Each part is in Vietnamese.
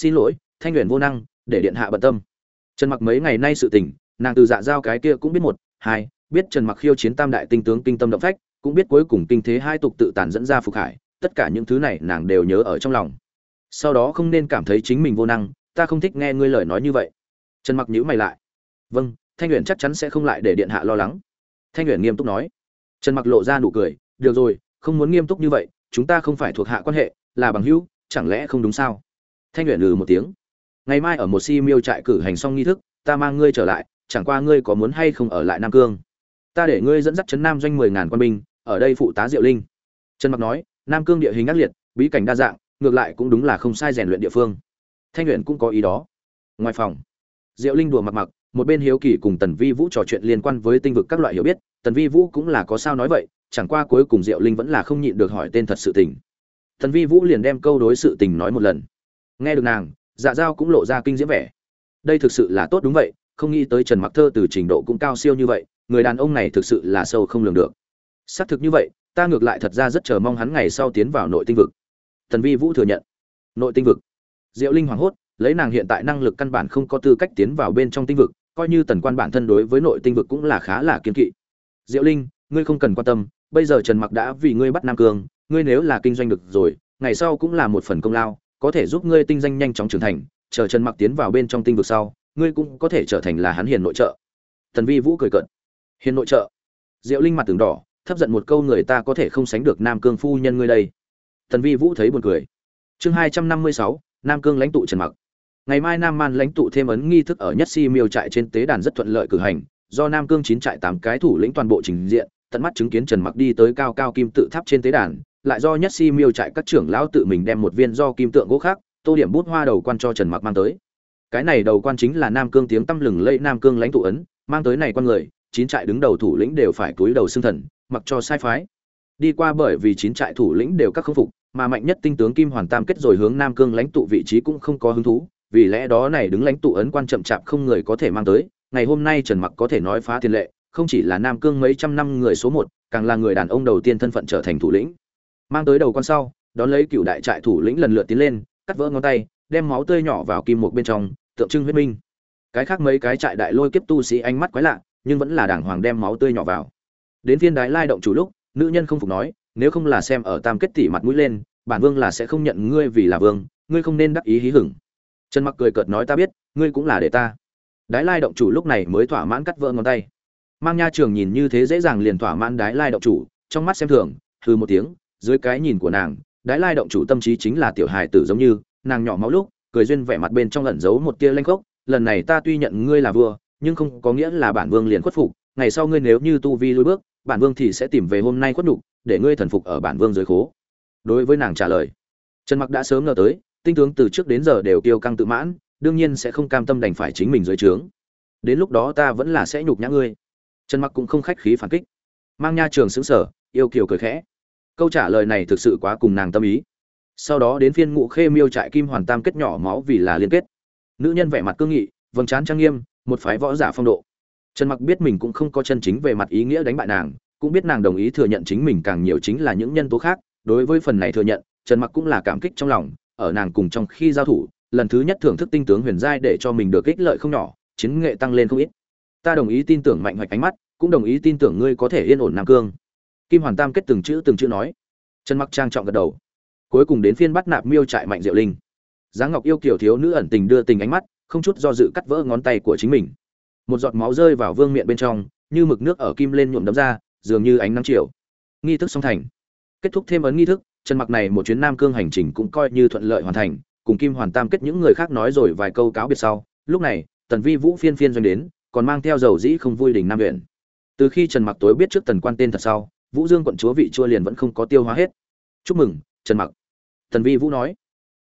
xin lỗi, thanh luyện vô năng, để điện hạ bận tâm. Trần mặc mấy ngày nay sự tình, nàng từ dạ giao cái kia cũng biết một, hai, biết trần mặc khiêu chiến tam đại tinh tướng kinh tâm động phách, cũng biết cuối cùng kinh thế hai tục tự tàn dẫn ra phục hải tất cả những thứ này nàng đều nhớ ở trong lòng. Sau đó không nên cảm thấy chính mình vô năng, ta không thích nghe ngươi lời nói như vậy. Trần mặc nhíu mày lại. Vâng thanh luyện chắc chắn sẽ không lại để điện hạ lo lắng. Thanh luyện nghiêm túc nói. Trần mặc lộ ra nụ cười. Được rồi, không muốn nghiêm túc như vậy, chúng ta không phải thuộc hạ quan hệ, là bằng hữu, chẳng lẽ không đúng sao? Thanh luyện lừ một tiếng. Ngày mai ở một si miêu trại cử hành xong nghi thức, ta mang ngươi trở lại, chẳng qua ngươi có muốn hay không ở lại nam cương? Ta để ngươi dẫn dắt trấn nam doanh mười ngàn quân binh, ở đây phụ tá diệu linh. Trần mặc nói, nam cương địa hình ác liệt, bí cảnh đa dạng, ngược lại cũng đúng là không sai rèn luyện địa phương. Thanh luyện cũng có ý đó. Ngoài phòng, diệu linh đùa mặc mặc, một bên hiếu kỳ cùng tần vi vũ trò chuyện liên quan với tinh vực các loại hiểu biết, tần vi vũ cũng là có sao nói vậy, chẳng qua cuối cùng diệu linh vẫn là không nhịn được hỏi tên thật sự tình. Tần vi vũ liền đem câu đối sự tình nói một lần nghe được nàng dạ giao cũng lộ ra kinh diễm vẻ. Đây thực sự là tốt đúng vậy, không nghĩ tới trần mặc thơ từ trình độ cũng cao siêu như vậy, người đàn ông này thực sự là sâu không lường được. Xác thực như vậy, ta ngược lại thật ra rất chờ mong hắn ngày sau tiến vào nội tinh vực. Thần vi vũ thừa nhận. Nội tinh vực. Diệu linh hoảng hốt, lấy nàng hiện tại năng lực căn bản không có tư cách tiến vào bên trong tinh vực, coi như tần quan bản thân đối với nội tinh vực cũng là khá là kiên kỵ. Diệu linh, ngươi không cần quan tâm, bây giờ trần mặc đã vì ngươi bắt nam cương ngươi nếu là kinh doanh được rồi, ngày sau cũng là một phần công lao có thể giúp ngươi tinh danh nhanh chóng trưởng thành, chờ trần mặc tiến vào bên trong tinh vực sau, ngươi cũng có thể trở thành là hắn hiền nội trợ. Tần vi vũ cười cợt. Hiền nội trợ? Diệu linh mặt từng đỏ, thấp giận một câu, người ta có thể không sánh được nam cương phu nhân ngươi đây. Tần vi vũ thấy buồn cười. Chương hai trăm năm mươi sáu, nam cương lãnh tụ trần mặc. Ngày mai nam man lãnh tụ thêm ấn nghi thức ở nhất si miêu trại trên tế đàn rất thuận lợi cử hành, do nam cương chín trại tám cái thủ lĩnh toàn bộ trình diện, tận mắt chứng kiến trần mặc đi tới cao cao kim tự tháp trên tế đàn lại do nhất si miêu trại các trưởng lão tự mình đem một viên do kim tượng gỗ khác, tô điểm bút hoa đầu quan cho trần mặc mang tới. Cái này đầu quan chính là nam cương tiếng tăm lừng lẫy nam cương lãnh tụ ấn, mang tới này quan người, chín trại đứng đầu thủ lĩnh đều phải cúi đầu xương thần, mặc cho sai phái. Đi qua bởi vì chín trại thủ lĩnh đều các khâm phục, mà mạnh nhất tinh tướng kim hoàn tam kết rồi hướng nam cương lãnh tụ vị trí cũng không có hứng thú, vì lẽ đó này đứng lãnh tụ ấn quan chậm chạp không người có thể mang tới. Ngày hôm nay trần mặc có thể nói phá tiền lệ, không chỉ là nam cương mấy trăm năm người số một, càng là người đàn ông đầu tiên thân phận trở thành thủ lĩnh mang tới đầu con sau, đón lấy cựu đại trại thủ lĩnh lần lượt tiến lên, cắt vỡ ngón tay, đem máu tươi nhỏ vào kim một bên trong, tượng trưng huyết minh. Cái khác mấy cái trại đại lôi kiếp tu sĩ ánh mắt quái lạ, nhưng vẫn là đàng hoàng đem máu tươi nhỏ vào. Đến thiên đái lai động chủ lúc, nữ nhân không phục nói, nếu không là xem ở tam kết tỷ mặt mũi lên, bản vương là sẽ không nhận ngươi vì là vương, ngươi không nên đắc ý hí hửng. Trần mặc cười cợt nói, ta biết, ngươi cũng là để ta. Đái lai động chủ lúc này mới thỏa mãn cắt vỡ ngón tay. Mang nha trường nhìn như thế dễ dàng liền thỏa mãn đái lai động chủ, trong mắt xem thường, hừ một tiếng dưới cái nhìn của nàng, đái lai động chủ tâm trí chính là tiểu hài tử giống như, nàng nhỏ máu lúc, cười duyên vẻ mặt bên trong lẩn giấu một tia lanh khốc, lần này ta tuy nhận ngươi là vua, nhưng không có nghĩa là bản vương liền khuất phục, ngày sau ngươi nếu như tu vi lùi bước, bản vương thì sẽ tìm về hôm nay khuất đục để ngươi thần phục ở bản vương dưới khố. Đối với nàng trả lời, trần mặc đã sớm ngờ tới, tinh tướng từ trước đến giờ đều kiêu căng tự mãn, đương nhiên sẽ không cam tâm đành phải chính mình dưới trướng. Đến lúc đó ta vẫn là sẽ nhục nhã ngươi. Trần mặc cũng không khách khí phản kích. Mang nha trường xứng sở yêu kiều cười khẽ câu trả lời này thực sự quá cùng nàng tâm ý. Sau đó đến phiên ngụ khê miêu trại kim hoàn tam kết nhỏ máu vì là liên kết. Nữ nhân vẻ mặt cương nghị, vầng trán trang nghiêm, một phái võ giả phong độ. Trần mặc biết mình cũng không có chân chính về mặt ý nghĩa đánh bại nàng, cũng biết nàng đồng ý thừa nhận chính mình càng nhiều chính là những nhân tố khác. Đối với phần này thừa nhận, trần mặc cũng là cảm kích trong lòng, ở nàng cùng trong khi giao thủ, lần thứ nhất thưởng thức tinh tướng huyền giai để cho mình được ích lợi không nhỏ, chiến nghệ tăng lên không ít. Ta đồng ý tin tưởng mạnh hoạch ánh mắt, cũng đồng ý tin tưởng ngươi có thể yên ổn nam cương kim hoàn tam kết từng chữ từng chữ nói. Trần mặc trang trọng gật đầu. Cuối cùng đến phiên bắt nạp miêu trại mạnh diệu linh. Giáng ngọc yêu kiểu thiếu nữ ẩn tình đưa tình ánh mắt, không chút do dự cắt vỡ ngón tay của chính mình. Một giọt máu rơi vào vương miện bên trong, như mực nước ở kim lên nhuộm đấm ra, dường như ánh nắng chiều. Nghi thức song thành. Kết thúc thêm ấn nghi thức, trần mặc này một chuyến nam cương hành trình cũng coi như thuận lợi hoàn thành, cùng kim hoàn tam kết những người khác nói rồi vài câu cáo biệt sau. Lúc này, tần vi vũ phiên phiên doanh đến, còn mang theo dầu dĩ không vui đỉnh nam huyện từ khi trần mặc tối biết trước tần quan tên thật sau vũ dương quận chúa vị chua liền vẫn không có tiêu hóa hết. Chúc mừng, trần mặc. Tần vi vũ nói.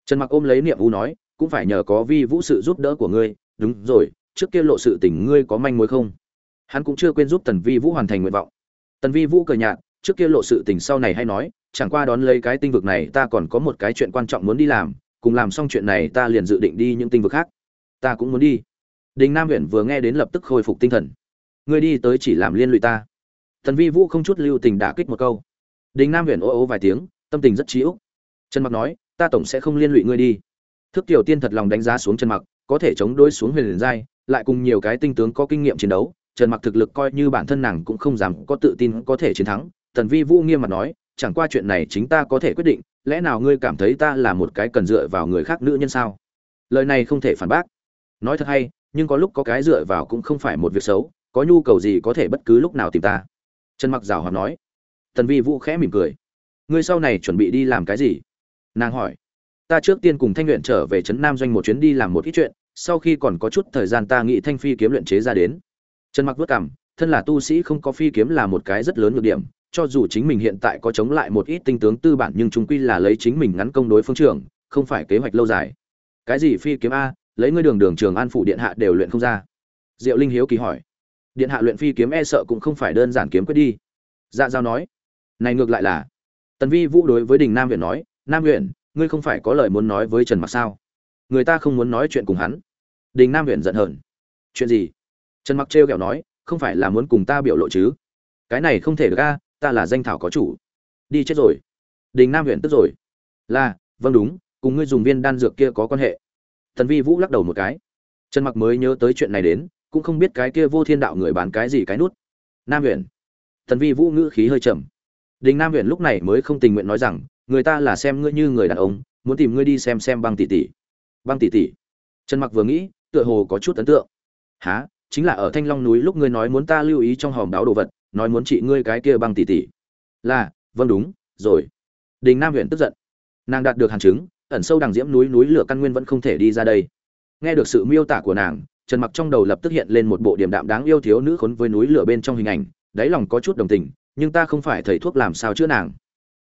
Trần mặc ôm lấy niệm vũ nói, cũng phải nhờ có vi vũ sự giúp đỡ của ngươi. Đúng rồi, trước kia lộ sự tình ngươi có manh mối không? Hắn cũng chưa quên giúp tần vi vũ hoàn thành nguyện vọng. Tần vi vũ cười nhạt, trước kia lộ sự tình sau này hay nói, chẳng qua đón lấy cái tinh vực này ta còn có một cái chuyện quan trọng muốn đi làm, cùng làm xong chuyện này ta liền dự định đi những tinh vực khác. Ta cũng muốn đi. Đình nam huyện vừa nghe đến lập tức khôi phục tinh thần. Ngươi đi tới chỉ làm liên lụy ta tần vi vũ không chút lưu tình đả kích một câu. Đình nam huyền ô ô vài tiếng, tâm tình rất trí úc. Trần mặc nói, ta tổng sẽ không liên lụy ngươi đi. Thức tiểu tiên thật lòng đánh giá xuống trần mặc, có thể chống đối xuống huyền liền giai, lại cùng nhiều cái tinh tướng có kinh nghiệm chiến đấu, trần mặc thực lực coi như bản thân nàng cũng không dám có tự tin có thể chiến thắng. Tần vi vũ nghiêm mặt nói, chẳng qua chuyện này chính ta có thể quyết định, lẽ nào ngươi cảm thấy ta là một cái cần dựa vào người khác nữ nhân sao? Lời này không thể phản bác. Nói thật hay, nhưng có lúc có cái dựa vào cũng không phải một việc xấu, có nhu cầu gì có thể bất cứ lúc nào tìm ta trần mặc rào hoạt nói. Tần vi vũ khẽ mỉm cười. Ngươi sau này chuẩn bị đi làm cái gì? Nàng hỏi. Ta trước tiên cùng thanh luyện trở về trấn nam doanh một chuyến đi làm một ít chuyện, sau khi còn có chút thời gian ta nghĩ thanh phi kiếm luyện chế ra đến. Trần mặc vất cảm thân là tu sĩ không có phi kiếm là một cái rất lớn nhược điểm, cho dù chính mình hiện tại có chống lại một ít tinh tướng tư bản nhưng chúng quy là lấy chính mình ngắn công đối phương trưởng, không phải kế hoạch lâu dài. Cái gì phi kiếm a, lấy ngươi đường đường trường an phủ điện hạ đều luyện không ra. Diệu linh hiếu kỳ hỏi điện hạ luyện phi kiếm e sợ cũng không phải đơn giản kiếm quyết đi. Dạ giao nói, này ngược lại là, tần vi vũ đối với đình nam huyện nói, nam huyện ngươi không phải có lời muốn nói với trần mặc sao? Người ta không muốn nói chuyện cùng hắn. Đình nam huyện giận hờn, chuyện gì? Trần mặc trêu ghẹo nói, không phải là muốn cùng ta biểu lộ chứ? Cái này không thể ra ta là danh thảo có chủ. Đi chết rồi. Đình nam huyện tức rồi, là vâng đúng, cùng ngươi dùng viên đan dược kia có quan hệ. Tần vi vũ lắc đầu một cái, trần mặc mới nhớ tới chuyện này đến cũng không biết cái kia vô thiên đạo người bán cái gì cái nút. Nam huyện tần vi vũ ngữ khí hơi trầm. Đình nam huyện lúc này mới không tình nguyện nói rằng, người ta là xem ngươi như người đàn ông, muốn tìm ngươi đi xem xem băng tỷ tỷ. Băng tỷ tỷ. Trần mặc vừa nghĩ, tựa hồ có chút ấn tượng. Há chính là ở thanh long núi lúc ngươi nói muốn ta lưu ý trong hòm đáo đồ vật, nói muốn trị ngươi cái kia băng tỷ tỷ. Là vâng đúng, rồi. Đình nam huyện tức giận. Nàng đạt được hàn chứng, ẩn sâu đằng diễm núi núi lửa căn nguyên vẫn không thể đi ra đây. Nghe được sự miêu tả của nàng trần mặc trong đầu lập tức hiện lên một bộ điểm đạm đáng yêu thiếu nữ khốn với núi lửa bên trong hình ảnh, đáy lòng có chút đồng tình, nhưng ta không phải thầy thuốc làm sao chữa nàng.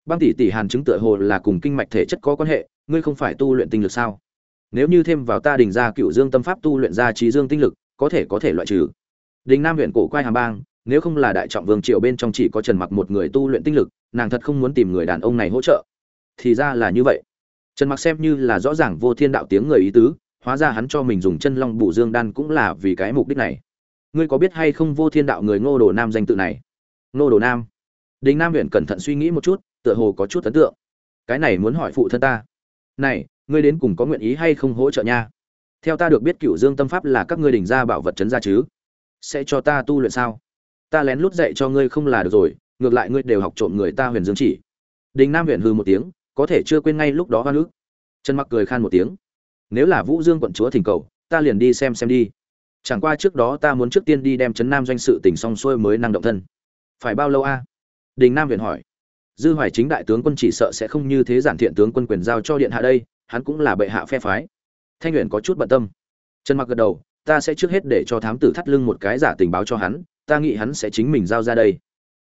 Băng tỷ tỷ hàn chứng tựa hồ là cùng kinh mạch thể chất có quan hệ, ngươi không phải tu luyện tinh lực sao? Nếu như thêm vào ta đình ra cựu dương tâm pháp tu luyện ra trí dương tinh lực, có thể có thể loại trừ. Đình nam huyện cổ quai hàm bang, nếu không là đại trọng vương triều bên trong chỉ có trần mặc một người tu luyện tinh lực, nàng thật không muốn tìm người đàn ông này hỗ trợ. Thì ra là như vậy. Trần mặc xem như là rõ ràng vô thiên đạo tiếng người ý tứ hóa ra hắn cho mình dùng chân long bù dương đan cũng là vì cái mục đích này. Ngươi có biết hay không vô thiên đạo người ngô đồ nam danh tự này? Ngô đồ nam. Đình nam huyện cẩn thận suy nghĩ một chút, tựa hồ có chút ấn tượng. Cái này muốn hỏi phụ thân ta. Này, ngươi đến cùng có nguyện ý hay không hỗ trợ nha? Theo ta được biết cựu dương tâm pháp là các ngươi đỉnh ra bảo vật chấn ra chứ. Sẽ cho ta tu luyện sao? Ta lén lút dạy cho ngươi không là được rồi, ngược lại ngươi đều học trộm người ta huyền dương chỉ. Đình nam huyện hư một tiếng, có thể chưa quên ngay lúc đó hoa nước trần mặc cười khan một tiếng nếu là vũ dương quận chúa thỉnh cầu, ta liền đi xem xem đi. Chẳng qua trước đó ta muốn trước tiên đi đem trấn nam doanh sự tỉnh xong xuôi mới năng động thân. Phải bao lâu a? Đình nam viện hỏi. Dư hoài chính đại tướng quân chỉ sợ sẽ không như thế giản thiện tướng quân quyền giao cho điện hạ đây, hắn cũng là bệ hạ phe phái. Thanh nguyện có chút bận tâm. Trần mặc gật đầu, ta sẽ trước hết để cho thám tử thắt lưng một cái giả tình báo cho hắn, ta nghĩ hắn sẽ chính mình giao ra đây.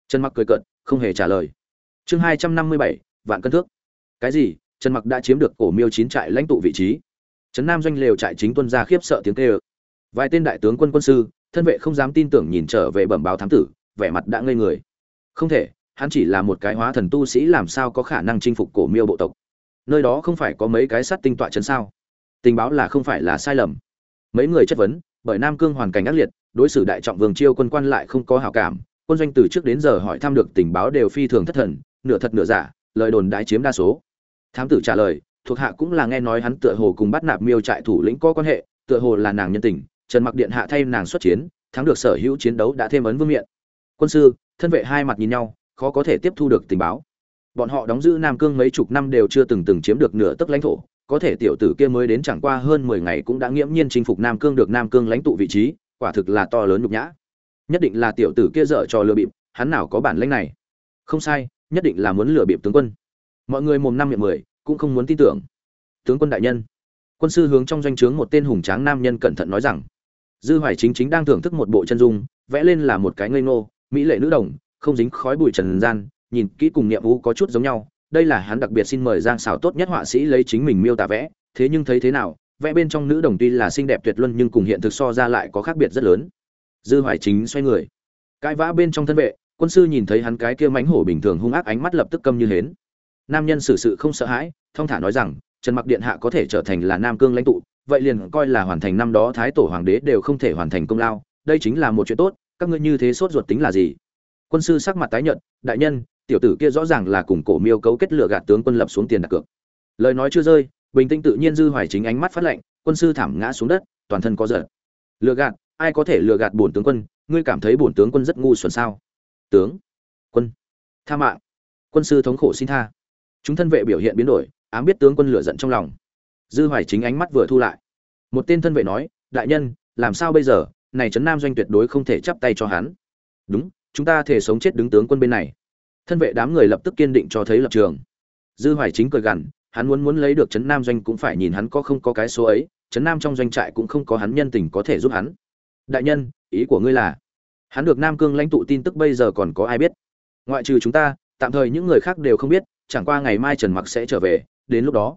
Trần mặc cười cợt, không hề trả lời. Chương hai trăm năm mươi bảy, vạn cân thước. Cái gì? Trần mặc đã chiếm được cổ miêu chín trại lãnh tụ vị trí trấn nam doanh lều trại chính tuân ra khiếp sợ tiếng kêu. Vài tên đại tướng quân quân sư, thân vệ không dám tin tưởng nhìn trở về bẩm báo thám tử, vẻ mặt đã ngây người. Không thể, hắn chỉ là một cái hóa thần tu sĩ làm sao có khả năng chinh phục cổ miêu bộ tộc? Nơi đó không phải có mấy cái sắt tinh tọa chấn sao? Tình báo là không phải là sai lầm. Mấy người chất vấn, bởi nam cương hoàn cảnh ác liệt, đối xử đại trọng vương chiêu quân quan lại không có hảo cảm, quân doanh từ trước đến giờ hỏi thăm được tình báo đều phi thường thất thần, nửa thật nửa giả, lời đồn đãi chiếm đa số. Thám tử trả lời thuộc hạ cũng là nghe nói hắn tựa hồ cùng bắt nạp miêu trại thủ lĩnh có quan hệ, tựa hồ là nàng nhân tình, trần mặc điện hạ thay nàng xuất chiến, thắng được sở hữu chiến đấu đã thêm ấn vương miện. Quân sư, thân vệ hai mặt nhìn nhau, khó có thể tiếp thu được tình báo. Bọn họ đóng giữ nam cương mấy chục năm đều chưa từng từng chiếm được nửa tấc lãnh thổ, có thể tiểu tử kia mới đến chẳng qua hơn 10 ngày cũng đã nghiễm nhiên chinh phục nam cương được nam cương lãnh tụ vị trí, quả thực là to lớn nhục nhã. Nhất định là tiểu tử kia dở trò lừa bịp, hắn nào có bản lãnh này? Không sai, nhất định là muốn lừa bịp tướng quân. Mọi người mồm năm miệng mười cũng không muốn tin tưởng. Tướng quân đại nhân. Quân sư hướng trong doanh trướng một tên hùng tráng nam nhân cẩn thận nói rằng, dư hoài chính chính đang thưởng thức một bộ chân dung, vẽ lên là một cái ngây ngô, mỹ lệ nữ đồng, không dính khói bụi trần gian, nhìn kỹ cùng niệm vũ có chút giống nhau. Đây là hắn đặc biệt xin mời giang xảo tốt nhất họa sĩ lấy chính mình miêu tả vẽ, thế nhưng thấy thế nào, vẽ bên trong nữ đồng tuy là xinh đẹp tuyệt luân nhưng cùng hiện thực so ra lại có khác biệt rất lớn. Dư hoài chính xoay người. Cãi vã bên trong thân vệ, quân sư nhìn thấy hắn cái kia mánh hổ bình thường hung ác ánh mắt lập tức câm như hến nam nhân xử sự không sợ hãi thông thả nói rằng, trần mặc điện hạ có thể trở thành là nam cương lãnh tụ, vậy liền coi là hoàn thành năm đó thái tổ hoàng đế đều không thể hoàn thành công lao, đây chính là một chuyện tốt, các ngươi như thế sốt ruột tính là gì? Quân sư sắc mặt tái nhợt, đại nhân, tiểu tử kia rõ ràng là cùng cổ miêu cấu kết lựa gạt tướng quân lập xuống tiền đặt cược. Lời nói chưa rơi, bình tĩnh tự nhiên dư hoài chính ánh mắt phát lạnh quân sư thảm ngã xuống đất, toàn thân có giật. Lừa gạt, ai có thể lừa gạt bổn tướng quân, ngươi cảm thấy bổn tướng quân rất ngu xuẩn sao? Tướng, quân, tha mạng. Quân sư thống khổ xin tha chúng thân vệ biểu hiện biến đổi, ám biết tướng quân lửa giận trong lòng. Dư hoài chính ánh mắt vừa thu lại. Một tên thân vệ nói, đại nhân, làm sao bây giờ? Này trấn nam doanh tuyệt đối không thể chắp tay cho hắn. Đúng, chúng ta thể sống chết đứng tướng quân bên này. Thân vệ đám người lập tức kiên định cho thấy lập trường. Dư hoài chính cười gằn, hắn muốn muốn lấy được trấn nam doanh cũng phải nhìn hắn có không có cái số ấy, trấn nam trong doanh trại cũng không có hắn nhân tình có thể giúp hắn. Đại nhân, ý của ngươi là? Hắn được nam cương lãnh tụ tin tức bây giờ còn có ai biết? Ngoại trừ chúng ta tạm thời những người khác đều không biết, chẳng qua ngày mai trần mặc sẽ trở về, đến lúc đó.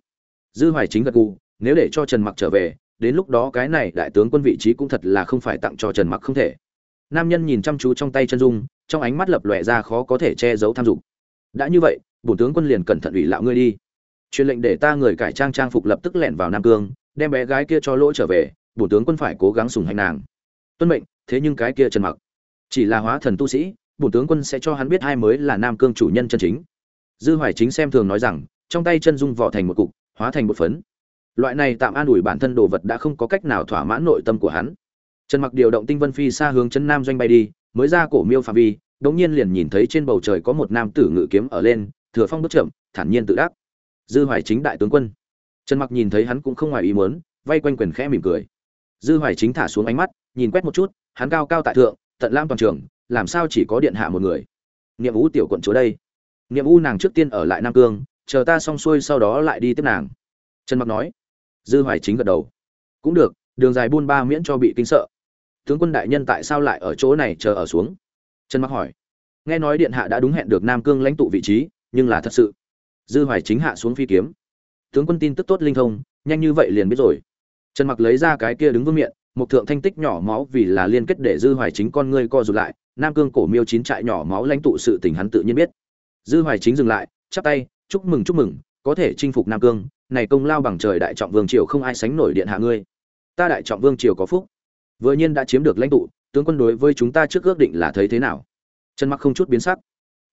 Dư hoài chính gật gù, nếu để cho trần mặc trở về, đến lúc đó cái này đại tướng quân vị trí cũng thật là không phải tặng cho trần mặc không thể. Nam nhân nhìn chăm chú trong tay chân dung, trong ánh mắt lập lòe ra khó có thể che giấu tham dục. Đã như vậy bổn tướng quân liền cẩn thận ủy lạo ngươi đi. Truyền lệnh để ta người cải trang trang phục lập tức lẻn vào nam cương, đem bé gái kia cho lỗ trở về bổn tướng quân phải cố gắng sùng hành nàng. Tuân mệnh, thế nhưng cái kia trần mặc, chỉ là hóa thần tu sĩ bổn tướng quân sẽ cho hắn biết hai mới là nam cương chủ nhân chân chính. Dư hoài chính xem thường nói rằng, trong tay chân dung vỏ thành một cục, hóa thành một phấn. Loại này tạm an ủi bản thân đồ vật đã không có cách nào thỏa mãn nội tâm của hắn. Trần mặc điều động tinh vân phi xa hướng chân nam doanh bay đi, mới ra cổ miêu phạm vi, đống nhiên liền nhìn thấy trên bầu trời có một nam tử ngự kiếm ở lên, thừa phong bước chậm, thản nhiên tự đắc. Dư hoài chính đại tướng quân. Trần mặc nhìn thấy hắn cũng không ngoài ý muốn vay quanh quyền khẽ mỉm cười. Dư hoài chính thả xuống ánh mắt, nhìn quét một chút, hắn cao cao tại thượng, tận lam toàn trường làm sao chỉ có điện hạ một người? Niệm vũ tiểu quận chúa đây. Niệm u nàng trước tiên ở lại nam cương, chờ ta xong xuôi sau đó lại đi tiếp nàng. Trần mặc nói. Dư hoài chính gật đầu. Cũng được, đường dài buôn ba miễn cho bị kinh sợ. Tướng quân đại nhân tại sao lại ở chỗ này chờ ở xuống? Trần mặc hỏi. Nghe nói điện hạ đã đúng hẹn được nam cương lãnh tụ vị trí, nhưng là thật sự. Dư hoài chính hạ xuống phi kiếm. Tướng quân tin tức tốt linh thông, nhanh như vậy liền biết rồi. Trần mặc lấy ra cái kia đứng vương miệng một thượng thanh tích nhỏ máu vì là liên kết để dư hoài chính con ngươi co rụt lại, nam cương cổ miêu chín trại nhỏ máu lãnh tụ sự tình hắn tự nhiên biết. Dư hoài chính dừng lại, chắp tay, chúc mừng chúc mừng, có thể chinh phục nam cương, này công lao bằng trời đại trọng vương triều không ai sánh nổi điện hạ ngươi. Ta đại trọng vương triều có phúc. Vừa nhiên đã chiếm được lãnh tụ, tướng quân đối với chúng ta trước ước định là thấy thế nào? Trần mặc không chút biến sắc.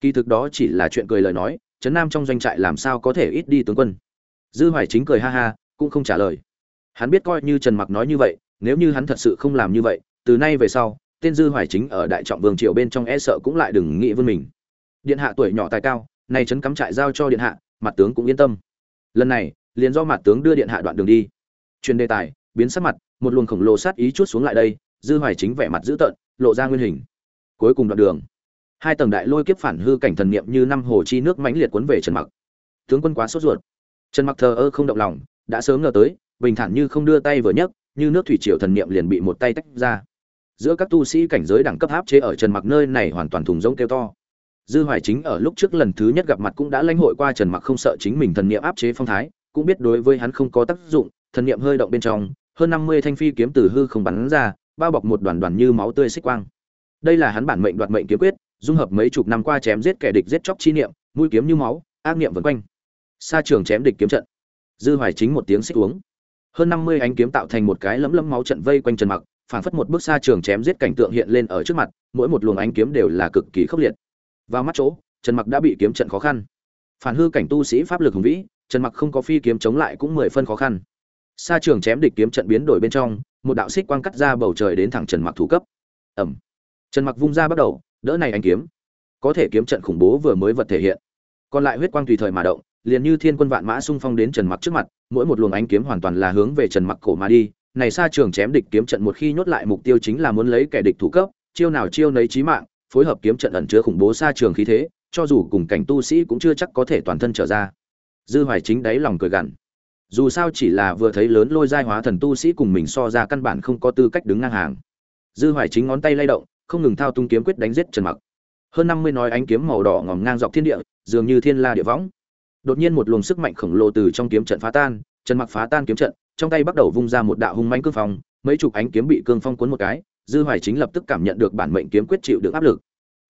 Kỳ thực đó chỉ là chuyện cười lời nói, trấn nam trong doanh trại làm sao có thể ít đi tướng quân? Dư hoài chính cười ha ha, cũng không trả lời. Hắn biết coi như trần mặc nói như vậy nếu như hắn thật sự không làm như vậy, từ nay về sau, tên dư hoài chính ở đại trọng vương triều bên trong e sợ cũng lại đừng nghĩ vươn mình. Điện hạ tuổi nhỏ tài cao, nay trấn cắm trại giao cho điện hạ, mặt tướng cũng yên tâm. Lần này, liền do mặt tướng đưa điện hạ đoạn đường đi. Truyền đề tài, biến sắc mặt, một luồng khổng lồ sát ý chút xuống lại đây, dư hoài chính vẻ mặt dữ tợn, lộ ra nguyên hình. Cuối cùng đoạn đường. Hai tầng đại lôi kiếp phản hư cảnh thần niệm như năm hồ chi nước mãnh liệt cuốn về trần mặc. Tướng quân quá sốt ruột. Trần mặc thờ ơ không động lòng, đã sớm ngờ tới, bình thản như không đưa tay vừa nhấc như nước thủy triều thần niệm liền bị một tay tách ra. Giữa các tu sĩ cảnh giới đẳng cấp áp chế ở trần mặc nơi này hoàn toàn thùng rỗng kêu to. Dư hoài chính ở lúc trước lần thứ nhất gặp mặt cũng đã lãnh hội qua trần mặc không sợ chính mình thần niệm áp chế phong thái, cũng biết đối với hắn không có tác dụng, thần niệm hơi động bên trong, hơn 50 thanh phi kiếm từ hư không bắn ra, bao bọc một đoàn đoàn như máu tươi xích quang. Đây là hắn bản mệnh đoạt mệnh kiếm quyết, dung hợp mấy chục năm qua chém giết kẻ địch giết chóc chi niệm, mũi kiếm như máu, ác niệm vần quanh. Xa trường chém địch kiếm trận. Dư hoài chính một tiếng xích uống hơn 50 ánh kiếm tạo thành một cái lấm lấm máu trận vây quanh trần mặc, phảng phất một bước xa trường chém giết cảnh tượng hiện lên ở trước mặt, mỗi một luồng ánh kiếm đều là cực kỳ khốc liệt. Vào mắt chỗ, trần mặc đã bị kiếm trận khó khăn. Phản hư cảnh tu sĩ pháp lực hùng vĩ, trần mặc không có phi kiếm chống lại cũng mười phân khó khăn. Xa trường chém địch kiếm trận biến đổi bên trong, một đạo xích quang cắt ra bầu trời đến thẳng trần mặc thủ cấp. Ẩm trần mặc vung ra bắt đầu, đỡ này anh kiếm. Có thể kiếm trận khủng bố vừa mới vật thể hiện. Còn lại huyết quang tùy thời mà động liền như thiên quân vạn mã xung phong đến trần mặc trước mặt, mỗi một luồng ánh kiếm hoàn toàn là hướng về trần mặc cổ mà đi. Này xa trường chém địch kiếm trận một khi nhốt lại mục tiêu chính là muốn lấy kẻ địch thủ cấp, chiêu nào chiêu nấy chí mạng, phối hợp kiếm trận ẩn chứa khủng bố xa trường khí thế, cho dù cùng cảnh tu sĩ cũng chưa chắc có thể toàn thân trở ra. Dư hoài chính đáy lòng cười gằn. Dù sao chỉ là vừa thấy lớn lôi giai hóa thần tu sĩ cùng mình so ra căn bản không có tư cách đứng ngang hàng. Dư hoài chính ngón tay lay động, không ngừng thao tung kiếm quyết đánh giết trần mặc. Hơn năm mươi nói ánh kiếm màu đỏ ngòm ngang dọc thiên địa, dường như thiên la địa võng đột nhiên một luồng sức mạnh khổng lồ từ trong kiếm trận phá tan trần mặc phá tan kiếm trận, trong tay bắt đầu vung ra một đạo hung mãnh cương phong, mấy chục ánh kiếm bị cương phong cuốn một cái, dư hoài chính lập tức cảm nhận được bản mệnh kiếm quyết chịu được áp lực.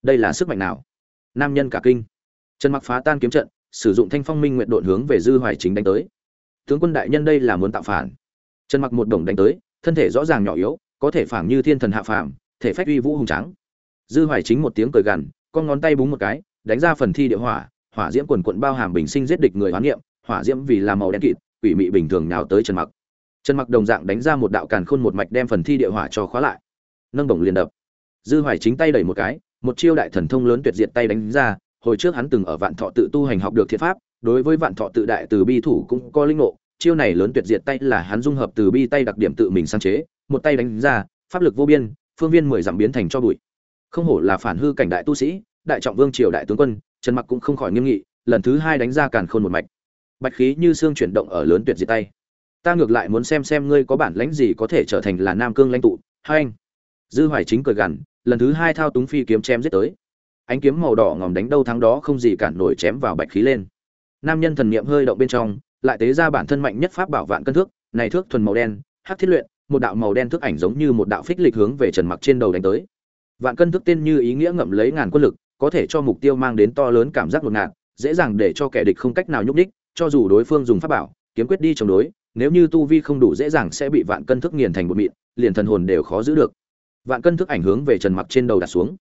Đây là sức mạnh nào? Nam nhân cả kinh. Trần mặc phá tan kiếm trận, sử dụng thanh phong minh nguyện độn hướng về dư hoài chính đánh tới. Tướng quân đại nhân đây là muốn tạo phản. Trần mặc một đồng đánh tới, thân thể rõ ràng nhỏ yếu, có thể phảng như thiên thần hạ phàm, thể phách uy vũ hùng tráng. Dư hoài chính một tiếng cười gằn, con ngón tay búng một cái, đánh ra phần thi địa hỏa hỏa diễm quần quận bao hàm bình sinh giết địch người hoán niệm, hỏa diễm vì làm màu đen kịt, quỷ mị bình thường nào tới trần mặc. Trần mặc đồng dạng đánh ra một đạo càn khôn một mạch đem phần thi địa hỏa cho khóa lại. Nâng bổng liền đập. Dư hoài chính tay đẩy một cái, một chiêu đại thần thông lớn tuyệt diệt tay đánh ra, hồi trước hắn từng ở vạn thọ tự tu hành học được thiện pháp, đối với vạn thọ tự đại từ bi thủ cũng có linh ngộ, chiêu này lớn tuyệt diệt tay là hắn dung hợp từ bi tay đặc điểm tự mình sáng chế, một tay đánh ra, pháp lực vô biên, phương viên mười dặm biến thành cho bụi. Không hổ là phản hư cảnh đại tu sĩ, đại trọng vương triều đại tướng quân trần mặc cũng không khỏi nghiêm nghị, lần thứ hai đánh ra càn khôn một mạch. Bạch khí như xương chuyển động ở lớn tuyệt diệt tay. Ta ngược lại muốn xem xem ngươi có bản lãnh gì có thể trở thành là nam cương lãnh tụ hai anh? Dư hoài chính cười gằn, lần thứ hai thao túng phi kiếm chém giết tới. Ánh kiếm màu đỏ ngòm đánh đâu thắng đó không gì cản nổi chém vào bạch khí lên. Nam nhân thần niệm hơi động bên trong, lại tế ra bản thân mạnh nhất pháp bảo vạn cân thước, này thước thuần màu đen, hắc thiết luyện, một đạo màu đen thước ảnh giống như một đạo phích lịch hướng về trần mặc trên đầu đánh tới. Vạn cân thước tên như ý nghĩa ngậm lấy ngàn quân lực có thể cho mục tiêu mang đến to lớn cảm giác ngột ngạt dễ dàng để cho kẻ địch không cách nào nhúc nhích, cho dù đối phương dùng pháp bảo kiếm quyết đi chống đối nếu như tu vi không đủ dễ dàng sẽ bị vạn cân thức nghiền thành bột mịn liền thần hồn đều khó giữ được. Vạn cân thức ảnh hướng về trần mặc trên đầu đặt xuống.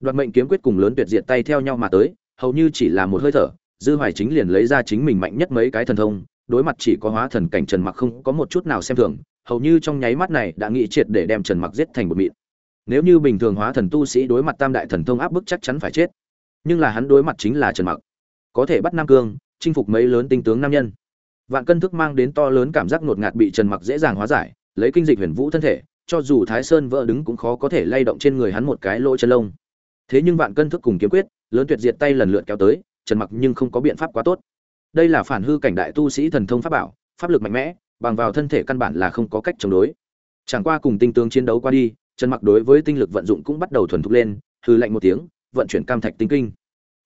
Đoạt mệnh kiếm quyết cùng lớn tuyệt diệt tay theo nhau mà tới hầu như chỉ là một hơi thở dư hoài chính liền lấy ra chính mình mạnh nhất mấy cái thần thông đối mặt chỉ có hóa thần cảnh trần mặc không có một chút nào xem thường hầu như trong nháy mắt này đã nghĩ triệt để đem trần mặc giết thành bột mịn nếu như bình thường hóa thần tu sĩ đối mặt tam đại thần thông áp bức chắc chắn phải chết. Nhưng là hắn đối mặt chính là trần mặc. Có thể bắt nam cương, chinh phục mấy lớn tinh tướng nam nhân. Vạn cân thức mang đến to lớn cảm giác ngột ngạt bị trần mặc dễ dàng hóa giải, lấy kinh dịch huyền vũ thân thể, cho dù thái sơn vỡ đứng cũng khó có thể lay động trên người hắn một cái lỗ chân lông. Thế nhưng vạn cân thức cùng kiếm quyết, lớn tuyệt diệt tay lần lượt kéo tới, trần mặc nhưng không có biện pháp quá tốt. Đây là phản hư cảnh đại tu sĩ thần thông pháp bảo, pháp lực mạnh mẽ, bằng vào thân thể căn bản là không có cách chống đối. Chẳng qua cùng tinh tướng chiến đấu qua đi trần mặc đối với tinh lực vận dụng cũng bắt đầu thuần thục lên hư lạnh một tiếng, vận chuyển cam thạch tinh kinh.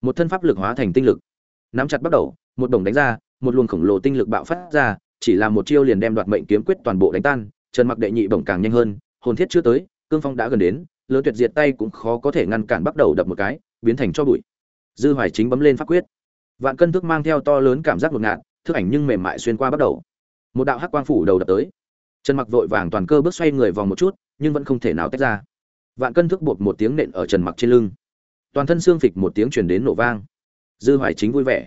Một thân pháp lực hóa thành tinh lực. Nắm chặt bắt đầu, một đồng đánh ra, một luồng khổng lồ tinh lực bạo phát ra, chỉ là một chiêu liền đem đoạt mệnh kiếm quyết toàn bộ đánh tan, trần mặc đệ nhị bổng càng nhanh hơn, hồn thiết chưa tới, cương phong đã gần đến, lớn tuyệt diệt tay cũng khó có thể ngăn cản bắt đầu đập một cái, biến thành cho bụi. Dư hoài chính bấm lên pháp quyết. Vạn cân thức mang theo to lớn cảm giác ngột ngạt, thức ảnh nhưng mềm mại xuyên qua bắt đầu. Một đạo hắc quang phủ đầu đập tới. Trần mặc vội vàng toàn cơ bước xoay người vòng một chút nhưng vẫn không thể nào tách ra. Vạn cân thức bột một tiếng nện ở trần mặc trên lưng. Toàn thân xương phịch một tiếng truyền đến nổ vang. Dư hoài chính vui vẻ.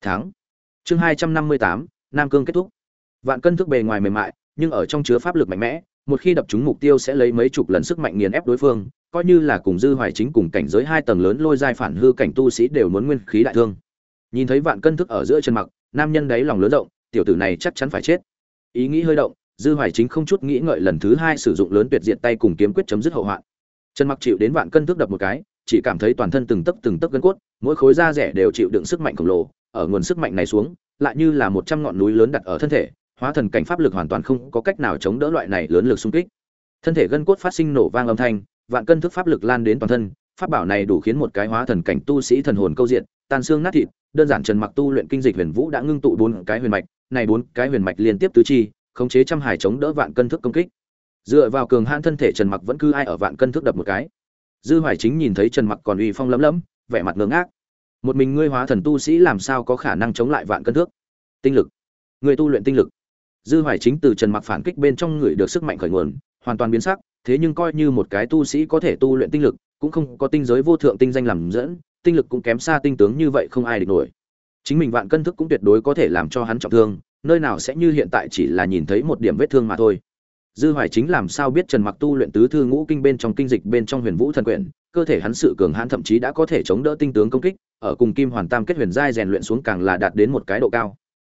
Thắng. Chương hai trăm năm mươi tám, nam cương kết thúc. Vạn cân thức bề ngoài mềm mại, nhưng ở trong chứa pháp lực mạnh mẽ, một khi đập trúng mục tiêu sẽ lấy mấy chục lần sức mạnh nghiền ép đối phương, coi như là cùng dư hoài chính cùng cảnh giới hai tầng lớn lôi giai phản hư cảnh tu sĩ đều muốn nguyên khí đại thương. Nhìn thấy vạn cân thức ở giữa chân mặc, nam nhân đáy lòng lớn rộng, tiểu tử này chắc chắn phải chết. Ý nghĩ hơi động dư hoài chính không chút nghĩ ngợi lần thứ hai sử dụng lớn tuyệt diện tay cùng kiếm quyết chấm dứt hậu hoạn. Trần mặc chịu đến vạn cân thức đập một cái, chỉ cảm thấy toàn thân từng tấc từng tấc gân cốt, mỗi khối da rẻ đều chịu đựng sức mạnh khổng lồ, ở nguồn sức mạnh này xuống, lại như là một trăm ngọn núi lớn đặt ở thân thể, hóa thần cảnh pháp lực hoàn toàn không có cách nào chống đỡ loại này lớn lực xung kích. Thân thể gân cốt phát sinh nổ vang âm thanh, vạn cân thức pháp lực lan đến toàn thân, pháp bảo này đủ khiến một cái hóa thần cảnh tu sĩ thần hồn câu diện, tan xương nát thịt, đơn giản trần mặc tu luyện kinh dịch huyền vũ đã ngưng tụ bốn cái huyền mạch, này bốn cái huyền mạch liên tiếp tứ chi khống chế trăm hải chống đỡ vạn cân thức công kích. Dựa vào cường hãn thân thể trần mặc vẫn cứ ai ở vạn cân thức đập một cái. Dư hoài chính nhìn thấy trần mặc còn uy phong lấm lấm vẻ mặt ngưỡng ác một mình ngươi hóa thần tu sĩ làm sao có khả năng chống lại vạn cân thước tinh lực. Người tu luyện tinh lực. Dư hoài chính từ trần mặc phản kích bên trong người được sức mạnh khởi nguồn, hoàn toàn biến sắc, thế nhưng coi như một cái tu sĩ có thể tu luyện tinh lực, cũng không có tinh giới vô thượng tinh danh làm dẫn, tinh lực cũng kém xa tinh tướng như vậy không ai địch nổi. Chính mình vạn cân thức cũng tuyệt đối có thể làm cho hắn trọng thương nơi nào sẽ như hiện tại chỉ là nhìn thấy một điểm vết thương mà thôi. Dư hoài chính làm sao biết trần mặc tu luyện tứ thư ngũ kinh bên trong kinh dịch bên trong huyền vũ thần quyển, cơ thể hắn sự cường hãn thậm chí đã có thể chống đỡ tinh tướng công kích, ở cùng kim hoàn tam kết huyền giai rèn luyện xuống càng là đạt đến một cái độ cao.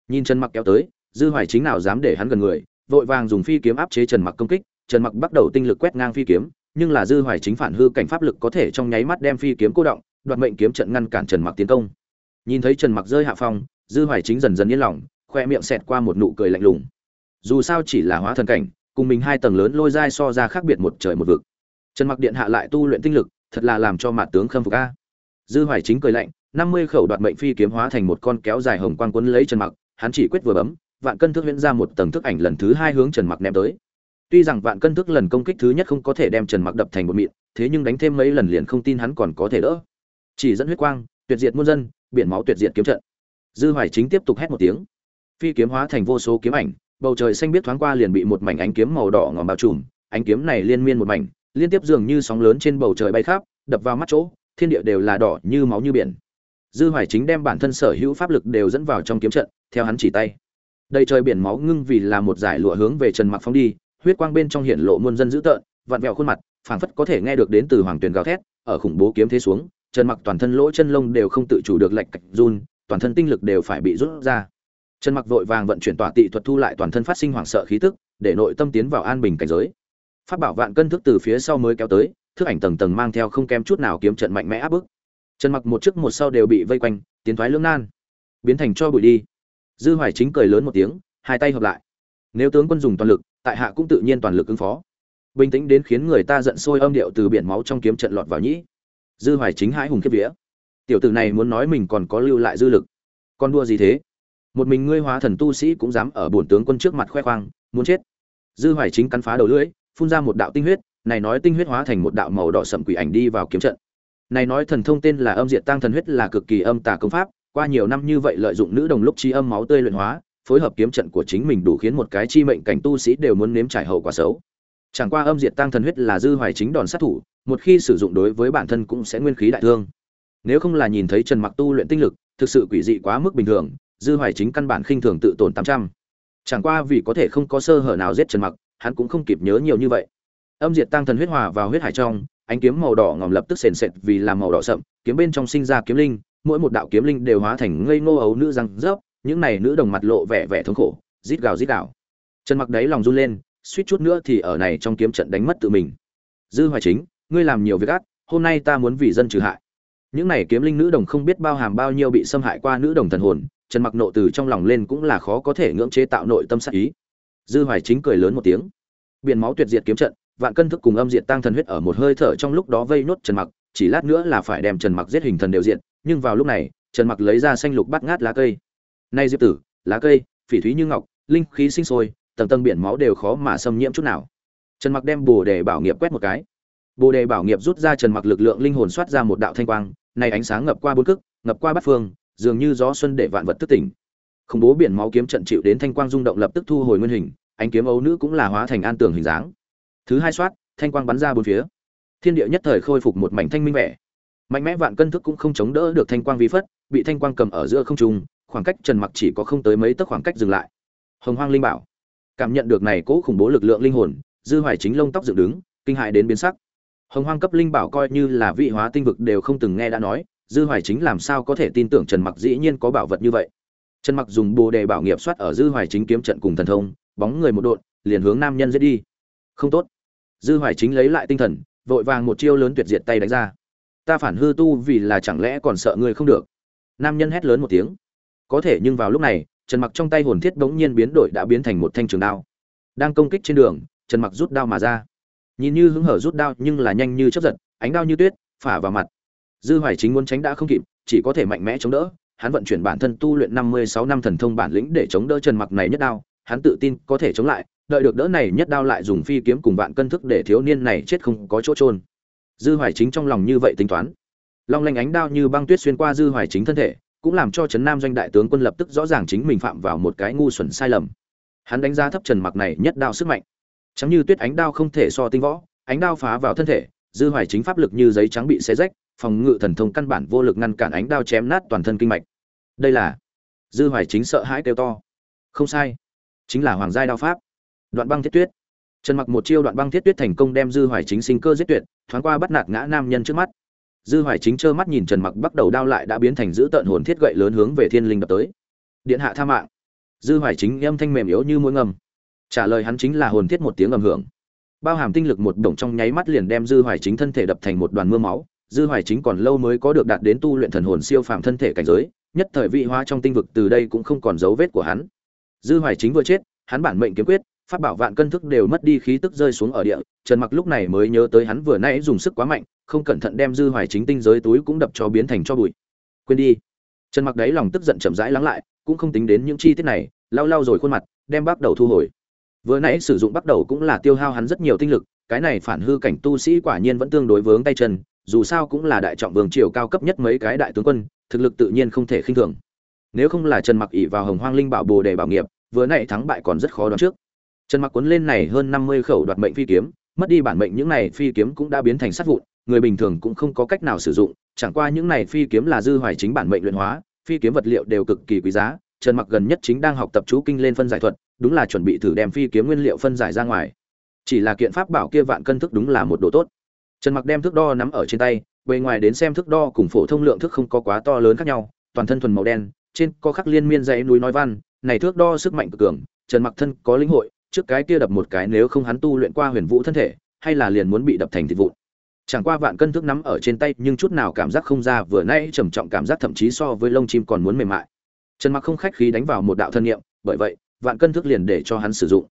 Nhìn trần mặc kéo tới, dư hoài chính nào dám để hắn gần người, vội vàng dùng phi kiếm áp chế trần mặc công kích, trần mặc bắt đầu tinh lực quét ngang phi kiếm, nhưng là dư hoài chính phản hư cảnh pháp lực có thể trong nháy mắt đem phi kiếm cô động, đoạt mệnh kiếm trận ngăn cản trần mặc tiến công. Nhìn thấy trần mặc rơi hạ phong, dư hoài chính dần dần yên lòng khoe miệng xẹt qua một nụ cười lạnh lùng. Dù sao chỉ là hóa thần cảnh, cùng mình hai tầng lớn lôi dai so ra khác biệt một trời một vực. Trần mặc điện hạ lại tu luyện tinh lực, thật là làm cho mặt tướng khâm phục a. Dư hoài chính cười lạnh, năm mươi khẩu đoạt mệnh phi kiếm hóa thành một con kéo dài hồng quang quấn lấy trần mặc, hắn chỉ quyết vừa bấm, vạn cân thức huyễn ra một tầng thức ảnh lần thứ hai hướng trần mặc ném tới. Tuy rằng vạn cân thức lần công kích thứ nhất không có thể đem trần mặc đập thành một mịn, thế nhưng đánh thêm mấy lần liền không tin hắn còn có thể đỡ. Chỉ dẫn huyết quang, tuyệt diệt muôn dân, biển máu tuyệt diệt kiếm trận. Dư hoài chính tiếp tục hét một tiếng phi kiếm hóa thành vô số kiếm ảnh, bầu trời xanh biết thoáng qua liền bị một mảnh ánh kiếm màu đỏ ngòm bao trùm, ánh kiếm này liên miên một mảnh, liên tiếp dường như sóng lớn trên bầu trời bay khắp, đập vào mắt chỗ, thiên địa đều là đỏ như máu như biển. Dư hoài chính đem bản thân sở hữu pháp lực đều dẫn vào trong kiếm trận, theo hắn chỉ tay. Đầy trời biển máu ngưng vì là một giải lụa hướng về trần mặc phóng đi, huyết quang bên trong hiện lộ muôn dân dữ tợn, vặn vẹo khuôn mặt, phảng phất có thể nghe được đến từ hoàng tuyền gào thét, ở khủng bố kiếm thế xuống, trần mặc toàn thân lỗ chân lông đều không tự chủ được lệch cạch run, toàn thân tinh lực đều phải bị rút ra trần mặc vội vàng vận chuyển tỏa tị thuật thu lại toàn thân phát sinh hoảng sợ khí tức, để nội tâm tiến vào an bình cảnh giới. Phát bảo vạn cân thức từ phía sau mới kéo tới, thức ảnh tầng tầng mang theo không kém chút nào kiếm trận mạnh mẽ áp bức. Trần mặc một trước một sau đều bị vây quanh, tiến thoái lưỡng nan. Biến thành cho bụi đi. Dư hoài chính cười lớn một tiếng, hai tay hợp lại. Nếu tướng quân dùng toàn lực, tại hạ cũng tự nhiên toàn lực ứng phó. Bình tĩnh đến khiến người ta giận sôi âm điệu từ biển máu trong kiếm trận lọt vào nhĩ. Dư hoài chính hãi hùng kiếp vía. Tiểu tử này muốn nói mình còn có lưu lại dư lực. Con đua gì thế? Một mình ngươi hóa thần tu sĩ cũng dám ở bổn tướng quân trước mặt khoe khoang, muốn chết. Dư hoài chính cắn phá đầu lưỡi, phun ra một đạo tinh huyết, này nói tinh huyết hóa thành một đạo màu đỏ sậm quỷ ảnh đi vào kiếm trận. Này nói thần thông tên là âm diệt tăng thần huyết là cực kỳ âm tà công pháp, qua nhiều năm như vậy lợi dụng nữ đồng lúc chi âm máu tươi luyện hóa, phối hợp kiếm trận của chính mình đủ khiến một cái chi mệnh cảnh tu sĩ đều muốn nếm trải hậu quả xấu. Chẳng qua âm diệt tăng thần huyết là dư hoài chính đòn sát thủ, một khi sử dụng đối với bản thân cũng sẽ nguyên khí đại thương. Nếu không là nhìn thấy trần mặc tu luyện tinh lực, thực sự quỷ dị quá mức bình thường dư hoài chính căn bản khinh thường tự tổn tám trăm. Chẳng qua vì có thể không có sơ hở nào giết trần mặc, hắn cũng không kịp nhớ nhiều như vậy. Âm diệt tăng thần huyết hòa vào huyết hải trong, ánh kiếm màu đỏ ngòm lập tức sền sệt vì làm màu đỏ sậm, kiếm bên trong sinh ra kiếm linh, mỗi một đạo kiếm linh đều hóa thành ngây ngô ấu nữ răng rớp, những này nữ đồng mặt lộ vẻ vẻ thống khổ, rít gào rít gào. Trần mặc đấy lòng run lên, suýt chút nữa thì ở này trong kiếm trận đánh mất tự mình. Dư hoài chính, ngươi làm nhiều việc ác, hôm nay ta muốn vì dân trừ hại. Những này kiếm linh nữ đồng không biết bao hàm bao nhiêu bị xâm hại qua nữ đồng thần hồn trần mặc nộ từ trong lòng lên cũng là khó có thể ngưỡng chế tạo nội tâm sát ý. Dư hoài chính cười lớn một tiếng. Biển máu tuyệt diệt kiếm trận, vạn cân thức cùng âm diệt tăng thần huyết ở một hơi thở trong lúc đó vây nốt trần mặc, chỉ lát nữa là phải đem trần mặc giết hình thần đều diện nhưng vào lúc này, trần mặc lấy ra xanh lục bắt ngát lá cây. Nay diệp tử, lá cây, phỉ thúy như ngọc, linh khí sinh sôi, tầng tầng biển máu đều khó mà xâm nhiễm chút nào. Trần mặc đem bồ đề bảo nghiệp quét một cái. Bồ đề bảo nghiệp rút ra trần mặc lực lượng linh hồn xoát ra một đạo thanh quang này ánh sáng ngập qua bốn cước, ngập qua bát phương dường như gió xuân để vạn vật thức tỉnh. Khủng bố biển máu kiếm trận chịu đến thanh quang rung động lập tức thu hồi nguyên hình, ánh kiếm ấu nữ cũng là hóa thành an tường hình dáng. Thứ hai soát, thanh quang bắn ra bốn phía. Thiên địa nhất thời khôi phục một mảnh thanh minh vẻ. Mạnh mẽ vạn cân thức cũng không chống đỡ được thanh quang vi phất, bị thanh quang cầm ở giữa không trung, khoảng cách trần mặc chỉ có không tới mấy tấc khoảng cách dừng lại. Hồng hoang linh bảo. Cảm nhận được này cố khủng bố lực lượng linh hồn, dư hoài chính lông tóc dựng đứng, kinh hại đến biến sắc. Hồng hoang cấp linh bảo coi như là vị hóa tinh vực đều không từng nghe đã nói dư hoài chính làm sao có thể tin tưởng trần mặc dĩ nhiên có bảo vật như vậy? Trần mặc dùng bồ đề bảo nghiệp soát ở dư hoài chính kiếm trận cùng thần thông, bóng người một độn, liền hướng nam nhân giết đi. Không tốt. Dư hoài chính lấy lại tinh thần, vội vàng một chiêu lớn tuyệt diệt tay đánh ra. Ta phản hư tu vì là chẳng lẽ còn sợ người không được? Nam nhân hét lớn một tiếng. Có thể nhưng vào lúc này, trần mặc trong tay hồn thiết bỗng nhiên biến đổi đã biến thành một thanh trường đao. Đang công kích trên đường, trần mặc rút đao mà ra. Nhìn như hứng hở rút đao nhưng là nhanh như chớp giật, ánh đao như tuyết, phả vào mặt dư hoài chính muốn tránh đã không kịp, chỉ có thể mạnh mẽ chống đỡ. Hắn vận chuyển bản thân tu luyện 56 năm thần thông bản lĩnh để chống đỡ trần mặc này nhất đao. Hắn tự tin có thể chống lại, đợi được đỡ này nhất đao lại dùng phi kiếm cùng vạn cân thức để thiếu niên này chết không có chỗ trôn dư hoài chính trong lòng như vậy tính toán. Long lanh ánh đao như băng tuyết xuyên qua dư hoài chính thân thể, cũng làm cho trấn nam doanh đại tướng quân lập tức rõ ràng chính mình phạm vào một cái ngu xuẩn sai lầm. Hắn đánh giá thấp trần mặc này nhất đao sức mạnh. Chẳng như tuyết ánh đao không thể so tinh võ, ánh đao phá vào thân thể, dư hoài chính pháp lực như giấy trắng bị xé rách phòng ngự thần thông căn bản vô lực ngăn cản ánh đao chém nát toàn thân kinh mạch. Đây là dư hoài chính sợ hãi kêu to. Không sai, chính là hoàng giai đao pháp. Đoạn băng thiết tuyết. Trần mặc một chiêu đoạn băng thiết tuyết thành công đem dư hoài chính sinh cơ giết tuyệt, thoáng qua bắt nạt ngã nam nhân trước mắt. Dư hoài chính trơ mắt nhìn trần mặc bắt đầu đao lại đã biến thành giữ tận hồn thiết gậy lớn hướng về thiên linh đập tới. Điện hạ tha mạng. Dư hoài chính âm thanh mềm yếu như mũi ngầm trả lời hắn chính là hồn thiết một tiếng ầm hưởng. Bao hàm tinh lực một đồng trong nháy mắt liền đem dư hoài chính thân thể đập thành một đoàn mưa máu dư hoài chính còn lâu mới có được đạt đến tu luyện thần hồn siêu phàm thân thể cảnh giới, nhất thời vị hóa trong tinh vực từ đây cũng không còn dấu vết của hắn. Dư hoài chính vừa chết, hắn bản mệnh kiếm quyết, pháp bảo vạn cân thức đều mất đi khí tức rơi xuống ở địa, trần mặc lúc này mới nhớ tới hắn vừa nãy dùng sức quá mạnh, không cẩn thận đem dư hoài chính tinh giới túi cũng đập cho biến thành cho bụi. Quên đi. Trần mặc đấy lòng tức giận chậm rãi lắng lại, cũng không tính đến những chi tiết này, lau lau rồi khuôn mặt, đem bắt đầu thu hồi. Vừa nãy sử dụng bắt đầu cũng là tiêu hao hắn rất nhiều tinh lực, cái này phản hư cảnh tu sĩ quả nhiên vẫn tương đối vướng tay chân dù sao cũng là đại trọng vương triều cao cấp nhất mấy cái đại tướng quân, thực lực tự nhiên không thể khinh thường. Nếu không là trần mặc ỷ vào hồng hoang linh bảo bồ đề bảo nghiệp, vừa nãy thắng bại còn rất khó đoán trước. Trần mặc cuốn lên này hơn 50 khẩu đoạt mệnh phi kiếm, mất đi bản mệnh những này phi kiếm cũng đã biến thành sát vụn, người bình thường cũng không có cách nào sử dụng, chẳng qua những này phi kiếm là dư hoài chính bản mệnh luyện hóa, phi kiếm vật liệu đều cực kỳ quý giá, trần mặc gần nhất chính đang học tập chú kinh lên phân giải thuật, đúng là chuẩn bị thử đem phi kiếm nguyên liệu phân giải ra ngoài. Chỉ là kiện pháp bảo kia vạn cân thức đúng là một đồ tốt trần mặc đem thước đo nắm ở trên tay, bề ngoài đến xem thước đo cùng phổ thông lượng thước không có quá to lớn khác nhau, toàn thân thuần màu đen, trên có khắc liên miên dãy núi nói văn, này thước đo sức mạnh cực cường, trần mặc thân có linh hội, trước cái kia đập một cái nếu không hắn tu luyện qua huyền vũ thân thể, hay là liền muốn bị đập thành thịt vụn. Chẳng qua vạn cân thước nắm ở trên tay, nhưng chút nào cảm giác không ra, vừa nãy trầm trọng cảm giác thậm chí so với lông chim còn muốn mềm mại. Trần mặc không khách khí đánh vào một đạo thân niệm, bởi vậy, vạn cân thước liền để cho hắn sử dụng.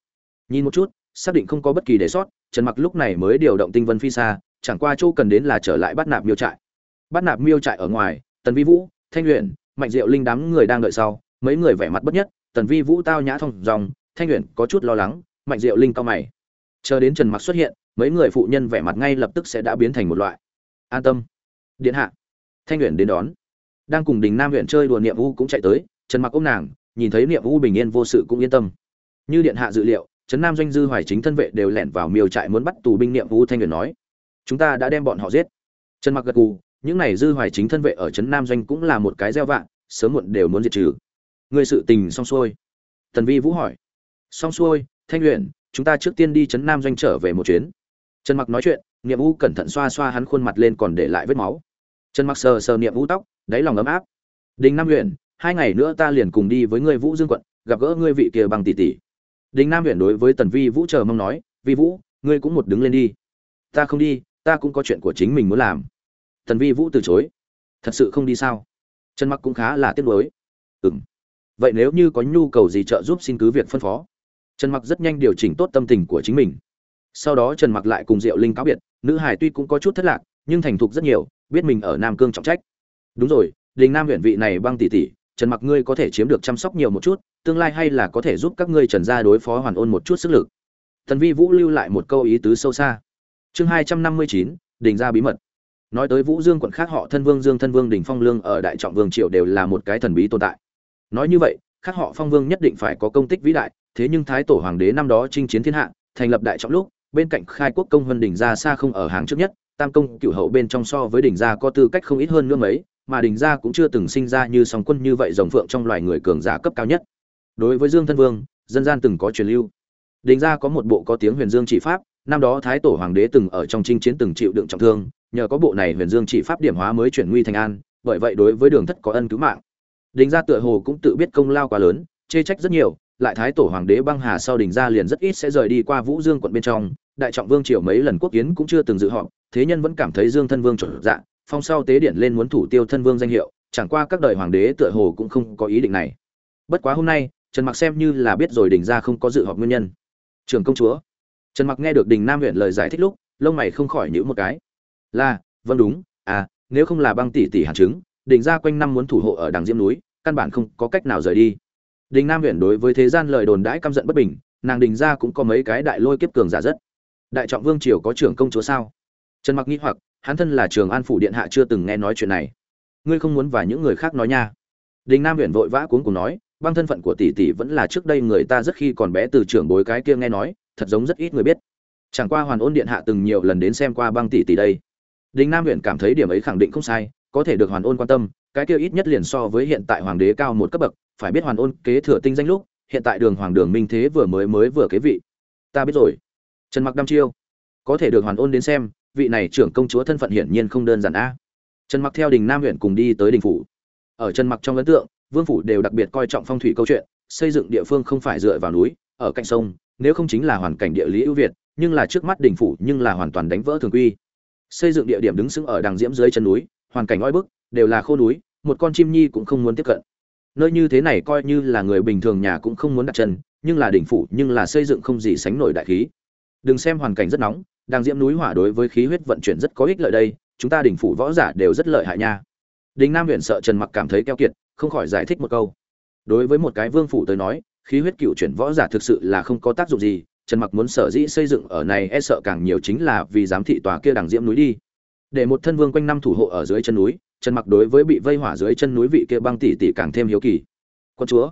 Nhìn một chút, xác định không có bất kỳ để sót, trần mặc lúc này mới điều động tinh vân phi xa chẳng qua chỗ cần đến là trở lại bắt nạp miêu trại. Bắt nạp miêu trại ở ngoài, tần vi vũ, thanh luyện mạnh diệu linh đám người đang đợi sau, mấy người vẻ mặt bất nhất, tần vi vũ tao nhã thông dòng thanh luyện có chút lo lắng, mạnh diệu linh cao mày. Chờ đến trần mặc xuất hiện, mấy người phụ nhân vẻ mặt ngay lập tức sẽ đã biến thành một loại. An tâm. Điện hạ. Thanh luyện đến đón. Đang cùng đình nam huyện chơi đùa niệm u cũng chạy tới, trần mặc ôm nàng, nhìn thấy niệm u bình yên vô sự cũng yên tâm. Như điện hạ dự liệu, trấn nam doanh dư hoài chính thân vệ đều lẻn vào miêu trại muốn bắt tù binh niệm u, thanh luyện nói chúng ta đã đem bọn họ giết. Trần mặc gật gù, những này dư hoài chính thân vệ ở trấn nam doanh cũng là một cái gieo vạn sớm muộn đều muốn diệt trừ. Người sự tình xong xuôi. Tần vi vũ hỏi. Xong xuôi, thanh luyện chúng ta trước tiên đi trấn nam doanh trở về một chuyến. Trần mặc nói chuyện, niệm u cẩn thận xoa xoa hắn khuôn mặt lên còn để lại vết máu. Trần mặc sờ sờ niệm u tóc, đáy lòng ấm áp. Đình nam huyện hai ngày nữa ta liền cùng đi với ngươi vũ dương quận, gặp gỡ ngươi vị kia bằng tỷ tỷ. Đình nam huyện đối với tần vi vũ chờ mong nói, vi vũ, ngươi cũng một đứng lên đi. Ta không đi ta cũng có chuyện của chính mình muốn làm. Tần vi vũ từ chối. Thật sự không đi sao? Trần mặc cũng khá là tiếc nuối. Ừm. Vậy nếu như có nhu cầu gì trợ giúp xin cứ việc phân phó. Trần mặc rất nhanh điều chỉnh tốt tâm tình của chính mình. Sau đó trần mặc lại cùng diệu linh cáo biệt. Nữ hải tuy cũng có chút thất lạc, nhưng thành thục rất nhiều, biết mình ở nam cương trọng trách. Đúng rồi, đình nam huyện vị này băng tỷ tỷ, trần mặc ngươi có thể chiếm được chăm sóc nhiều một chút, tương lai hay là có thể giúp các ngươi trần gia đối phó hoàn ôn một chút sức lực. Thần vi vũ lưu lại một câu ý tứ sâu xa chương hai trăm năm mươi chín, đình gia bí mật. Nói tới vũ dương quận khác họ thân vương, dương thân vương, đình phong lương ở đại trọng vương triều đều là một cái thần bí tồn tại. Nói như vậy, khác họ phong vương nhất định phải có công tích vĩ đại, thế nhưng thái tổ hoàng đế năm đó chinh chiến thiên hạ, thành lập đại trọng lúc, bên cạnh khai quốc công vân đỉnh gia xa không ở hàng trước nhất, tam công cựu hậu bên trong so với đỉnh gia có tư cách không ít hơn nữa mấy, mà đỉnh gia cũng chưa từng sinh ra như song quân như vậy rồng phượng trong loài người cường giả cấp cao nhất. Đối với dương thân vương, dân gian từng có truyền lưu. Đỉnh gia có một bộ có tiếng huyền dương chỉ pháp năm đó thái tổ hoàng đế từng ở trong chinh chiến từng chịu đựng trọng thương, nhờ có bộ này huyền dương chỉ pháp điểm hóa mới chuyển nguy thành an, bởi vậy đối với đường thất có ân cứu mạng. Đỉnh gia tựa hồ cũng tự biết công lao quá lớn, chê trách rất nhiều, lại thái tổ hoàng đế băng hà sau đỉnh gia liền rất ít sẽ rời đi qua vũ dương quận bên trong, đại trọng vương triều mấy lần quốc kiến cũng chưa từng dự họp, thế nhân vẫn cảm thấy dương thân vương chuẩn dạ phong sau tế điển lên muốn thủ tiêu thân vương danh hiệu, chẳng qua các đời hoàng đế tựa hồ cũng không có ý định này. Bất quá hôm nay, trần mặc xem như là biết rồi đình ra không có dự họp nguyên nhân. Trường công chúa trần mặc nghe được đình nam huyện lời giải thích lúc, lông mày không khỏi nhíu một cái. Là vâng đúng à nếu không là băng tỷ tỷ hàn chứng, đình ra quanh năm muốn thủ hộ ở đằng diêm núi, căn bản không có cách nào rời đi. Đình nam huyện đối với thế gian lời đồn đãi căm giận bất bình, nàng đình ra cũng có mấy cái đại lôi kiếp cường giả rất. Đại trọng vương triều có trưởng công chúa sao? Trần mặc nghĩ hoặc, hắn thân là trường an phủ điện hạ chưa từng nghe nói chuyện này. Ngươi không muốn và những người khác nói nha. Đình nam huyện vội vã cuống cùng nói, băng thân phận của tỷ tỷ vẫn là trước đây người ta rất khi còn bé từ trưởng bối cái kia nghe nói thật giống rất ít người biết. Chẳng qua hoàn ôn điện hạ từng nhiều lần đến xem qua băng tỷ tỷ đây. Đình nam huyện cảm thấy điểm ấy khẳng định không sai, có thể được hoàn ôn quan tâm, cái kia ít nhất liền so với hiện tại hoàng đế cao một cấp bậc, phải biết hoàn ôn kế thừa tinh danh lúc, hiện tại đường hoàng đường minh thế vừa mới mới vừa kế vị. Ta biết rồi. Trần mặc đăm chiêu. Có thể được hoàn ôn đến xem, vị này trưởng công chúa thân phận hiển nhiên không đơn giản a. Trần mặc theo đình nam huyện cùng đi tới đình phủ. Ở trần mặc trong ấn tượng, vương phủ đều đặc biệt coi trọng phong thủy câu chuyện, xây dựng địa phương không phải dựa vào núi, ở cạnh sông nếu không chính là hoàn cảnh địa lý ưu việt, nhưng là trước mắt đỉnh phủ nhưng là hoàn toàn đánh vỡ thường quy. Xây dựng địa điểm đứng sững ở đằng diễm dưới chân núi, hoàn cảnh oi bức, đều là khô núi, một con chim nhi cũng không muốn tiếp cận. Nơi như thế này coi như là người bình thường nhà cũng không muốn đặt chân, nhưng là đỉnh phủ nhưng là xây dựng không gì sánh nổi đại khí. Đừng xem hoàn cảnh rất nóng đang diễm núi hỏa đối với khí huyết vận chuyển rất có ích lợi đây, chúng ta đỉnh phủ võ giả đều rất lợi hại nha. Đình nam huyện sợ trần mặc cảm thấy keo kiệt, không khỏi giải thích một câu. Đối với một cái vương phủ tới nói khí huyết cựu chuyển võ giả thực sự là không có tác dụng gì, trần mặc muốn sở dĩ xây dựng ở này e sợ càng nhiều chính là vì giám thị tòa kia đằng diễm núi đi. Để một thân vương quanh năm thủ hộ ở dưới chân núi, trần mặc đối với bị vây hỏa dưới chân núi vị kia băng tỷ tỷ càng thêm hiếu kỳ. Quân chúa,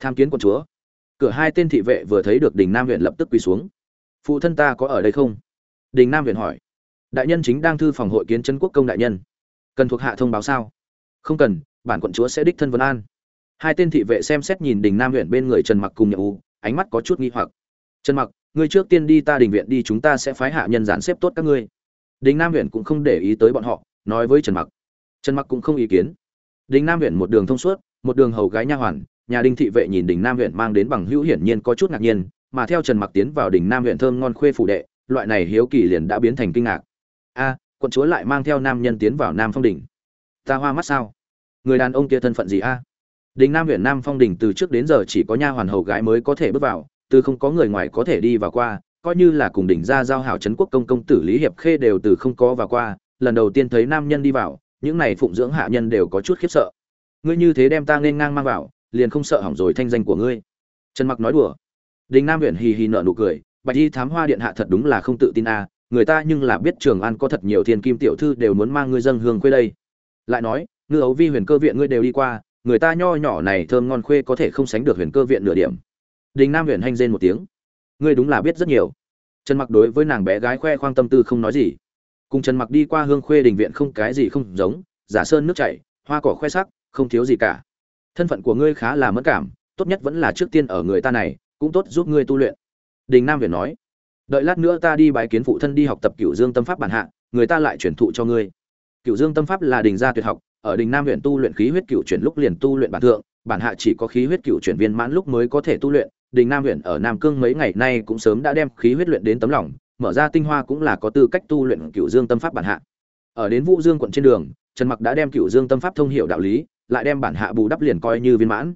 tham kiến quân chúa. Cửa hai tên thị vệ vừa thấy được đình nam huyện lập tức quỳ xuống. Phụ thân ta có ở đây không? Đình nam huyện hỏi. Đại nhân chính đang thư phòng hội kiến chân quốc công đại nhân. Cần thuộc hạ thông báo sao? Không cần, bản quận chúa sẽ đích thân vân an hai tên thị vệ xem xét nhìn đình nam huyện bên người trần mặc cùng nhậm u, ánh mắt có chút nghi hoặc. Trần mặc, ngươi trước tiên đi ta đình viện đi, chúng ta sẽ phái hạ nhân dàn xếp tốt các ngươi. Đình nam huyện cũng không để ý tới bọn họ, nói với trần mặc. Trần mặc cũng không ý kiến. Đình nam huyện một đường thông suốt, một đường hầu gái nha hoàn, nhà đinh thị vệ nhìn đình nam huyện mang đến bằng hữu hiển nhiên có chút ngạc nhiên, mà theo trần mặc tiến vào đình nam huyện thơm ngon khuê phủ đệ, loại này hiếu kỳ liền đã biến thành kinh ngạc. A, quận chúa lại mang theo nam nhân tiến vào nam phong đỉnh. Ta hoa mắt sao? Người đàn ông kia thân phận gì a? Đình nam huyện nam phong đình từ trước đến giờ chỉ có nha hoàn hầu gái mới có thể bước vào, từ không có người ngoài có thể đi vào qua, coi như là cùng đỉnh ra giao hảo trấn quốc công công tử lý hiệp khê đều từ không có vào qua, lần đầu tiên thấy nam nhân đi vào, những này phụng dưỡng hạ nhân đều có chút khiếp sợ. Ngươi như thế đem ta nên ngang mang vào, liền không sợ hỏng rồi thanh danh của ngươi. Trần mặc nói đùa. Đình nam huyện hì hì nợ nụ cười, bạch y thám hoa điện hạ thật đúng là không tự tin a người ta nhưng là biết trường an có thật nhiều thiên kim tiểu thư đều muốn mang ngươi dâng hương quê đây. Lại nói, ngư ấu vi huyền cơ viện ngươi đều đi qua người ta nho nhỏ này thơm ngon khuê có thể không sánh được huyền cơ viện nửa điểm. Đình nam huyền hanh rên một tiếng. Ngươi đúng là biết rất nhiều. Trần mặc đối với nàng bé gái khoe khoang tâm tư không nói gì. Cùng trần mặc đi qua hương khuê đình viện không cái gì không giống, giả sơn nước chảy, hoa cỏ khoe sắc, không thiếu gì cả. Thân phận của ngươi khá là mất cảm, tốt nhất vẫn là trước tiên ở người ta này, cũng tốt giúp ngươi tu luyện. Đình nam huyền nói. Đợi lát nữa ta đi bái kiến phụ thân đi học tập cửu dương tâm pháp bản hạ, người ta lại chuyển thụ cho ngươi. Cửu dương tâm pháp là đình gia tuyệt học ở đình nam huyện tu luyện khí huyết cửu chuyển lúc liền tu luyện bản thượng, bản hạ chỉ có khí huyết cửu chuyển viên mãn lúc mới có thể tu luyện, đình nam huyện ở nam cương mấy ngày nay cũng sớm đã đem khí huyết luyện đến tấm lòng, mở ra tinh hoa cũng là có tư cách tu luyện cửu dương tâm pháp bản hạ. Ở đến vũ dương quận trên đường, trần mặc đã đem cửu dương tâm pháp thông hiểu đạo lý, lại đem bản hạ bù đắp liền coi như viên mãn.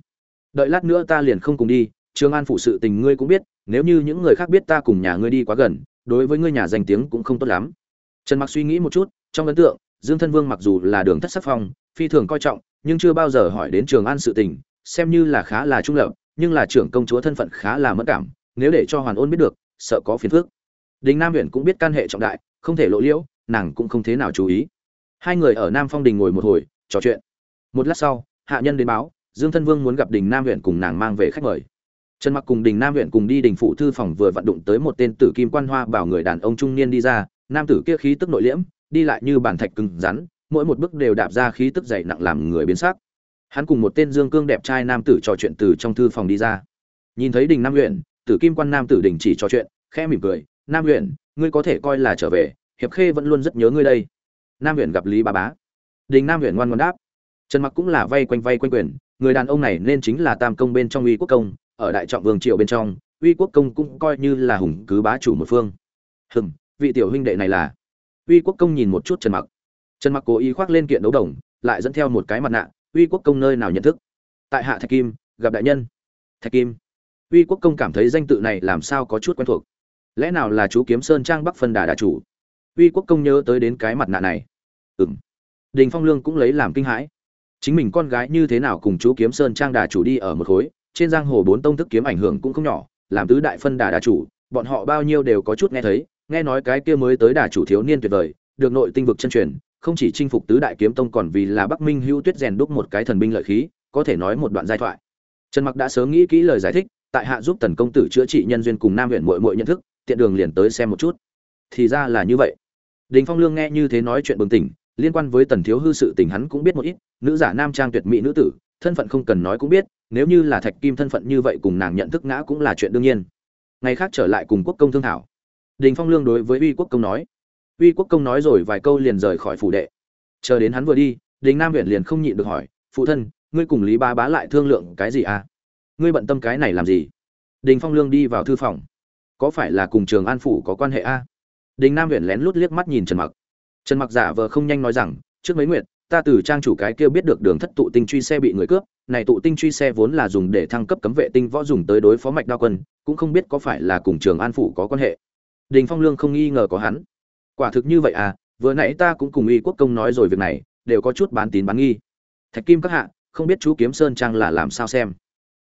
Đợi lát nữa ta liền không cùng đi trương an phụ sự tình ngươi cũng biết, nếu như những người khác biết ta cùng nhà ngươi đi quá gần, đối với ngươi nhà danh tiếng cũng không tốt lắm. Trần mặc suy nghĩ một chút, trong ấn tượng dương thân vương mặc dù là đường thất sắc phong, phi thường coi trọng, nhưng chưa bao giờ hỏi đến trường an sự tình, xem như là khá là trung lập, nhưng là trưởng công chúa thân phận khá là mất cảm, nếu để cho hoàn ôn biết được, sợ có phiền phức. Đình nam huyện cũng biết can hệ trọng đại, không thể lộ liễu, nàng cũng không thế nào chú ý. Hai người ở nam phong đình ngồi một hồi, trò chuyện. Một lát sau, hạ nhân đến báo, dương thân vương muốn gặp đình nam huyện cùng nàng mang về khách mời. Trần mặc cùng đình nam huyện cùng đi đình phụ thư phòng vừa vận đụng tới một tên tử kim quan hoa bảo người đàn ông trung niên đi ra, nam tử kia khí tức nội liễm đi lại như bàn thạch cứng rắn mỗi một bước đều đạp ra khí tức dày nặng làm người biến sắc. Hắn cùng một tên dương cương đẹp trai nam tử trò chuyện từ trong thư phòng đi ra. Nhìn thấy đình nam Uyển, tử kim quan nam tử đình chỉ trò chuyện khẽ mỉm cười nam Uyển, ngươi có thể coi là trở về hiệp khê vẫn luôn rất nhớ ngươi đây. Nam Uyển gặp lý Bá bá. Đình nam Uyển ngoan ngoãn đáp trần mặc cũng là vay quanh vay quanh quyền người đàn ông này nên chính là tam công bên trong uy quốc công ở đại trọng vương triều bên trong uy quốc công cũng coi như là hùng cứ bá chủ một phương. Hừm vị tiểu huynh đệ này là uy quốc công nhìn một chút trần mặc. Trần mặc cố ý khoác lên kiện đấu đồng, lại dẫn theo một cái mặt nạ, uy quốc công nơi nào nhận thức? Tại hạ thạch kim, gặp đại nhân. Thạch kim? Uy quốc công cảm thấy danh tự này làm sao có chút quen thuộc. Lẽ nào là chú kiếm sơn trang bắc phân đà đà chủ? Uy quốc công nhớ tới đến cái mặt nạ này. Ừm. Đình phong lương cũng lấy làm kinh hãi. Chính mình con gái như thế nào cùng chú kiếm sơn trang đà chủ đi ở một khối, trên giang hồ bốn tông thức kiếm ảnh hưởng cũng không nhỏ, làm tứ đại phân đà đà chủ, bọn họ bao nhiêu đều có chút nghe thấy nghe nói cái kia mới tới đà chủ thiếu niên tuyệt vời, được nội tinh vực chân truyền, không chỉ chinh phục tứ đại kiếm tông còn vì là bắc minh hữu tuyết rèn đúc một cái thần binh lợi khí, có thể nói một đoạn giai thoại. Trần mặc đã sớm nghĩ kỹ lời giải thích, tại hạ giúp tần công tử chữa trị nhân duyên cùng nam huyện muội muội nhận thức, tiện đường liền tới xem một chút. Thì ra là như vậy. Đình phong lương nghe như thế nói chuyện bừng tỉnh, liên quan với tần thiếu hư sự tình hắn cũng biết một ít, nữ giả nam trang tuyệt mỹ nữ tử, thân phận không cần nói cũng biết, nếu như là thạch kim thân phận như vậy cùng nàng nhận thức ngã cũng là chuyện đương nhiên. Ngày khác trở lại cùng quốc công thương thảo đình phong lương đối với uy quốc công nói. Uy quốc công nói rồi vài câu liền rời khỏi phủ đệ. Chờ đến hắn vừa đi, đình nam huyện liền không nhịn được hỏi, phụ thân, ngươi cùng lý ba bá lại thương lượng cái gì à? Ngươi bận tâm cái này làm gì? Đình phong lương đi vào thư phòng. Có phải là cùng trường an phủ có quan hệ a à? đình nam huyện lén lút liếc mắt nhìn trần mặc. Trần mặc giả vờ không nhanh nói rằng, trước mấy nguyện ta từ trang chủ cái kia biết được đường thất tụ tinh truy xe bị người cướp, này tụ tinh truy xe vốn là dùng để thăng cấp cấm vệ tinh võ dùng tới đối phó mạch đa quân, cũng không biết có phải là cùng trường an phủ có quan hệ đình phong lương không nghi ngờ có hắn. Quả thực như vậy à vừa nãy ta cũng cùng y quốc công nói rồi việc này, đều có chút bán tín bán nghi. Thạch kim các hạ, không biết chú kiếm sơn trang là làm sao xem.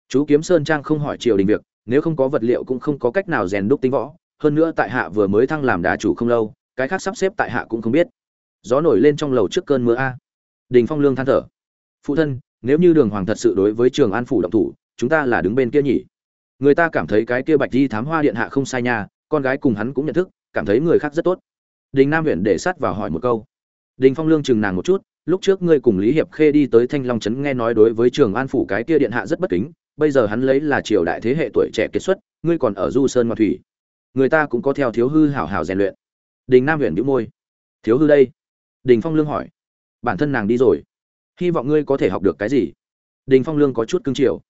Chú kiếm sơn trang không hỏi triều đình việc, nếu không có vật liệu cũng không có cách nào rèn đúc tinh võ, hơn nữa tại hạ vừa mới thăng làm đá chủ không lâu, cái khác sắp xếp tại hạ cũng không biết. Gió nổi lên trong lầu trước cơn mưa a. Đình phong lương than thở. Phụ thân, nếu như đường hoàng thật sự đối với trường an phủ động thủ, chúng ta là đứng bên kia nhỉ? Người ta cảm thấy cái kia bạch di thám hoa điện hạ không sai nha con gái cùng hắn cũng nhận thức, cảm thấy người khác rất tốt. Đình nam huyện để sát vào hỏi một câu. Đình phong lương chừng nàng một chút, lúc trước ngươi cùng lý hiệp khê đi tới thanh long trấn nghe nói đối với trường an phủ cái kia điện hạ rất bất kính, bây giờ hắn lấy là triều đại thế hệ tuổi trẻ kiệt xuất, ngươi còn ở du sơn ngoại thủy. Người ta cũng có theo thiếu hư hảo hảo rèn luyện. Đình nam huyền bĩu môi. Thiếu hư đây? Đình phong lương hỏi. Bản thân nàng đi rồi. Hy vọng ngươi có thể học được cái gì? Đình phong lương có chút cưng chiều.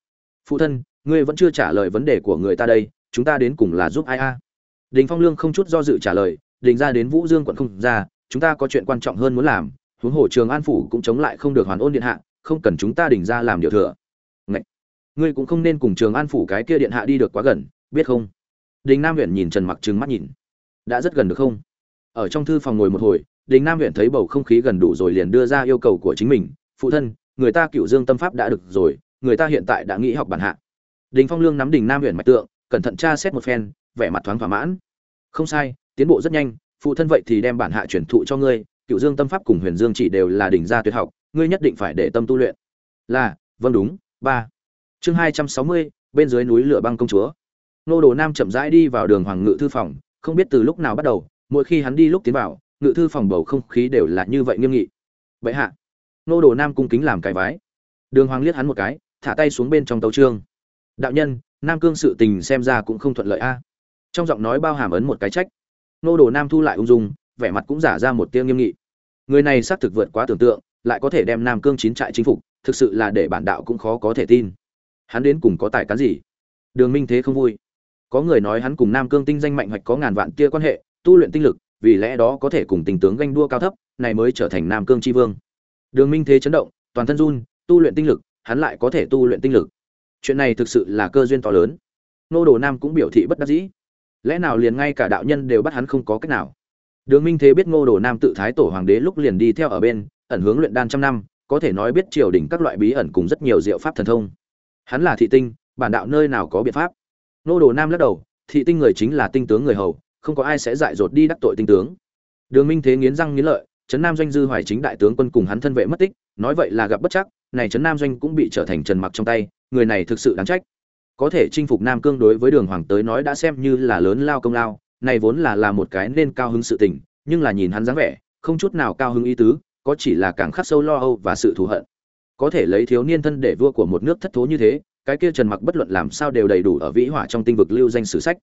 Phụ thân, ngươi vẫn chưa trả lời vấn đề của người ta đây, chúng ta đến cùng là giúp ai a? Đình phong lương không chút do dự trả lời, đình ra đến vũ dương quận không ra, chúng ta có chuyện quan trọng hơn muốn làm, huống hồ trường an phủ cũng chống lại không được hoàn ôn điện hạ, không cần chúng ta đình ra làm điều thừa. Ngậy! ngươi cũng không nên cùng trường an phủ cái kia điện hạ đi được quá gần, biết không? Đình nam huyện nhìn trần mặc trừng mắt nhìn. Đã rất gần được không? Ở trong thư phòng ngồi một hồi, đình nam huyện thấy bầu không khí gần đủ rồi liền đưa ra yêu cầu của chính mình. Phụ thân, người ta cựu dương tâm pháp đã được rồi, người ta hiện tại đã nghĩ học bản hạ. Đình phong lương nắm đình nam huyện mạch tượng, cẩn thận tra xét một phen vẻ mặt thoáng thỏa mãn. Không sai, tiến bộ rất nhanh, phụ thân vậy thì đem bản hạ truyền thụ cho ngươi, cựu dương tâm pháp cùng huyền dương chỉ đều là đỉnh gia tuyệt học, ngươi nhất định phải để tâm tu luyện. Là vâng đúng, ba. Chương hai trăm sáu mươi, bên dưới núi lửa băng công chúa. Nô đồ nam chậm rãi đi vào đường hoàng ngự thư phòng, không biết từ lúc nào bắt đầu, mỗi khi hắn đi lúc tiến vào, ngự thư phòng bầu không khí đều là như vậy nghiêm nghị. Vậy hạ. Nô đồ nam cung kính làm cái vái. Đường hoàng liếc hắn một cái, thả tay xuống bên trong tấu trương đạo nhân, nam cương sự tình xem ra cũng không thuận lợi a trong giọng nói bao hàm ấn một cái trách. Nô đồ nam thu lại ung dung, vẻ mặt cũng giả ra một tiếng nghiêm nghị. Người này xác thực vượt quá tưởng tượng, lại có thể đem nam cương chín trại chính phục, thực sự là để bản đạo cũng khó có thể tin. Hắn đến cùng có tài cán gì? Đường minh thế không vui. Có người nói hắn cùng nam cương tinh danh mạnh hoạch có ngàn vạn tia quan hệ, tu luyện tinh lực, vì lẽ đó có thể cùng tình tướng ganh đua cao thấp, này mới trở thành nam cương tri vương. Đường minh thế chấn động, toàn thân run, tu luyện tinh lực, hắn lại có thể tu luyện tinh lực. Chuyện này thực sự là cơ duyên to lớn. Nô đồ nam cũng biểu thị bất đắc dĩ lẽ nào liền ngay cả đạo nhân đều bắt hắn không có cách nào? Đường minh thế biết ngô đồ nam tự thái tổ hoàng đế lúc liền đi theo ở bên, ẩn hướng luyện đan trăm năm, có thể nói biết triều đình các loại bí ẩn cùng rất nhiều diệu pháp thần thông. Hắn là thị tinh, bản đạo nơi nào có biện pháp? Ngô đồ nam lắc đầu, thị tinh người chính là tinh tướng người hầu, không có ai sẽ dại dột đi đắc tội tinh tướng. Đường minh thế nghiến răng nghiến lợi, trấn nam doanh dư hoài chính đại tướng quân cùng hắn thân vệ mất tích, nói vậy là gặp bất chắc, này trấn nam doanh cũng bị trở thành trần mặc trong tay, người này thực sự đáng trách có thể chinh phục nam cương đối với đường hoàng tới nói đã xem như là lớn lao công lao, này vốn là là một cái nên cao hứng sự tình, nhưng là nhìn hắn dáng vẻ, không chút nào cao hứng ý tứ, có chỉ là càng khắc sâu lo âu và sự thù hận. Có thể lấy thiếu niên thân để vua của một nước thất thố như thế, cái kia trần mặc bất luận làm sao đều đầy đủ ở vĩ hỏa trong tinh vực lưu danh sử sách.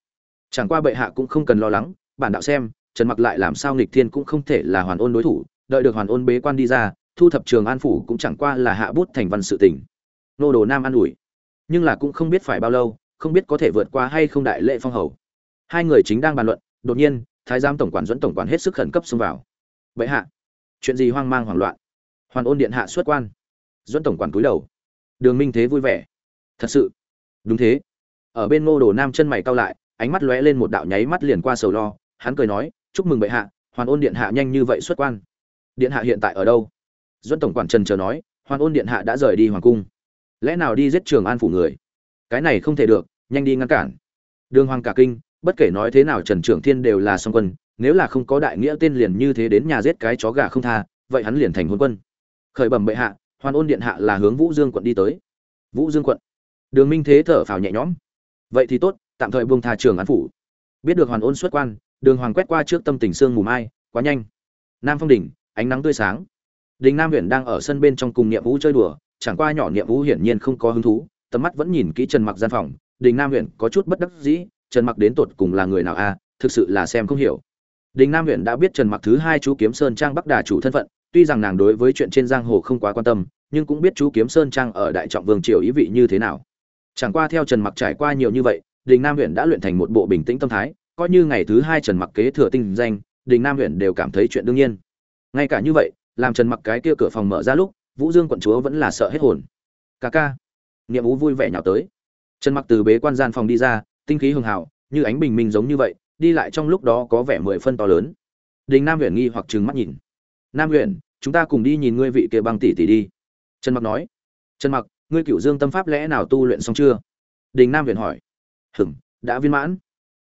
Chẳng qua bệ hạ cũng không cần lo lắng, bản đạo xem, trần mặc lại làm sao nghịch thiên cũng không thể là hoàn ôn đối thủ, đợi được hoàn ôn bế quan đi ra, thu thập trường an phủ cũng chẳng qua là hạ bút thành văn sự tình. Nô đồ nam an ủi nhưng là cũng không biết phải bao lâu, không biết có thể vượt qua hay không đại lệ phong hầu. Hai người chính đang bàn luận, đột nhiên, thái giám tổng quản dẫn tổng quản hết sức khẩn cấp xông vào. Vậy hạ, chuyện gì hoang mang hoảng loạn? Hoàn ôn điện hạ xuất quan. Dẫn tổng quản cúi đầu. Đường minh thế vui vẻ. Thật sự? Đúng thế. Ở bên ngô đồ nam chân mày cau lại, ánh mắt lóe lên một đạo nháy mắt liền qua sầu lo. Hắn cười nói, chúc mừng bệ hạ, hoàn ôn điện hạ nhanh như vậy xuất quan. Điện hạ hiện tại ở đâu? Dẫn tổng quản trần chờ nói, hoàn ôn điện hạ đã rời đi hoàng cung lẽ nào đi giết trường an phủ người? Cái này không thể được, nhanh đi ngăn cản. Đường hoàng cả kinh, bất kể nói thế nào trần trưởng thiên đều là song quân, nếu là không có đại nghĩa tên liền như thế đến nhà giết cái chó gà không tha, vậy hắn liền thành hôn quân. Khởi bẩm bệ hạ, hoàn ôn điện hạ là hướng vũ dương quận đi tới. Vũ dương quận. Đường minh thế thở phào nhẹ nhõm. Vậy thì tốt, tạm thời buông tha trường án phủ. Biết được hoàn ôn xuất quan, đường hoàng quét qua trước tâm tình sương mù mai, quá nhanh. Nam phong đỉnh, ánh nắng tươi sáng. Đình nam huyện đang ở sân bên trong cùng niệm vũ chơi đùa chẳng qua nhỏ niệm vũ hiển nhiên không có hứng thú, tầm mắt vẫn nhìn kỹ trần mặc gian phòng, đình nam huyện có chút bất đắc dĩ, trần mặc đến tột cùng là người nào a, thực sự là xem không hiểu. Đình nam huyện đã biết trần mặc thứ hai chú kiếm sơn trang bắc đà chủ thân phận, tuy rằng nàng đối với chuyện trên giang hồ không quá quan tâm, nhưng cũng biết chú kiếm sơn trang ở đại trọng vương triều ý vị như thế nào. Chẳng qua theo trần mặc trải qua nhiều như vậy, đình nam huyện đã luyện thành một bộ bình tĩnh tâm thái, coi như ngày thứ hai trần mặc kế thừa tinh danh, đình nam huyện đều cảm thấy chuyện đương nhiên. Ngay cả như vậy, làm trần mặc cái kia cửa phòng mở ra lúc vũ dương quận chúa vẫn là sợ hết hồn. Ca ca. Nghiệm ú vui vẻ nhào tới. Trần mặc từ bế quan gian phòng đi ra, tinh khí hường hào, như ánh bình minh giống như vậy, đi lại trong lúc đó có vẻ mười phân to lớn. Đình nam huyện nghi hoặc trừng mắt nhìn. Nam huyện chúng ta cùng đi nhìn ngươi vị kia băng tỷ tỷ đi. Trần mặc nói. Trần mặc, ngươi cựu dương tâm pháp lẽ nào tu luyện xong chưa? Đình nam huyện hỏi. Hừng đã viên mãn.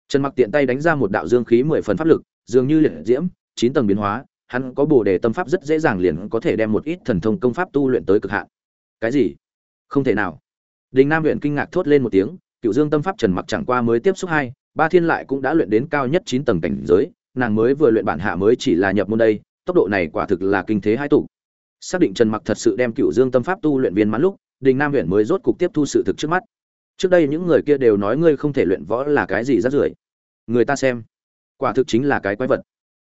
Trần mặc tiện tay đánh ra một đạo dương khí mười phần pháp lực, dường như liệt diễm, chín tầng biến hóa hắn có bổ đề tâm pháp rất dễ dàng liền có thể đem một ít thần thông công pháp tu luyện tới cực hạn. Cái gì? Không thể nào. Đình nam luyện kinh ngạc thốt lên một tiếng, cựu dương tâm pháp trần mặc chẳng qua mới tiếp xúc hai, ba thiên lại cũng đã luyện đến cao nhất chín tầng cảnh giới, nàng mới vừa luyện bản hạ mới chỉ là nhập môn đây, tốc độ này quả thực là kinh thế hai tụ. Xác định trần mặc thật sự đem cựu dương tâm pháp tu luyện viên mãn lúc, đình nam huyện mới rốt cục tiếp thu sự thực trước mắt. Trước đây những người kia đều nói ngươi không thể luyện võ là cái gì rát rưởi? Người ta xem. Quả thực chính là cái quái vật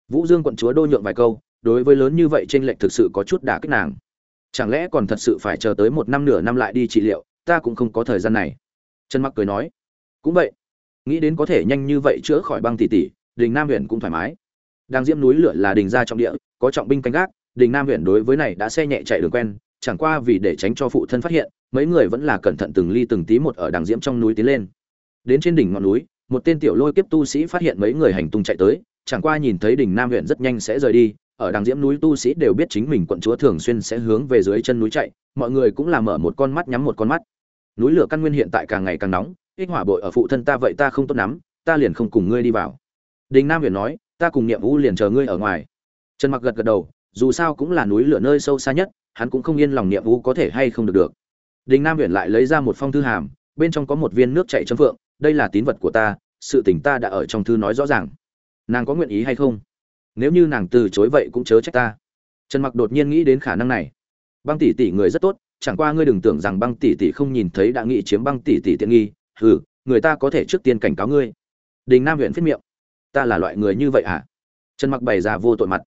vũ dương quận chúa đô nhượng vài câu, đối với lớn như vậy trên lệnh thực sự có chút đả kích nàng. Chẳng lẽ còn thật sự phải chờ tới một năm nửa năm lại đi trị liệu, ta cũng không có thời gian này. Trần mặc cười nói, cũng vậy. Nghĩ đến có thể nhanh như vậy chữa khỏi băng tỷ tỷ đình nam huyện cũng thoải mái. Đang diễm núi lửa là đình gia trọng địa, có trọng binh canh gác, đình nam huyện đối với này đã xe nhẹ chạy đường quen, chẳng qua vì để tránh cho phụ thân phát hiện, mấy người vẫn là cẩn thận từng ly từng tí một ở đằng diễm trong núi tiến lên. Đến trên đỉnh ngọn núi, một tên tiểu lôi kiếp tu sĩ phát hiện mấy người hành tung chạy tới chẳng qua nhìn thấy đỉnh nam huyện rất nhanh sẽ rời đi, ở đằng diễm núi tu sĩ đều biết chính mình quận chúa thường xuyên sẽ hướng về dưới chân núi chạy, mọi người cũng là mở một con mắt nhắm một con mắt. Núi lửa căn nguyên hiện tại càng ngày càng nóng, ích hỏa bội ở phụ thân ta vậy ta không tốt lắm, ta liền không cùng ngươi đi vào. Đỉnh nam huyền nói, ta cùng niệm vũ liền chờ ngươi ở ngoài. Trần mặc gật gật đầu, dù sao cũng là núi lửa nơi sâu xa nhất, hắn cũng không yên lòng niệm vũ có thể hay không được được. Đỉnh nam huyền lại lấy ra một phong thư hàm, bên trong có một viên nước chảy chấm phượng, đây là tín vật của ta, sự tình ta đã ở trong thư nói rõ ràng nàng có nguyện ý hay không? Nếu như nàng từ chối vậy cũng chớ trách ta. Trần mặc đột nhiên nghĩ đến khả năng này. Băng tỷ tỷ người rất tốt, chẳng qua ngươi đừng tưởng rằng băng tỷ tỷ không nhìn thấy đã nghĩ chiếm băng tỷ tỷ tiện nghi. Hừ, người ta có thể trước tiên cảnh cáo ngươi. Đình nam huyện phết miệng. Ta là loại người như vậy à? Trần mặc bày ra vô tội mặt.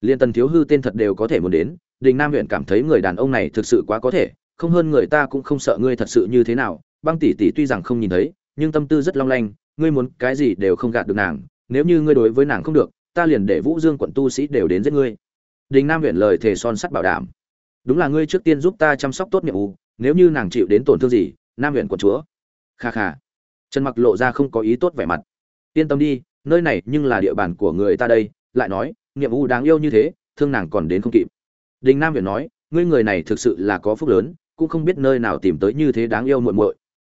Liên tần thiếu hư tên thật đều có thể muốn đến. Đình nam huyện cảm thấy người đàn ông này thực sự quá có thể. Không hơn người ta cũng không sợ ngươi thật sự như thế nào. Băng tỷ tỷ tuy rằng không nhìn thấy, nhưng tâm tư rất long lanh. Ngươi muốn cái gì đều không gạt được nàng nếu như ngươi đối với nàng không được, ta liền để vũ dương quận tu sĩ đều đến giết ngươi. Đình nam huyện lời thề son sắt bảo đảm. Đúng là ngươi trước tiên giúp ta chăm sóc tốt nhiệm vụ, nếu như nàng chịu đến tổn thương gì, nam huyện quận chúa. Kha kha. Trần mặc lộ ra không có ý tốt vẻ mặt. Yên tâm đi, nơi này nhưng là địa bàn của người ta đây, lại nói, nhiệm vụ đáng yêu như thế, thương nàng còn đến không kịp. Đình nam huyện nói, ngươi người này thực sự là có phúc lớn, cũng không biết nơi nào tìm tới như thế đáng yêu muội muội.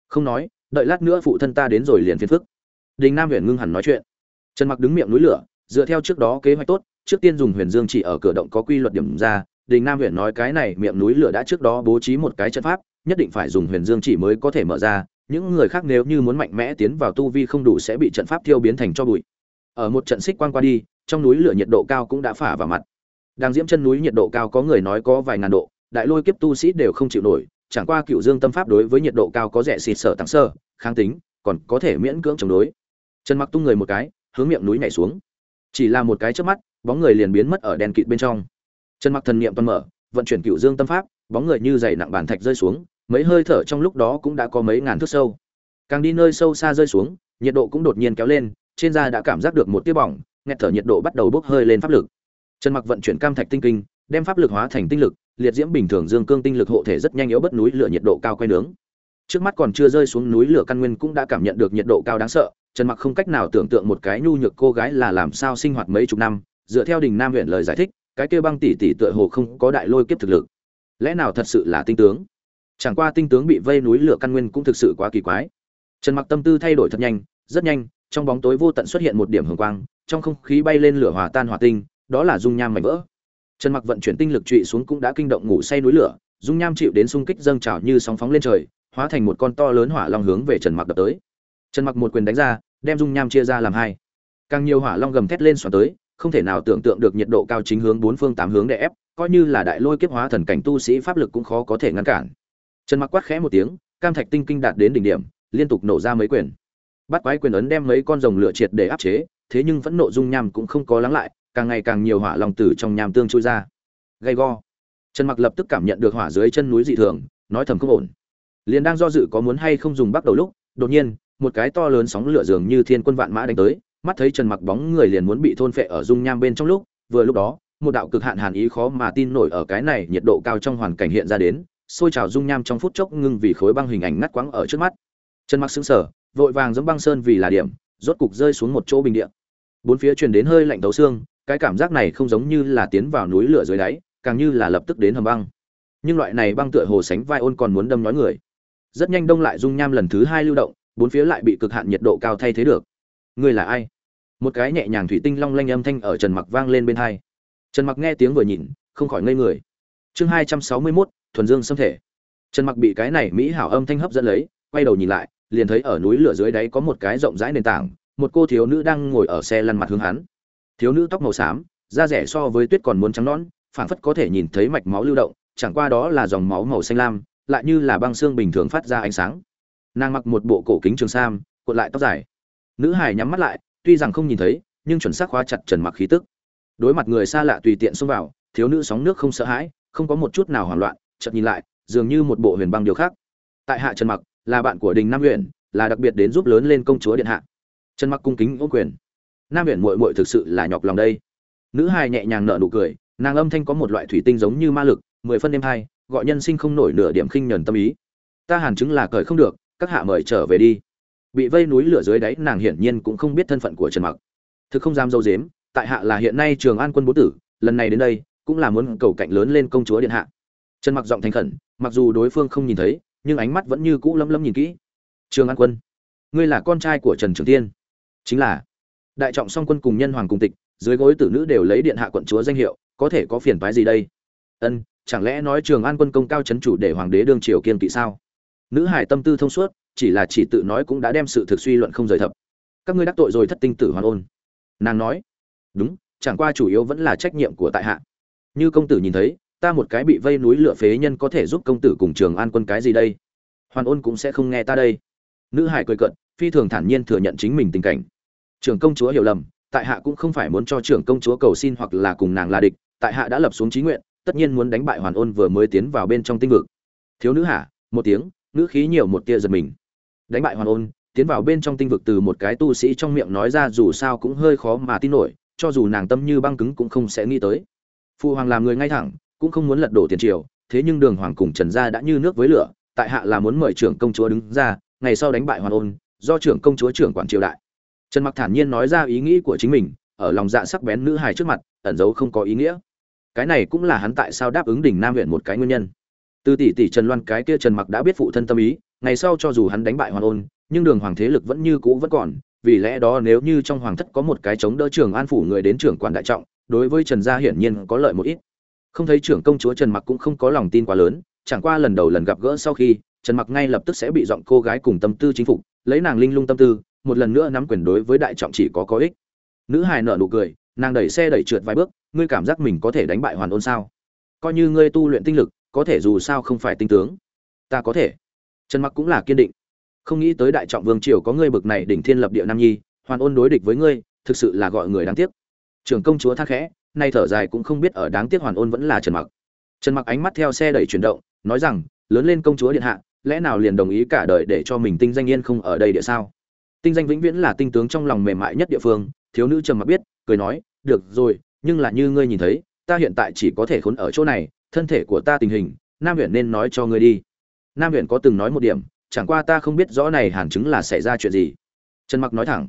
Không nói, đợi lát nữa phụ thân ta đến rồi liền phiền phức. Đình nam huyện ngưng hẳn nói chuyện trần mặc đứng miệng núi lửa, dựa theo trước đó kế hoạch tốt, trước tiên dùng huyền dương chỉ ở cửa động có quy luật điểm ra, đình nam huyện nói cái này miệng núi lửa đã trước đó bố trí một cái trận pháp, nhất định phải dùng huyền dương chỉ mới có thể mở ra, những người khác nếu như muốn mạnh mẽ tiến vào tu vi không đủ sẽ bị trận pháp tiêu biến thành cho bụi. Ở một trận xích quang qua đi, trong núi lửa nhiệt độ cao cũng đã phả vào mặt. Đang diễm chân núi nhiệt độ cao có người nói có vài ngàn độ, đại lôi kiếp tu sĩ đều không chịu nổi, chẳng qua cựu dương tâm pháp đối với nhiệt độ cao có rẻ xịt sở tặng sơ, kháng tính, còn có thể miễn cưỡng chống đối. Trần mặc tung người một cái hướng miệng núi nhảy xuống. Chỉ là một cái trước mắt, bóng người liền biến mất ở đèn kịt bên trong. Trần mặc thần niệm toàn mở, vận chuyển cựu dương tâm pháp, bóng người như dày nặng bàn thạch rơi xuống, mấy hơi thở trong lúc đó cũng đã có mấy ngàn thước sâu. Càng đi nơi sâu xa rơi xuống, nhiệt độ cũng đột nhiên kéo lên, trên da đã cảm giác được một tia bỏng, nghẹt thở nhiệt độ bắt đầu bốc hơi lên pháp lực. Trần mặc vận chuyển cam thạch tinh kinh, đem pháp lực hóa thành tinh lực, liệt diễm bình thường dương cương tinh lực hộ thể rất nhanh yếu bất núi lửa nhiệt độ cao quay nướng. Trước mắt còn chưa rơi xuống núi lửa căn nguyên cũng đã cảm nhận được nhiệt độ cao đáng sợ trần mặc không cách nào tưởng tượng một cái nhu nhược cô gái là làm sao sinh hoạt mấy chục năm, dựa theo đình nam huyện lời giải thích, cái kia băng tỷ tỷ tựa hồ không có đại lôi kiếp thực lực. Lẽ nào thật sự là tinh tướng? Chẳng qua tinh tướng bị vây núi lửa căn nguyên cũng thực sự quá kỳ quái. Trần mặc tâm tư thay đổi thật nhanh, rất nhanh, trong bóng tối vô tận xuất hiện một điểm hồng quang, trong không khí bay lên lửa hòa tan hòa tinh, đó là dung nham mảnh vỡ. Trần mặc vận chuyển tinh lực trụy xuống cũng đã kinh động ngủ say núi lửa, dung nham chịu đến xung kích dâng trào như sóng phóng lên trời, hóa thành một con to lớn hỏa long hướng về trần mặc đập tới trần mặc một quyền đánh ra, đem dung nham chia ra làm hai. Càng nhiều hỏa long gầm thét lên xoắn tới, không thể nào tưởng tượng được nhiệt độ cao chính hướng bốn phương tám hướng để ép, coi như là đại lôi kiếp hóa thần cảnh tu sĩ pháp lực cũng khó có thể ngăn cản. Trần mặc quát khẽ một tiếng, cam thạch tinh kinh đạt đến đỉnh điểm, liên tục nổ ra mấy quyền. Bắt quái quyền ấn đem mấy con rồng lửa triệt để áp chế, thế nhưng vẫn nộ dung nham cũng không có lắng lại, càng ngày càng nhiều hỏa long tử trong nham tương trôi ra. Gay go. Trần mặc lập tức cảm nhận được hỏa dưới chân núi dị thường, nói thầm không ổn. Liền đang do dự có muốn hay không dùng bắt đầu lúc, đột nhiên một cái to lớn sóng lửa dường như thiên quân vạn mã đánh tới, mắt thấy trần mặc bóng người liền muốn bị thôn phệ ở dung nham bên trong lúc, vừa lúc đó, một đạo cực hạn hàn ý khó mà tin nổi ở cái này nhiệt độ cao trong hoàn cảnh hiện ra đến sôi trào dung nham trong phút chốc ngưng vì khối băng hình ảnh ngắt quãng ở trước mắt. Trần mặc sững sờ, vội vàng giống băng sơn vì là điểm, rốt cục rơi xuống một chỗ bình địa. Bốn phía truyền đến hơi lạnh tấu xương, cái cảm giác này không giống như là tiến vào núi lửa dưới đáy, càng như là lập tức đến hầm băng. Nhưng loại này băng tựa hồ sánh vai ôn còn muốn đâm nói người. Rất nhanh đông lại dung nham lần thứ hai lưu động bốn phía lại bị cực hạn nhiệt độ cao thay thế được. Người là ai? Một cái nhẹ nhàng thủy tinh long lanh âm thanh ở trần mặc vang lên bên hai. Trần mặc nghe tiếng vừa nhìn không khỏi ngây người. Chương hai trăm sáu mươi 261, thuần dương xâm thể. Trần mặc bị cái này mỹ hảo âm thanh hấp dẫn lấy quay đầu nhìn lại liền thấy ở núi lửa dưới đáy có một cái rộng rãi nền tảng một cô thiếu nữ đang ngồi ở xe lăn mặt hướng hắn. Thiếu nữ tóc màu xám da rẻ so với tuyết còn muốn trắng nõn phảng phất có thể nhìn thấy mạch máu lưu động chẳng qua đó là dòng máu màu xanh lam lại như là băng xương bình thường phát ra ánh sáng nàng mặc một bộ cổ kính trường sam, cuộn lại tóc dài. Nữ hải nhắm mắt lại, tuy rằng không nhìn thấy, nhưng chuẩn xác khóa chặt trần mặc khí tức. Đối mặt người xa lạ tùy tiện xông vào, thiếu nữ sóng nước không sợ hãi, không có một chút nào hoảng loạn, chợt nhìn lại, dường như một bộ huyền băng điều khác. Tại hạ trần mặc, là bạn của đình nam huyện là đặc biệt đến giúp lớn lên công chúa điện hạ. Trần mặc cung kính ô quyền. Nam huyện muội muội thực sự là nhọc lòng đây. Nữ hài nhẹ nhàng nở nụ cười, nàng âm thanh có một loại thủy tinh giống như ma lực, mười phân đêm hai, gọi nhân sinh không nổi nửa điểm khinh nhẫn tâm ý. Ta hàn chứng là cởi không được các hạ mời trở về đi. Bị vây núi lửa dưới đáy, nàng hiển nhiên cũng không biết thân phận của trần mặc. Thực không dám dâu dếm, tại hạ là hiện nay trường an quân bố tử, lần này đến đây, cũng là muốn cầu cạnh lớn lên công chúa điện hạ. Trần mặc giọng thành khẩn, mặc dù đối phương không nhìn thấy, nhưng ánh mắt vẫn như cũ lấm lấm nhìn kỹ. Trường an quân, ngươi là con trai của trần trường tiên. Chính là, đại trọng song quân cùng nhân hoàng cùng tịch, dưới gối tử nữ đều lấy điện hạ quận chúa danh hiệu, có thể có phiền phái gì đây? Ân, chẳng lẽ nói trường an quân công cao trấn chủ để hoàng đế đương triều kiên kỵ sao? Nữ hải tâm tư thông suốt, chỉ là chỉ tự nói cũng đã đem sự thực suy luận không rời thập. Các ngươi đắc tội rồi thất tinh tử hoàn ôn. Nàng nói, đúng, chẳng qua chủ yếu vẫn là trách nhiệm của tại hạ. Như công tử nhìn thấy, ta một cái bị vây núi lửa phế nhân có thể giúp công tử cùng trường an quân cái gì đây? Hoàn ôn cũng sẽ không nghe ta đây. Nữ hải cười cận phi thường thản nhiên thừa nhận chính mình tình cảnh. Trưởng công chúa hiểu lầm, tại hạ cũng không phải muốn cho trưởng công chúa cầu xin hoặc là cùng nàng là địch, tại hạ đã lập xuống trí nguyện, tất nhiên muốn đánh bại hoàn ôn vừa mới tiến vào bên trong tinh vực. Thiếu nữ hạ một tiếng nữ khí nhiều một tia giật mình. Đánh bại hoàn ôn, tiến vào bên trong tinh vực từ một cái tu sĩ trong miệng nói ra dù sao cũng hơi khó mà tin nổi, cho dù nàng tâm như băng cứng cũng không sẽ nghĩ tới. Phụ hoàng làm người ngay thẳng, cũng không muốn lật đổ tiền triều, thế nhưng đường hoàng cùng trần gia đã như nước với lửa, tại hạ là muốn mời trưởng công chúa đứng ra, ngày sau đánh bại hoàn ôn, do trưởng công chúa trưởng quản triều đại. Trần mặc thản nhiên nói ra ý nghĩ của chính mình, ở lòng dạ sắc bén nữ hài trước mặt, ẩn giấu không có ý nghĩa. Cái này cũng là hắn tại sao đáp ứng đỉnh nam huyện một cái nguyên nhân từ tỷ tỷ trần loan cái kia trần mặc đã biết phụ thân tâm ý, ngày sau cho dù hắn đánh bại hoàn ôn, nhưng đường hoàng thế lực vẫn như cũ vẫn còn, vì lẽ đó nếu như trong hoàng thất có một cái chống đỡ trường an phủ người đến trưởng quản đại trọng, đối với trần gia hiển nhiên có lợi một ít. Không thấy trưởng công chúa trần mặc cũng không có lòng tin quá lớn, chẳng qua lần đầu lần gặp gỡ sau khi, trần mặc ngay lập tức sẽ bị giọng cô gái cùng tâm tư chính phục, lấy nàng linh lung tâm tư, một lần nữa nắm quyền đối với đại trọng chỉ có có ích. Nữ hài nở nụ cười, nàng đẩy xe đẩy trượt vài bước, ngươi cảm giác mình có thể đánh bại hoàn ôn sao? Coi như ngươi tu luyện tinh lực có thể dù sao không phải tinh tướng. Ta có thể. Trần mặc cũng là kiên định. Không nghĩ tới đại trọng vương triều có ngươi bực này đỉnh thiên lập địa nam nhi, hoàn ôn đối địch với ngươi, thực sự là gọi người đáng tiếc. Trưởng công chúa tha khẽ, nay thở dài cũng không biết ở đáng tiếc hoàn ôn vẫn là trần mặc. Trần mặc ánh mắt theo xe đẩy chuyển động, nói rằng, lớn lên công chúa điện hạ, lẽ nào liền đồng ý cả đời để cho mình tinh danh yên không ở đây địa sao? Tinh danh vĩnh viễn là tinh tướng trong lòng mềm mại nhất địa phương, thiếu nữ trầm mặc biết, cười nói, được rồi, nhưng là như ngươi nhìn thấy, ta hiện tại chỉ có thể khốn ở chỗ này thân thể của ta tình hình, nam huyện nên nói cho ngươi đi. Nam huyện có từng nói một điểm, chẳng qua ta không biết rõ này hàn chứng là xảy ra chuyện gì. Trần mặc nói thẳng,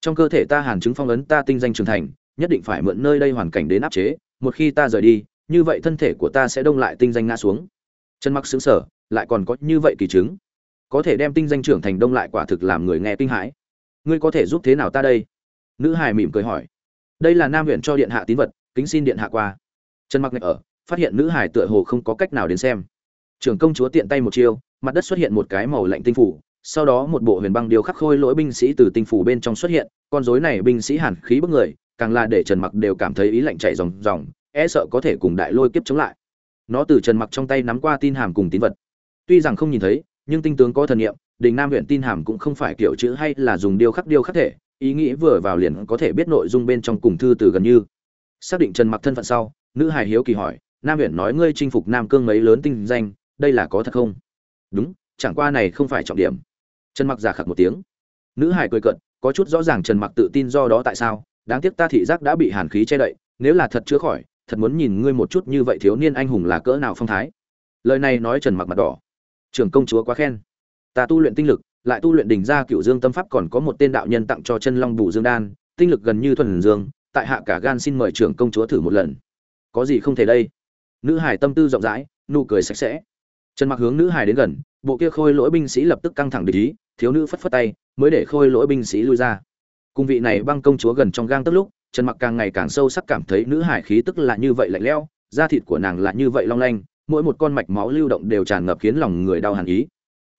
trong cơ thể ta hàn chứng phong ấn ta tinh danh trưởng thành, nhất định phải mượn nơi đây hoàn cảnh đến áp chế, một khi ta rời đi, như vậy thân thể của ta sẽ đông lại tinh danh ngã xuống. Trần mặc xứng sở lại còn có như vậy kỳ chứng? Có thể đem tinh danh trưởng thành đông lại quả thực làm người nghe kinh hãi. Ngươi có thể giúp thế nào ta đây? Nữ hài mỉm cười hỏi. Đây là nam huyện cho điện hạ tín vật, kính xin điện hạ qua. Trần mặc này ở phát hiện nữ hải tựa hồ không có cách nào đến xem. Trưởng công chúa tiện tay một chiêu, mặt đất xuất hiện một cái màu lạnh tinh phủ, sau đó một bộ huyền băng điều khắc khôi lỗi binh sĩ từ tinh phủ bên trong xuất hiện, con rối này binh sĩ hàn khí bức người, càng là để trần mặc đều cảm thấy ý lạnh chảy ròng ròng e sợ có thể cùng đại lôi kiếp chống lại. Nó từ trần mặc trong tay nắm qua tin hàm cùng tín vật. Tuy rằng không nhìn thấy, nhưng tinh tướng có thần niệm, đình nam huyện tin hàm cũng không phải kiểu chữ hay là dùng điêu khắc điêu khắc thể, ý nghĩ vừa vào liền có thể biết nội dung bên trong cùng thư từ gần như. Xác định trần mặc thân phận sau, nữ hài hiếu kỳ hỏi nam huyện nói ngươi chinh phục nam cương mấy lớn tinh danh, đây là có thật không? Đúng, chẳng qua này không phải trọng điểm. Trần mặc giả khặc một tiếng. Nữ Hải cười cận có chút rõ ràng trần mặc tự tin do đó tại sao. Đáng tiếc ta thị giác đã bị hàn khí che đậy, nếu là thật chữa khỏi, thật muốn nhìn ngươi một chút như vậy thiếu niên anh hùng là cỡ nào phong thái. Lời này nói trần mặc mặt đỏ. Trưởng công chúa quá khen. Ta tu luyện tinh lực, lại tu luyện đỉnh ra cựu dương tâm pháp còn có một tên đạo nhân tặng cho chân long bù dương đan, tinh lực gần như thuần dương, tại hạ cả gan xin mời trưởng công chúa thử một lần. Có gì không thể đây? Nữ hải tâm tư rộng rãi, nụ cười sạch sẽ. Trần mặc hướng nữ hải đến gần, bộ kia khôi lỗi binh sĩ lập tức căng thẳng để ý, thiếu nữ phất phất tay, mới để khôi lỗi binh sĩ lui ra. Cung vị này băng công chúa gần trong gang tức lúc, trần mặc càng ngày càng sâu sắc cảm thấy nữ hải khí tức là như vậy lạnh lẽo, da thịt của nàng là như vậy long lanh, mỗi một con mạch máu lưu động đều tràn ngập khiến lòng người đau hàn ý.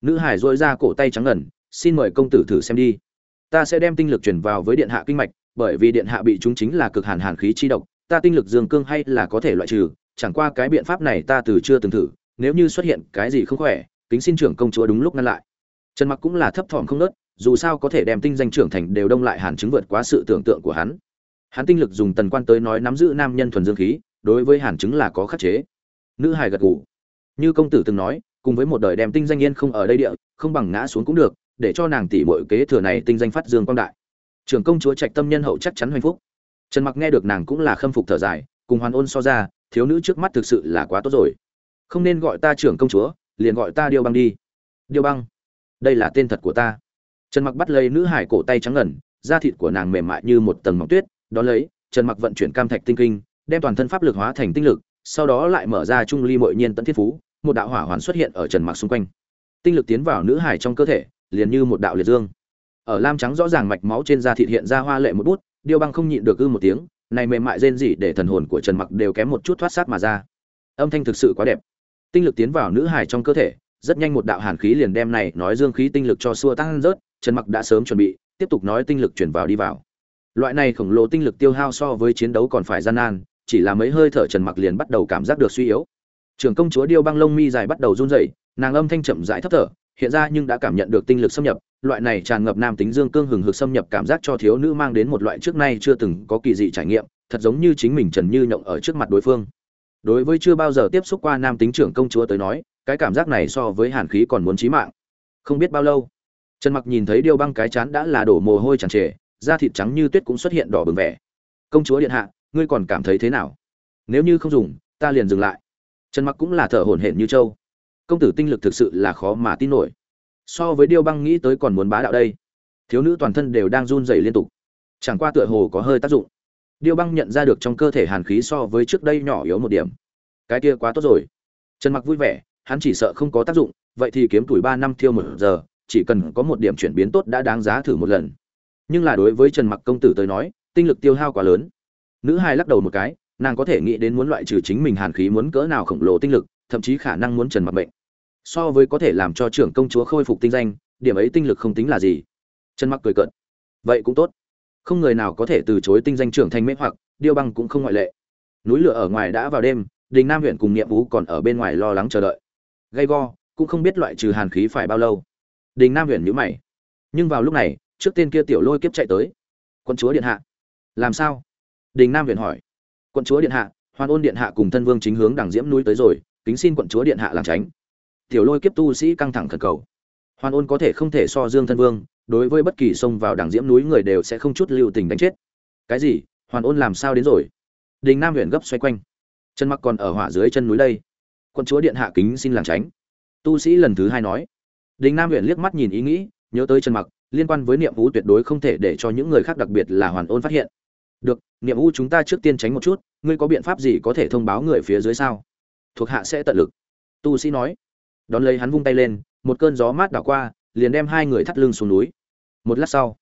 Nữ hải dội ra cổ tay trắng ngần, xin mời công tử thử xem đi. Ta sẽ đem tinh lực chuyển vào với điện hạ kinh mạch, bởi vì điện hạ bị chúng chính là cực hàn hàn khí chi độc, ta tinh lực dương cương hay là có thể loại trừ chẳng qua cái biện pháp này ta từ chưa từng thử, nếu như xuất hiện cái gì không khỏe, kính xin trưởng công chúa đúng lúc ngăn lại. Trần mặc cũng là thấp thỏm không nớt, dù sao có thể đem tinh danh trưởng thành đều đông lại hàn chứng vượt quá sự tưởng tượng của hắn. Hắn tinh lực dùng tần quan tới nói nắm giữ nam nhân thuần dương khí, đối với hàn chứng là có khắc chế. Nữ hài gật gù. Như công tử từng nói, cùng với một đời đem tinh danh yên không ở đây địa, không bằng ngã xuống cũng được, để cho nàng tỷ bội kế thừa này tinh danh phát dương quang đại. Trưởng công chúa trạch tâm nhân hậu chắc chắn hạnh phúc. Trần mặc nghe được nàng cũng là khâm phục thở dài, cùng hoàn ôn so ra thiếu nữ trước mắt thực sự là quá tốt rồi. Không nên gọi ta trưởng công chúa, liền gọi ta điêu băng đi. Điêu băng, đây là tên thật của ta. Trần mặc bắt lấy nữ hải cổ tay trắng ngần, da thịt của nàng mềm mại như một tầng mỏng tuyết, đón lấy, trần mặc vận chuyển cam thạch tinh kinh, đem toàn thân pháp lực hóa thành tinh lực, sau đó lại mở ra trung ly mội nhiên tận thiết phú, một đạo hỏa hoàn xuất hiện ở trần mặc xung quanh. Tinh lực tiến vào nữ hải trong cơ thể, liền như một đạo liệt dương. Ở lam trắng rõ ràng mạch máu trên da thịt hiện ra hoa lệ một bút, điêu băng không nhịn được ư một tiếng này mềm mại rên rỉ để thần hồn của trần mặc đều kém một chút thoát sát mà ra. Âm thanh thực sự quá đẹp. Tinh lực tiến vào nữ hải trong cơ thể, rất nhanh một đạo hàn khí liền đem này nói dương khí tinh lực cho xua tăng rớt, trần mặc đã sớm chuẩn bị, tiếp tục nói tinh lực chuyển vào đi vào. Loại này khổng lồ tinh lực tiêu hao so với chiến đấu còn phải gian nan, chỉ là mấy hơi thở trần mặc liền bắt đầu cảm giác được suy yếu. Trưởng công chúa điêu băng lông mi dài bắt đầu run rẩy, nàng âm thanh chậm rãi thấp thở hiện ra nhưng đã cảm nhận được tinh lực xâm nhập, loại này tràn ngập nam tính dương cương hừng hực xâm nhập cảm giác cho thiếu nữ mang đến một loại trước nay chưa từng có kỳ dị trải nghiệm, thật giống như chính mình trần như nhộng ở trước mặt đối phương. Đối với chưa bao giờ tiếp xúc qua nam tính trưởng công chúa tới nói, cái cảm giác này so với hàn khí còn muốn chí mạng. Không biết bao lâu, trần mặc nhìn thấy điêu băng cái chán đã là đổ mồ hôi tràn trề, da thịt trắng như tuyết cũng xuất hiện đỏ bừng vẻ. Công chúa điện hạ, ngươi còn cảm thấy thế nào? Nếu như không dùng, ta liền dừng lại. Trần mặc cũng là thở hổn hển như trâu công tử tinh lực thực sự là khó mà tin nổi. So với điêu băng nghĩ tới còn muốn bá đạo đây. Thiếu nữ toàn thân đều đang run rẩy liên tục. Chẳng qua tựa hồ có hơi tác dụng. Điêu băng nhận ra được trong cơ thể hàn khí so với trước đây nhỏ yếu một điểm. Cái kia quá tốt rồi. Trần mặc vui vẻ, hắn chỉ sợ không có tác dụng, vậy thì kiếm tuổi ba năm thiêu một giờ, chỉ cần có một điểm chuyển biến tốt đã đáng giá thử một lần. Nhưng là đối với trần mặc công tử tới nói, tinh lực tiêu hao quá lớn. Nữ hai lắc đầu một cái, nàng có thể nghĩ đến muốn loại trừ chính mình hàn khí muốn cỡ nào khổng lồ tinh lực, thậm chí khả năng muốn trần mặc bệnh so với có thể làm cho trưởng công chúa khôi phục tinh danh, điểm ấy tinh lực không tính là gì. Trần mặc cười cợt. Vậy cũng tốt. Không người nào có thể từ chối tinh danh trưởng thành mê hoặc, điêu băng cũng không ngoại lệ. Núi lửa ở ngoài đã vào đêm, đình nam huyện cùng nghiệm vũ còn ở bên ngoài lo lắng chờ đợi. Gay go, cũng không biết loại trừ hàn khí phải bao lâu. Đình nam huyện nhíu mày. Nhưng vào lúc này, trước tên kia tiểu lôi kiếp chạy tới. Quân chúa điện hạ. Làm sao? Đình nam huyện hỏi. Quận chúa điện hạ, hoan ôn điện hạ cùng thân vương chính hướng đằng diễm núi tới rồi, kính xin quận chúa điện hạ làm tránh tiểu lôi kiếp tu sĩ căng thẳng khẩn cầu. Hoan ôn có thể không thể so dương thân vương, đối với bất kỳ xông vào Đảng diễm núi người đều sẽ không chút lưu tình đánh chết. Cái gì? Hoàn ôn làm sao đến rồi? Đình nam huyện gấp xoay quanh. Chân mặc còn ở hỏa dưới chân núi đây. Quân chúa điện hạ kính xin làm tránh. Tu sĩ lần thứ hai nói. Đình nam huyện liếc mắt nhìn ý nghĩ, nhớ tới chân mặc, liên quan với niệm vũ tuyệt đối không thể để cho những người khác đặc biệt là hoàn ôn phát hiện. Được, niệm vũ chúng ta trước tiên tránh một chút, ngươi có biện pháp gì có thể thông báo người phía dưới sao? Thuộc hạ sẽ tận lực. Tu sĩ nói đón lấy hắn vung tay lên, một cơn gió mát đảo qua, liền đem hai người thắt lưng xuống núi. Một lát sau,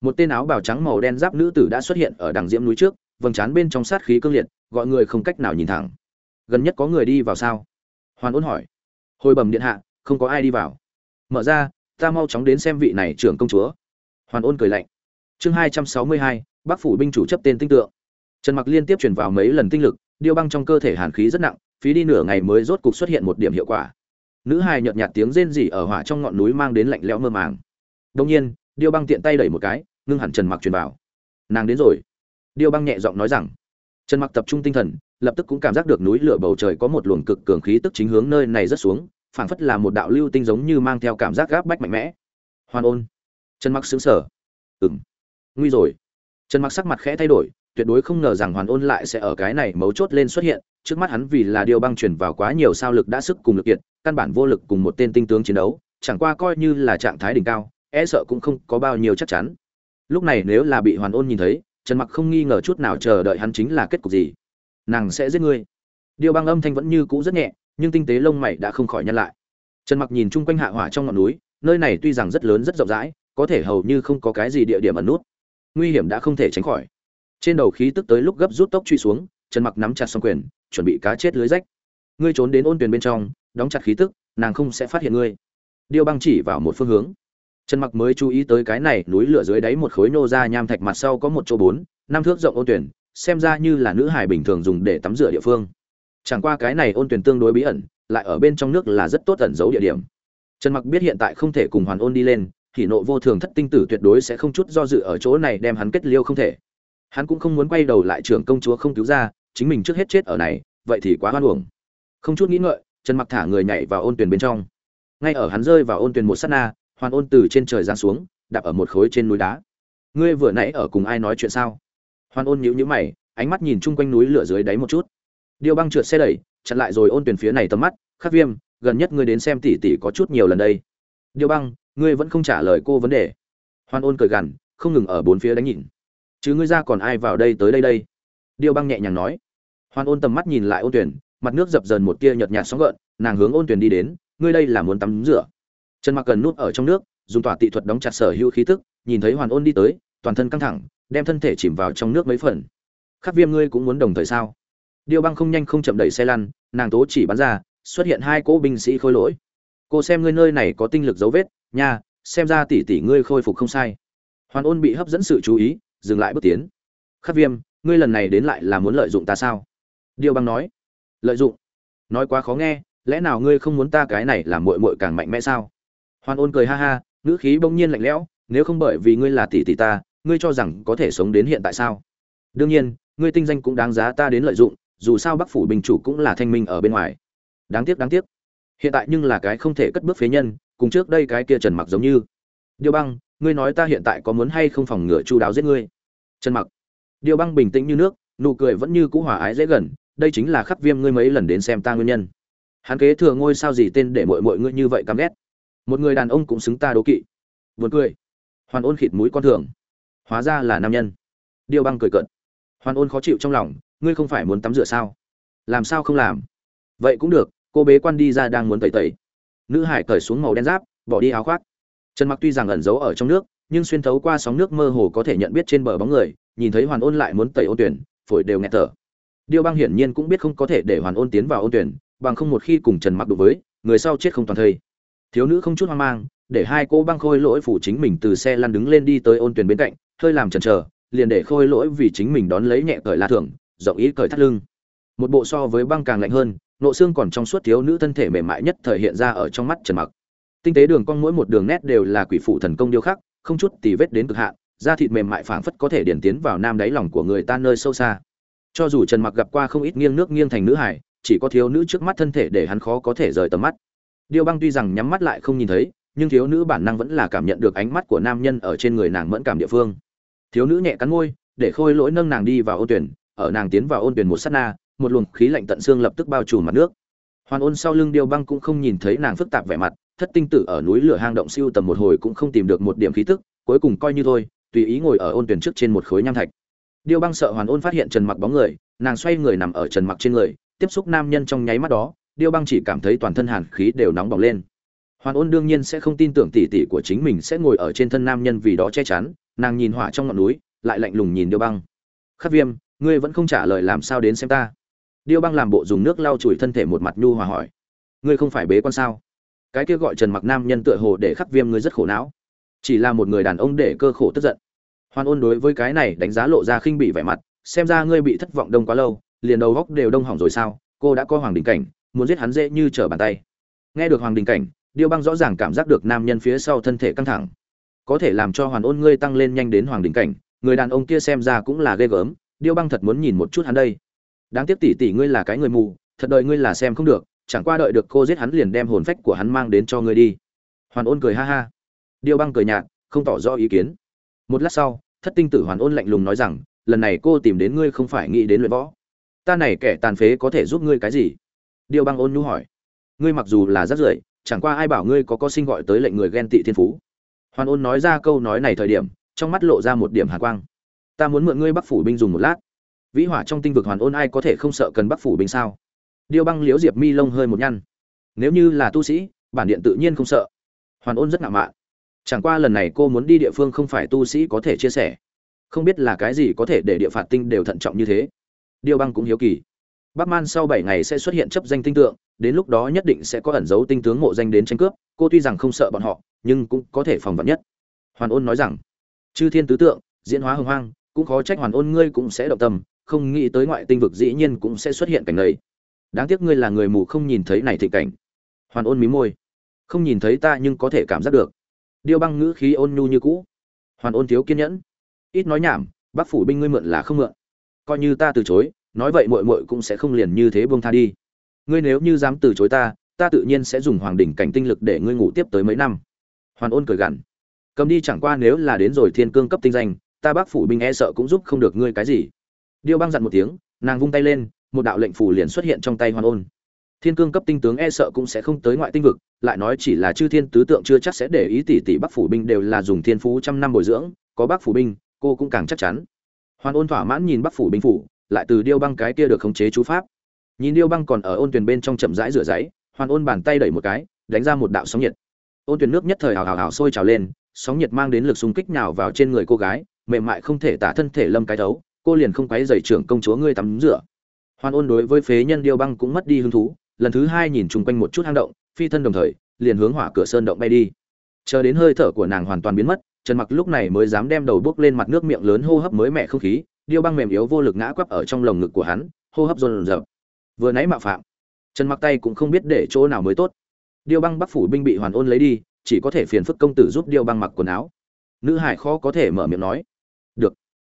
một tên áo bào trắng màu đen giáp nữ tử đã xuất hiện ở đằng diễm núi trước, vầng trán bên trong sát khí cương liệt, gọi người không cách nào nhìn thẳng. Gần nhất có người đi vào sao? Hoàn ôn hỏi. Hồi bẩm điện hạ, không có ai đi vào. Mở ra, ta mau chóng đến xem vị này trưởng công chúa. Hoàn ôn cười lạnh. Chương hai trăm sáu mươi hai, bắc phủ binh chủ chấp tên tinh tượng. Trần mặc liên tiếp chuyển vào mấy lần tinh lực, điêu băng trong cơ thể hàn khí rất nặng, phí đi nửa ngày mới rốt cục xuất hiện một điểm hiệu quả nữ hài nhợt nhạt tiếng rên rỉ ở hỏa trong ngọn núi mang đến lạnh lẽo mơ màng. Đông nhiên, điêu băng tiện tay đẩy một cái, ngưng hẳn trần mặc truyền vào. Nàng đến rồi. Điêu băng nhẹ giọng nói rằng, trần mặc tập trung tinh thần, lập tức cũng cảm giác được núi lửa bầu trời có một luồng cực cường khí tức chính hướng nơi này rất xuống, phảng phất là một đạo lưu tinh giống như mang theo cảm giác gáp bách mạnh mẽ. Hoan ôn. Trần mặc sững sờ. Ừm. Nguy rồi. Trần mặc sắc mặt khẽ thay đổi, tuyệt đối không ngờ rằng hoàn ôn lại sẽ ở cái này mấu chốt lên xuất hiện, trước mắt hắn vì là điều băng chuyển vào quá nhiều sao lực đã sức cùng lực kiệt căn bản vô lực cùng một tên tinh tướng chiến đấu, chẳng qua coi như là trạng thái đỉnh cao e sợ cũng không có bao nhiêu chắc chắn. Lúc này nếu là bị hoàn ôn nhìn thấy, trần mặc không nghi ngờ chút nào chờ đợi hắn chính là kết cục gì. Nàng sẽ giết ngươi. Điều băng âm thanh vẫn như cũ rất nhẹ, nhưng tinh tế lông mày đã không khỏi nhăn lại. Trần mặc nhìn chung quanh hạ hỏa trong ngọn núi, nơi này tuy rằng rất lớn rất rộng rãi, có thể hầu như không có cái gì địa điểm ẩn nút. Nguy hiểm đã không thể tránh khỏi. Trên đầu khí tức tới lúc gấp rút tốc truy xuống, trần mặc nắm chặt song quyền, chuẩn bị cá chết lưới rách. Ngươi trốn đến ôn tuyển bên trong đóng chặt khí tức, nàng không sẽ phát hiện ngươi. Điêu băng chỉ vào một phương hướng. Trần mặc mới chú ý tới cái này, núi lửa dưới đáy một khối nô ra nham thạch mặt sau có một chỗ bốn, năm thước rộng ôn tuyển, xem ra như là nữ hải bình thường dùng để tắm rửa địa phương. Chẳng qua cái này ôn tuyển tương đối bí ẩn, lại ở bên trong nước là rất tốt ẩn giấu địa điểm. Trần mặc biết hiện tại không thể cùng hoàn ôn đi lên, thì nộ vô thường thất tinh tử tuyệt đối sẽ không chút do dự ở chỗ này đem hắn kết liêu không thể. Hắn cũng không muốn quay đầu lại trưởng công chúa không cứu ra, chính mình trước hết chết ở này, vậy thì quá hoan uổng. Không chút nghĩ ngợi trần mặc thả người nhảy vào ôn tuyển bên trong. Ngay ở hắn rơi vào ôn tuyển một sát na, hoàn ôn từ trên trời giáng xuống, đạp ở một khối trên núi đá. Ngươi vừa nãy ở cùng ai nói chuyện sao? Hoàn ôn nhíu nhíu mày, ánh mắt nhìn chung quanh núi lửa dưới đáy một chút. Điêu băng trượt xe đẩy, chặn lại rồi ôn tuyển phía này tầm mắt, khắc viêm, gần nhất ngươi đến xem tỷ tỷ có chút nhiều lần đây. Điêu băng, ngươi vẫn không trả lời cô vấn đề. Hoan ôn cười gằn, không ngừng ở bốn phía đánh nhìn. Chứ ngươi ra còn ai vào đây tới đây đây? Điêu băng nhẹ nhàng nói. Hoan ôn tầm mắt nhìn lại ôn tuyển mặt nước dập dờn một tia nhợt nhạt sóng gợn, nàng hướng ôn tuyển đi đến, ngươi đây là muốn tắm rửa. Trần mặc cần nút ở trong nước, dùng tỏa tị thuật đóng chặt sở hữu khí tức nhìn thấy hoàn ôn đi tới, toàn thân căng thẳng, đem thân thể chìm vào trong nước mấy phần. Khắc viêm ngươi cũng muốn đồng thời sao? Điêu băng không nhanh không chậm đẩy xe lăn, nàng tố chỉ bắn ra, xuất hiện hai cỗ binh sĩ khôi lỗi. Cô xem ngươi nơi này có tinh lực dấu vết, nha, xem ra tỷ tỷ ngươi khôi phục không sai. Hoàn ôn bị hấp dẫn sự chú ý, dừng lại bước tiến. Khắc viêm, ngươi lần này đến lại là muốn lợi dụng ta sao? Điêu băng nói lợi dụng. Nói quá khó nghe, lẽ nào ngươi không muốn ta cái này làm muội muội càng mạnh mẽ sao? Hoan ôn cười ha ha, ngữ khí bỗng nhiên lạnh lẽo, nếu không bởi vì ngươi là tỷ tỷ ta, ngươi cho rằng có thể sống đến hiện tại sao? Đương nhiên, ngươi tinh danh cũng đáng giá ta đến lợi dụng, dù sao bắc phủ bình chủ cũng là thanh minh ở bên ngoài. Đáng tiếc đáng tiếc. Hiện tại nhưng là cái không thể cất bước phế nhân, cùng trước đây cái kia trần mặc giống như. Điêu băng, ngươi nói ta hiện tại có muốn hay không phòng ngừa chu đáo giết ngươi? Trần mặc. Điêu băng bình tĩnh như nước, nụ cười vẫn như cũ hòa ái dễ gần đây chính là khắc viêm ngươi mấy lần đến xem ta nguyên nhân. Hắn kế thừa ngôi sao gì tên để mọi mọi ngươi như vậy căm ghét. Một người đàn ông cũng xứng ta đố kỵ. Buồn cười. Hoàn ôn khịt mũi con thường. Hóa ra là nam nhân. Điêu băng cười cợt. Hoàn ôn khó chịu trong lòng, ngươi không phải muốn tắm rửa sao? Làm sao không làm? Vậy cũng được, cô bế quan đi ra đang muốn tẩy tẩy. Nữ hải cởi xuống màu đen giáp, bỏ đi áo khoác. Trần mặc tuy rằng ẩn giấu ở trong nước, nhưng xuyên thấu qua sóng nước mơ hồ có thể nhận biết trên bờ bóng người, nhìn thấy hoàn ôn lại muốn tẩy ôn tuyển, phổi đều nghẹt thở điêu băng hiển nhiên cũng biết không có thể để hoàn ôn tiến vào ôn tuyển, bằng không một khi cùng trần mặc đối với, người sau chết không toàn thây. Thiếu nữ không chút hoang mang, để hai cô băng khôi lỗi phủ chính mình từ xe lăn đứng lên đi tới ôn tuyển bên cạnh, hơi làm chần chờ, liền để khôi lỗi vì chính mình đón lấy nhẹ cởi la thưởng rộng ý cởi thắt lưng. Một bộ so với băng càng lạnh hơn, nộ xương còn trong suốt thiếu nữ thân thể mềm mại nhất thời hiện ra ở trong mắt trần mặc. Tinh tế đường cong mỗi một đường nét đều là quỷ phụ thần công điêu khắc, không chút tì vết đến cực hạn, da thịt mềm mại phảng phất có thể điển tiến vào nam đáy lòng của người ta nơi sâu xa cho dù trần mặc gặp qua không ít nghiêng nước nghiêng thành nữ hải chỉ có thiếu nữ trước mắt thân thể để hắn khó có thể rời tầm mắt. Điêu băng tuy rằng nhắm mắt lại không nhìn thấy, nhưng thiếu nữ bản năng vẫn là cảm nhận được ánh mắt của nam nhân ở trên người nàng mẫn cảm địa phương. Thiếu nữ nhẹ cắn môi, để khôi lỗi nâng nàng đi vào ôn tuyển, ở nàng tiến vào ôn tuyển một sát na, một luồng khí lạnh tận xương lập tức bao trùm mặt nước. Hoàn ôn sau lưng điêu băng cũng không nhìn thấy nàng phức tạp vẻ mặt, thất tinh tử ở núi lửa hang động siêu tầm một hồi cũng không tìm được một điểm khí tức, cuối cùng coi như thôi, tùy ý ngồi ở ôn tuyển trước trên một khối nham thạch điêu băng sợ hoàn ôn phát hiện trần mặc bóng người, nàng xoay người nằm ở trần mặc trên người, tiếp xúc nam nhân trong nháy mắt đó, điêu băng chỉ cảm thấy toàn thân hàn khí đều nóng bỏng lên. Hoàn ôn đương nhiên sẽ không tin tưởng tỷ tỷ của chính mình sẽ ngồi ở trên thân nam nhân vì đó che chắn, nàng nhìn hỏa trong ngọn núi, lại lạnh lùng nhìn điêu băng. Khắc viêm, ngươi vẫn không trả lời làm sao đến xem ta? Điêu băng làm bộ dùng nước lau chùi thân thể một mặt nhu hòa hỏi. Ngươi không phải bế quan sao? Cái kia gọi trần mặc nam nhân tựa hồ để khắc viêm ngươi rất khổ não. Chỉ là một người đàn ông để cơ khổ tức giận hoan ôn đối với cái này đánh giá lộ ra khinh bị vẻ mặt, xem ra ngươi bị thất vọng đông quá lâu, liền đầu góc đều đông hỏng rồi sao? Cô đã có hoàng đình cảnh, muốn giết hắn dễ như trở bàn tay. Nghe được hoàng đình cảnh, điêu băng rõ ràng cảm giác được nam nhân phía sau thân thể căng thẳng. Có thể làm cho hoàn ôn ngươi tăng lên nhanh đến hoàng đình cảnh, người đàn ông kia xem ra cũng là ghê gớm, điêu băng thật muốn nhìn một chút hắn đây. Đáng tiếc tỷ tỷ ngươi là cái người mù, thật đợi ngươi là xem không được, chẳng qua đợi được cô giết hắn liền đem hồn phách của hắn mang đến cho ngươi đi. Hoàn ôn cười ha ha. Điêu băng cười nhạt, không tỏ rõ ý kiến một lát sau, thất tinh tử hoàn ôn lạnh lùng nói rằng, lần này cô tìm đến ngươi không phải nghĩ đến luyện võ. Ta này kẻ tàn phế có thể giúp ngươi cái gì? Điêu băng ôn nhu hỏi. Ngươi mặc dù là rất rưởi, chẳng qua ai bảo ngươi có có sinh gọi tới lệnh người ghen tị thiên phú. Hoàn ôn nói ra câu nói này thời điểm, trong mắt lộ ra một điểm hàn quang. Ta muốn mượn ngươi bắc phủ binh dùng một lát. Vĩ hỏa trong tinh vực hoàn ôn ai có thể không sợ cần bắc phủ binh sao? Điêu băng liếu diệp mi lông hơi một nhăn. Nếu như là tu sĩ, bản điện tự nhiên không sợ. Hoàn ôn rất ngạo mạn chẳng qua lần này cô muốn đi địa phương không phải tu sĩ có thể chia sẻ. Không biết là cái gì có thể để địa phạt tinh đều thận trọng như thế. Điêu băng cũng hiếu kỳ. Bắc man sau bảy ngày sẽ xuất hiện chấp danh tinh tượng, đến lúc đó nhất định sẽ có ẩn dấu tinh tướng mộ danh đến tranh cướp, cô tuy rằng không sợ bọn họ, nhưng cũng có thể phòng vật nhất. Hoàn ôn nói rằng, chư thiên tứ tượng, diễn hóa hưng hoang, cũng khó trách hoàn ôn ngươi cũng sẽ động tâm, không nghĩ tới ngoại tinh vực dĩ nhiên cũng sẽ xuất hiện cảnh này. Đáng tiếc ngươi là người mù không nhìn thấy này thịnh cảnh. Hoàn ôn mí môi, không nhìn thấy ta nhưng có thể cảm giác được điêu băng ngữ khí ôn nhu như cũ. Hoàn ôn thiếu kiên nhẫn. Ít nói nhảm, bác phủ binh ngươi mượn là không mượn. Coi như ta từ chối, nói vậy muội muội cũng sẽ không liền như thế buông tha đi. Ngươi nếu như dám từ chối ta ta tự nhiên sẽ dùng hoàng đỉnh cảnh tinh lực để ngươi ngủ tiếp tới mấy năm. Hoàn ôn cười gằn. Cầm đi chẳng qua nếu là đến rồi thiên cương cấp tinh danh, ta bác phủ binh e sợ cũng giúp không được ngươi cái gì. Điêu băng dặn một tiếng, nàng vung tay lên, một đạo lệnh phủ liền xuất hiện trong tay hoàn ôn thiên cương cấp tinh tướng e sợ cũng sẽ không tới ngoại tinh vực, lại nói chỉ là chư thiên tứ tượng chưa chắc sẽ để ý tỷ tỷ bắc phủ binh đều là dùng thiên phú trăm năm bồi dưỡng, có bắc phủ binh, cô cũng càng chắc chắn. Hoàn ôn thỏa mãn nhìn bắc phủ binh phủ, lại từ điêu băng cái kia được khống chế chú pháp. Nhìn điêu băng còn ở ôn tuyền bên trong chậm rãi rửa giấy, hoàn ôn bàn tay đẩy một cái, đánh ra một đạo sóng nhiệt. Ôn tuyền nước nhất thời hào hào hào sôi trào lên, sóng nhiệt mang đến lực xung kích nào vào trên người cô gái, mềm mại không thể tả thân thể lâm cái thấu, cô liền không quấy dày trưởng công chúa ngươi tắm rửa. Hoàn ôn đối với phế nhân điêu băng cũng mất đi hứng thú lần thứ hai nhìn chung quanh một chút hang động, phi thân đồng thời, liền hướng hỏa cửa sơn động bay đi. Chờ đến hơi thở của nàng hoàn toàn biến mất, trần mặc lúc này mới dám đem đầu bước lên mặt nước miệng lớn hô hấp mới mẻ không khí, điêu băng mềm yếu vô lực ngã quắp ở trong lồng ngực của hắn, hô hấp dồn dập vừa nãy mạo phạm, trần mặc tay cũng không biết để chỗ nào mới tốt. Điêu băng bắc phủ binh bị hoàn ôn lấy đi, chỉ có thể phiền phức công tử giúp điêu băng mặc quần áo. Nữ hải khó có thể mở miệng nói. Được.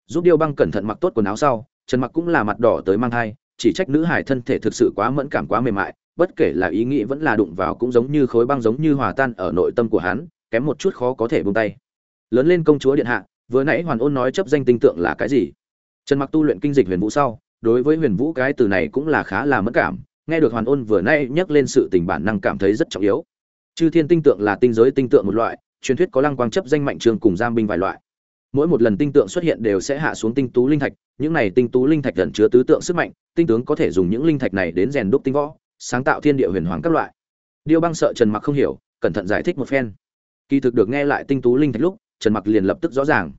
Giúp điêu băng cẩn thận mặc tốt quần áo sau, trần mặc cũng là mặt đỏ tới mang thai chỉ trách nữ hải thân thể thực sự quá mẫn cảm quá mềm mại, bất kể là ý nghĩ vẫn là đụng vào cũng giống như khối băng giống như hòa tan ở nội tâm của hắn, kém một chút khó có thể buông tay. Lớn lên công chúa điện hạ, vừa nãy hoàn ôn nói chấp danh tinh tượng là cái gì? Trần mặc tu luyện kinh dịch huyền vũ sau, đối với huyền vũ cái từ này cũng là khá là mất cảm, nghe được hoàn ôn vừa nãy nhắc lên sự tình bản năng cảm thấy rất trọng yếu. Chư thiên tinh tượng là tinh giới tinh tượng một loại, truyền thuyết có lăng quang chấp danh mạnh trường cùng giam binh vài loại. Mỗi một lần tinh tượng xuất hiện đều sẽ hạ xuống tinh tú linh thạch những này tinh tú linh thạch ẩn chứa tứ tượng sức mạnh, tinh tướng có thể dùng những linh thạch này đến rèn đúc tinh võ, sáng tạo thiên địa huyền hoàng các loại. Điêu băng sợ trần mặc không hiểu, cẩn thận giải thích một phen. Kỳ thực được nghe lại tinh tú linh thạch lúc, trần mặc liền lập tức rõ ràng.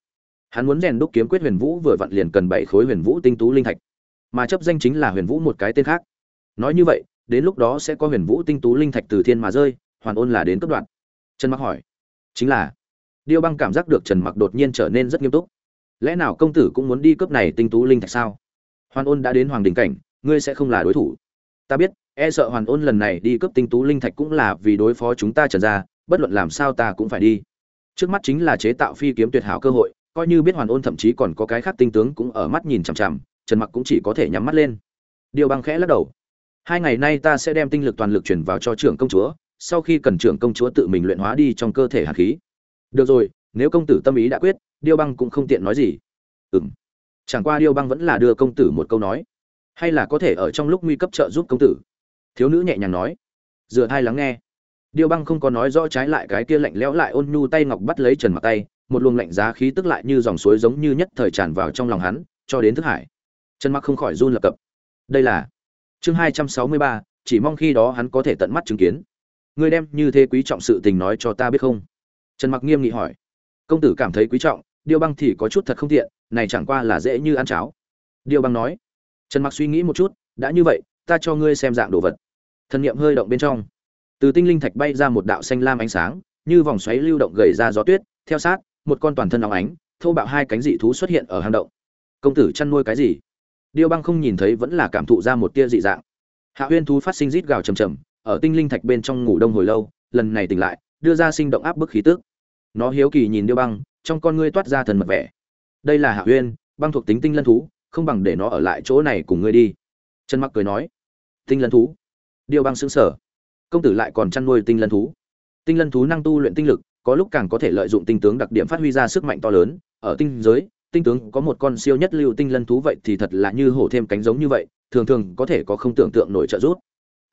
Hắn muốn rèn đúc kiếm quyết huyền vũ vừa vặn liền cần bảy khối huyền vũ tinh tú linh thạch. Mà chấp danh chính là huyền vũ một cái tên khác. Nói như vậy, đến lúc đó sẽ có huyền vũ tinh tú linh thạch từ thiên mà rơi, hoàn ôn là đến cấp đoạn. Trần mặc hỏi, chính là? Điêu băng cảm giác được trần mặc đột nhiên trở nên rất nghiêm túc lẽ nào công tử cũng muốn đi cướp này tinh tú linh thạch sao? Hoàn ôn đã đến hoàng đình cảnh, ngươi sẽ không là đối thủ. Ta biết e sợ hoàn ôn lần này đi cướp tinh tú linh thạch cũng là vì đối phó chúng ta trần ra bất luận làm sao ta cũng phải đi. Trước mắt chính là chế tạo phi kiếm tuyệt hảo cơ hội, coi như biết hoàn ôn thậm chí còn có cái khác tinh tướng cũng ở mắt nhìn chằm chằm, trần mặc cũng chỉ có thể nhắm mắt lên. Điều băng khẽ lắc đầu. Hai ngày nay ta sẽ đem tinh lực toàn lực chuyển vào cho trưởng công chúa, sau khi cần trưởng công chúa tự mình luyện hóa đi trong cơ thể hạt khí. Được rồi, nếu công tử tâm ý đã quyết điêu băng cũng không tiện nói gì. Ừm. Chẳng qua điêu băng vẫn là đưa công tử một câu nói. Hay là có thể ở trong lúc nguy cấp trợ giúp công tử? Thiếu nữ nhẹ nhàng nói. Dựa thai lắng nghe. Điêu băng không có nói rõ trái lại cái kia lạnh lẽo lại ôn nhu tay ngọc bắt lấy trần mặt tay, một luồng lạnh giá khí tức lại như dòng suối giống như nhất thời tràn vào trong lòng hắn, cho đến thức hải. Trần mặc không khỏi run lập cập. Đây là chương hai trăm sáu mươi ba, chỉ mong khi đó hắn có thể tận mắt chứng kiến. Ngươi đem như thế quý trọng sự tình nói cho ta biết không? Trần mặc nghiêm nghị hỏi. Công tử cảm thấy quý trọng điêu băng thì có chút thật không tiện, này chẳng qua là dễ như ăn cháo. Điêu băng nói, trần mặc suy nghĩ một chút, đã như vậy, ta cho ngươi xem dạng đồ vật. Thần niệm hơi động bên trong. Từ tinh linh thạch bay ra một đạo xanh lam ánh sáng, như vòng xoáy lưu động gầy ra gió tuyết, theo sát, một con toàn thân óng ánh, thô bạo hai cánh dị thú xuất hiện ở hang động. Công tử chăn nuôi cái gì? Điêu băng không nhìn thấy vẫn là cảm thụ ra một tia dị dạng. Hạ huyên thú phát sinh rít gào trầm trầm, ở tinh linh thạch bên trong ngủ đông hồi lâu, lần này tỉnh lại, đưa ra sinh động áp bức khí tức. Nó hiếu kỳ nhìn điêu băng trong con ngươi toát ra thần mật vẻ. Đây là hạ huyên băng thuộc tính tinh lân thú, không bằng để nó ở lại chỗ này cùng ngươi đi. Trần mặc cười nói. Tinh lân thú? Điêu băng xương sở công tử lại còn chăn nuôi tinh lân thú. Tinh lân thú năng tu luyện tinh lực, có lúc càng có thể lợi dụng tinh tướng đặc điểm phát huy ra sức mạnh to lớn. Ở tinh giới, tinh tướng có một con siêu nhất lưu tinh lân thú vậy thì thật là như hổ thêm cánh giống như vậy, thường thường có thể có không tưởng tượng nổi trợ rút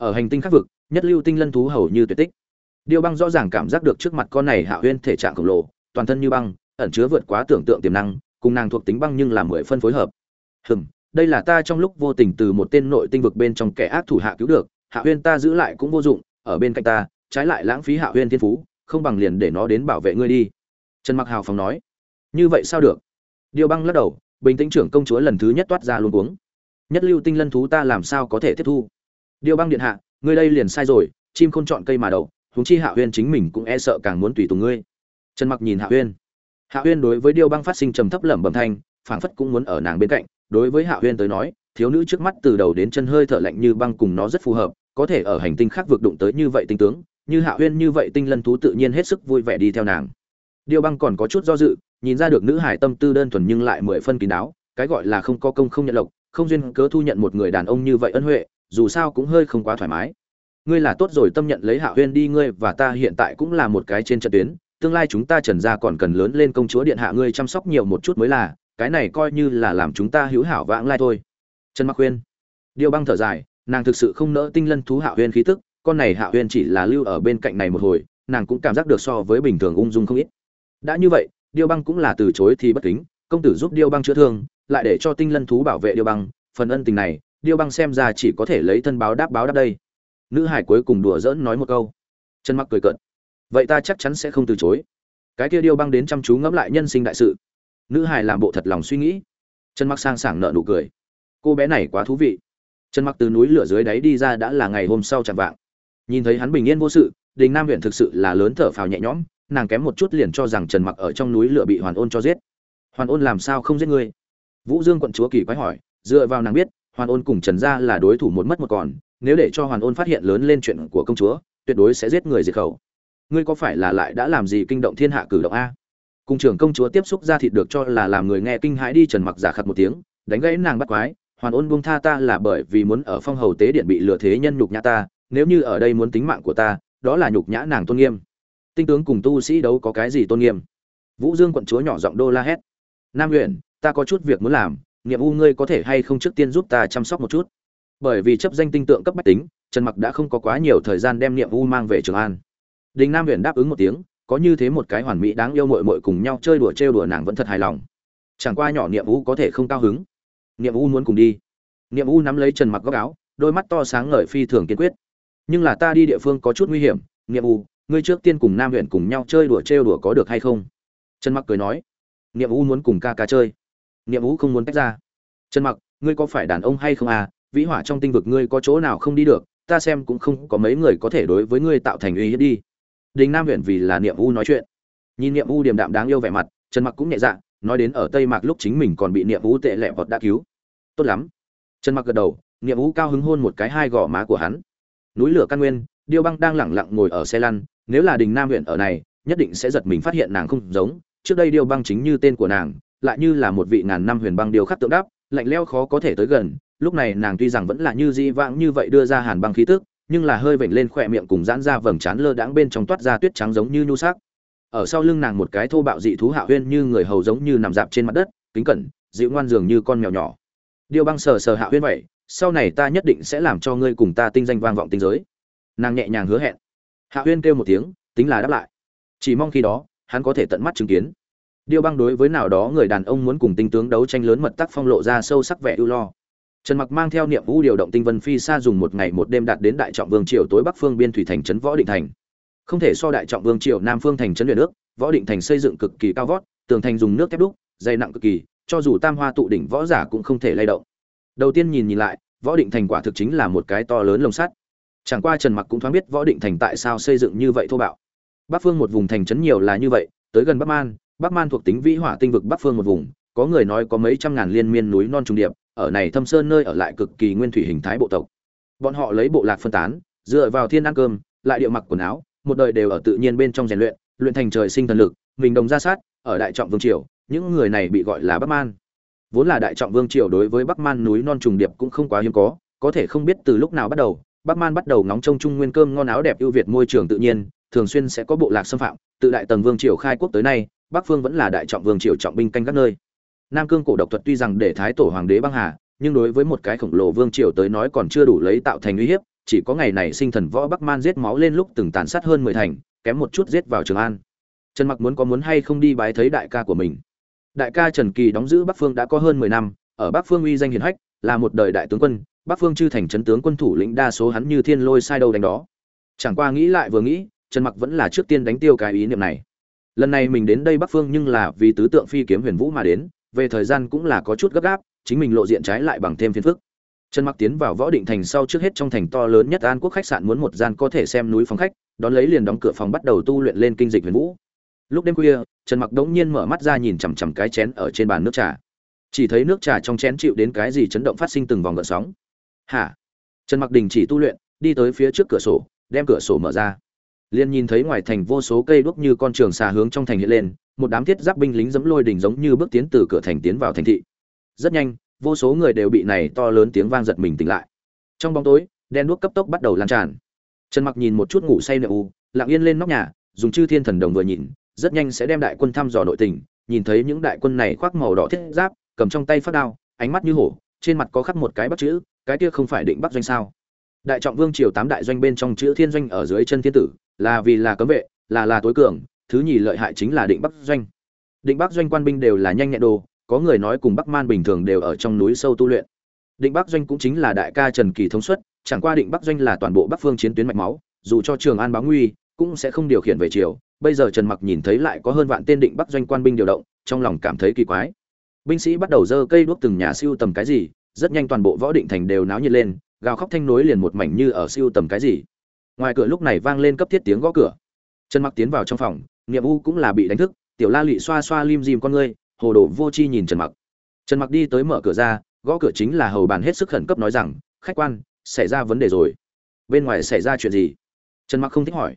ở hành tinh khác vực, nhất lưu tinh lân thú hầu như tuyệt tích. Điêu băng rõ ràng cảm giác được trước mặt con này hạ huyên thể trạng khổng lồ, toàn thân như băng ẩn chứa vượt quá tưởng tượng tiềm năng, cùng nàng thuộc tính băng nhưng làm mười phân phối hợp. Hừm, đây là ta trong lúc vô tình từ một tên nội tinh vực bên trong kẻ ác thủ hạ cứu được, hạ huyên ta giữ lại cũng vô dụng, ở bên cạnh ta, trái lại lãng phí hạ huyên thiên phú, không bằng liền để nó đến bảo vệ ngươi đi. Trần mặc hào phóng nói. Như vậy sao được? Điều băng lắc đầu, bình tĩnh trưởng công chúa lần thứ nhất toát ra luôn uống nhất lưu tinh lân thú ta làm sao có thể tiếp thu? Điều băng điện hạ, ngươi đây liền sai rồi, chim không chọn cây mà đậu, huống chi hạ huyên chính mình cũng e sợ càng muốn tùy tùng ngươi. Trần mặc nhìn hạ huyên hạ huyên đối với điêu băng phát sinh trầm thấp lẩm bẩm thanh, phảng phất cũng muốn ở nàng bên cạnh. Đối với hạ huyên tới nói, thiếu nữ trước mắt từ đầu đến chân hơi thở lạnh như băng cùng nó rất phù hợp, có thể ở hành tinh khác vượt đụng tới như vậy tinh tướng, như hạ huyên như vậy tinh lân thú tự nhiên hết sức vui vẻ đi theo nàng. Điêu băng còn có chút do dự, nhìn ra được nữ hải tâm tư đơn thuần nhưng lại mười phân kín đáo, cái gọi là không có công không nhận lộc, không duyên cớ thu nhận một người đàn ông như vậy ân huệ, dù sao cũng hơi không quá thoải mái. Ngươi là tốt rồi, tâm nhận lấy hạ huyên đi, ngươi và ta hiện tại cũng là một cái trên trận tuyến tương lai chúng ta trần gia còn cần lớn lên công chúa điện hạ ngươi chăm sóc nhiều một chút mới là, cái này coi như là làm chúng ta hữu hảo vãng lai thôi. Trần mặc khuyên. Điêu băng thở dài, nàng thực sự không nỡ tinh lân thú hạ huyên khí tức, con này hạ huyên chỉ là lưu ở bên cạnh này một hồi, nàng cũng cảm giác được so với bình thường ung dung không ít. Đã như vậy, điêu băng cũng là từ chối thì bất kính, công tử giúp điêu băng chữa thương, lại để cho tinh lân thú bảo vệ điêu băng, phần ân tình này, điêu băng xem ra chỉ có thể lấy thân báo đáp báo đáp đây. Nữ hải cuối cùng đùa giỡn nói một câu. Trần mặc cười cợt vậy ta chắc chắn sẽ không từ chối. Cái kia điêu băng đến chăm chú ngẫm lại nhân sinh đại sự. Nữ hải làm bộ thật lòng suy nghĩ. Trần mặc sang sảng nợ nụ cười. Cô bé này quá thú vị. Trần mặc từ núi lửa dưới đáy đi ra đã là ngày hôm sau chẳng vạng. Nhìn thấy hắn bình yên vô sự, đình nam huyện thực sự là lớn thở phào nhẹ nhõm, nàng kém một chút liền cho rằng trần mặc ở trong núi lửa bị hoàn ôn cho giết. Hoàn ôn làm sao không giết ngươi vũ dương quận chúa kỳ quái hỏi, dựa vào nàng biết, hoàn ôn cùng trần gia là đối thủ một mất một còn, nếu để cho hoàn ôn phát hiện lớn lên chuyện của công chúa, tuyệt đối sẽ giết người diệt khẩu ngươi có phải là lại đã làm gì kinh động thiên hạ cử động a? Cùng trưởng công chúa tiếp xúc ra thịt được cho là làm người nghe kinh hãi đi trần mặc giả khặt một tiếng, đánh gãy nàng bắt quái, hoàn ôn buông tha ta là bởi vì muốn ở phong hầu tế điện bị lừa thế nhân nhục nhã ta, nếu như ở đây muốn tính mạng của ta, đó là nhục nhã nàng tôn nghiêm. Tinh tướng cùng tu sĩ đấu có cái gì tôn nghiêm? Vũ dương quận chúa nhỏ giọng đô la hét. Nam huyện ta có chút việc muốn làm, nghiệm u ngươi có thể hay không trước tiên giúp ta chăm sóc một chút? Bởi vì chấp danh tinh tượng cấp bách tính, trần mặc đã không có quá nhiều thời gian đem nghiệm u mang về trường an đình nam huyện đáp ứng một tiếng, có như thế một cái hoàn mỹ đáng yêu mội mội cùng nhau chơi đùa trêu đùa nàng vẫn thật hài lòng. Chẳng qua nhỏ niệm u có thể không cao hứng. Niệm u muốn cùng đi. Niệm u nắm lấy trần mặc góc áo, đôi mắt to sáng ngời phi thường kiên quyết. Nhưng là ta đi địa phương có chút nguy hiểm, niệm u, ngươi trước tiên cùng nam huyện cùng nhau chơi đùa trêu đùa có được hay không? Trần mặc cười nói. Niệm u muốn cùng ca ca chơi. Niệm u không muốn tách ra. Trần mặc, ngươi có phải đàn ông hay không à? Vĩ hỏa trong tinh vực ngươi có chỗ nào không đi được? Ta xem cũng không có mấy người có thể đối với ngươi tạo thành uy hiếp đi đình nam huyện vì là niệm u nói chuyện. Nhìn niệm u điềm đạm đáng yêu vẻ mặt, trần mặc cũng nhẹ dạ nói đến ở tây mạc lúc chính mình còn bị niệm u tệ lẹ vọt đã cứu. Tốt lắm. Trần mặc gật đầu, niệm u cao hứng hôn một cái hai gò má của hắn. Núi lửa căn nguyên, điêu băng đang lẳng lặng ngồi ở xe lăn, nếu là đình nam huyện ở này, nhất định sẽ giật mình phát hiện nàng không giống. Trước đây điêu băng chính như tên của nàng, lại như là một vị ngàn năm huyền băng điêu khắc tượng đáp lạnh leo khó có thể tới gần. Lúc này nàng tuy rằng vẫn là như di vãng như vậy đưa ra hàn băng khí tức nhưng là hơi vểnh lên khỏe miệng cùng giãn ra vầng trán lơ đãng bên trong toát ra tuyết trắng giống như nhu sắc. Ở sau lưng nàng một cái thô bạo dị thú hạ huyên như người hầu giống như nằm dạp trên mặt đất, kính cẩn, dịu ngoan dường như con mèo nhỏ. Điêu băng sờ sờ hạ huyên vậy, sau này ta nhất định sẽ làm cho ngươi cùng ta tinh danh vang vọng tinh giới. Nàng nhẹ nhàng hứa hẹn. Hạ huyên kêu một tiếng, tính là đáp lại. Chỉ mong khi đó, hắn có thể tận mắt chứng kiến. Điêu băng đối với nào đó người đàn ông muốn cùng tinh tướng đấu tranh lớn mật tác phong lộ ra sâu sắc vẻ ưu lo trần mặc mang theo niệm vũ điều động tinh vân phi xa dùng một ngày một đêm đạt đến đại trọng vương triều tối bắc phương biên thủy thành trấn võ định thành. Không thể so đại trọng vương triều nam phương thành trấn luyện nước, võ định thành xây dựng cực kỳ cao vót, tường thành dùng nước thép đúc, dày nặng cực kỳ, cho dù tam hoa tụ đỉnh võ giả cũng không thể lay động. Đầu tiên nhìn nhìn lại, võ định thành quả thực chính là một cái to lớn lồng sắt. Chẳng qua trần mặc cũng thoáng biết võ định thành tại sao xây dựng như vậy thô bạo. Bắc phương một vùng thành trấn nhiều là như vậy, tới gần bắc man bắc man thuộc tính vĩ hỏa tinh vực bắc phương một vùng có người nói có mấy trăm ngàn liên miên núi non trùng điệp, ở này thâm sơn nơi ở lại cực kỳ nguyên thủy hình thái bộ tộc. Bọn họ lấy bộ lạc phân tán, dựa vào thiên ăn cơm, lại điệu mặc quần áo, một đời đều ở tự nhiên bên trong rèn luyện luyện thành trời sinh thần lực, mình đồng ra sát, ở đại trọng vương triều, những người này bị gọi là bắc man. Vốn là đại trọng vương triều đối với bắc man núi non trùng điệp cũng không quá hiếm có có thể không biết từ lúc nào bắt đầu, bắc man bắt đầu ngóng trông trung nguyên cơm ngon áo đẹp ưu việt môi trường tự nhiên, thường xuyên sẽ có bộ lạc xâm phạm từ đại tầng vương triều khai quốc tới nay, bắc phương vẫn là đại trọng vương triều trọng binh canh các nơi nam cương cổ độc thuật tuy rằng để thái tổ hoàng đế băng hà, nhưng đối với một cái khổng lồ vương triều tới nói còn chưa đủ lấy tạo thành uy hiếp, chỉ có ngày này sinh thần võ bắc man giết máu lên lúc từng tàn sát hơn mười thành, kém một chút giết vào trường an. Trần mặc muốn có muốn hay không đi bái thấy đại ca của mình. Đại ca trần kỳ đóng giữ bắc phương đã có hơn mười năm, ở bắc phương uy danh hiển hách, là một đời đại tướng quân, bắc phương chư thành trấn tướng quân thủ lĩnh đa số hắn như thiên lôi sai đâu đánh đó. Chẳng qua nghĩ lại vừa nghĩ, trần mặc vẫn là trước tiên đánh tiêu cái ý niệm này. Lần này mình đến đây bắc phương nhưng là vì tứ tượng phi kiếm huyền vũ mà đến về thời gian cũng là có chút gấp gáp, chính mình lộ diện trái lại bằng thêm phiền phức. Trần mặc tiến vào võ định thành sau trước hết trong thành to lớn nhất an quốc khách sạn muốn một gian có thể xem núi phòng khách, đón lấy liền đóng cửa phòng bắt đầu tu luyện lên kinh dịch huyền vũ. Lúc đêm khuya, trần mặc đống nhiên mở mắt ra nhìn chằm chằm cái chén ở trên bàn nước trà. Chỉ thấy nước trà trong chén chịu đến cái gì chấn động phát sinh từng vòng gợn sóng. Hả? Trần mặc đình chỉ tu luyện, đi tới phía trước cửa sổ, đem cửa sổ mở ra. Liền nhìn thấy ngoài thành vô số cây đuốc như con trường xà hướng trong thành hiện lên một đám thiết giáp binh lính dẫm lôi đỉnh giống như bước tiến từ cửa thành tiến vào thành thị. Rất nhanh, vô số người đều bị này to lớn tiếng vang giật mình tỉnh lại. Trong bóng tối, đen đuốc cấp tốc bắt đầu lan tràn. Trần mặc nhìn một chút ngủ say nợ u, lặng yên lên nóc nhà, dùng chư thiên thần đồng vừa nhìn, rất nhanh sẽ đem đại quân thăm dò nội tình, nhìn thấy những đại quân này khoác màu đỏ thiết giáp, cầm trong tay phát đao, ánh mắt như hổ, trên mặt có khắc một cái bắt chữ, cái kia không phải định bắt doanh sao? Đại trọng vương triều tám đại doanh bên trong chữ thiên doanh ở dưới chân thiên tử, là vì là cấm vệ, là là tối cường thứ nhì lợi hại chính là định bắc doanh. Định bắc doanh quan binh đều là nhanh nhẹn đồ, có người nói cùng bắc man bình thường đều ở trong núi sâu tu luyện. Định bắc doanh cũng chính là đại ca trần kỳ thống suất chẳng qua định bắc doanh là toàn bộ bắc phương chiến tuyến mạch máu, dù cho trường an báo nguy, cũng sẽ không điều khiển về chiều. Bây giờ trần mặc nhìn thấy lại có hơn vạn tên định bắc doanh quan binh điều động, trong lòng cảm thấy kỳ quái. Binh sĩ bắt đầu dơ cây đuốc từng nhà siêu tầm cái gì, rất nhanh toàn bộ võ định thành đều náo nhiệt lên, gào khóc thanh nối liền một mảnh như ở siêu tầm cái gì. Ngoài cửa lúc này vang lên cấp thiết tiếng gõ cửa. Trần mặc tiến vào trong phòng nghiệm u cũng là bị đánh thức, tiểu la lụy xoa xoa lim dìm con ngươi, hồ đồ vô chi nhìn trần mặc. Trần mặc đi tới mở cửa ra, gõ cửa chính là hầu bàn hết sức khẩn cấp nói rằng, khách quan, xảy ra vấn đề rồi. Bên ngoài xảy ra chuyện gì? Trần mặc không thích hỏi.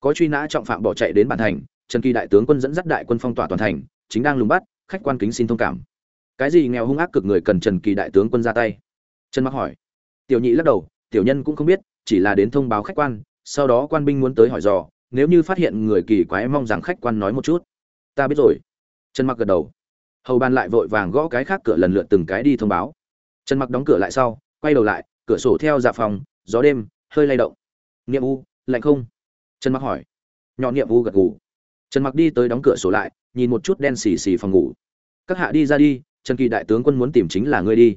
Có truy nã trọng phạm bỏ chạy đến bản thành, trần kỳ đại tướng quân dẫn dắt đại quân phong tỏa toàn thành, chính đang lùng bắt, khách quan kính xin thông cảm. Cái gì nghèo hung ác cực người cần trần kỳ đại tướng quân ra tay? Trần mặc hỏi. Tiểu nhị lắc đầu, tiểu nhân cũng không biết, chỉ là đến thông báo khách quan, sau đó quan binh muốn tới hỏi dò nếu như phát hiện người kỳ quái mong rằng khách quan nói một chút. Ta biết rồi. Trần mặc gật đầu. Hầu ban lại vội vàng gõ cái khác cửa lần lượt từng cái đi thông báo. Trần mặc đóng cửa lại sau, quay đầu lại, cửa sổ theo dạ phòng, gió đêm, hơi lay động. Niệm u, lạnh không? Trần mặc hỏi. Nhọn niệm u gật gù. Trần mặc đi tới đóng cửa sổ lại, nhìn một chút đen xì xì phòng ngủ. Các hạ đi ra đi, trần kỳ đại tướng quân muốn tìm chính là ngươi đi.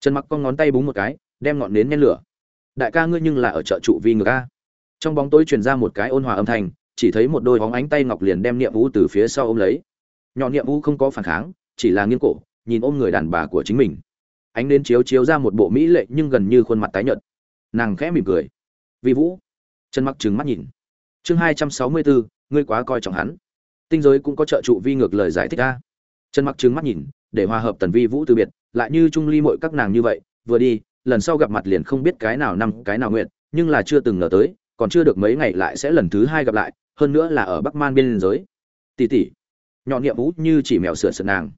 Trần mặc con ngón tay búng một cái, đem ngọn nến nhen lửa. Đại ca ngươi nhưng là ở chợ trụ vi ngược a trong bóng tối truyền ra một cái ôn hòa âm thanh, chỉ thấy một đôi bóng ánh tay ngọc liền đem niệm vũ từ phía sau ôm lấy. Nhọn niệm vũ không có phản kháng, chỉ là nghiêng cổ, nhìn ôm người đàn bà của chính mình. Ánh đến chiếu chiếu ra một bộ mỹ lệ nhưng gần như khuôn mặt tái nhợt. Nàng khẽ mỉm cười. Vi vũ. Chân mặc trừng mắt nhìn. Chương hai trăm sáu mươi bốn ngươi quá coi trọng hắn. Tinh giới cũng có trợ trụ vi ngược lời giải thích ra chân mặc trừng mắt nhìn, để hòa hợp tần vi vũ từ biệt, lại như trung ly mội các nàng như vậy, vừa đi, lần sau gặp mặt liền không biết cái nào năm, cái nào nguyện nhưng là chưa từng ngờ tới còn chưa được mấy ngày lại sẽ lần thứ hai gặp lại, hơn nữa là ở bắc man biên giới. Tỷ tỷ nhọn niệm vũ như chỉ mèo sửa sửa nàng.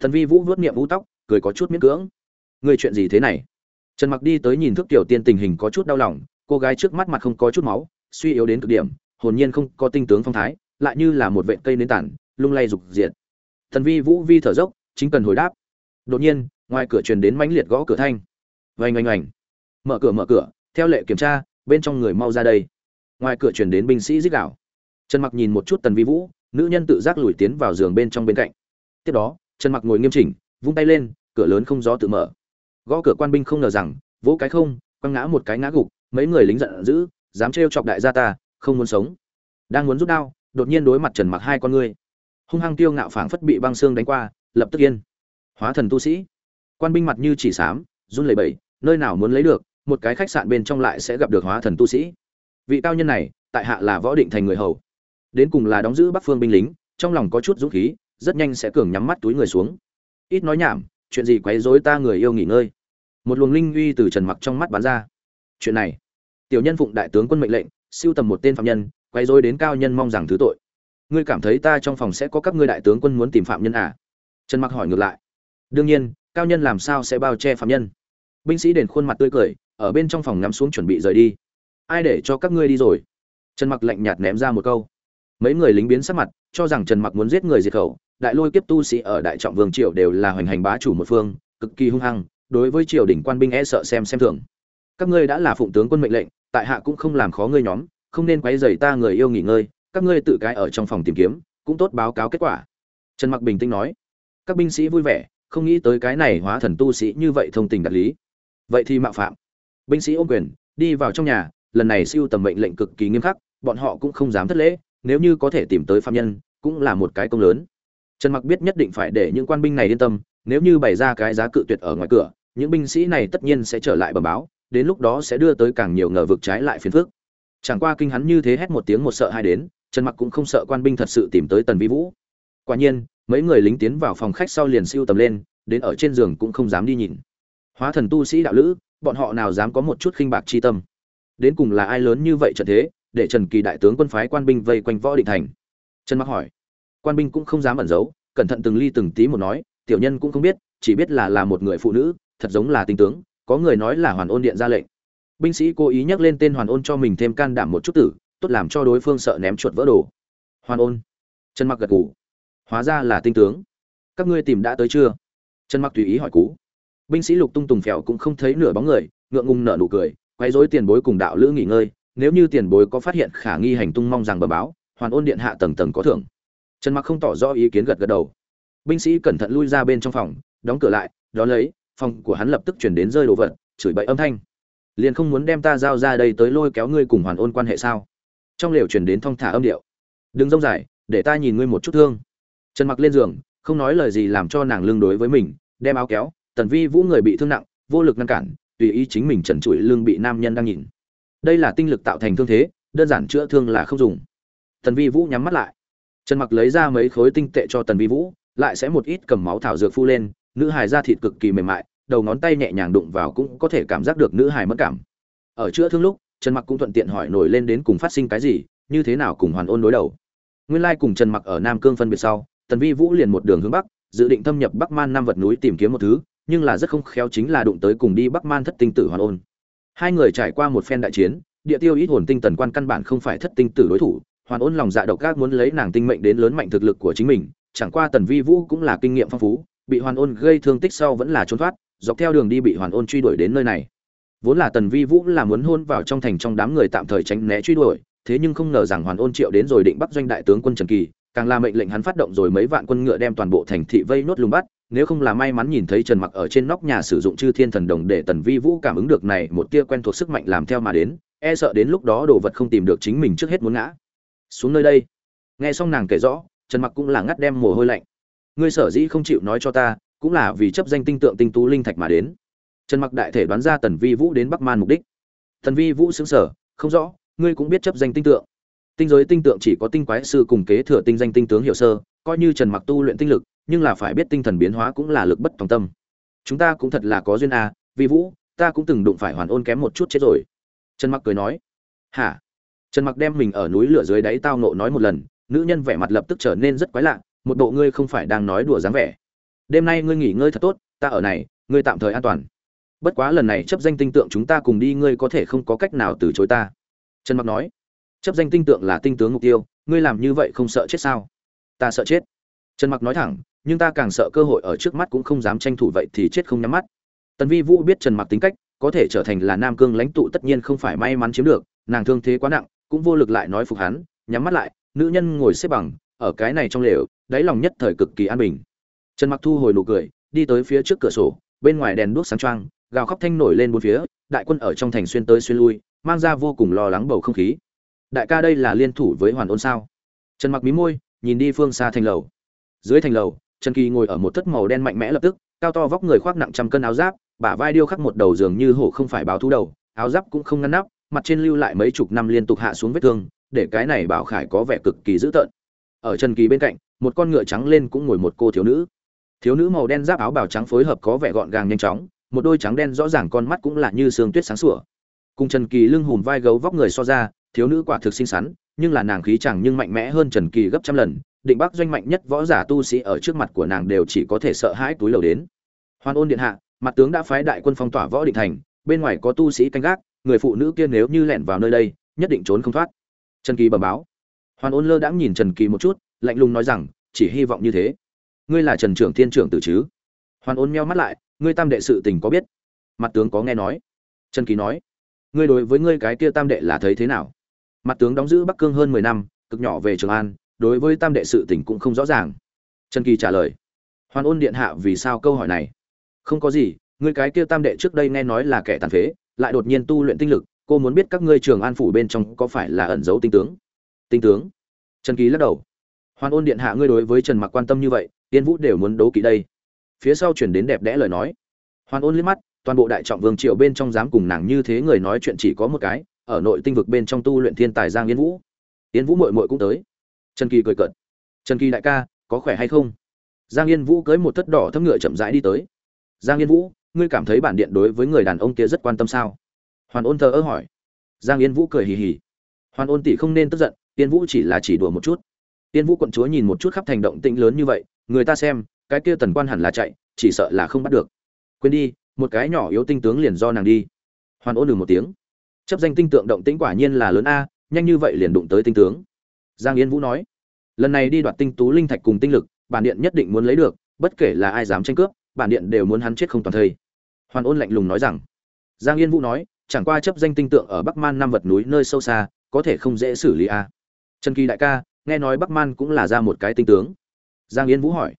Thần vi vũ vuốt niệm vũ tóc, cười có chút miễn cưỡng. Người chuyện gì thế này? Trần mặc đi tới nhìn thức tiểu tiên tình hình có chút đau lòng, cô gái trước mắt mặt không có chút máu, suy yếu đến cực điểm, hồn nhiên không có tinh tướng phong thái, lại như là một vệ cây nến tản, lung lay rục diệt. Thần vi vũ vi thở dốc, chính cần hồi đáp. Đột nhiên, ngoài cửa truyền đến mãnh liệt gõ cửa thanh. Vành oanh oanh. Mở cửa mở cửa, theo lệ kiểm tra bên trong người mau ra đây. Ngoài cửa truyền đến binh sĩ dích đảo trần mặc nhìn một chút tần vi vũ, nữ nhân tự giác lùi tiến vào giường bên trong bên cạnh. Tiếp đó, trần mặc ngồi nghiêm chỉnh, vung tay lên, cửa lớn không gió tự mở. Gõ cửa quan binh không ngờ rằng, vỗ cái không, quăng ngã một cái ngã gục, mấy người lính giận dữ, dám trêu chọc đại gia ta, không muốn sống. Đang muốn rút đao, đột nhiên đối mặt trần mặc hai con ngươi. Hung hăng tiêu ngạo phảng phất bị băng xương đánh qua, lập tức yên. Hóa thần tu sĩ. Quan binh mặt như chỉ xám run lẩy bẩy, nơi nào muốn lấy được một cái khách sạn bên trong lại sẽ gặp được hóa thần tu sĩ. Vị cao nhân này, tại hạ là võ định thành người hầu. Đến cùng là đóng giữ bắc phương binh lính, trong lòng có chút dũng khí, rất nhanh sẽ cường nhắm mắt túi người xuống. Ít nói nhảm, chuyện gì quấy rối ta người yêu nghỉ ngơi. Một luồng linh uy từ trần mặc trong mắt bắn ra. Chuyện này, tiểu nhân phụng đại tướng quân mệnh lệnh, siêu tầm một tên phạm nhân, quấy rối đến cao nhân mong rằng thứ tội. Ngươi cảm thấy ta trong phòng sẽ có các ngươi đại tướng quân muốn tìm phạm nhân à? Trần mặc hỏi ngược lại. Đương nhiên, cao nhân làm sao sẽ bao che phạm nhân? Binh sĩ đền khuôn mặt tươi cười ở bên trong phòng ngắm xuống chuẩn bị rời đi. Ai để cho các ngươi đi rồi? Trần mặc lạnh nhạt ném ra một câu. Mấy người lính biến sắc mặt, cho rằng trần mặc muốn giết người diệt khẩu. Đại lôi kiếp tu sĩ ở đại trọng vương triều đều là hoành hành bá chủ một phương, cực kỳ hung hăng, đối với triều đình quan binh e sợ xem xem thường. Các ngươi đã là phụng tướng quân mệnh lệnh, tại hạ cũng không làm khó ngươi nhóm, không nên quấy rầy ta người yêu nghỉ ngơi, các ngươi tự cái ở trong phòng tìm kiếm, cũng tốt báo cáo kết quả. Trần mặc bình tĩnh nói. Các binh sĩ vui vẻ, không nghĩ tới cái này hóa thần tu sĩ như vậy thông tình đạt lý. Vậy thì mạo phạm binh sĩ ôm quyền, đi vào trong nhà, lần này siêu tầm mệnh lệnh cực kỳ nghiêm khắc, bọn họ cũng không dám thất lễ, nếu như có thể tìm tới phạm nhân, cũng là một cái công lớn. Trần mặc biết nhất định phải để những quan binh này yên tâm, nếu như bày ra cái giá cự tuyệt ở ngoài cửa, những binh sĩ này tất nhiên sẽ trở lại bẩm báo, đến lúc đó sẽ đưa tới càng nhiều ngờ vực trái lại phiền phức. Chẳng qua kinh hắn như thế hét một tiếng một sợ hai đến, trần mặc cũng không sợ quan binh thật sự tìm tới tần vi vũ. Quả nhiên, mấy người lính tiến vào phòng khách sau liền siêu tầm lên, đến ở trên giường cũng không dám đi nhìn. Hóa thần tu sĩ đạo lữ bọn họ nào dám có một chút khinh bạc chi tâm. Đến cùng là ai lớn như vậy trận thế, để trần kỳ đại tướng quân phái quan binh vây quanh võ định thành? Trần mặc hỏi. Quan binh cũng không dám ẩn giấu, cẩn thận từng ly từng tí một nói, tiểu nhân cũng không biết, chỉ biết là là một người phụ nữ, thật giống là tinh tướng, có người nói là hoàn ôn điện ra lệnh. Binh sĩ cố ý nhắc lên tên hoàn ôn cho mình thêm can đảm một chút tử, tốt làm cho đối phương sợ ném chuột vỡ đồ. Hoàn ôn. Trần mặc gật gù. Hóa ra là tinh tướng. Các ngươi tìm đã tới chưa? Trần mặc tùy ý hỏi cú binh sĩ lục tung tùng phèo cũng không thấy nửa bóng người, ngượng ngùng nở nụ cười quay rối tiền bối cùng đạo lữ nghỉ ngơi, nếu như tiền bối có phát hiện khả nghi hành tung mong rằng bờ báo, hoàn ôn điện hạ tầng tầng có thưởng. Trần mặc không tỏ rõ ý kiến gật gật đầu. Binh sĩ cẩn thận lui ra bên trong phòng, đóng cửa lại đó lấy, phòng của hắn lập tức chuyển đến rơi đồ vật, chửi bậy âm thanh. Liền không muốn đem ta giao ra đây tới lôi kéo ngươi cùng hoàn ôn quan hệ sao? Trong lều chuyển đến thong thả âm điệu. Đừng rông dài, để ta nhìn ngươi một chút thương. Trần mặc lên giường, không nói lời gì làm cho nàng lương đối với mình, đem áo kéo tần vi vũ người bị thương nặng, vô lực ngăn cản, tùy ý chính mình trần trụi lương bị nam nhân đang nhìn. Đây là tinh lực tạo thành thương thế, đơn giản chữa thương là không dùng. Tần vi vũ nhắm mắt lại. Trần mặc lấy ra mấy khối tinh tệ cho tần vi vũ, lại sẽ một ít cầm máu thảo dược phu lên, nữ hài da thịt cực kỳ mềm mại, đầu ngón tay nhẹ nhàng đụng vào cũng có thể cảm giác được nữ hài mất cảm. Ở chữa thương lúc, trần mặc cũng thuận tiện hỏi nổi lên đến cùng phát sinh cái gì, như thế nào cùng hoàn ôn đối đầu. Nguyên lai cùng trần mặc ở nam cương phân biệt sau, tần vi vũ liền một đường hướng bắc, dự định thâm nhập bắc man năm vật núi tìm kiếm một thứ nhưng là rất không khéo chính là đụng tới cùng đi bắc man thất tinh tử hoàn ôn. Hai người trải qua một phen đại chiến, địa tiêu ít hồn tinh tần quan căn bản không phải thất tinh tử đối thủ, hoàn ôn lòng dạ độc ác muốn lấy nàng tinh mệnh đến lớn mạnh thực lực của chính mình, chẳng qua tần vi vũ cũng là kinh nghiệm phong phú, bị hoàn ôn gây thương tích sau vẫn là trốn thoát, dọc theo đường đi bị hoàn ôn truy đuổi đến nơi này. Vốn là tần vi vũ là muốn hôn vào trong thành trong đám người tạm thời tránh né truy đuổi, thế nhưng không ngờ rằng hoàn ôn triệu đến rồi định bắt doanh đại tướng quân trần kỳ, càng là mệnh lệnh hắn phát động rồi mấy vạn quân ngựa đem toàn bộ thành thị vây nốt lùng bắt nếu không là may mắn nhìn thấy trần mặc ở trên nóc nhà sử dụng chư thiên thần đồng để tần vi vũ cảm ứng được này một tia quen thuộc sức mạnh làm theo mà đến e sợ đến lúc đó đồ vật không tìm được chính mình trước hết muốn ngã. Xuống nơi đây. Nghe xong nàng kể rõ, trần mặc cũng là ngắt đem mồ hôi lạnh. Ngươi sở dĩ không chịu nói cho ta, cũng là vì chấp danh tinh tượng tinh tú linh thạch mà đến. Trần mặc đại thể đoán ra tần vi vũ đến bắc man mục đích. Tần vi vũ sững sở không rõ, ngươi cũng biết chấp danh tinh tượng. Tinh giới tinh tượng chỉ có tinh quái sư cùng kế thừa tinh danh tinh tướng hiểu sơ, coi như trần mặc tu luyện tinh lực nhưng là phải biết tinh thần biến hóa cũng là lực bất tòng tâm. Chúng ta cũng thật là có duyên à vi vũ, ta cũng từng đụng phải hoàn ôn kém một chút chết rồi. Trần mặc cười nói, hả? Trần mặc đem mình ở núi lửa dưới đáy tao nộ nói một lần, nữ nhân vẻ mặt lập tức trở nên rất quái lạ, một bộ ngươi không phải đang nói đùa dáng vẻ. Đêm nay ngươi nghỉ ngơi thật tốt, ta ở này, ngươi tạm thời an toàn. Bất quá lần này chấp danh tinh tượng chúng ta cùng đi, ngươi có thể không có cách nào từ chối ta. Trần mặc nói, chấp danh tinh tượng là tinh tướng mục tiêu, ngươi làm như vậy không sợ chết sao? Ta sợ chết. Trần mặc nói thẳng nhưng ta càng sợ cơ hội ở trước mắt cũng không dám tranh thủ vậy thì chết không nhắm mắt. Tần vi vũ biết trần mặc tính cách, có thể trở thành là nam cương lãnh tụ tất nhiên không phải may mắn chiếm được, nàng thương thế quá nặng, cũng vô lực lại nói phục hắn, nhắm mắt lại, nữ nhân ngồi xếp bằng, ở cái này trong lều, đáy lòng nhất thời cực kỳ an bình. Trần mặc thu hồi nụ cười, đi tới phía trước cửa sổ, bên ngoài đèn đuốc sáng choang, gào khóc thanh nổi lên bốn phía, đại quân ở trong thành xuyên tới xuyên lui, mang ra vô cùng lo lắng bầu không khí. Đại ca đây là liên thủ với hoàn ôn sao? Trần mặc mí môi, nhìn đi phương xa thành lầu. Dưới thành lầu trần kỳ ngồi ở một thất màu đen mạnh mẽ lập tức, cao to vóc người khoác nặng trăm cân áo giáp, bả vai điêu khắc một đầu giường như hổ không phải báo thú đầu, áo giáp cũng không ngăn nắp, mặt trên lưu lại mấy chục năm liên tục hạ xuống vết thương, để cái này bảo khải có vẻ cực kỳ dữ tợn. Ở trần kỳ bên cạnh, một con ngựa trắng lên cũng ngồi một cô thiếu nữ. Thiếu nữ màu đen giáp áo bào trắng phối hợp có vẻ gọn gàng nhanh chóng, một đôi trắng đen rõ ràng con mắt cũng là như sương tuyết sáng sủa. Cùng trần kỳ lưng hùm vai gấu vóc người so ra, thiếu nữ quả thực xinh xắn, nhưng là nàng khí chẳng nhưng mạnh mẽ hơn trần kỳ gấp trăm lần định bắc doanh mạnh nhất võ giả tu sĩ ở trước mặt của nàng đều chỉ có thể sợ hãi túi lầu đến. Hoan ôn điện hạ, mặt tướng đã phái đại quân phong tỏa võ định thành, bên ngoài có tu sĩ canh gác, người phụ nữ kia nếu như lẻn vào nơi đây, nhất định trốn không thoát. Trần kỳ bẩm báo. Hoàn ôn lơ đãng nhìn trần kỳ một chút, lạnh lùng nói rằng, chỉ hy vọng như thế. Ngươi là trần trưởng thiên trưởng tử chứ? Hoàn ôn meo mắt lại, ngươi tam đệ sự tình có biết? Mặt tướng có nghe nói. Trần kỳ nói, ngươi đối với ngươi cái kia tam đệ là thấy thế nào? Mặt tướng đóng giữ bắc cương hơn mười năm, cực nhỏ về trường an đối với tam đệ sự tình cũng không rõ ràng. Trần kỳ trả lời, hoàn ôn điện hạ vì sao câu hỏi này? Không có gì, ngươi cái kia tam đệ trước đây nghe nói là kẻ tàn phế, lại đột nhiên tu luyện tinh lực, cô muốn biết các ngươi trường an phủ bên trong có phải là ẩn giấu tinh tướng? Tinh tướng? Trần Kỳ lắc đầu, hoàn ôn điện hạ ngươi đối với trần mặc quan tâm như vậy tiên vũ đều muốn đấu kỵ đây. Phía sau chuyển đến đẹp đẽ lời nói. Hoàn ôn liếc mắt, toàn bộ đại trọng vương triệu bên trong dám cùng nàng như thế người nói chuyện chỉ có một cái, ở nội tinh vực bên trong tu luyện thiên tài giang yên vũ. Yên vũ mội mội cũng tới trần kỳ cười cợt. Trần kỳ đại ca, có khỏe hay không? Giang yên vũ cưới một thất đỏ thâm ngựa chậm rãi đi tới. Giang yên vũ, ngươi cảm thấy bản điện đối với người đàn ông kia rất quan tâm sao? Hoàn ôn thờ ơ hỏi. Giang yên vũ cười hì hì. Hoàn ôn tỷ không nên tức giận Tiên vũ chỉ là chỉ đùa một chút. Tiên vũ quận chúa nhìn một chút khắp thành động tĩnh lớn như vậy, người ta xem, cái kia tần quan hẳn là chạy, chỉ sợ là không bắt được. Quên đi, một cái nhỏ yếu tinh tướng liền do nàng đi. Hoàn ôn được một tiếng. Chấp danh tinh tượng động tĩnh quả nhiên là lớn a, nhanh như vậy liền đụng tới tinh tướng. Giang yên vũ nói lần này đi đoạt tinh tú linh thạch cùng tinh lực, bản điện nhất định muốn lấy được, bất kể là ai dám tranh cướp, bản điện đều muốn hắn chết không toàn thây. Hoàn ôn lạnh lùng nói rằng. Giang yên vũ nói, chẳng qua chấp danh tinh tượng ở bắc man năm vật núi nơi sâu xa, có thể không dễ xử lý a. Trần kỳ đại ca, nghe nói bắc man cũng là ra một cái tinh tướng. Giang yên vũ hỏi.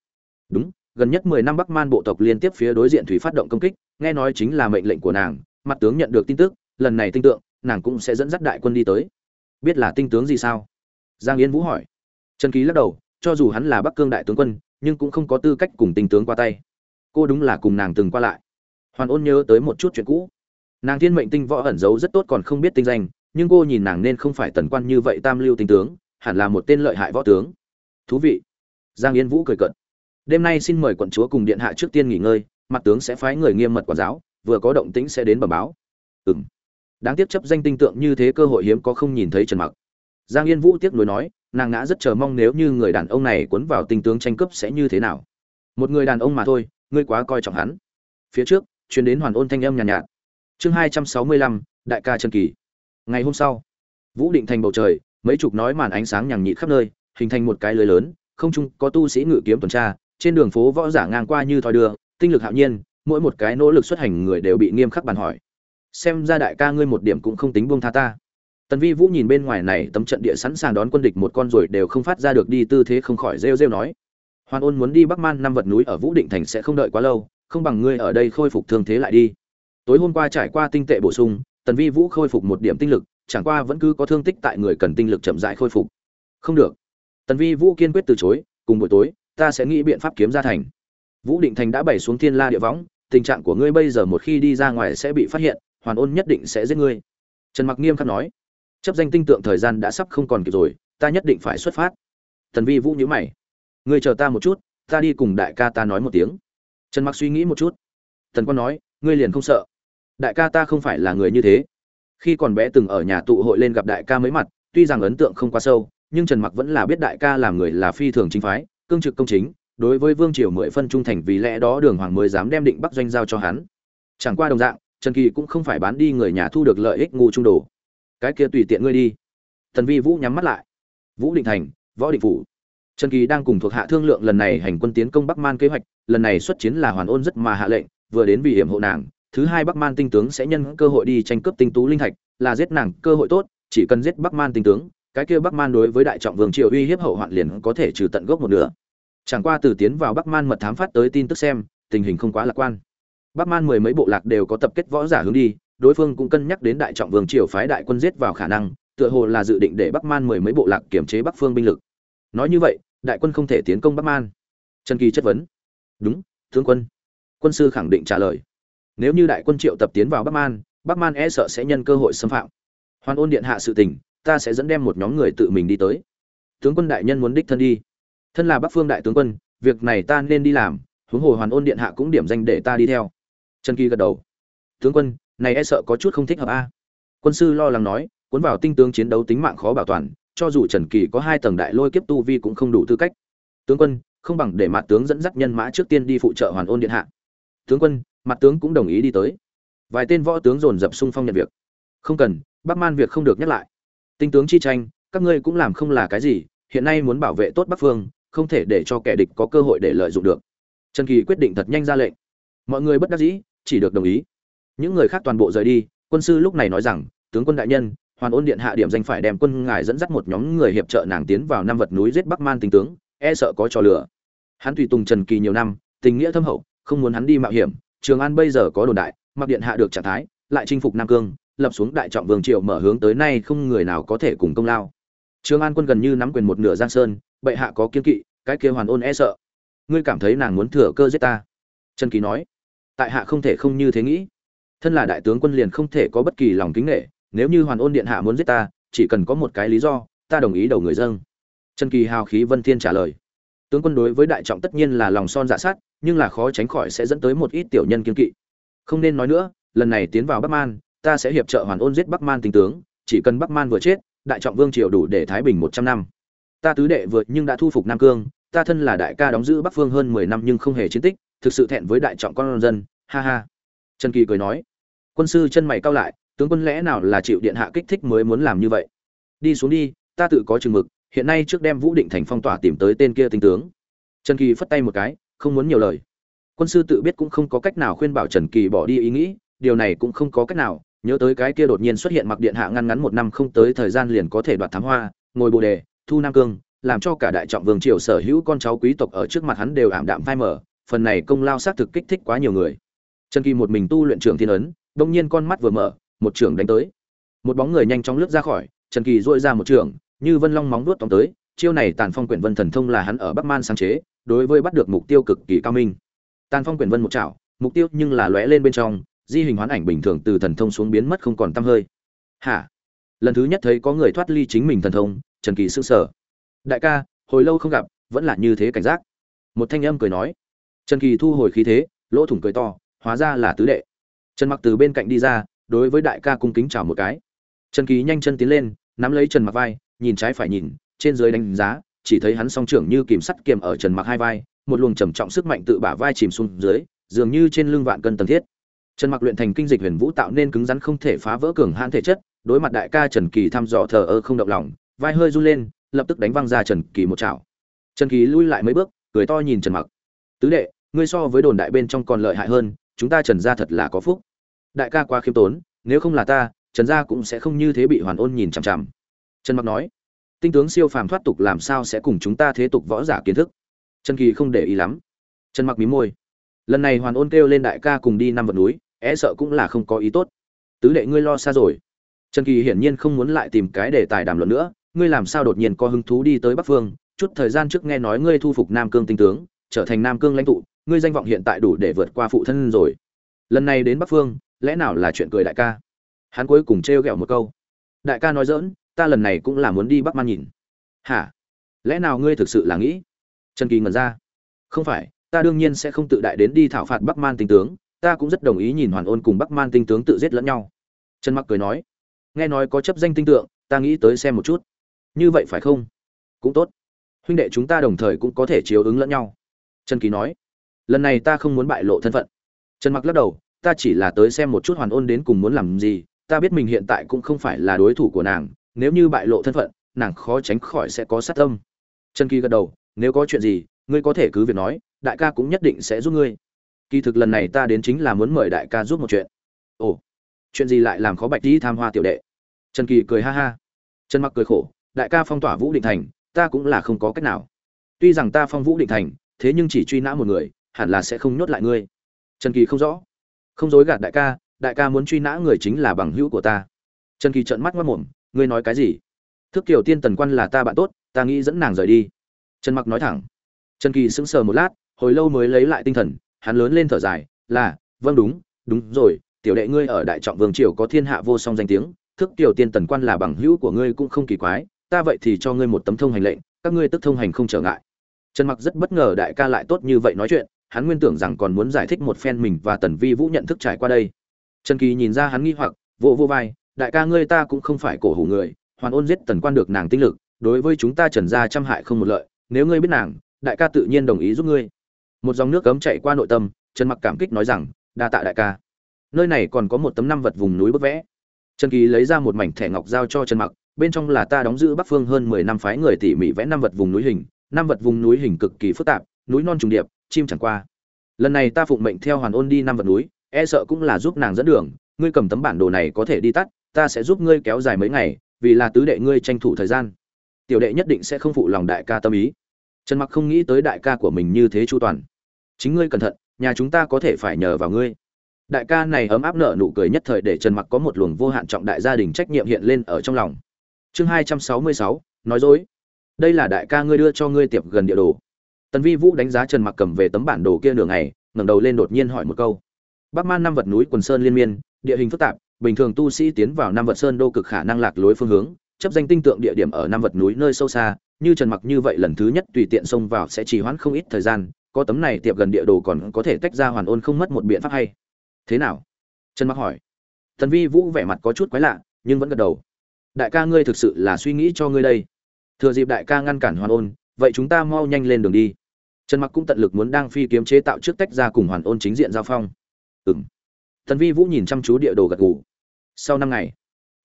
Đúng, gần nhất mười năm bắc man bộ tộc liên tiếp phía đối diện thủy phát động công kích, nghe nói chính là mệnh lệnh của nàng, mặt tướng nhận được tin tức, lần này tinh tượng, nàng cũng sẽ dẫn dắt đại quân đi tới. Biết là tinh tướng gì sao? Giang yên vũ hỏi trần ký lắc đầu, cho dù hắn là bắc cương đại tướng quân, nhưng cũng không có tư cách cùng tinh tướng qua tay. Cô đúng là cùng nàng từng qua lại. Hoàn ôn nhớ tới một chút chuyện cũ. Nàng thiên mệnh tinh võ ẩn giấu rất tốt còn không biết tinh danh, nhưng cô nhìn nàng nên không phải tần quan như vậy tam lưu tinh tướng, hẳn là một tên lợi hại võ tướng. Thú vị. Giang yên vũ cười cận đêm nay xin mời quận chúa cùng điện hạ trước tiên nghỉ ngơi, mặt tướng sẽ phái người nghiêm mật quản giáo, vừa có động tĩnh sẽ đến bẩm báo. Ừ m đáng tiếc chấp danh tinh tượng như thế cơ hội hiếm có không nhìn thấy trần mặc. Giang yên vũ tiếc nuối nói nàng ngã rất chờ mong nếu như người đàn ông này cuốn vào tình tướng tranh cướp sẽ như thế nào. Một người đàn ông mà thôi ngươi quá coi trọng hắn. Phía trước chuyến đến hoàn ôn thanh âm nhàn nhạt, nhạt chương hai trăm sáu mươi lăm đại ca trần kỳ. Ngày hôm sau vũ định thành bầu trời mấy chục nói màn ánh sáng nhằng nhịt khắp nơi hình thành một cái lưới lớn không chung có tu sĩ ngự kiếm tuần tra trên đường phố võ giả ngang qua như thoi đưa tinh lực hạo nhiên mỗi một cái nỗ lực xuất hành người đều bị nghiêm khắc bàn hỏi. Xem ra đại ca ngươi một điểm cũng không tính buông tha ta tần vi vũ nhìn bên ngoài này, tấm trận địa sẵn sàng đón quân địch một con rồi đều không phát ra được đi, tư thế không khỏi rêu rêu nói. Hoàn ôn muốn đi bắc man năm vật núi ở vũ định thành sẽ không đợi quá lâu, không bằng ngươi ở đây khôi phục thương thế lại đi. Tối hôm qua trải qua tinh tệ bổ sung, tần vi vũ khôi phục một điểm tinh lực, chẳng qua vẫn cứ có thương tích tại người cần tinh lực chậm rãi khôi phục. Không được. Tần vi vũ kiên quyết từ chối, cùng buổi tối, ta sẽ nghĩ biện pháp kiếm ra thành. Vũ định thành đã bày xuống thiên la địa võng, tình trạng của ngươi bây giờ một khi đi ra ngoài sẽ bị phát hiện, hoàn ôn nhất định sẽ giết ngươi. Trần mặc nghiêm khắc nói chấp danh tinh tượng thời gian đã sắp không còn kịp rồi, ta nhất định phải xuất phát. Thần vi vũ nhữ mày. Ngươi chờ ta một chút, ta đi cùng đại ca ta nói một tiếng. Trần mặc suy nghĩ một chút. Thần quan nói, ngươi liền không sợ. Đại ca ta không phải là người như thế. Khi còn bé từng ở nhà tụ hội lên gặp đại ca mấy mặt, tuy rằng ấn tượng không quá sâu, nhưng trần mặc vẫn là biết đại ca làm người là phi thường chính phái, cương trực công chính, đối với vương triều mười phân trung thành vì lẽ đó đường hoàng mới dám đem định bắc doanh giao cho hắn. Chẳng qua đồng dạng, trần kỳ cũng không phải bán đi người nhà thu được lợi ích ngu trung đồ cái kia tùy tiện ngươi đi. Thần vi vũ nhắm mắt lại. Vũ định thành, võ định phủ. Trần kỳ đang cùng thuộc hạ thương lượng lần này hành quân tiến công bắc man kế hoạch, lần này xuất chiến là hoàn ôn rất mà hạ lệnh, vừa đến vì hiểm hộ nàng, thứ hai bắc man tinh tướng sẽ nhân cơ hội đi tranh cướp tinh tú linh thạch, là giết nàng cơ hội tốt, chỉ cần giết bắc man tinh tướng, cái kia bắc man đối với đại trọng vương triều uy hiếp hậu hoạn liền có thể trừ tận gốc một nửa. Chẳng qua từ tiến vào bắc man mật thám phát tới tin tức xem, tình hình không quá lạc quan. Bắc man mười mấy bộ lạc đều có tập kết võ giả hướng đi đối phương cũng cân nhắc đến đại trọng vương triều phái đại quân giết vào khả năng, tựa hồ là dự định để bắc man mười mấy bộ lạc kiểm chế bắc phương binh lực. Nói như vậy, đại quân không thể tiến công bắc man. Trần kỳ chất vấn. Đúng, tướng quân. Quân sư khẳng định trả lời. Nếu như đại quân triệu tập tiến vào bắc man bắc man e sợ sẽ nhân cơ hội xâm phạm. Hoàn ôn điện hạ sự tình, ta sẽ dẫn đem một nhóm người tự mình đi tới. Tướng quân đại nhân muốn đích thân đi. Thân là bắc phương đại tướng quân, việc này ta nên đi làm, huống hồ hoàn ôn điện hạ cũng điểm danh để ta đi theo. Trần kỳ gật đầu. Tướng quân này e sợ có chút không thích hợp a. Quân sư lo lắng nói, cuốn vào tinh tướng chiến đấu tính mạng khó bảo toàn, cho dù trần kỳ có hai tầng đại lôi kiếp tu vi cũng không đủ tư cách. Tướng quân, không bằng để mặt tướng dẫn dắt nhân mã trước tiên đi phụ trợ hoàn ôn điện hạ. Tướng quân, mặt tướng cũng đồng ý đi tới. Vài tên võ tướng dồn dập xung phong nhận việc. Không cần, bắc man việc không được nhắc lại. Tinh tướng chi tranh, các ngươi cũng làm không là cái gì, hiện nay muốn bảo vệ tốt bắc phương, không thể để cho kẻ địch có cơ hội để lợi dụng được. Trần kỳ quyết định thật nhanh ra lệnh. Mọi người bất đắc dĩ, chỉ được đồng ý những người khác toàn bộ rời đi, quân sư lúc này nói rằng, tướng quân đại nhân, hoàn ôn điện hạ điểm danh phải đem quân ngài dẫn dắt một nhóm người hiệp trợ nàng tiến vào năm vật núi giết bắc man tình tướng e sợ có trò lửa hắn tùy tùng trần kỳ nhiều năm, tình nghĩa thâm hậu, không muốn hắn đi mạo hiểm. Trường an bây giờ có đồn đại, mặc điện hạ được trạng thái, lại chinh phục nam cương, lập xuống đại trọng vương triều mở hướng tới nay không người nào có thể cùng công lao. Trường an quân gần như nắm quyền một nửa giang sơn, bệ hạ có kiên kỵ, cái kia hoàn ôn e sợ. Ngươi cảm thấy nàng muốn thừa cơ giết ta? Trần kỳ nói. Tại hạ không thể không như thế nghĩ thân là đại tướng quân liền không thể có bất kỳ lòng kính nghệ nếu như hoàn ôn điện hạ muốn giết ta, chỉ cần có một cái lý do, ta đồng ý đầu người dâng. Trần kỳ hào khí vân thiên trả lời. Tướng quân đối với đại trọng tất nhiên là lòng son dạ sát nhưng là khó tránh khỏi sẽ dẫn tới một ít tiểu nhân kiên kỵ. Không nên nói nữa, lần này tiến vào bắc man, ta sẽ hiệp trợ hoàn ôn giết bắc man tinh tướng, chỉ cần bắc man vừa chết, đại trọng vương triều đủ để thái bình một trăm năm. Ta tứ đệ vượt nhưng đã thu phục nam cương, ta thân là đại ca đóng giữ bắc phương hơn mười năm nhưng không hề chiến tích, thực sự thẹn với đại trọng con dân, ha ha. Trần kỳ cười nói quân sư chân mày cao lại, tướng quân lẽ nào là chịu điện hạ kích thích mới muốn làm như vậy? Đi xuống đi, ta tự có chừng mực, hiện nay trước đem vũ định thành phong tỏa tìm tới tên kia tinh tướng. Trần kỳ phất tay một cái, không muốn nhiều lời. Quân sư tự biết cũng không có cách nào khuyên bảo trần kỳ bỏ đi ý nghĩ, điều này cũng không có cách nào, nhớ tới cái kia đột nhiên xuất hiện mặc điện hạ ngăn ngắn một năm không tới thời gian liền có thể đoạt thám hoa, ngồi bồ đề, thu nam cương, làm cho cả đại trọng vương triều sở hữu con cháu quý tộc ở trước mặt hắn đều ảm đạm phai mở phần này công lao xác thực kích thích quá nhiều người. Trần kỳ một mình tu luyện trưởng thiên ấn đông nhiên con mắt vừa mở, một trưởng đánh tới. Một bóng người nhanh chóng lướt ra khỏi, trần kỳ dội ra một trưởng, như vân long móng đuốt tóm tới, chiêu này tàn phong quyển vân thần thông là hắn ở bắc man sáng chế, đối với bắt được mục tiêu cực kỳ cao minh. Tàn phong quyển vân một chảo, mục tiêu nhưng là lóe lên bên trong, di hình hoán ảnh bình thường từ thần thông xuống biến mất không còn tăm hơi. Hả? Lần thứ nhất thấy có người thoát ly chính mình thần thông, trần kỳ sững sờ. Đại ca, hồi lâu không gặp, vẫn là như thế cảnh giác. Một thanh âm cười nói. Trần kỳ thu hồi khí thế, lỗ thủng cười to, hóa ra là tứ đệ trần mặc từ bên cạnh đi ra, đối với đại ca cung kính chào một cái. Trần kỳ nhanh chân tiến lên, nắm lấy trần mặc vai, nhìn trái phải nhìn, trên dưới đánh giá, chỉ thấy hắn song trưởng như kìm sắt kiềm ở trần mặc hai vai, một luồng trầm trọng sức mạnh tự bả vai chìm xuống dưới, dường như trên lưng vạn cân tầng thiết. Trần mặc luyện thành kinh dịch huyền vũ tạo nên cứng rắn không thể phá vỡ cường hãn thể chất, đối mặt đại ca trần kỳ thăm dò thờ ơ không động lòng, vai hơi run lên, lập tức đánh văng ra trần kỳ một chảo. Trần kỳ lui lại mấy bước, cười to nhìn trần mặc. Tứ đệ, ngươi so với đồn đại bên trong còn lợi hại hơn chúng ta trần gia thật là có phúc. Đại ca quá khiêm tốn, nếu không là ta, trần gia cũng sẽ không như thế bị hoàn ôn nhìn chằm chằm. Trần mặc nói, tinh tướng siêu phàm thoát tục làm sao sẽ cùng chúng ta thế tục võ giả kiến thức? Trần kỳ không để ý lắm. Trần mặc mí môi. Lần này hoàn ôn kêu lên đại ca cùng đi năm vật núi é sợ cũng là không có ý tốt. Tứ đệ ngươi lo xa rồi. Trần kỳ hiển nhiên không muốn lại tìm cái đề tài đàm luận nữa, ngươi làm sao đột nhiên có hứng thú đi tới bắc phương? Chút thời gian trước nghe nói ngươi thu phục nam cương tinh tướng, trở thành nam cương lãnh tụ ngươi danh vọng hiện tại đủ để vượt qua phụ thân rồi. Lần này đến bắc phương, lẽ nào là chuyện cười đại ca? Hắn cuối cùng trêu ghẹo một câu. Đại ca nói dỡn ta lần này cũng là muốn đi bắc man nhìn. Hả? Lẽ nào ngươi thực sự là nghĩ? Trần kỳ ngẩn ra. Không phải, ta đương nhiên sẽ không tự đại đến đi thảo phạt bắc man tinh tướng, ta cũng rất đồng ý nhìn hoàn ôn cùng bắc man tinh tướng tự giết lẫn nhau. Trần mặc cười nói. Nghe nói có chấp danh tinh tượng, ta nghĩ tới xem một chút. Như vậy phải không? Cũng tốt. Huynh đệ chúng ta đồng thời cũng có thể chiếu ứng lẫn nhau. Trần kỳ nói lần này ta không muốn bại lộ thân phận. Trần mặc lắc đầu, ta chỉ là tới xem một chút hoàn ôn đến cùng muốn làm gì, ta biết mình hiện tại cũng không phải là đối thủ của nàng, nếu như bại lộ thân phận, nàng khó tránh khỏi sẽ có sát tâm. Trần kỳ gật đầu, nếu có chuyện gì, ngươi có thể cứ việc nói, đại ca cũng nhất định sẽ giúp ngươi. Kỳ thực lần này ta đến chính là muốn mời đại ca giúp một chuyện. Ồ, chuyện gì lại làm khó bạch đi tham hoa tiểu đệ? Trần kỳ cười ha ha. Trần mặc cười khổ, đại ca phong tỏa vũ định thành, ta cũng là không có cách nào. Tuy rằng ta phong vũ định thành, thế nhưng chỉ truy nã một người hẳn là sẽ không nhốt lại ngươi. Trần kỳ không rõ. Không dối gạt đại ca đại ca muốn truy nã người chính là bằng hữu của ta. Trần kỳ trợn mắt mất mồm, ngươi nói cái gì? Thức kiều tiên tần quan là ta bạn tốt, ta nghĩ dẫn nàng rời đi. Trần mặc nói thẳng. Trần kỳ sững sờ một lát, hồi lâu mới lấy lại tinh thần, hắn lớn lên thở dài, là vâng đúng đúng rồi, tiểu đệ ngươi ở đại trọng vương triều có thiên hạ vô song danh tiếng thức tiểu tiên tần quan là bằng hữu của ngươi cũng không kỳ quái, ta vậy thì cho ngươi một tấm thông hành lệnh, các ngươi tức thông hành không trở ngại. Trần mặc rất bất ngờ đại ca lại tốt như vậy nói chuyện hắn nguyên tưởng rằng còn muốn giải thích một phen mình và tần vi vũ nhận thức trải qua đây. Trần kỳ nhìn ra hắn nghi hoặc vô vô vai, đại ca ngươi ta cũng không phải cổ hủ người, hoàn ôn giết tần quan được nàng tinh lực, đối với chúng ta trần gia trăm hại không một lợi, nếu ngươi biết nàng, đại ca tự nhiên đồng ý giúp ngươi. Một dòng nước cấm chạy qua nội tâm, trần mặc cảm kích nói rằng, đa tạ đại ca. Nơi này còn có một tấm năm vật vùng núi bức vẽ. Trần kỳ lấy ra một mảnh thẻ ngọc giao cho trần mặc, bên trong là ta đóng giữ bắc phương hơn 10 năm phái người tỉ mỉ vẽ năm vật vùng núi hình. Năm vật vùng núi hình cực kỳ phức tạp, núi non trùng điệp chim chẳng qua. Lần này ta phụng mệnh theo hoàn ôn đi năm vật núi e sợ cũng là giúp nàng dẫn đường, ngươi cầm tấm bản đồ này có thể đi tắt, ta sẽ giúp ngươi kéo dài mấy ngày, vì là tứ đệ ngươi tranh thủ thời gian. Tiểu đệ nhất định sẽ không phụ lòng đại ca tâm ý. Trần mặc không nghĩ tới đại ca của mình như thế chu toàn. Chính ngươi cẩn thận, nhà chúng ta có thể phải nhờ vào ngươi. Đại ca này ấm áp nở nụ cười nhất thời để trần mặc có một luồng vô hạn trọng đại gia đình trách nhiệm hiện lên ở trong lòng. Chương hai trăm sáu mươi sáu, nói dối. Đây là đại ca ngươi đưa cho ngươi tiệp gần địa đồ tần vi vũ đánh giá trần mặc cầm về tấm bản đồ kia nửa ngày, ngẩng đầu lên đột nhiên hỏi một câu. Bắc man năm vật núi quần sơn liên miên, địa hình phức tạp, bình thường tu sĩ tiến vào năm vật sơn đô cực khả năng lạc lối phương hướng, chấp danh tinh tượng địa điểm ở năm vật núi nơi sâu xa, như trần mặc như vậy lần thứ nhất tùy tiện xông vào sẽ trì hoãn không ít thời gian, có tấm này tiệp gần địa đồ còn có thể tách ra hoàn ôn không mất một biện pháp hay. Thế nào? Trần mặc hỏi. Tần vi vũ vẻ mặt có chút quái lạ, nhưng vẫn gật đầu. Đại ca ngươi thực sự là suy nghĩ cho ngươi đây. Thừa dịp đại ca ngăn cản hoàn ôn, vậy chúng ta mau nhanh lên đường đi trần mặc cũng tận lực muốn đang phi kiếm chế tạo trước tách ra cùng hoàn ôn chính diện giao phong. Ừm. Thần vi vũ nhìn chăm chú địa đồ gật gù. Sau năm ngày,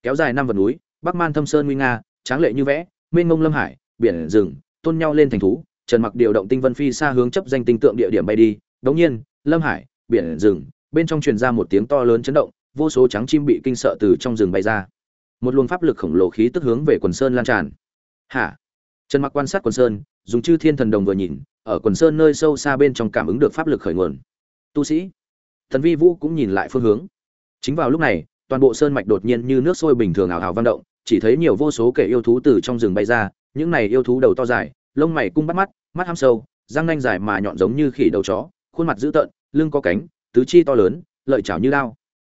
kéo dài năm vật núi, bắc man thâm sơn nguy nga, tráng lệ như vẽ, mênh mông lâm hải, biển rừng, tôn nhau lên thành thú, trần mặc điều động tinh vân phi xa hướng chấp danh tinh tượng địa điểm bay đi. Đống nhiên, lâm hải, biển rừng, bên trong truyền ra một tiếng to lớn chấn động, vô số trắng chim bị kinh sợ từ trong rừng bay ra. Một luồng pháp lực khổng lồ khí tức hướng về quần sơn lan tràn. Hả? Trần mặc quan sát quần sơn dùng chư thiên thần đồng vừa nhìn, ở quần sơn nơi sâu xa bên trong cảm ứng được pháp lực khởi nguồn. Tu sĩ, thần vi vũ cũng nhìn lại phương hướng. Chính vào lúc này, toàn bộ sơn mạch đột nhiên như nước sôi bình thường ảo ảo vang động, chỉ thấy nhiều vô số kẻ yêu thú từ trong rừng bay ra, những này yêu thú đầu to dài, lông mày cung bắt mắt mắt ham sâu, răng nanh dài mà nhọn giống như khỉ đầu chó, khuôn mặt dữ tợn, lưng có cánh, tứ chi to lớn, lợi chảo như lao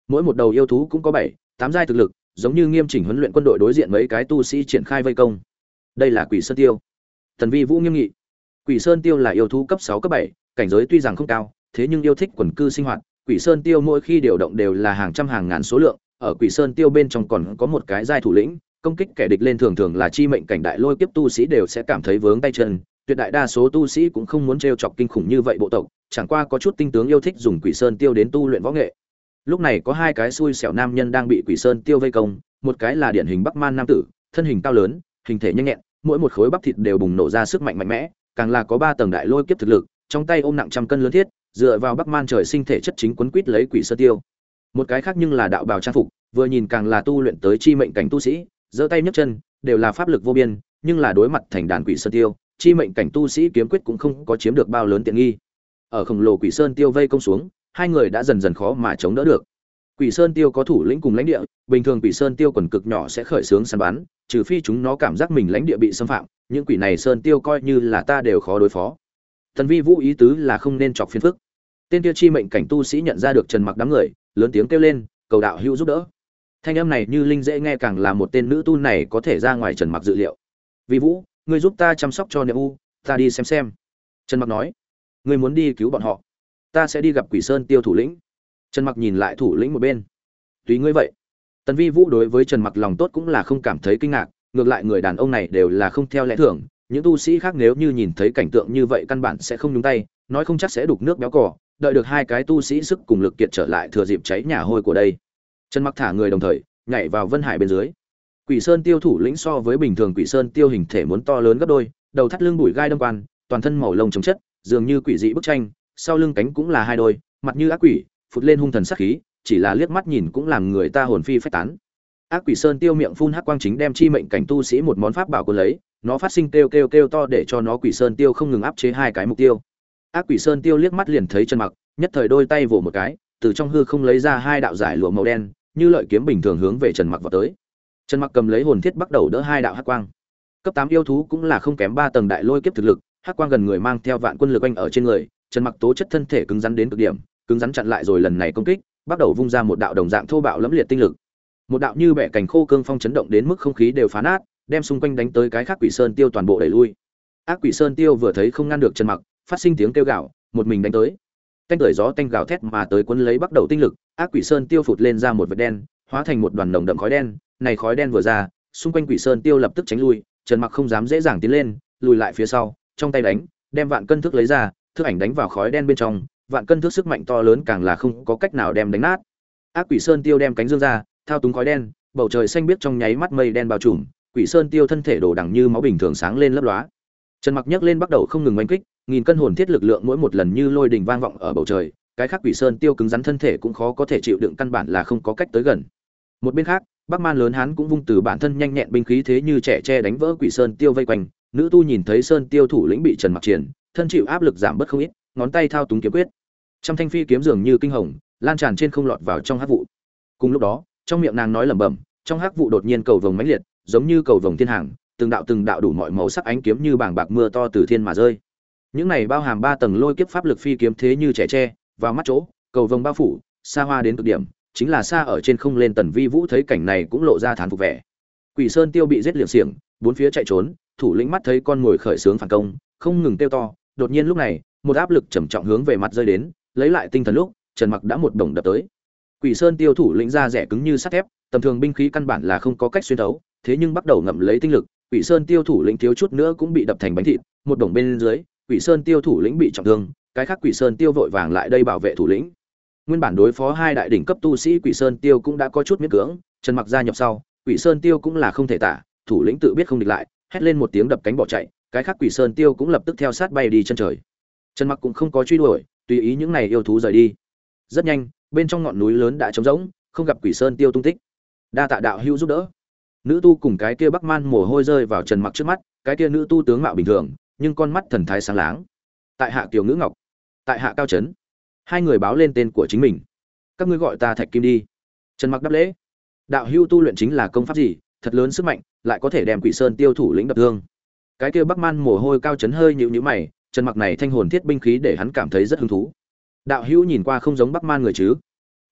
mỗi một đầu yêu thú cũng có bảy, tám giai thực lực, giống như nghiêm chỉnh huấn luyện quân đội đối diện mấy cái tu sĩ triển khai vây công. Đây là quỷ sơn tiêu thần vi vũ nghiêm nghị. Quỷ sơn tiêu là yêu thú cấp sáu, cấp bảy, cảnh giới tuy rằng không cao, thế nhưng yêu thích quần cư sinh hoạt. Quỷ sơn tiêu mỗi khi điều động đều là hàng trăm hàng ngàn số lượng, ở quỷ sơn tiêu bên trong còn có một cái giai thủ lĩnh, công kích kẻ địch lên thường thường là chi mệnh cảnh đại lôi kiếp tu sĩ đều sẽ cảm thấy vướng tay chân. Tuyệt đại đa số tu sĩ cũng không muốn trêu chọc kinh khủng như vậy bộ tộc, chẳng qua có chút tinh tướng yêu thích dùng quỷ sơn tiêu đến tu luyện võ nghệ. Lúc này có hai cái xui xẻo nam nhân đang bị quỷ sơn tiêu vây công, một cái là điển hình bắc man nam tử, thân hình cao lớn, hình thể nhanh nhẹn mỗi một khối bắp thịt đều bùng nổ ra sức mạnh mạnh mẽ, càng là có ba tầng đại lôi kiếp thực lực, trong tay ôm nặng trăm cân lớn thiết, dựa vào bắc man trời sinh thể chất chính quấn quýt lấy quỷ sơn tiêu. Một cái khác nhưng là đạo bào trang phục, vừa nhìn càng là tu luyện tới chi mệnh cảnh tu sĩ, giơ tay nhấc chân, đều là pháp lực vô biên, nhưng là đối mặt thành đàn quỷ sơn tiêu, chi mệnh cảnh tu sĩ kiếm quyết cũng không có chiếm được bao lớn tiện nghi. Ở khổng lồ quỷ sơn tiêu vây công xuống, hai người đã dần dần khó mà chống đỡ được quỷ sơn tiêu có thủ lĩnh cùng lãnh địa, bình thường quỷ sơn tiêu quần cực nhỏ sẽ khởi xướng săn bắn, trừ phi chúng nó cảm giác mình lãnh địa bị xâm phạm, những quỷ này sơn tiêu coi như là ta đều khó đối phó. Tần vi vũ ý tứ là không nên chọc phiền phức. Tên tiêu chi mệnh cảnh tu sĩ nhận ra được trần mặc đám người, lớn tiếng kêu lên, cầu đạo hữu giúp đỡ. Thanh âm này như linh dễ nghe càng là một tên nữ tu này có thể ra ngoài trần mặc dự liệu. Vi vũ, ngươi giúp ta chăm sóc cho niệm u ta đi xem xem. Trần mặc nói, ngươi muốn đi cứu bọn họ, ta sẽ đi gặp quỷ sơn tiêu thủ lĩnh trần mặc nhìn lại thủ lĩnh một bên. Tùy ngươi vậy. Tần vi vũ đối với trần mặc lòng tốt cũng là không cảm thấy kinh ngạc, ngược lại người đàn ông này đều là không theo lẽ thường. Những tu sĩ khác nếu như nhìn thấy cảnh tượng như vậy căn bản sẽ không nhúng tay, nói không chắc sẽ đục nước béo cỏ đợi được hai cái tu sĩ sức cùng lực kiệt trở lại thừa dịp cháy nhà hôi của đây. Trần mặc thả người đồng thời, nhảy vào vân hải bên dưới. Quỷ sơn tiêu thủ lĩnh so với bình thường quỷ sơn tiêu hình thể muốn to lớn gấp đôi, đầu thắt lưng bụi gai đâm quan, toàn thân màu lông chống chất, dường như quỷ dị bức tranh, sau lưng cánh cũng là hai đôi, mặt như ác quỷ phụt lên hung thần sát khí, chỉ là liếc mắt nhìn cũng làm người ta hồn phi phách tán. Ác quỷ sơn tiêu miệng phun hắc quang chính đem chi mệnh cảnh tu sĩ một món pháp bảo cuốn lấy, nó phát sinh kêu kêu kêu to để cho nó quỷ sơn tiêu không ngừng áp chế hai cái mục tiêu. Ác quỷ sơn tiêu liếc mắt liền thấy chân mặc, nhất thời đôi tay vồ một cái, từ trong hư không lấy ra hai đạo giải lụa màu đen, như lợi kiếm bình thường hướng về trần mặc vào tới. Trần mặc cầm lấy hồn thiết bắt đầu đỡ hai đạo hắc quang. Cấp tám yêu thú cũng là không kém ba tầng đại lôi kiếp thực lực, hắc quang gần người mang theo vạn quân lực anh ở trên người, trần mặc tố chất thân thể cứng rắn đến cực điểm cứng rắn chặn lại rồi lần này công kích, bắt đầu vung ra một đạo đồng dạng thô bạo lẫm liệt tinh lực. Một đạo như bẻ cành khô cương phong chấn động đến mức không khí đều phá nát, đem xung quanh đánh tới cái khác quỷ sơn tiêu toàn bộ đẩy lui. Ác quỷ sơn tiêu vừa thấy không ngăn được trần mặc, phát sinh tiếng kêu gào, một mình đánh tới. Canh tưởi gió tanh gào thét mà tới cuốn lấy bắt đầu tinh lực, ác quỷ sơn tiêu phụt lên ra một vệt đen, hóa thành một đoàn nồng đậm khói đen. Này khói đen vừa ra, xung quanh quỷ sơn tiêu lập tức tránh lui, trần mặc không dám dễ dàng tiến lên, lùi lại phía sau, trong tay đánh, đem vạn cân thức lấy ra, thức ảnh đánh vào khói đen bên trong vạn cân thước sức mạnh to lớn càng là không có cách nào đem đánh nát. Ác quỷ sơn tiêu đem cánh dương ra, thao túng khói đen, bầu trời xanh biếc trong nháy mắt mây đen bao trùm, quỷ sơn tiêu thân thể đổ đẳng như máu bình thường sáng lên lấp lóa. Trần mặc nhấc lên bắt đầu không ngừng oanh kích, nghìn cân hồn thiết lực lượng mỗi một lần như lôi đình vang vọng ở bầu trời, cái khác quỷ sơn tiêu cứng rắn thân thể cũng khó có thể chịu đựng căn bản là không có cách tới gần. Một bên khác, bắc man lớn hán cũng vung từ bản thân nhanh nhẹn binh khí thế như trẻ tre đánh vỡ quỷ sơn tiêu vây quanh, nữ tu nhìn thấy sơn tiêu thủ lĩnh bị trần mặc triển, thân chịu áp lực giảm bớt không ít ngón tay thao túng kiếm quyết. Trăm thanh phi kiếm dường như kinh hồng, lan tràn trên không lọt vào trong hắc vụ. Cùng lúc đó, trong miệng nàng nói lẩm bẩm, trong hắc vụ đột nhiên cầu vồng mãnh liệt, giống như cầu vồng thiên hàng, từng đạo từng đạo đủ mọi màu sắc ánh kiếm như bảng bạc mưa to từ thiên mà rơi. Những này bao hàm ba tầng lôi kiếp pháp lực phi kiếm thế như trẻ tre, vào mắt chỗ, cầu vồng bao phủ, xa hoa đến cực điểm, chính là xa ở trên không lên tần vi vũ thấy cảnh này cũng lộ ra thán phục vẻ. Quỷ sơn tiêu bị giết liệm xiềng, bốn phía chạy trốn, thủ lĩnh mắt thấy con ngồi khởi sướng phản công, không ngừng tiêu to, đột nhiên lúc này một áp lực trầm trọng hướng về mặt rơi đến, lấy lại tinh thần lúc, trần mặc đã một đồng đập tới. Quỷ sơn tiêu thủ lĩnh ra rẻ cứng như sắt thép, tầm thường binh khí căn bản là không có cách xuyên thấu, thế nhưng bắt đầu ngậm lấy tinh lực, quỷ sơn tiêu thủ lĩnh thiếu chút nữa cũng bị đập thành bánh thịt, một đồng bên dưới, quỷ sơn tiêu thủ lĩnh bị trọng thương, cái khác quỷ sơn tiêu vội vàng lại đây bảo vệ thủ lĩnh. Nguyên bản đối phó hai đại đỉnh cấp tu sĩ quỷ sơn tiêu cũng đã có chút miễn cưỡng, trần mặc gia nhập sau, quỷ sơn tiêu cũng là không thể tả, thủ lĩnh tự biết không địch lại, hét lên một tiếng đập cánh bỏ chạy, cái khác quỷ sơn tiêu cũng lập tức theo sát bay đi chân trời trần mặc cũng không có truy đuổi, tùy ý những này yêu thú rời đi. Rất nhanh, bên trong ngọn núi lớn đã trống rỗng, không gặp quỷ sơn tiêu tung tích. Đa tạ đạo hữu giúp đỡ. Nữ tu cùng cái kia bắc man mồ hôi rơi vào trần mặc trước mắt, cái kia nữ tu tướng mạo bình thường, nhưng con mắt thần thái sáng láng. Tại hạ kiều ngữ ngọc, tại hạ cao trấn hai người báo lên tên của chính mình. Các ngươi gọi ta thạch kim đi. Trần mặc đáp lễ. Đạo hưu tu luyện chính là công pháp gì, thật lớn sức mạnh, lại có thể đem quỷ sơn tiêu thủ lĩnh đập thương. Cái kia bắc man mồ hôi cao chấn hơi nhịu nhữ mày trần mặc này thanh hồn thiết binh khí để hắn cảm thấy rất hứng thú. Đạo hữu nhìn qua không giống bắc man người chứ?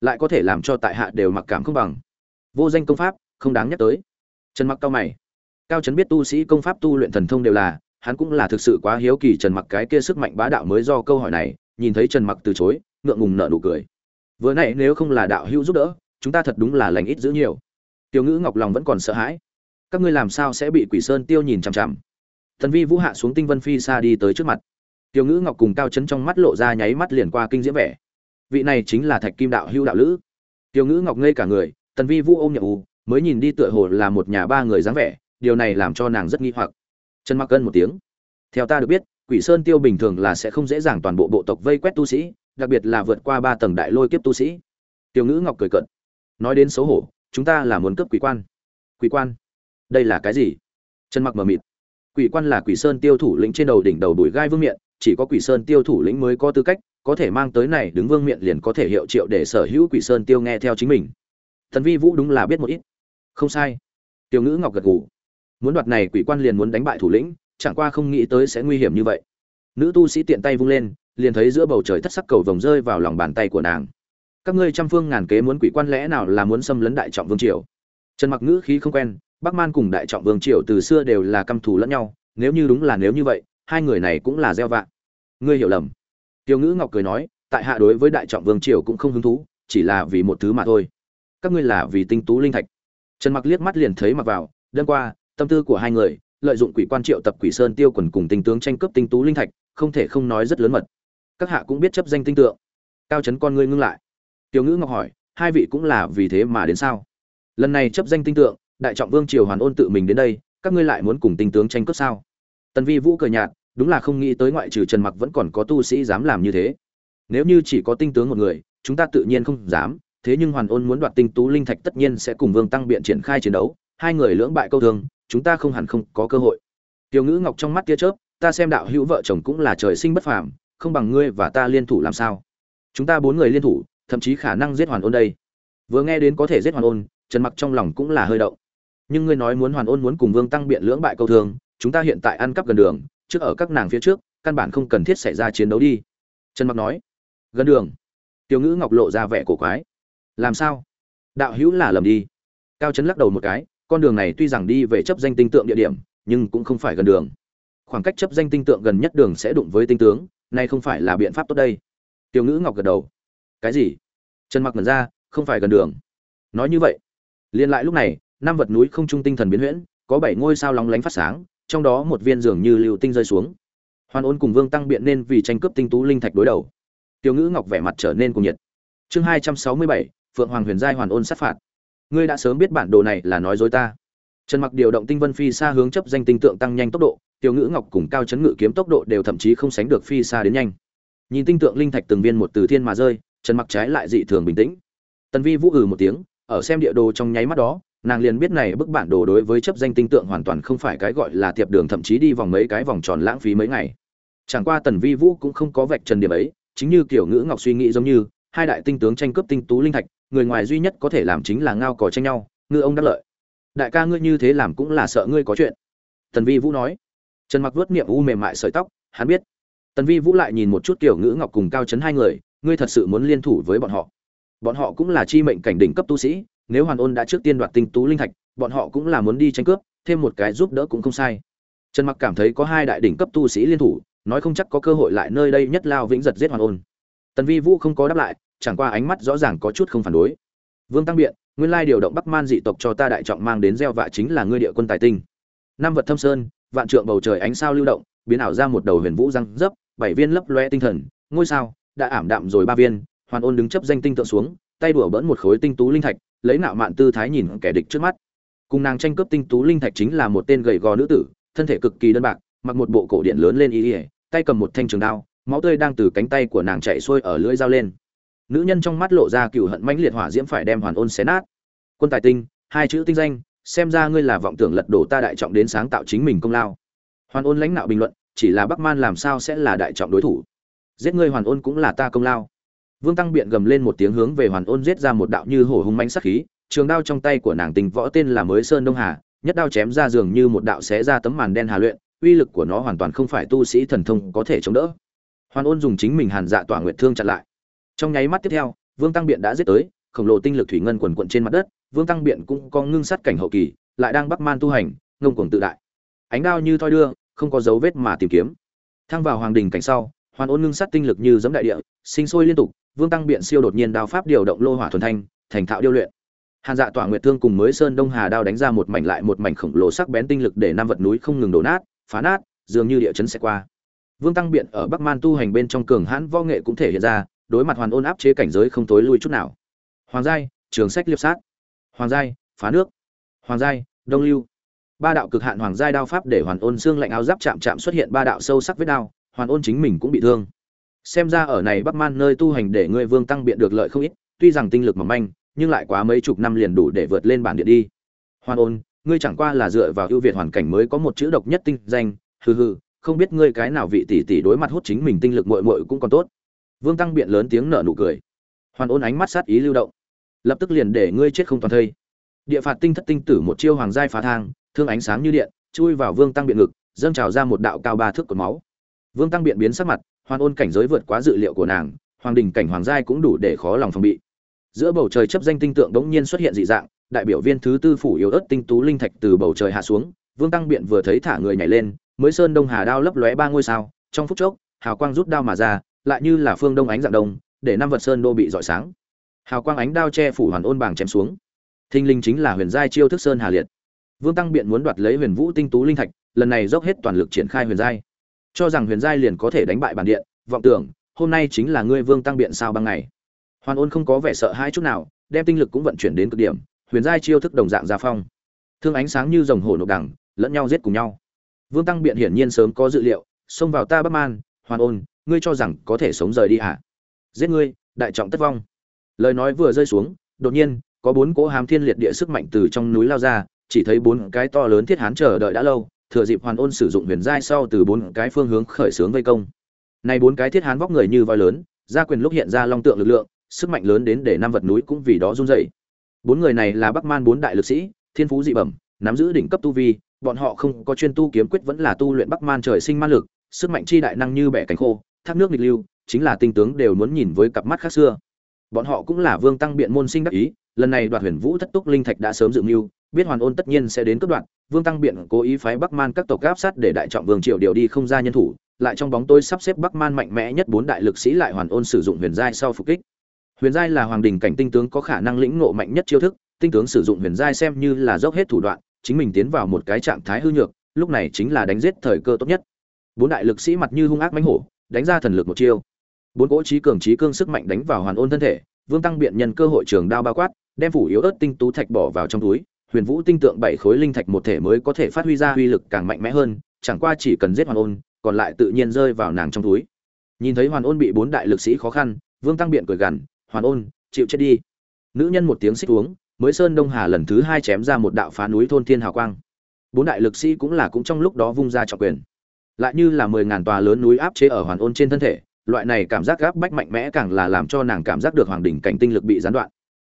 Lại có thể làm cho tại hạ đều mặc cảm không bằng. Vô danh công pháp, không đáng nhắc tới. Trần mặc cao mày. Cao chấn biết tu sĩ công pháp tu luyện thần thông đều là, hắn cũng là thực sự quá hiếu kỳ trần mặc cái kia sức mạnh bá đạo mới do câu hỏi này, nhìn thấy trần mặc từ chối, ngượng ngùng nở nụ cười. Vừa nãy nếu không là đạo hữu giúp đỡ, chúng ta thật đúng là lành ít giữ nhiều. Tiểu ngữ ngọc lòng vẫn còn sợ hãi. Các ngươi làm sao sẽ bị quỷ sơn tiêu nhìn chằm chằm? Thần vi vũ hạ xuống tinh vân phi xa đi tới trước mặt. Tiêu ngữ ngọc cùng cao chấn trong mắt lộ ra nháy mắt liền qua kinh diễm vẻ. Vị này chính là thạch kim đạo Hưu đạo lữ. Tiêu ngữ ngọc ngây cả người, tần vi vũ ôm nhậu u, mới nhìn đi tựa hồ là một nhà ba người dáng vẻ, điều này làm cho nàng rất nghi hoặc. Trần mặc cân một tiếng. Theo ta được biết, quỷ sơn tiêu bình thường là sẽ không dễ dàng toàn bộ bộ tộc vây quét tu sĩ, đặc biệt là vượt qua ba tầng đại lôi kiếp tu sĩ. Tiêu ngữ ngọc cười cận nói đến xấu hổ, chúng ta là muốn cướp quỷ quan. Quỷ quan? Đây là cái gì? Trần mặc mờ mịt quỷ quan là quỷ sơn tiêu thủ lĩnh trên đầu đỉnh đầu bùi gai vương miện, chỉ có quỷ sơn tiêu thủ lĩnh mới có tư cách, có thể mang tới này đứng vương miện liền có thể hiệu triệu để sở hữu quỷ sơn tiêu nghe theo chính mình. Thần vi vũ đúng là biết một ít. Không sai. Tiêu ngữ ngọc gật gù. Muốn đoạt này quỷ quan liền muốn đánh bại thủ lĩnh, chẳng qua không nghĩ tới sẽ nguy hiểm như vậy. Nữ tu sĩ tiện tay vung lên, liền thấy giữa bầu trời thất sắc cầu vồng rơi vào lòng bàn tay của nàng. Các ngươi trăm phương ngàn kế muốn quỷ quan lẽ nào là muốn xâm lấn đại trọng vương triều? Trần mặc ngữ khí không quen bắc man cùng đại trọng vương triều từ xưa đều là căm thù lẫn nhau, nếu như đúng là nếu như vậy, hai người này cũng là gieo vạ. Ngươi hiểu lầm. Tiêu ngữ ngọc cười nói, tại hạ đối với đại trọng vương triều cũng không hứng thú, chỉ là vì một thứ mà thôi. Các ngươi là vì tinh tú linh thạch. Trần mặc liếc mắt liền thấy mặc vào, đêm qua, tâm tư của hai người, lợi dụng quỷ quan triệu tập quỷ sơn tiêu quần cùng tinh tướng tranh cướp tinh tú linh thạch, không thể không nói rất lớn mật. Các hạ cũng biết chấp danh tinh tượng. Cao Trấn con ngươi ngưng lại. Tiểu ngữ ngọc hỏi, hai vị cũng là vì thế mà đến sao? Lần này chấp danh tinh tượng đại trọng vương triều hoàn ôn tự mình đến đây, các ngươi lại muốn cùng tinh tướng tranh cướp sao? Tần vi vũ cờ nhạt, đúng là không nghĩ tới ngoại trừ trần mặc vẫn còn có tu sĩ dám làm như thế. Nếu như chỉ có tinh tướng một người, chúng ta tự nhiên không dám, thế nhưng hoàn ôn muốn đoạt tinh tú linh thạch tất nhiên sẽ cùng vương tăng biện triển khai chiến đấu, hai người lưỡng bại câu thương chúng ta không hẳn không có cơ hội. Tiểu ngữ ngọc trong mắt tia chớp, ta xem đạo hữu vợ chồng cũng là trời sinh bất phàm, không bằng ngươi và ta liên thủ làm sao? Chúng ta bốn người liên thủ, thậm chí khả năng giết hoàn ôn đây. Vừa nghe đến có thể giết hoàn ôn, trần mặc trong lòng cũng là hơi động nhưng ngươi nói muốn hoàn ôn muốn cùng vương tăng biện lưỡng bại câu thường, chúng ta hiện tại ăn cắp gần đường, trước ở các nàng phía trước, căn bản không cần thiết xảy ra chiến đấu đi. Trần mặc nói. Gần đường. Tiểu ngữ ngọc lộ ra vẻ cổ quái. Làm sao? Đạo hữu là lầm đi. Cao trấn lắc đầu một cái, con đường này tuy rằng đi về chấp danh tinh tượng địa điểm, nhưng cũng không phải gần đường. Khoảng cách chấp danh tinh tượng gần nhất đường sẽ đụng với tinh tướng, nay không phải là biện pháp tốt đây. Tiểu ngữ ngọc gật đầu. Cái gì? Trần mặc ngẩn ra, không phải gần đường. Nói như vậy liên lại lúc này năm vật núi không trung tinh thần biến huyễn, có bảy ngôi sao lóng lánh phát sáng, trong đó một viên dường như lưu tinh rơi xuống. Hoàn ôn cùng vương tăng biện nên vì tranh cướp tinh tú linh thạch đối đầu. Tiểu ngữ ngọc vẻ mặt trở nên cuồng nhiệt. Chương hai trăm sáu mươi bảy, phượng hoàng huyền giai hoàn ôn sát phạt. Ngươi đã sớm biết bản đồ này là nói dối ta. Trần mặc điều động tinh vân phi xa hướng chấp danh tinh tượng tăng nhanh tốc độ, tiểu ngữ ngọc cùng cao chấn ngự kiếm tốc độ đều thậm chí không sánh được phi xa đến nhanh. Nhìn tinh tượng linh thạch từng viên một từ thiên mà rơi, trần mặc trái lại dị thường bình tĩnh. Tần vi vũ ừ một tiếng, ở xem địa đồ trong nháy mắt đó nàng liền biết này bức bản đồ đối với chấp danh tinh tượng hoàn toàn không phải cái gọi là tiệp đường, thậm chí đi vòng mấy cái vòng tròn lãng phí mấy ngày. Chẳng qua tần vi vũ cũng không có vạch trần điểm ấy, chính như kiểu ngữ ngọc suy nghĩ giống như, hai đại tinh tướng tranh cướp tinh tú linh thạch, người ngoài duy nhất có thể làm chính là ngao cò tranh nhau, ngư ông đắc lợi. Đại ca ngươi như thế làm cũng là sợ ngươi có chuyện. Tần vi vũ nói. Trần mặc vớt niệm u mềm mại sợi tóc, hắn biết. Tần vi vũ lại nhìn một chút kiểu ngữ ngọc cùng cao chấn hai người, ngươi thật sự muốn liên thủ với bọn họ. Bọn họ cũng là chi mệnh cảnh đỉnh cấp tu sĩ nếu hoàn ôn đã trước tiên đoạt tinh tú linh thạch, bọn họ cũng là muốn đi tranh cướp, thêm một cái giúp đỡ cũng không sai. Trần mặc cảm thấy có hai đại đỉnh cấp tu sĩ liên thủ, nói không chắc có cơ hội lại nơi đây nhất lao vĩnh giật giết hoàn ôn. Tần vi vũ không có đáp lại, chẳng qua ánh mắt rõ ràng có chút không phản đối. Vương tăng biện, nguyên lai điều động bắc man dị tộc cho ta đại trọng mang đến gieo vạ chính là ngươi địa quân tài tinh. Năm vật thâm sơn, vạn trượng bầu trời ánh sao lưu động, biến ảo ra một đầu huyền vũ răng dấp, bảy viên lấp loe tinh thần, ngôi sao đã ảm đạm rồi ba viên, hoàn ôn đứng chấp danh tinh tượng xuống, tay đùa bỡn một khối tinh tú linh thạch lấy nạo mạn tư thái nhìn kẻ địch trước mắt. Cùng nàng tranh cướp tinh tú linh thạch chính là một tên gầy gò nữ tử, thân thể cực kỳ đơn bạc, mặc một bộ cổ điện lớn lên y ỉa tay cầm một thanh trường đao, máu tươi đang từ cánh tay của nàng chạy xuôi ở lưỡi dao lên. Nữ nhân trong mắt lộ ra cựu hận mãnh liệt hỏa diễm phải đem hoàn ôn xé nát. Quân tài tinh, hai chữ tinh danh, xem ra ngươi là vọng tưởng lật đổ ta đại trọng đến sáng tạo chính mình công lao. Hoàn ôn lãnh đạo bình luận, chỉ là bắc man làm sao sẽ là đại trọng đối thủ? Giết ngươi hoàn ôn cũng là ta công lao vương tăng biện gầm lên một tiếng hướng về hoàn ôn giết ra một đạo như hổ hung mãnh sắc khí, trường đao trong tay của nàng tình võ tên là mới sơn đông hà, nhất đao chém ra giường như một đạo xé ra tấm màn đen hà luyện, uy lực của nó hoàn toàn không phải tu sĩ thần thông có thể chống đỡ. Hoàn ôn dùng chính mình hàn dạ tỏa nguyệt thương chặn lại. Trong nháy mắt tiếp theo, vương tăng biện đã giết tới, khổng lồ tinh lực thủy ngân quần quần trên mặt đất, vương tăng biện cũng có ngưng sát cảnh hậu kỳ, lại đang bắc man tu hành, ngông cuồng tự đại. Ánh đao như thoi đưa, không có dấu vết mà tìm kiếm. Thăng vào hoàng đình cảnh sau hoàn ôn ngưng sát tinh lực như giẫm đại địa, sinh sôi liên tục, vương tăng biện siêu đột nhiên đao pháp điều động lô hỏa thuần thanh, thành thạo điêu luyện. Hàn dạ tỏa nguyệt thương cùng mới sơn đông hà đao đánh ra một mảnh lại một mảnh khổng lồ sắc bén tinh lực để năm vật núi không ngừng đổ nát, phá nát, dường như địa chấn sẽ qua. Vương tăng biện ở bắc man tu hành bên trong cường hãn võ nghệ cũng thể hiện ra, đối mặt hoàn ôn áp chế cảnh giới không tối lui chút nào. Hoàng giai, trường sách liệp sát. Hoàng giai, phá nước. Hoàng giai, đông lưu. Ba đạo cực hạn hoàng giai đao pháp để hoàn ôn xương lạnh áo giáp chạm chạm xuất hiện ba đạo sâu sắc vết đao hoàn ôn chính mình cũng bị thương. Xem ra ở này bắc man nơi tu hành để ngươi vương tăng biện được lợi không ít, tuy rằng tinh lực mỏng manh, nhưng lại quá mấy chục năm liền đủ để vượt lên bản địa đi. Hoàn ôn, ngươi chẳng qua là dựa vào ưu việt hoàn cảnh mới có một chữ độc nhất tinh danh, hừ hừ, không biết ngươi cái nào vị tỷ tỷ đối mặt hút chính mình tinh lực muội muội cũng còn tốt. Vương tăng biện lớn tiếng nở nụ cười. Hoàn ôn ánh mắt sát ý lưu động. Lập tức liền để ngươi chết không toàn thây. Địa phạt tinh thất tinh tử một chiêu hoàng giai phá thang, thương ánh sáng như điện, chui vào vương tăng biện ngực, dâng trào ra một đạo cao ba thước cột máu vương tăng biện biến sắc mặt hoàn ôn cảnh giới vượt quá dự liệu của nàng, hoàng đình cảnh hoàng giai cũng đủ để khó lòng phòng bị. Giữa bầu trời chấp danh tinh tượng đống nhiên xuất hiện dị dạng, đại biểu viên thứ tư phủ yếu ớt tinh tú linh thạch từ bầu trời hạ xuống, vương tăng biện vừa thấy thả người nhảy lên, mới sơn đông hà đao lấp lóe ba ngôi sao, trong phút chốc, hào quang rút đao mà ra, lại như là phương đông ánh dạng đông, để năm vật sơn đô bị rọi sáng. Hào quang ánh đao che phủ hoàn ôn bảng chém xuống. Thinh linh chính là huyền giai chiêu thức sơn hà liệt. Vương tăng biện muốn đoạt lấy huyền vũ tinh tú linh thạch, lần này dốc hết toàn lực triển khai huyền giai cho rằng huyền giai liền có thể đánh bại bản điện, vọng tưởng, hôm nay chính là ngươi vương tăng biện sao băng ngày. Hoàn ôn không có vẻ sợ hãi chút nào, đem tinh lực cũng vận chuyển đến cực điểm, huyền giai chiêu thức đồng dạng gia phong. Thương ánh sáng như dòng hổ nộp đẳng lẫn nhau giết cùng nhau. Vương tăng biện hiển nhiên sớm có dự liệu, xông vào ta bắc man, hoàn ôn, ngươi cho rằng có thể sống rời đi hả? Giết ngươi, đại trọng tất vong. Lời nói vừa rơi xuống, đột nhiên, có bốn cỗ hám thiên liệt địa sức mạnh từ trong núi lao ra, chỉ thấy bốn cái to lớn thiết hán chờ đợi đã lâu thừa dịp hoàn ôn sử dụng huyền giai sau từ bốn cái phương hướng khởi xướng vây công này bốn cái thiết hán vóc người như voi lớn, gia quyền lúc hiện ra long tượng lực lượng, sức mạnh lớn đến để năm vật núi cũng vì đó run dậy. bốn người này là bắc man bốn đại lực sĩ, thiên phú dị bẩm, nắm giữ đỉnh cấp tu vi, bọn họ không có chuyên tu kiếm quyết vẫn là tu luyện bắc man trời sinh man lực, sức mạnh chi đại năng như bẻ cánh khô, thác nước nghịch lưu, chính là tinh tướng đều muốn nhìn với cặp mắt khác xưa bọn họ cũng là vương tăng biện môn sinh đắc ý, lần này đoạt huyền vũ thất túc linh thạch đã sớm dự mưu, biết hoàn ôn tất nhiên sẽ đến cấp đoạn vương tăng biện cố ý phái bắc man các tộc áp sát để đại trọng vương triệu điều đi không ra nhân thủ, lại trong bóng tôi sắp xếp bắc man mạnh mẽ nhất bốn đại lực sĩ lại hoàn ôn sử dụng huyền giai sau phục kích. Huyền giai là hoàng đình cảnh tinh tướng có khả năng lĩnh ngộ mạnh nhất chiêu thức, tinh tướng sử dụng huyền giai xem như là dốc hết thủ đoạn, chính mình tiến vào một cái trạng thái hư nhược, lúc này chính là đánh giết thời cơ tốt nhất. Bốn đại lực sĩ mặt như hung ác mãnh hổ, đánh ra thần lực một chiêu. Bốn cỗ trí cường trí cương sức mạnh đánh vào hoàn ôn thân thể, vương tăng biện nhân cơ hội trường đao bao quát, đem phủ yếu ớt tinh tú thạch bỏ vào trong túi huyền vũ tinh tượng bảy khối linh thạch một thể mới có thể phát huy ra uy lực càng mạnh mẽ hơn, chẳng qua chỉ cần giết hoàn ôn, còn lại tự nhiên rơi vào nàng trong túi. Nhìn thấy hoàn ôn bị bốn đại lực sĩ khó khăn, vương tăng biện cười gằn, hoàn ôn, chịu chết đi. Nữ nhân một tiếng xích uống, mới sơn đông hà lần thứ hai chém ra một đạo phá núi thôn thiên hào quang. Bốn đại lực sĩ cũng là cũng trong lúc đó vung ra trọng quyền. Lại như là mười ngàn tòa lớn núi áp chế ở hoàn ôn trên thân thể, loại này cảm giác gáp bách mạnh mẽ càng là làm cho nàng cảm giác được hoàng đỉnh cảnh tinh lực bị gián đoạn.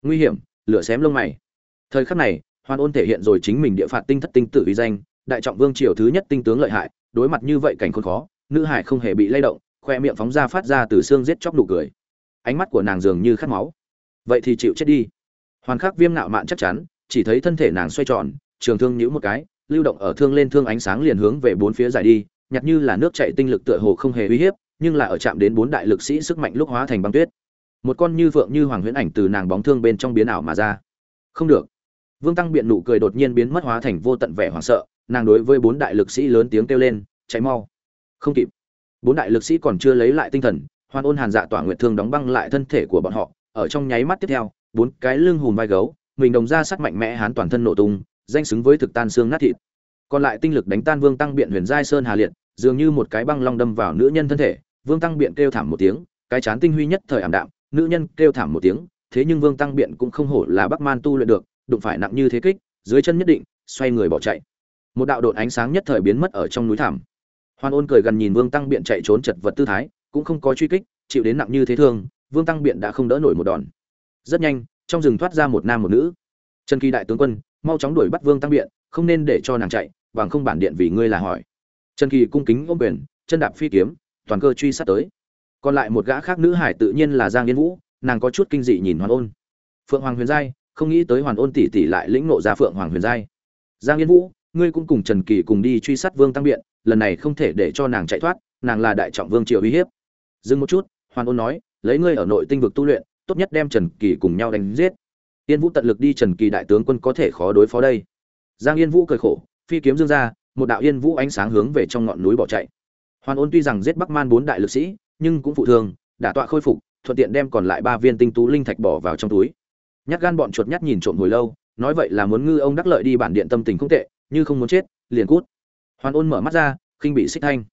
Nguy hiểm, lửa xém lông mày. Thời khắc này hoàn ôn thể hiện rồi chính mình địa phạt tinh thất tinh tử uy danh, đại trọng vương triều thứ nhất tinh tướng lợi hại, đối mặt như vậy cảnh khốn khó, nữ hải không hề bị lay động, khoe miệng phóng ra phát ra từ xương giết chóc nụ cười. Ánh mắt của nàng dường như khát máu. Vậy thì chịu chết đi. Hoàn khắc viêm ngạo mạn chắc chắn, chỉ thấy thân thể nàng xoay tròn, trường thương nhíu một cái, lưu động ở thương lên thương ánh sáng liền hướng về bốn phía giải đi, nhặt như là nước chảy tinh lực tựa hồ không hề uy hiếp, nhưng là ở chạm đến bốn đại lực sĩ sức mạnh lúc hóa thành băng tuyết. Một con như vượng như hoàng huyễn ảnh từ nàng bóng thương bên trong biến ảo mà ra. Không được vương tăng biện nụ cười đột nhiên biến mất hóa thành vô tận vẻ hoảng sợ, nàng đối với bốn đại lực sĩ lớn tiếng kêu lên cháy mau. Không kịp. Bốn đại lực sĩ còn chưa lấy lại tinh thần, hoan ôn hàn dạ tỏa nguyệt thương đóng băng lại thân thể của bọn họ, ở trong nháy mắt tiếp theo, bốn cái lưng hùm vai gấu, mình đồng ra sắt mạnh mẽ hán toàn thân nổ tung, danh xứng với thực tan xương nát thịt. Còn lại tinh lực đánh tan vương tăng biện huyền giai sơn hà liệt, dường như một cái băng long đâm vào nữ nhân thân thể, vương tăng biện kêu thảm một tiếng, cái chán tinh huy nhất thời ảm đạm, nữ nhân kêu thảm một tiếng, thế nhưng vương tăng biện cũng không hổ là bắc man tu luyện được đụng phải nặng như thế kích, dưới chân nhất định, xoay người bỏ chạy. Một đạo đột ánh sáng nhất thời biến mất ở trong núi thảm. Hoan ôn cười gần nhìn vương tăng biện chạy trốn chật vật tư thái, cũng không có truy kích, chịu đến nặng như thế thương, vương tăng biện đã không đỡ nổi một đòn. Rất nhanh, trong rừng thoát ra một nam một nữ. Trần kỳ đại tướng quân, mau chóng đuổi bắt vương tăng biện, không nên để cho nàng chạy, bằng không bản điện vì ngươi là hỏi. Trần kỳ cung kính ôm quyền, chân đạp phi kiếm, toàn cơ truy sát tới. Còn lại một gã khác nữ hải tự nhiên là giang yên vũ, nàng có chút kinh dị nhìn hoàn ôn. Phượng hoàng huyền giai không nghĩ tới hoàn ôn tỷ tỷ lại lĩnh nộ ra phượng hoàng huyền giai. Giang yên vũ, ngươi cũng cùng trần kỳ cùng đi truy sát vương tăng biện, lần này không thể để cho nàng chạy thoát, nàng là đại trọng vương triều uy hiếp. Dừng một chút, hoàn ôn nói, lấy ngươi ở nội tinh vực tu luyện, tốt nhất đem trần kỳ cùng nhau đánh giết. Yên vũ tận lực đi trần kỳ đại tướng quân có thể khó đối phó đây. Giang yên vũ cười khổ, phi kiếm dương ra, một đạo yên vũ ánh sáng hướng về trong ngọn núi bỏ chạy. Hoàn ôn tuy rằng giết bắc man bốn đại lực sĩ, nhưng cũng phụ thương đả tọa khôi phục, thuận tiện đem còn lại ba viên tinh tú linh thạch bỏ vào trong túi nhát gan bọn chuột nhát nhìn trộm hồi lâu, nói vậy là muốn ngư ông đắc lợi đi bản điện tâm tình không tệ, như không muốn chết, liền cút. Hoàn ôn mở mắt ra, khinh bị xích thanh.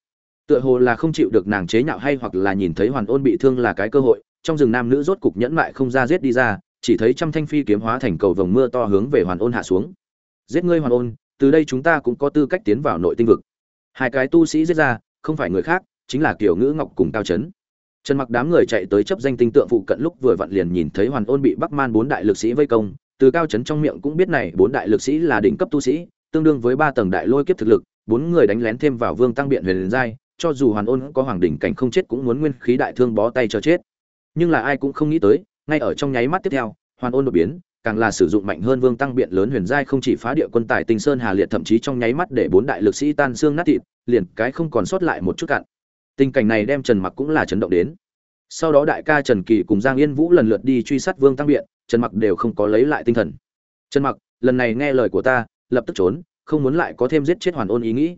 Tựa hồ là không chịu được nàng chế nhạo hay hoặc là nhìn thấy hoàn ôn bị thương là cái cơ hội, trong rừng nam nữ rốt cục nhẫn mại không ra giết đi ra, chỉ thấy trăm thanh phi kiếm hóa thành cầu vồng mưa to hướng về hoàn ôn hạ xuống. Giết ngươi hoàn ôn, từ đây chúng ta cũng có tư cách tiến vào nội tinh vực. Hai cái tu sĩ giết ra, không phải người khác, chính là kiểu ngữ ngọc cùng cao trấn trần mặc đám người chạy tới chấp danh tinh tượng phụ cận lúc vừa vặn liền nhìn thấy hoàn ôn bị bắc man bốn đại lực sĩ vây công. Từ cao trấn trong miệng cũng biết này bốn đại lực sĩ là đỉnh cấp tu sĩ, tương đương với ba tầng đại lôi kiếp thực lực, bốn người đánh lén thêm vào vương tăng biện huyền giai, cho dù hoàn ôn có hoàng đỉnh cảnh không chết cũng muốn nguyên khí đại thương bó tay cho chết. Nhưng là ai cũng không nghĩ tới, ngay ở trong nháy mắt tiếp theo, hoàn ôn đột biến, càng là sử dụng mạnh hơn vương tăng biện lớn huyền giai không chỉ phá địa quân tài tinh sơn hà liệt thậm chí trong nháy mắt để bốn đại lực sĩ tan xương nát thịt, liền cái không còn sót lại một chút cạn tình cảnh này đem trần mặc cũng là chấn động đến. Sau đó đại ca trần kỳ cùng giang yên vũ lần lượt đi truy sát vương tăng biện, trần mặc đều không có lấy lại tinh thần. Trần mặc, lần này nghe lời của ta, lập tức trốn, không muốn lại có thêm giết chết hoàn ôn ý nghĩ.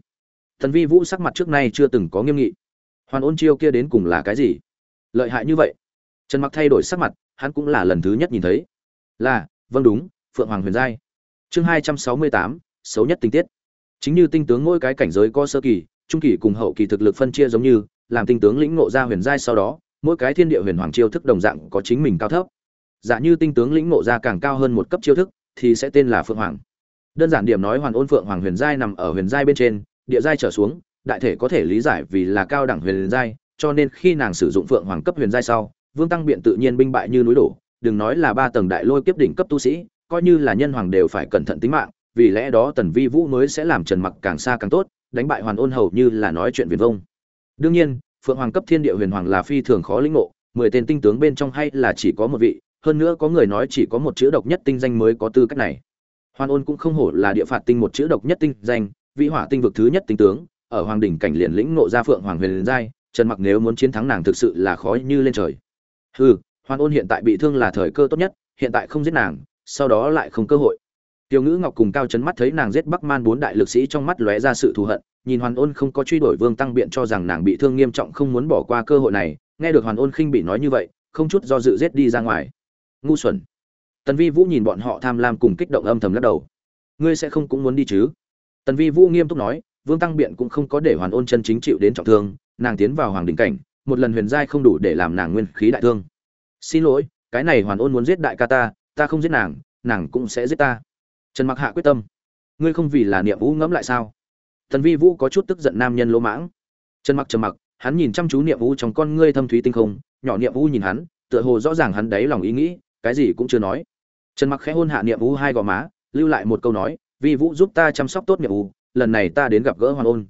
Thần vi vũ sắc mặt trước nay chưa từng có nghiêm nghị. Hoàn ôn chiêu kia đến cùng là cái gì? Lợi hại như vậy? Trần mặc thay đổi sắc mặt, hắn cũng là lần thứ nhất nhìn thấy. Là vâng đúng, phượng hoàng huyền giai. Chương hai trăm sáu mươi tám, xấu nhất tình tiết. Chính như tinh tướng mỗi cái cảnh giới có sơ kỳ trung kỳ cùng hậu kỳ thực lực phân chia giống như, làm tinh tướng lĩnh ngộ ra huyền giai sau đó, mỗi cái thiên địa huyền hoàng chiêu thức đồng dạng có chính mình cao thấp. Giả như tinh tướng lĩnh ngộ ra càng cao hơn một cấp chiêu thức, thì sẽ tên là phượng hoàng. Đơn giản điểm nói, hoàn ôn phượng hoàng huyền giai nằm ở huyền giai bên trên, địa giai trở xuống, đại thể có thể lý giải vì là cao đẳng huyền giai, cho nên khi nàng sử dụng phượng hoàng cấp huyền giai sau, vương tăng biện tự nhiên binh bại như núi đổ, đừng nói là ba tầng đại lôi kiếp đỉnh cấp tu sĩ, coi như là nhân hoàng đều phải cẩn thận tính mạng, vì lẽ đó tần vi vũ mới sẽ làm trần mặc càng xa càng tốt đánh bại hoàn ôn hầu như là nói chuyện viền vông. Đương nhiên, phượng hoàng cấp thiên địa huyền hoàng là phi thường khó lĩnh ngộ, mười tên tinh tướng bên trong hay là chỉ có một vị, hơn nữa có người nói chỉ có một chữ độc nhất tinh danh mới có tư cách này. Hoàn ôn cũng không hổ là địa phạt tinh một chữ độc nhất tinh danh vị hỏa tinh vực thứ nhất tinh tướng, ở hoàng đỉnh cảnh liền lĩnh ngộ ra phượng hoàng huyền giai, trần mặc nếu muốn chiến thắng nàng thực sự là khó như lên trời. Hừ, hoàn ôn hiện tại bị thương là thời cơ tốt nhất, hiện tại không giết nàng, sau đó lại không cơ hội. Tiêu Ngữ Ngọc cùng Cao Chấn mắt thấy nàng giết Bắc Man bốn đại lực sĩ trong mắt lóe ra sự thù hận, nhìn Hoàn Ôn không có truy đuổi Vương Tăng biện cho rằng nàng bị thương nghiêm trọng không muốn bỏ qua cơ hội này, nghe được Hoàn Ôn khinh bị nói như vậy, không chút do dự giết đi ra ngoài. Ngu xuẩn. Tần Vi Vũ nhìn bọn họ tham lam cùng kích động âm thầm lắc đầu. Ngươi sẽ không cũng muốn đi chứ? Tần Vi Vũ nghiêm túc nói, Vương Tăng biện cũng không có để Hoàn Ôn chân chính chịu đến trọng thương, nàng tiến vào hoàng đỉnh cảnh, một lần huyền giai không đủ để làm nàng nguyên khí đại thương. Xin lỗi, cái này Hoàn Ôn muốn giết đại ca ta, ta không giết nàng, nàng cũng sẽ giết ta trần mặc hạ quyết tâm. Ngươi không vì là niệm vũ ngẫm lại sao? Thần vi vũ có chút tức giận nam nhân lỗ mãng. Trần mặc trầm mặc, hắn nhìn chăm chú niệm vũ trong con ngươi thâm thúy tinh không, nhỏ niệm vũ nhìn hắn, tựa hồ rõ ràng hắn đáy lòng ý nghĩ, cái gì cũng chưa nói. Trần mặc khẽ hôn hạ niệm vũ hai gò má, lưu lại một câu nói, vi vũ giúp ta chăm sóc tốt niệm vũ, lần này ta đến gặp gỡ hoàn ôn.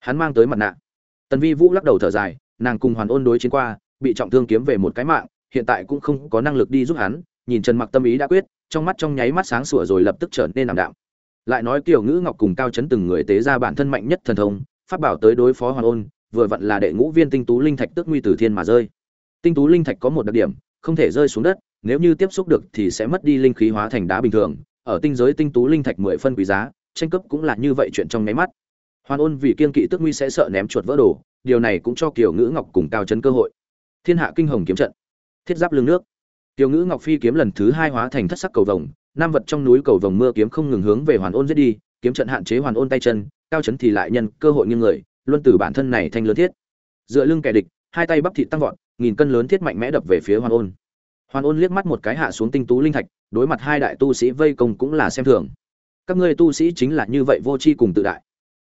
Hắn mang tới mặt nạ. Tần vi vũ lắc đầu thở dài, nàng cùng hoàn ôn đối chiến qua, bị trọng thương kiếm về một cái mạng, hiện tại cũng không có năng lực đi giúp hắn nhìn trần mặc tâm ý đã quyết, trong mắt trong nháy mắt sáng sủa rồi lập tức trở nên làm đạm. Lại nói kiều ngữ ngọc cùng cao chấn từng người tế ra bản thân mạnh nhất thần thông phát bảo tới đối phó hoàn ôn, vừa vặn là đệ ngũ viên tinh tú linh thạch tước nguy từ thiên mà rơi. Tinh tú linh thạch có một đặc điểm, không thể rơi xuống đất, nếu như tiếp xúc được thì sẽ mất đi linh khí hóa thành đá bình thường. Ở tinh giới tinh tú linh thạch mười phân quý giá, tranh cấp cũng là như vậy chuyện trong nháy mắt. Hoàn ôn vì kiên kỵ tước nguy sẽ sợ ném chuột vỡ đồ, điều này cũng cho kiều ngữ ngọc cùng cao chấn cơ hội. Thiên hạ kinh hồng kiếm trận, thiết giáp lương nước. Tiêu ngữ ngọc phi kiếm lần thứ hai hóa thành thất sắc cầu vồng nam vật trong núi cầu vồng mưa kiếm không ngừng hướng về hoàn ôn giết đi, kiếm trận hạn chế hoàn ôn tay chân, cao chấn thì lại nhân cơ hội như người, luân từ bản thân này thanh lớn thiết. Dựa lưng kẻ địch, hai tay bắp thịt tăng vọt, nghìn cân lớn thiết mạnh mẽ đập về phía hoàn ôn. Hoàn ôn liếc mắt một cái hạ xuống tinh tú linh thạch, đối mặt hai đại tu sĩ vây công cũng là xem thường. Các ngươi tu sĩ chính là như vậy vô tri cùng tự đại.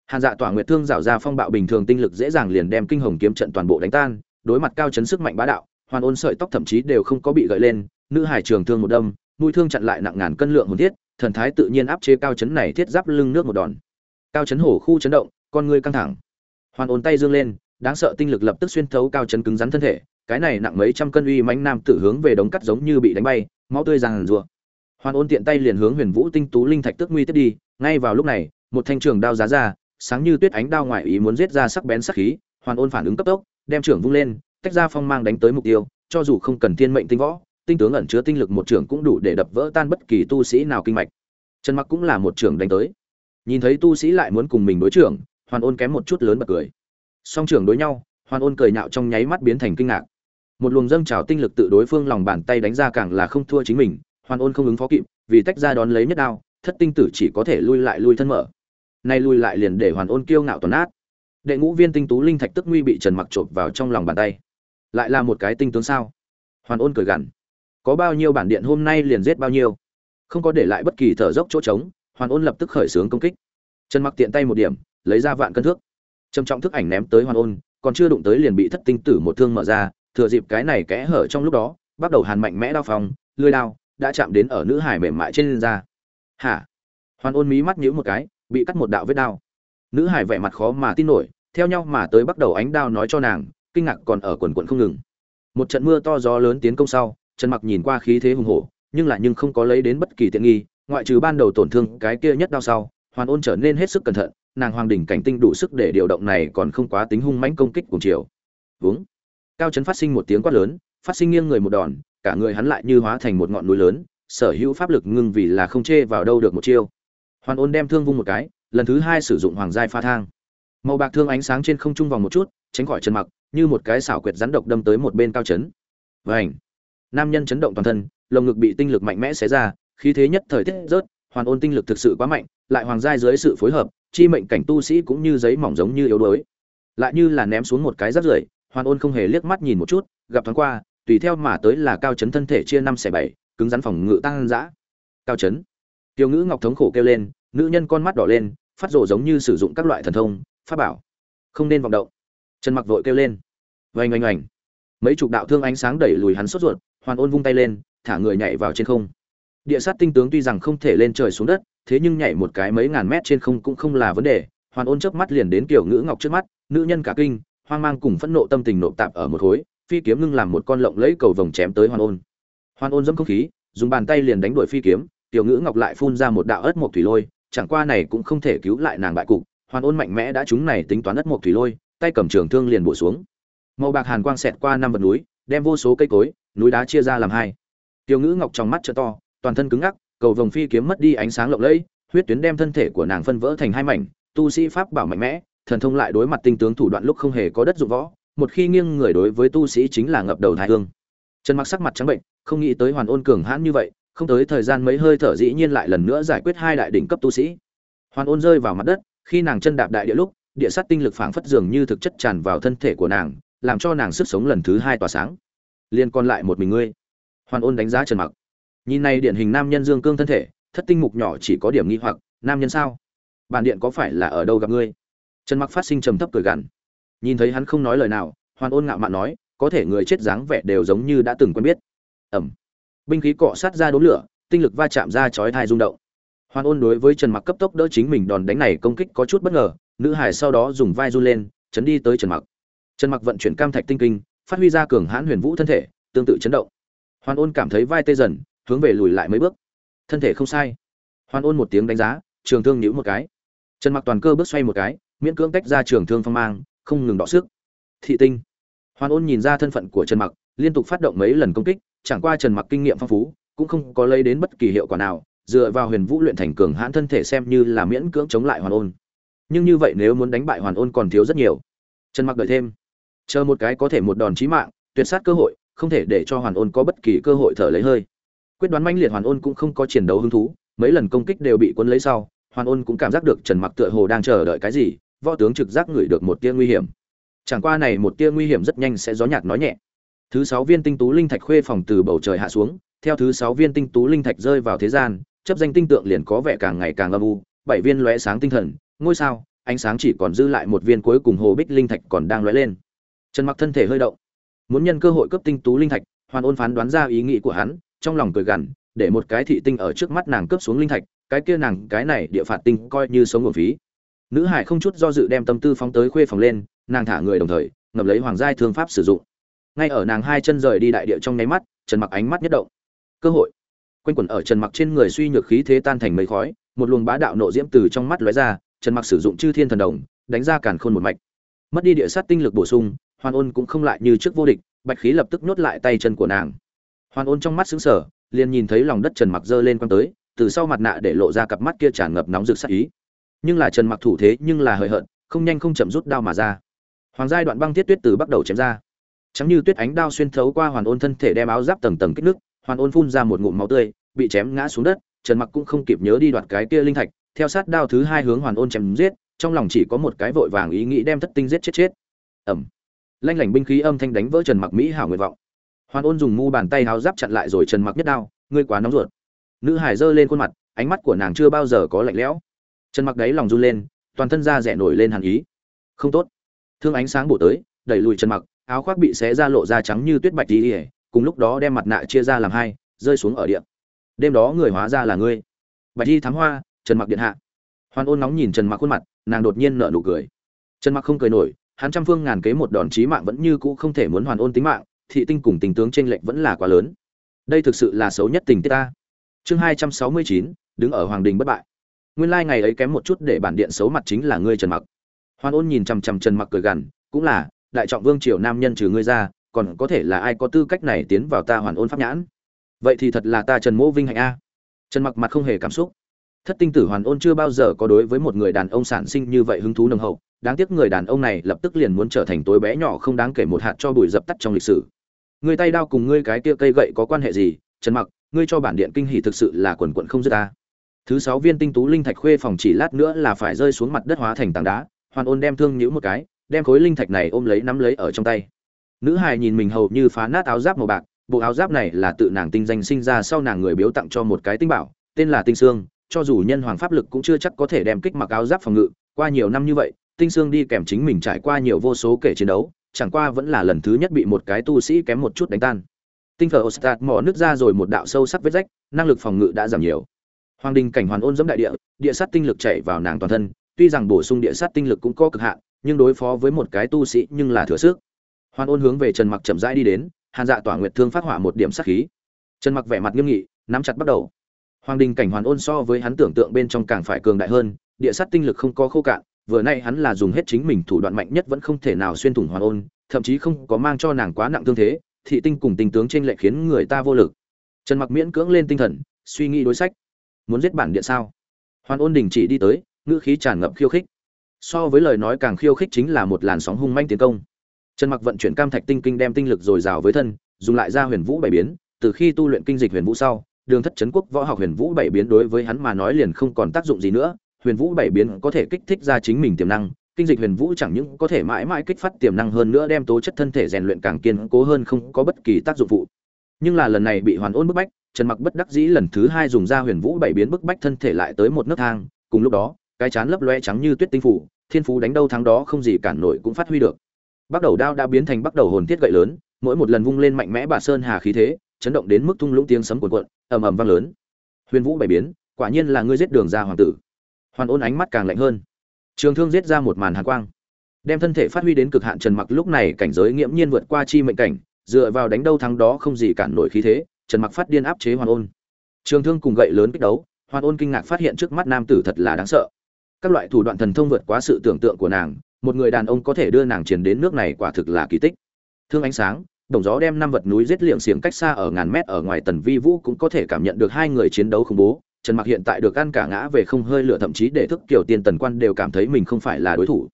Hàn dạ tỏa nguyệt thương rảo ra phong bạo bình thường tinh lực dễ dàng liền đem kinh hồng kiếm trận toàn bộ đánh tan, đối mặt cao chấn sức mạnh bá đạo hoàn ôn sợi tóc thậm chí đều không có bị gợi lên, nữ hải trường thương một đâm, mũi thương chặn lại nặng ngàn cân lượng hồn thiết, thần thái tự nhiên áp chế cao chấn này thiết giáp lưng nước một đòn. Cao chấn hổ khu chấn động, con người căng thẳng. Hoàn ôn tay dương lên, đáng sợ tinh lực lập tức xuyên thấu cao chấn cứng rắn thân thể, cái này nặng mấy trăm cân uy mãnh nam tử hướng về đống cắt giống như bị đánh bay, máu tươi ràn rùa hoàn ôn tiện tay liền hướng huyền vũ tinh tú linh thạch tức nguy tiếp đi, ngay vào lúc này, một thanh trường đao giá ra, sáng như tuyết ánh đao ngoại ý muốn giết ra sắc bén sắc khí, hoàn ôn phản ứng cấp tốc, đem trưởng vung lên tách ra phong mang đánh tới mục tiêu, cho dù không cần thiên mệnh tinh võ, tinh tướng ẩn chứa tinh lực một trưởng cũng đủ để đập vỡ tan bất kỳ tu sĩ nào kinh mạch. Trần mặc cũng là một trưởng đánh tới. Nhìn thấy tu sĩ lại muốn cùng mình đối trưởng, hoàn ôn kém một chút lớn bật cười. Song trưởng đối nhau, hoàn ôn cười nhạo trong nháy mắt biến thành kinh ngạc. Một luồng dâng trào tinh lực tự đối phương lòng bàn tay đánh ra càng là không thua chính mình, hoàn ôn không ứng phó kịp, vì tách ra đón lấy nhất đao, thất tinh tử chỉ có thể lui lại lui thân mở. Nay lui lại liền để hoàn ôn kiêu ngạo toàn át đệ ngũ viên tinh tú linh thạch tức nguy bị trần mặc chộp vào trong lòng bàn tay lại là một cái tinh tướng sao? Hoàn ôn cười gằn. Có bao nhiêu bản điện hôm nay liền giết bao nhiêu? Không có để lại bất kỳ thở dốc chỗ trống, hoàn ôn lập tức khởi xướng công kích. Trần mặc tiện tay một điểm, lấy ra vạn cân thước. Trầm trọng thức ảnh ném tới hoàn ôn, còn chưa đụng tới liền bị thất tinh tử một thương mở ra, thừa dịp cái này kẽ hở trong lúc đó, bắt đầu hàn mạnh mẽ đao phòng lưới đao đã chạm đến ở nữ hải mềm mại trên da. Hả? Hoàn ôn mí mắt nhíu một cái, bị cắt một đạo vết đao. Nữ hải vẻ mặt khó mà tin nổi, theo nhau mà tới bắt đầu ánh đao nói cho nàng kinh ngạc còn ở quần quận không ngừng. Một trận mưa to gió lớn tiến công sau, trần mặc nhìn qua khí thế hùng hổ, nhưng lại nhưng không có lấy đến bất kỳ tiện nghi, ngoại trừ ban đầu tổn thương cái kia nhất đau sau, hoàn ôn trở nên hết sức cẩn thận, nàng hoàng đỉnh cảnh tinh đủ sức để điều động này còn không quá tính hung mãnh công kích cùng chiều. Vướng cao trấn phát sinh một tiếng quát lớn, phát sinh nghiêng người một đòn, cả người hắn lại như hóa thành một ngọn núi lớn, sở hữu pháp lực ngưng vì là không chê vào đâu được một chiêu. Hoàn ôn đem thương vung một cái, lần thứ hai sử dụng hoàng giai pha thang. Màu bạc thương ánh sáng trên không trung vòng một chút, tránh khỏi chân mặc như một cái xảo quyệt rắn độc đâm tới một bên cao chấn vảnh nam nhân chấn động toàn thân, lồng ngực bị tinh lực mạnh mẽ xé ra, khí thế nhất thời tiết rớt, hoàn ôn tinh lực thực sự quá mạnh, lại hoàng giai dưới sự phối hợp, chi mệnh cảnh tu sĩ cũng như giấy mỏng giống như yếu đuối. Lại như là ném xuống một cái rác rưởi, hoàn ôn không hề liếc mắt nhìn một chút, gặp thoáng qua, tùy theo mà tới là cao chấn thân thể chia năm xẻ bảy, cứng rắn phòng ngự tăng dã. Cao chấn tiêu ngữ ngọc thống khổ kêu lên, nữ nhân con mắt đỏ lên, phát rồ giống như sử dụng các loại thần thông, pháp bảo. Không nên vọng động trần mặc vội kêu lên. Oanh oanh oanh. Mấy chục đạo thương ánh sáng đẩy lùi hắn sốt ruột, hoàn ôn vung tay lên, thả người nhảy vào trên không. Địa sát tinh tướng tuy rằng không thể lên trời xuống đất, thế nhưng nhảy một cái mấy ngàn mét trên không cũng không là vấn đề. Hoàn ôn chớp mắt liền đến kiểu ngữ ngọc trước mắt, nữ nhân cả kinh, hoang mang cùng phẫn nộ tâm tình nộp tạp ở một khối, phi kiếm ngưng làm một con lộng lẫy cầu vồng chém tới hoàn ôn. Hoàn ôn dẫm không khí, dùng bàn tay liền đánh đuổi phi kiếm tiểu ngữ ngọc lại phun ra một đạo ớt một thủy lôi, chẳng qua này cũng không thể cứu lại nàng bại cục. Hoàn ôn mạnh mẽ đã chúng này tính toán ớt một thủy lôi tay cầm trường thương liền bổ xuống. Màu bạc hàn quang xẹt qua năm vật núi, đem vô số cây cối, núi đá chia ra làm hai. Tiểu ngữ ngọc trong mắt trợ to, toàn thân cứng ngắc, cầu vồng phi kiếm mất đi ánh sáng lộng lẫy, huyết tuyến đem thân thể của nàng phân vỡ thành hai mảnh, tu sĩ pháp bảo mạnh mẽ, thần thông lại đối mặt tinh tướng thủ đoạn lúc không hề có đất dụng võ, một khi nghiêng người đối với tu sĩ chính là ngập đầu thái hương. Trần mặc sắc mặt trắng bệnh, không nghĩ tới hoàn ôn cường hãn như vậy, không tới thời gian mấy hơi thở dĩ nhiên lại lần nữa giải quyết hai đại đỉnh cấp tu sĩ. Hoàn ôn rơi vào mặt đất, khi nàng chân đạp đại địa lúc địa sát tinh lực phảng phất dường như thực chất tràn vào thân thể của nàng, làm cho nàng sức sống lần thứ hai tỏa sáng. Liên còn lại một mình ngươi. Hoàn ôn đánh giá trần mặc. Nhìn này điển hình nam nhân dương cương thân thể, thất tinh mục nhỏ chỉ có điểm nghi hoặc, nam nhân sao? Bản điện có phải là ở đâu gặp ngươi? Trần mặc phát sinh trầm thấp cười gằn. Nhìn thấy hắn không nói lời nào, hoàn ôn ngạo mạn nói, có thể người chết dáng vẻ đều giống như đã từng quen biết. Ẩm. Binh khí cọ sát ra đốm lửa, tinh lực va chạm ra chói tai rung động. Hoàn ôn đối với trần mặc cấp tốc đỡ chính mình đòn đánh này công kích có chút bất ngờ nữ hải sau đó dùng vai run lên, chấn đi tới trần mặc. Trần mặc vận chuyển cam thạch tinh kinh, phát huy ra cường hãn huyền vũ thân thể, tương tự chấn động. Hoàn ôn cảm thấy vai tê dần, hướng về lùi lại mấy bước. Thân thể không sai. Hoàn ôn một tiếng đánh giá, trường thương nhíu một cái. Trần mặc toàn cơ bước xoay một cái, miễn cưỡng tách ra trường thương phong mang, không ngừng đọ sức. Thị tinh. Hoàn ôn nhìn ra thân phận của trần mặc, liên tục phát động mấy lần công kích, chẳng qua trần mặc kinh nghiệm phong phú, cũng không có lấy đến bất kỳ hiệu quả nào, dựa vào huyền vũ luyện thành cường hãn thân thể xem như là miễn cưỡng chống lại hoàn ôn nhưng như vậy nếu muốn đánh bại hoàn ôn còn thiếu rất nhiều. Trần mặc đợi thêm. Chờ một cái có thể một đòn chí mạng, tuyệt sát cơ hội, không thể để cho hoàn ôn có bất kỳ cơ hội thở lấy hơi. Quyết đoán manh liệt hoàn ôn cũng không có chiến đấu hứng thú, mấy lần công kích đều bị cuốn lấy sau, hoàn ôn cũng cảm giác được trần mặc tựa hồ đang chờ đợi cái gì, võ tướng trực giác ngửi được một tia nguy hiểm. Chẳng qua này một tia nguy hiểm rất nhanh sẽ gió nhạt nói nhẹ. Thứ sáu viên tinh tú linh thạch khuê phòng từ bầu trời hạ xuống, theo thứ sáu viên tinh tú linh thạch rơi vào thế gian, chấp danh tinh tượng liền có vẻ càng ngày càng âm u, bảy viên lóe sáng tinh thần ngôi sao, ánh sáng chỉ còn dư lại một viên cuối cùng hồ bích linh thạch còn đang lóe lên. Trần mặc thân thể hơi động, muốn nhân cơ hội cấp tinh tú linh thạch, hoàn ôn phán đoán ra ý nghĩ của hắn, trong lòng cười gằn, để một cái thị tinh ở trước mắt nàng cướp xuống linh thạch, cái kia nàng, cái này địa phạt tinh coi như sống nguồn phí. Nữ hải không chút do dự đem tâm tư phóng tới khuê phòng lên, nàng thả người đồng thời ngập lấy hoàng giai thương pháp sử dụng. Ngay ở nàng hai chân rời đi đại địa trong nháy mắt, trần mặc ánh mắt nhất động. Cơ hội. Quanh quẩn ở trần mặc trên người suy nhược khí thế tan thành mấy khói, một luồng bá đạo nộ diễm từ trong mắt lóe ra trần mặc sử dụng chư thiên thần đồng, đánh ra càn khôn một mạch. Mất đi địa sát tinh lực bổ sung hoàn ôn cũng không lại như trước vô địch, bạch khí lập tức nhốt lại tay chân của nàng. Hoàn ôn trong mắt xứng sở liền nhìn thấy lòng đất trần mặc dơ lên quăng tới, từ sau mặt nạ để lộ ra cặp mắt kia tràn ngập nóng rực sắc ý. Nhưng là trần mặc thủ thế nhưng là hời hợt, không nhanh không chậm rút đao mà ra. Hoàng giai đoạn băng tiết tuyết từ bắt đầu chém ra. Trắng như tuyết ánh đao xuyên thấu qua hoàn ôn thân thể đem áo giáp tầng tầng kích nước hoàn ôn phun ra một ngụm máu tươi, bị chém ngã xuống đất, trần mặc cũng không kịp nhớ đi đoạt cái kia linh thạch theo sát đao thứ hai hướng hoàn ôn chém giết, trong lòng chỉ có một cái vội vàng ý nghĩ đem thất tinh giết chết chết. Ẩm. Lanh lảnh binh khí âm thanh đánh vỡ trần mặc mỹ hảo nguyện vọng. Hoàn ôn dùng mu bàn tay háo giáp chặn lại rồi trần mặc nhất đao, ngươi quá nóng ruột. Nữ hải giơ lên khuôn mặt, ánh mắt của nàng chưa bao giờ có lạnh lẽo. Trần mặc đáy lòng run lên, toàn thân da rẻ nổi lên hàn ý. Không tốt. Thương ánh sáng bổ tới, đẩy lùi trần mặc, áo khoác bị xé ra lộ ra trắng như tuyết bạch đi. Cùng lúc đó đem mặt nạ chia ra làm hai, rơi xuống ở địa. Đêm đó người hóa ra là ngươi. Bạch đi thám hoa trần mặc điện hạ. Hoan ôn nóng nhìn trần mặc khuôn mặt, nàng đột nhiên nở nụ cười. Trần mặc không cười nổi, hắn trăm phương ngàn kế một đòn chí mạng vẫn như cũ không thể muốn hoàn ôn tính mạng, thị tinh cùng tình tướng trên lệch vẫn là quá lớn. Đây thực sự là xấu nhất tình tiết ta. Chương hai trăm sáu mươi chín, đứng ở hoàng đình bất bại. Nguyên lai ngày ấy kém một chút để bản điện xấu mặt chính là ngươi trần mặc. Hoan ôn nhìn chằm chằm trần mặc cười gằn, cũng là, đại trọng vương triều nam nhân trừ ngươi ra, còn có thể là ai có tư cách này tiến vào ta hoàn ôn pháp nhãn? Vậy thì thật là ta trần mỗ vinh hạnh a. Trần mặc mặt không hề cảm xúc thất tinh tử hoàn ôn chưa bao giờ có đối với một người đàn ông sản sinh như vậy hứng thú nồng hậu, đáng tiếc người đàn ông này lập tức liền muốn trở thành tối bé nhỏ không đáng kể một hạt cho bụi dập tắt trong lịch sử. Người tay đao cùng ngươi cái tia cây gậy có quan hệ gì? Trần mặc, ngươi cho bản điện kinh hỉ thực sự là quần quận không dứt ta. Thứ sáu viên tinh tú linh thạch khuê phòng chỉ lát nữa là phải rơi xuống mặt đất hóa thành tảng đá, hoàn ôn đem thương nhữ một cái, đem khối linh thạch này ôm lấy nắm lấy ở trong tay. Nữ hài nhìn mình hầu như phá nát áo giáp màu bạc, bộ áo giáp này là tự nàng tinh danh sinh ra sau nàng người biếu tặng cho một cái tinh bảo, tên là tinh sương cho dù nhân hoàng pháp lực cũng chưa chắc có thể đem kích mặc áo giáp phòng ngự, qua nhiều năm như vậy, tinh sương đi kèm chính mình trải qua nhiều vô số kể chiến đấu, chẳng qua vẫn là lần thứ nhất bị một cái tu sĩ kém một chút đánh tan. Tinh thờ ostat mỏ nước ra rồi một đạo sâu sắc vết rách, năng lực phòng ngự đã giảm nhiều. Hoàng đình cảnh hoàn ôn dẫm đại địa địa sát tinh lực chạy vào nàng toàn thân, tuy rằng bổ sung địa sát tinh lực cũng có cực hạn, nhưng đối phó với một cái tu sĩ nhưng là thừa sức. Hoàn ôn hướng về trần mặc chậm rãi đi đến, hàn dạ tỏa nguyệt thương phát hỏa một điểm sát khí. Trần mặc vẻ mặt nghiêm nghị, nắm chặt bắt đầu hoàng đình cảnh hoàn ôn so với hắn tưởng tượng bên trong càng phải cường đại hơn, địa sát tinh lực không có khô cạn, vừa nay hắn là dùng hết chính mình thủ đoạn mạnh nhất vẫn không thể nào xuyên thủng hoàn ôn, thậm chí không có mang cho nàng quá nặng thương thế, thị tinh cùng tình tướng trên lệ khiến người ta vô lực. Trần mặc miễn cưỡng lên tinh thần, suy nghĩ đối sách. Muốn giết bản điện sao? Hoàn ôn đình chỉ đi tới, ngữ khí tràn ngập khiêu khích. So với lời nói càng khiêu khích chính là một làn sóng hung manh tiến công. Trần mặc vận chuyển cam thạch tinh kinh đem tinh lực dồi dào với thân, dùng lại ra huyền vũ bảy biến, từ khi tu luyện kinh dịch huyền vũ sau đường thất chấn quốc võ học huyền vũ bảy biến đối với hắn mà nói liền không còn tác dụng gì nữa. Huyền vũ bảy biến có thể kích thích ra chính mình tiềm năng, kinh dịch huyền vũ chẳng những có thể mãi mãi kích phát tiềm năng hơn nữa đem tố chất thân thể rèn luyện càng kiên cố hơn không có bất kỳ tác dụng phụ. Nhưng là lần này bị hoàn ôn bức bách, trần mặc bất đắc dĩ lần thứ hai dùng ra huyền vũ bảy biến bức bách thân thể lại tới một nấc thang, cùng lúc đó, cái chán lấp loe trắng như tuyết tinh phủ, thiên phú đánh đâu thắng đó không gì cản nổi cũng phát huy được. Bắt đầu đao đã biến thành bắt đầu hồn thiết gậy lớn, mỗi một lần vung lên mạnh mẽ bà sơn hà khí thế, chấn động đến mức thung lũng tiếng sấm cuộn cuộn ầm ầm vang lớn. Huyền vũ bày biến, quả nhiên là ngươi giết đường ra hoàng tử. Hoàn ôn ánh mắt càng lạnh hơn. Trường thương giết ra một màn hàn quang, đem thân thể phát huy đến cực hạn trần mặc lúc này cảnh giới nghiễm nhiên vượt qua chi mệnh cảnh, dựa vào đánh đâu thắng đó không gì cản nổi khí thế, trần mặc phát điên áp chế hoàn ôn. Trường thương cùng gậy lớn kích đấu, hoàn ôn kinh ngạc phát hiện trước mắt nam tử thật là đáng sợ. Các loại thủ đoạn thần thông vượt quá sự tưởng tượng của nàng, một người đàn ông có thể đưa nàng triển đến nước này quả thực là kỳ tích. Thương ánh sáng đồng gió đem năm vật núi giết liệng xiềng cách xa ở ngàn mét ở ngoài tần vi vũ cũng có thể cảm nhận được hai người chiến đấu khủng bố. Trần mặc hiện tại được ăn cả ngã về không hơi lửa, thậm chí để thức kiểu tiên tần quan đều cảm thấy mình không phải là đối thủ.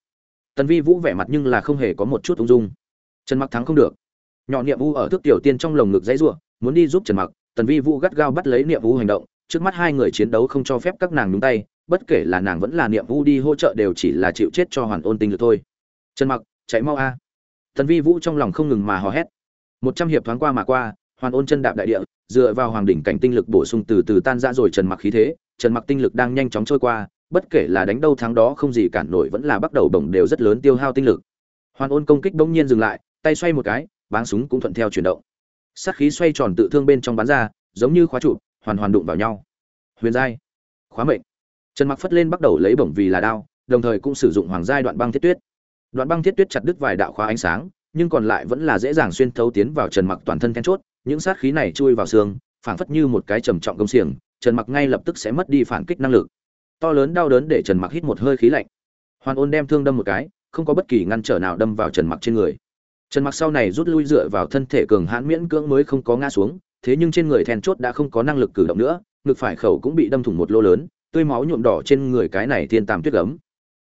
Tần vi vũ vẻ mặt nhưng là không hề có một chút ung dung. Trần mặc thắng không được. Nhỏ niệm u ở thức tiểu tiên trong lồng ngực dãy rủa, muốn đi giúp trần mặc, tần vi vũ gắt gao bắt lấy niệm u hành động. Trước mắt hai người chiến đấu không cho phép các nàng nhúng tay, bất kể là nàng vẫn là niệm u đi hỗ trợ đều chỉ là chịu chết cho hoàn ôn tinh lực thôi. Trần mặc, chạy mau a. Tần vi vũ trong lòng không ngừng mà hò hét một trăm hiệp thoáng qua mà qua, hoàn ôn chân đạp đại địa, dựa vào hoàng đỉnh cảnh tinh lực bổ sung từ từ tan ra rồi trần mặc khí thế, trần mặc tinh lực đang nhanh chóng trôi qua, bất kể là đánh đâu thắng đó không gì cản nổi vẫn là bắt đầu đồng đều rất lớn tiêu hao tinh lực. Hoàn ôn công kích bỗng nhiên dừng lại, tay xoay một cái, báng súng cũng thuận theo chuyển động. Sát khí xoay tròn tự thương bên trong bắn ra, giống như khóa trụ, hoàn hoàn đụng vào nhau. Huyền giai, khóa mệnh. Trần mặc phất lên bắt đầu lấy bổng vì là đao, đồng thời cũng sử dụng hoàng giai đoạn băng thiết tuyết. Đoạn băng thiết tuyết chặt đứt vài đạo khóa ánh sáng nhưng còn lại vẫn là dễ dàng xuyên thấu tiến vào trần mặc toàn thân then chốt, những sát khí này chui vào xương, phảng phất như một cái trầm trọng công xiềng, trần mặc ngay lập tức sẽ mất đi phản kích năng lực. To lớn đau đớn để trần mặc hít một hơi khí lạnh. Hoàn ôn đem thương đâm một cái, không có bất kỳ ngăn trở nào đâm vào trần mặc trên người. Trần mặc sau này rút lui dựa vào thân thể cường hãn miễn cưỡng mới không có ngã xuống, thế nhưng trên người then chốt đã không có năng lực cử động nữa, ngực phải khẩu cũng bị đâm thủng một lô lớn, tươi máu nhuộm đỏ trên người cái này thiên tàm tuyết gấm.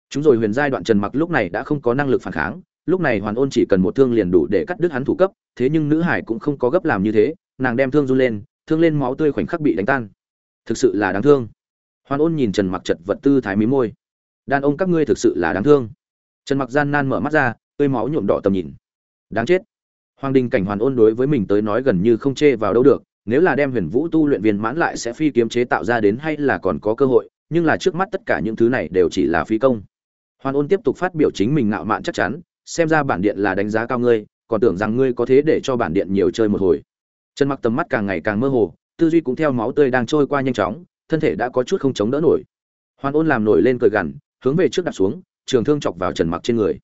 Chúng rồi huyền giai đoạn trần mặc lúc này đã không có năng lực phản kháng lúc này hoàn ôn chỉ cần một thương liền đủ để cắt đứt hắn thủ cấp, thế nhưng nữ hải cũng không có gấp làm như thế, nàng đem thương run lên, thương lên máu tươi khoảnh khắc bị đánh tan. Thực sự là đáng thương. Hoàn ôn nhìn trần mặc chật vật tư thái mí môi. Đàn ông các ngươi thực sự là đáng thương. Trần mặc gian nan mở mắt ra, tươi máu nhuộm đỏ tầm nhìn. Đáng chết. Hoàng đình cảnh hoàn ôn đối với mình tới nói gần như không chê vào đâu được, nếu là đem huyền vũ tu luyện viên mãn lại sẽ phi kiếm chế tạo ra đến hay là còn có cơ hội, nhưng là trước mắt tất cả những thứ này đều chỉ là phi công. Hoàn ôn tiếp tục phát biểu chính mình ngạo mạn chắc chắn xem ra bản điện là đánh giá cao ngươi, còn tưởng rằng ngươi có thế để cho bản điện nhiều chơi một hồi. Trần mặc tầm mắt càng ngày càng mơ hồ, tư duy cũng theo máu tươi đang trôi qua nhanh chóng, thân thể đã có chút không chống đỡ nổi. Hoàn ôn làm nổi lên cười gằn, hướng về trước đặt xuống, trường thương chọc vào trần mặc trên người.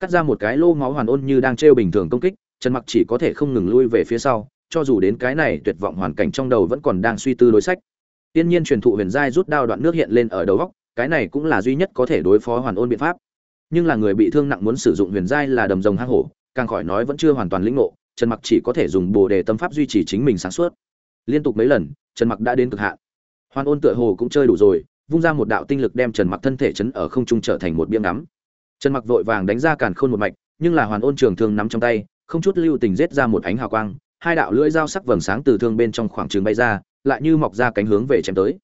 Cắt ra một cái lô máu hoàn ôn như đang trêu bình thường công kích, trần mặc chỉ có thể không ngừng lui về phía sau, cho dù đến cái này tuyệt vọng hoàn cảnh trong đầu vẫn còn đang suy tư đối sách. Tiên nhiên truyền thụ huyền giai rút đao đoạn nước hiện lên ở đầu góc, cái này cũng là duy nhất có thể đối phó hoàn ôn biện pháp nhưng là người bị thương nặng muốn sử dụng huyền giai là đầm rồng hang hổ, càng khỏi nói vẫn chưa hoàn toàn lĩnh ngộ, trần mặc chỉ có thể dùng bồ đề tâm pháp duy trì chính mình sáng suốt. Liên tục mấy lần, trần mặc đã đến cực hạn. Hoàn ôn tựa hồ cũng chơi đủ rồi, vung ra một đạo tinh lực đem trần mặc thân thể chấn ở không trung trở thành một biếng ngắm. Trần mặc vội vàng đánh ra càn khôn một mạch, nhưng là hoàn ôn trường thương nắm trong tay, không chút lưu tình rết ra một ánh hào quang, hai đạo lưỡi dao sắc vầng sáng từ thương bên trong khoảng trường bay ra, lại như mọc ra cánh hướng về chém tới.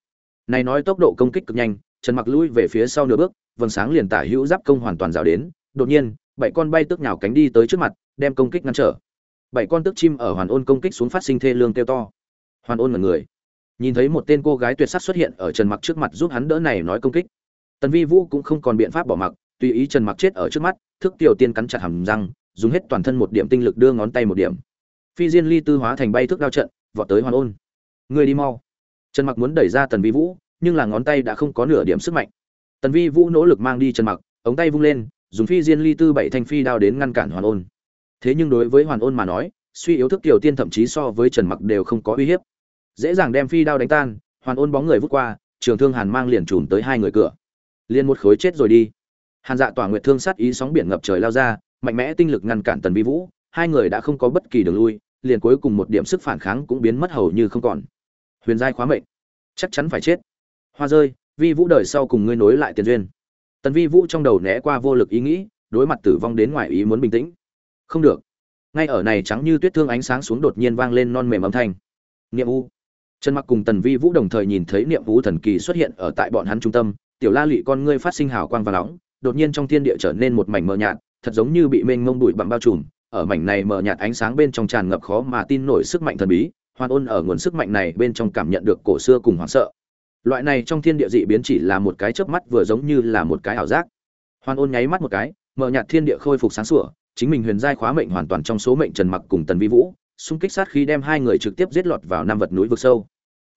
Này nói tốc độ công kích cực nhanh, trần mặc lui về phía sau nửa bước vầng sáng liền tả hữu giáp công hoàn toàn rào đến, đột nhiên, bảy con bay tức nhào cánh đi tới trước mặt, đem công kích ngăn trở. Bảy con tức chim ở hoàn ôn công kích xuống phát sinh thê lương kêu to. Hoàn ôn là người. Nhìn thấy một tên cô gái tuyệt sắc xuất hiện ở trần mặc trước mặt giúp hắn đỡ này nói công kích. Tần vi vũ cũng không còn biện pháp bỏ mặc, tùy ý trần mặc chết ở trước mắt, thức tiểu tiên cắn chặt hàm răng, dùng hết toàn thân một điểm tinh lực đưa ngón tay một điểm. Phi diên ly tư hóa thành bay thước đao trận, vọt tới hoàn ôn. Người đi mau. Trần mặc muốn đẩy ra tần vi vũ, nhưng là ngón tay đã không có nửa điểm sức mạnh tần vi vũ nỗ lực mang đi trần mặc, ống tay vung lên, dùng phi diên ly tư bảy thanh phi đao đến ngăn cản hoàn ôn. Thế nhưng đối với hoàn ôn mà nói, suy yếu thức tiểu tiên thậm chí so với trần mặc đều không có uy hiếp. Dễ dàng đem phi đao đánh tan, hoàn ôn bóng người vút qua, trường thương hàn mang liền trùm tới hai người cửa. Liền một khối chết rồi đi. Hàn dạ tỏa nguyệt thương sát ý sóng biển ngập trời lao ra, mạnh mẽ tinh lực ngăn cản tần vi vũ, hai người đã không có bất kỳ đường lui, liền cuối cùng một điểm sức phản kháng cũng biến mất hầu như không còn. Huyền giai khóa mệnh. Chắc chắn phải chết. Hoa rơi vi vũ đời sau cùng ngươi nối lại tiền duyên. Tần vi vũ trong đầu né qua vô lực ý nghĩ, đối mặt tử vong đến ngoài ý muốn bình tĩnh. Không được. Ngay ở này trắng như tuyết thương ánh sáng xuống đột nhiên vang lên non mềm âm thanh. Niệm u. Trần mặc cùng tần vi vũ đồng thời nhìn thấy niệm vũ thần kỳ xuất hiện ở tại bọn hắn trung tâm. Tiểu la lị con ngươi phát sinh hào quang và nóng, đột nhiên trong thiên địa trở nên một mảnh mờ nhạt, thật giống như bị mênh mông bụi bặm bao trùm. Ở mảnh này mờ nhạt ánh sáng bên trong tràn ngập khó mà tin nổi sức mạnh thần bí, hoàn ôn ở nguồn sức mạnh này bên trong cảm nhận được cổ xưa cùng hoảng sợ loại này trong thiên địa dị biến chỉ là một cái chớp mắt vừa giống như là một cái ảo giác. Hoàn ôn nháy mắt một cái, mở nhạt thiên địa khôi phục sáng sủa, chính mình huyền giai khóa mệnh hoàn toàn trong số mệnh trần mặc cùng tần vi vũ, xung kích sát khi đem hai người trực tiếp giết lọt vào năm vật núi vực sâu.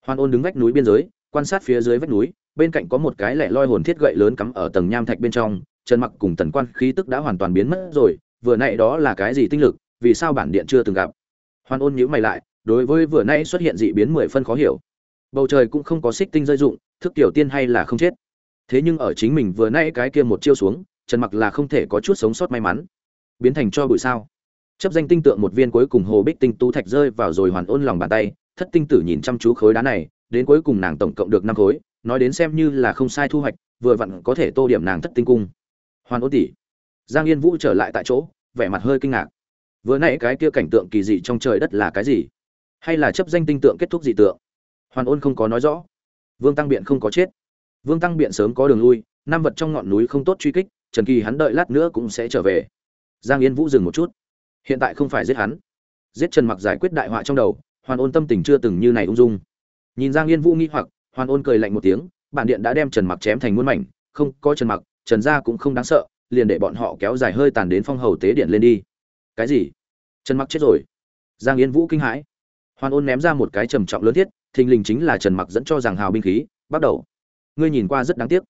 Hoàn ôn đứng vách núi biên giới, quan sát phía dưới vách núi, bên cạnh có một cái lẻ loi hồn thiết gậy lớn cắm ở tầng nham thạch bên trong, trần mặc cùng tần quan khí tức đã hoàn toàn biến mất rồi, vừa nãy đó là cái gì tinh lực, vì sao bản điện chưa từng gặp? Hoàn ôn nhíu mày lại, đối với vừa nãy xuất hiện dị biến mười phân khó hiểu bầu trời cũng không có xích tinh rơi dụng thức tiểu tiên hay là không chết. Thế nhưng ở chính mình vừa nãy cái kia một chiêu xuống, trần mặc là không thể có chút sống sót may mắn. Biến thành cho bụi sao? Chấp danh tinh tượng một viên cuối cùng hồ bích tinh tú thạch rơi vào rồi hoàn ôn lòng bàn tay, thất tinh tử nhìn chăm chú khối đá này, đến cuối cùng nàng tổng cộng được năm khối, nói đến xem như là không sai thu hoạch, vừa vặn có thể tô điểm nàng thất tinh cung. Hoàn ôn tỷ. Giang yên vũ trở lại tại chỗ, vẻ mặt hơi kinh ngạc. Vừa nãy cái kia cảnh tượng kỳ dị trong trời đất là cái gì? Hay là chấp danh tinh tượng kết thúc dị tượng? Hoàn ôn không có nói rõ. Vương tăng biện không có chết. Vương tăng biện sớm có đường lui, năm vật trong ngọn núi không tốt truy kích, trần kỳ hắn đợi lát nữa cũng sẽ trở về. Giang yên vũ dừng một chút. Hiện tại không phải giết hắn. Giết trần mặc giải quyết đại họa trong đầu, hoàn ôn tâm tình chưa từng như này ung dung. Nhìn giang yên vũ nghi hoặc, hoàn ôn cười lạnh một tiếng, bản điện đã đem trần mặc chém thành muôn mảnh, không, có trần mặc, trần gia cũng không đáng sợ, liền để bọn họ kéo dài hơi tàn đến phong hầu tế điện lên đi. Cái gì? Trần mặc chết rồi. Giang yên vũ kinh hãi. Hoàn ôn ném ra một cái trầm trọng lớn thiết thình lình chính là trần mặc dẫn cho rằng hào binh khí, bắt đầu. Ngươi nhìn qua rất đáng tiếc.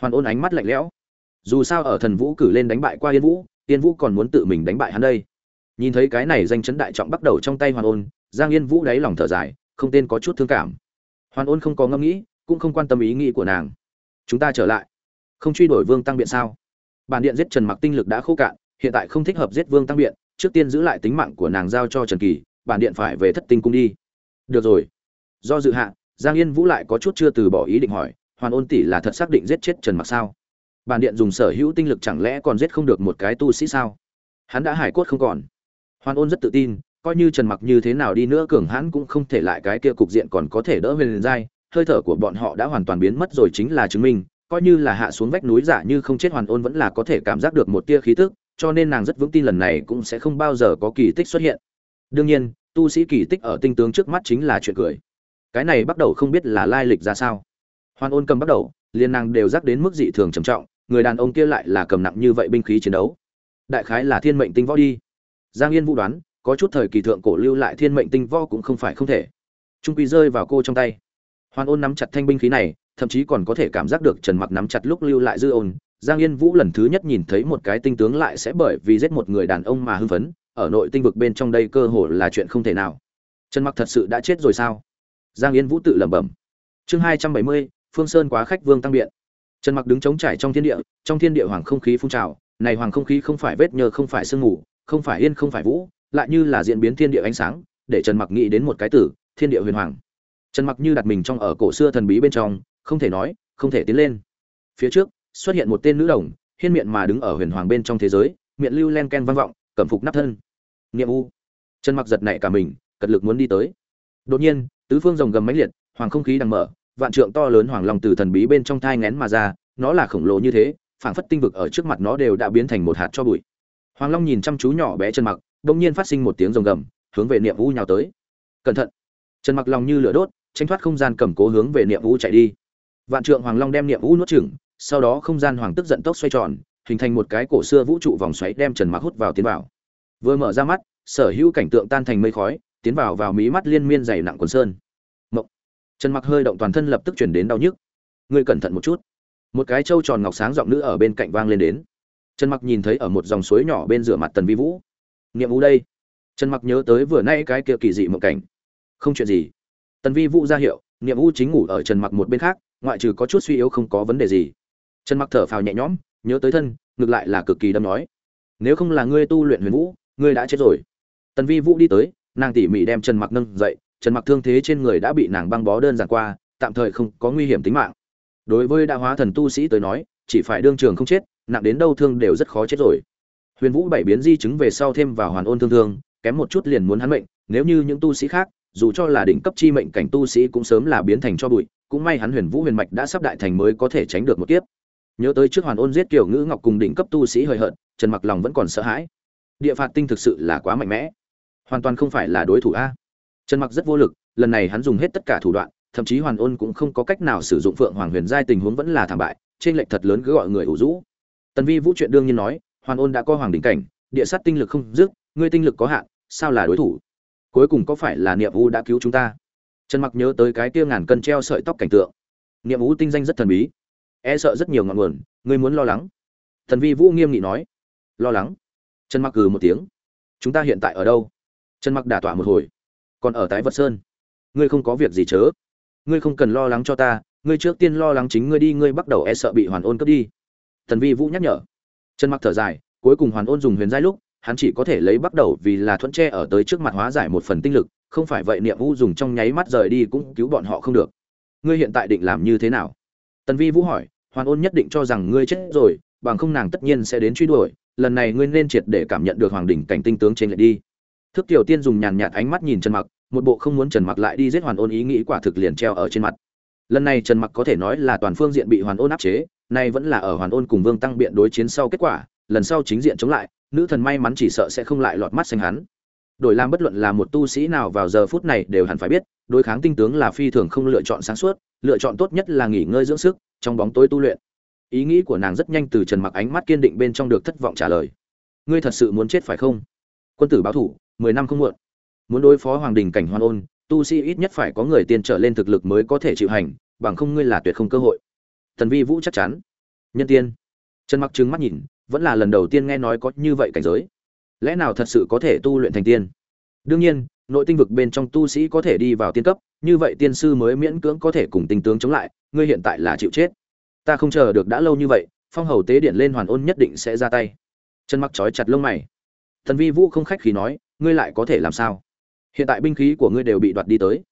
Hoàn ôn ánh mắt lạnh lẽo. Dù sao ở thần vũ cử lên đánh bại qua yên vũ yên vũ còn muốn tự mình đánh bại hắn đây. Nhìn thấy cái này danh chấn đại trọng bắt đầu trong tay hoàn ôn, giang yên vũ đáy lòng thở dài, không tên có chút thương cảm. Hoàn ôn không có ngẫm nghĩ, cũng không quan tâm ý nghĩ của nàng. Chúng ta trở lại. Không truy đuổi vương tăng biện sao? Bản điện giết trần mặc tinh lực đã khô cạn, hiện tại không thích hợp giết vương tăng biện, trước tiên giữ lại tính mạng của nàng giao cho trần kỳ, bản điện phải về thất tinh cung đi. Được rồi do dự hạ, giang yên vũ lại có chút chưa từ bỏ ý định hỏi, hoàn ôn tỷ là thật xác định giết chết trần mặc sao? Bản điện dùng sở hữu tinh lực chẳng lẽ còn giết không được một cái tu sĩ sao? Hắn đã hải cốt không còn. Hoàn ôn rất tự tin, coi như trần mặc như thế nào đi nữa cường hãn cũng không thể lại cái kia cục diện còn có thể đỡ huyền giai, hơi thở của bọn họ đã hoàn toàn biến mất rồi chính là chứng minh, coi như là hạ xuống vách núi giả như không chết hoàn ôn vẫn là có thể cảm giác được một tia khí tức, cho nên nàng rất vững tin lần này cũng sẽ không bao giờ có kỳ tích xuất hiện. Đương nhiên, tu sĩ kỳ tích ở tinh tướng trước mắt chính là chuyện cười cái này bắt đầu không biết là lai lịch ra sao. Hoan ôn cầm bắt đầu liên nàng đều rắc đến mức dị thường trầm trọng, người đàn ông kia lại là cầm nặng như vậy binh khí chiến đấu. Đại khái là thiên mệnh tinh võ đi. Giang yên vũ đoán, có chút thời kỳ thượng cổ lưu lại thiên mệnh tinh võ cũng không phải không thể. Trung quy rơi vào cô trong tay. Hoan ôn nắm chặt thanh binh khí này, thậm chí còn có thể cảm giác được trần mặc nắm chặt lúc lưu lại dư ôn giang yên vũ lần thứ nhất nhìn thấy một cái tinh tướng lại sẽ bởi vì giết một người đàn ông mà hưng phấn, ở nội tinh vực bên trong đây cơ hồ là chuyện không thể nào. Trần mặc thật sự đã chết rồi sao? Giang yên vũ tự lẩm bẩm. Chương hai trăm bảy mươi, phương sơn quá khách vương tăng biện. Trần mặc đứng chống trải trong thiên địa, trong thiên địa hoàng không khí phun trào, này hoàng không khí không phải vết nhơ, không phải sương mù, không phải yên, không phải vũ, lại như là diễn biến thiên địa ánh sáng, để trần mặc nghĩ đến một cái tử, thiên địa huyền hoàng. Trần mặc như đặt mình trong ở cổ xưa thần bí bên trong, không thể nói, không thể tiến lên. Phía trước, xuất hiện một tên nữ đồng, hiên miệng mà đứng ở huyền hoàng bên trong thế giới, miệng lưu len ken vang vọng cẩm phục nắp thân. Niệm u. Trần mặc giật nảy cả mình, cật lực muốn đi tới. Đột nhiên tứ phương rồng gầm mãnh liệt, hoàng không khí đang mở, vạn trượng to lớn hoàng long từ thần bí bên trong thai ngén mà ra, nó là khổng lồ như thế, phảng phất tinh vực ở trước mặt nó đều đã biến thành một hạt cho bụi. Hoàng long nhìn chăm chú nhỏ bé chân mặc, bỗng nhiên phát sinh một tiếng rồng gầm, hướng về niệm vũ nhào tới. Cẩn thận! Trần mặc lòng như lửa đốt tranh thoát không gian cầm cố hướng về niệm vũ chạy đi. Vạn trượng hoàng long đem niệm vũ nuốt chửng, sau đó không gian hoàng tức giận tốc xoay tròn, hình thành một cái cổ xưa vũ trụ vòng xoáy đem trần mặc hút vào tiến vào. Vừa mở ra mắt, sở hữu cảnh tượng tan thành mây khói tiến vào vào mí mắt liên miên dày nặng quần sơn. Mộng. trần mặc hơi động toàn thân lập tức chuyển đến đau nhức. Ngươi cẩn thận một chút. Một cái trâu tròn ngọc sáng giọng nữ ở bên cạnh vang lên đến. Trần mặc nhìn thấy ở một dòng suối nhỏ bên rửa mặt tần vi vũ. Nghiệm vũ đây. Trần mặc nhớ tới vừa nay cái kia kỳ dị mộng cảnh. Không chuyện gì. Tần vi vũ ra hiệu nghiệm vũ chính ngủ ở trần mặc một bên khác, ngoại trừ có chút suy yếu không có vấn đề gì. Trần mặc thở phào nhẹ nhõm, nhớ tới thân, ngược lại là cực kỳ đâm nói. Nếu không là ngươi tu luyện huyền vũ, ngươi đã chết rồi. Tần vi vũ đi tới nàng tỉ mỉ đem trần mặc nâng dậy, trần mặc thương thế trên người đã bị nàng băng bó đơn giản qua, tạm thời không có nguy hiểm tính mạng. Đối với đạo hóa thần tu sĩ tới nói, chỉ phải đương trường không chết, nặng đến đâu thương đều rất khó chết rồi. Huyền vũ bảy biến di chứng về sau thêm vào hoàn ôn thương thương, kém một chút liền muốn hắn mệnh, nếu như những tu sĩ khác, dù cho là đỉnh cấp chi mệnh cảnh tu sĩ cũng sớm là biến thành cho bụi, cũng may hắn huyền vũ huyền mạch đã sắp đại thành mới có thể tránh được một kiếp. Nhớ tới trước hoàn ôn giết kiểu ngữ ngọc cùng đỉnh cấp tu sĩ hời hợt, trần mặc lòng vẫn còn sợ hãi. Địa phạt tinh thực sự là quá mạnh mẽ hoàn toàn không phải là đối thủ a. Trần mặc rất vô lực, lần này hắn dùng hết tất cả thủ đoạn, thậm chí hoàn ôn cũng không có cách nào sử dụng phượng hoàng huyền giai tình huống vẫn là thảm bại, trên lệnh thật lớn cứ gọi người ủ rũ. Tần vi vũ chuyện đương nhiên nói, hoàn ôn đã có hoàng đỉnh cảnh, địa sát tinh lực không dứt, ngươi tinh lực có hạn, sao là đối thủ? Cuối cùng có phải là niệm u đã cứu chúng ta? Trần mặc nhớ tới cái kia ngàn cân treo sợi tóc cảnh tượng. Niệm u tinh danh rất thần bí. E sợ rất nhiều ngọn nguồn, ngươi muốn lo lắng. Thần vi vũ nghiêm nghị nói. Lo lắng? Trần mặc cừ một tiếng. Chúng ta hiện tại ở đâu? Trần mặc đả tỏa một hồi. Còn ở tái vật sơn. Ngươi không có việc gì chớ. Ngươi không cần lo lắng cho ta, ngươi trước tiên lo lắng chính ngươi đi, ngươi bắt đầu e sợ bị hoàn ôn cướp đi. Tần vi vũ nhắc nhở. Trần mặc thở dài, cuối cùng hoàn ôn dùng huyền giai lúc, hắn chỉ có thể lấy bắt đầu vì là thuận tre ở tới trước mặt hóa giải một phần tinh lực, không phải vậy niệm vũ dùng trong nháy mắt rời đi cũng cứu bọn họ không được. Ngươi hiện tại định làm như thế nào? Tần vi vũ hỏi, hoàn ôn nhất định cho rằng ngươi chết rồi, bằng không nàng tất nhiên sẽ đến truy đuổi, lần này ngươi nên triệt để cảm nhận được hoàng đỉnh cảnh tinh tướng trên lệ đi thức tiểu tiên dùng nhàn nhạt ánh mắt nhìn trần mặc, một bộ không muốn trần mặc lại đi giết hoàn ôn ý nghĩ quả thực liền treo ở trên mặt. Lần này trần mặc có thể nói là toàn phương diện bị hoàn ôn áp chế, nay vẫn là ở hoàn ôn cùng vương tăng biện đối chiến sau kết quả, lần sau chính diện chống lại, nữ thần may mắn chỉ sợ sẽ không lại lọt mắt xanh hắn. Đổi làm bất luận là một tu sĩ nào vào giờ phút này đều hẳn phải biết, đối kháng tinh tướng là phi thường không lựa chọn sáng suốt, lựa chọn tốt nhất là nghỉ ngơi dưỡng sức, trong bóng tối tu luyện. Ý nghĩ của nàng rất nhanh từ trần mặc ánh mắt kiên định bên trong được thất vọng trả lời. Ngươi thật sự muốn chết phải không? Quân tử báo thủ mười năm không muộn. Muốn đối phó hoàng đình cảnh hoan ôn, tu sĩ ít nhất phải có người tiên trở lên thực lực mới có thể chịu hành, bằng không ngươi là tuyệt không cơ hội. Thần vi vũ chắc chắn. Nhân tiên. Trần mặc trừng mắt nhìn, vẫn là lần đầu tiên nghe nói có như vậy cảnh giới. Lẽ nào thật sự có thể tu luyện thành tiên? Đương nhiên, nội tinh vực bên trong tu sĩ có thể đi vào tiên cấp, như vậy tiên sư mới miễn cưỡng có thể cùng tinh tướng chống lại, ngươi hiện tại là chịu chết. Ta không chờ được đã lâu như vậy, phong hầu tế điện lên hoàn ôn nhất định sẽ ra tay. Chân mặc trói chặt lông mày. Thần vi vũ không khách khí nói ngươi lại có thể làm sao? Hiện tại binh khí của ngươi đều bị đoạt đi tới.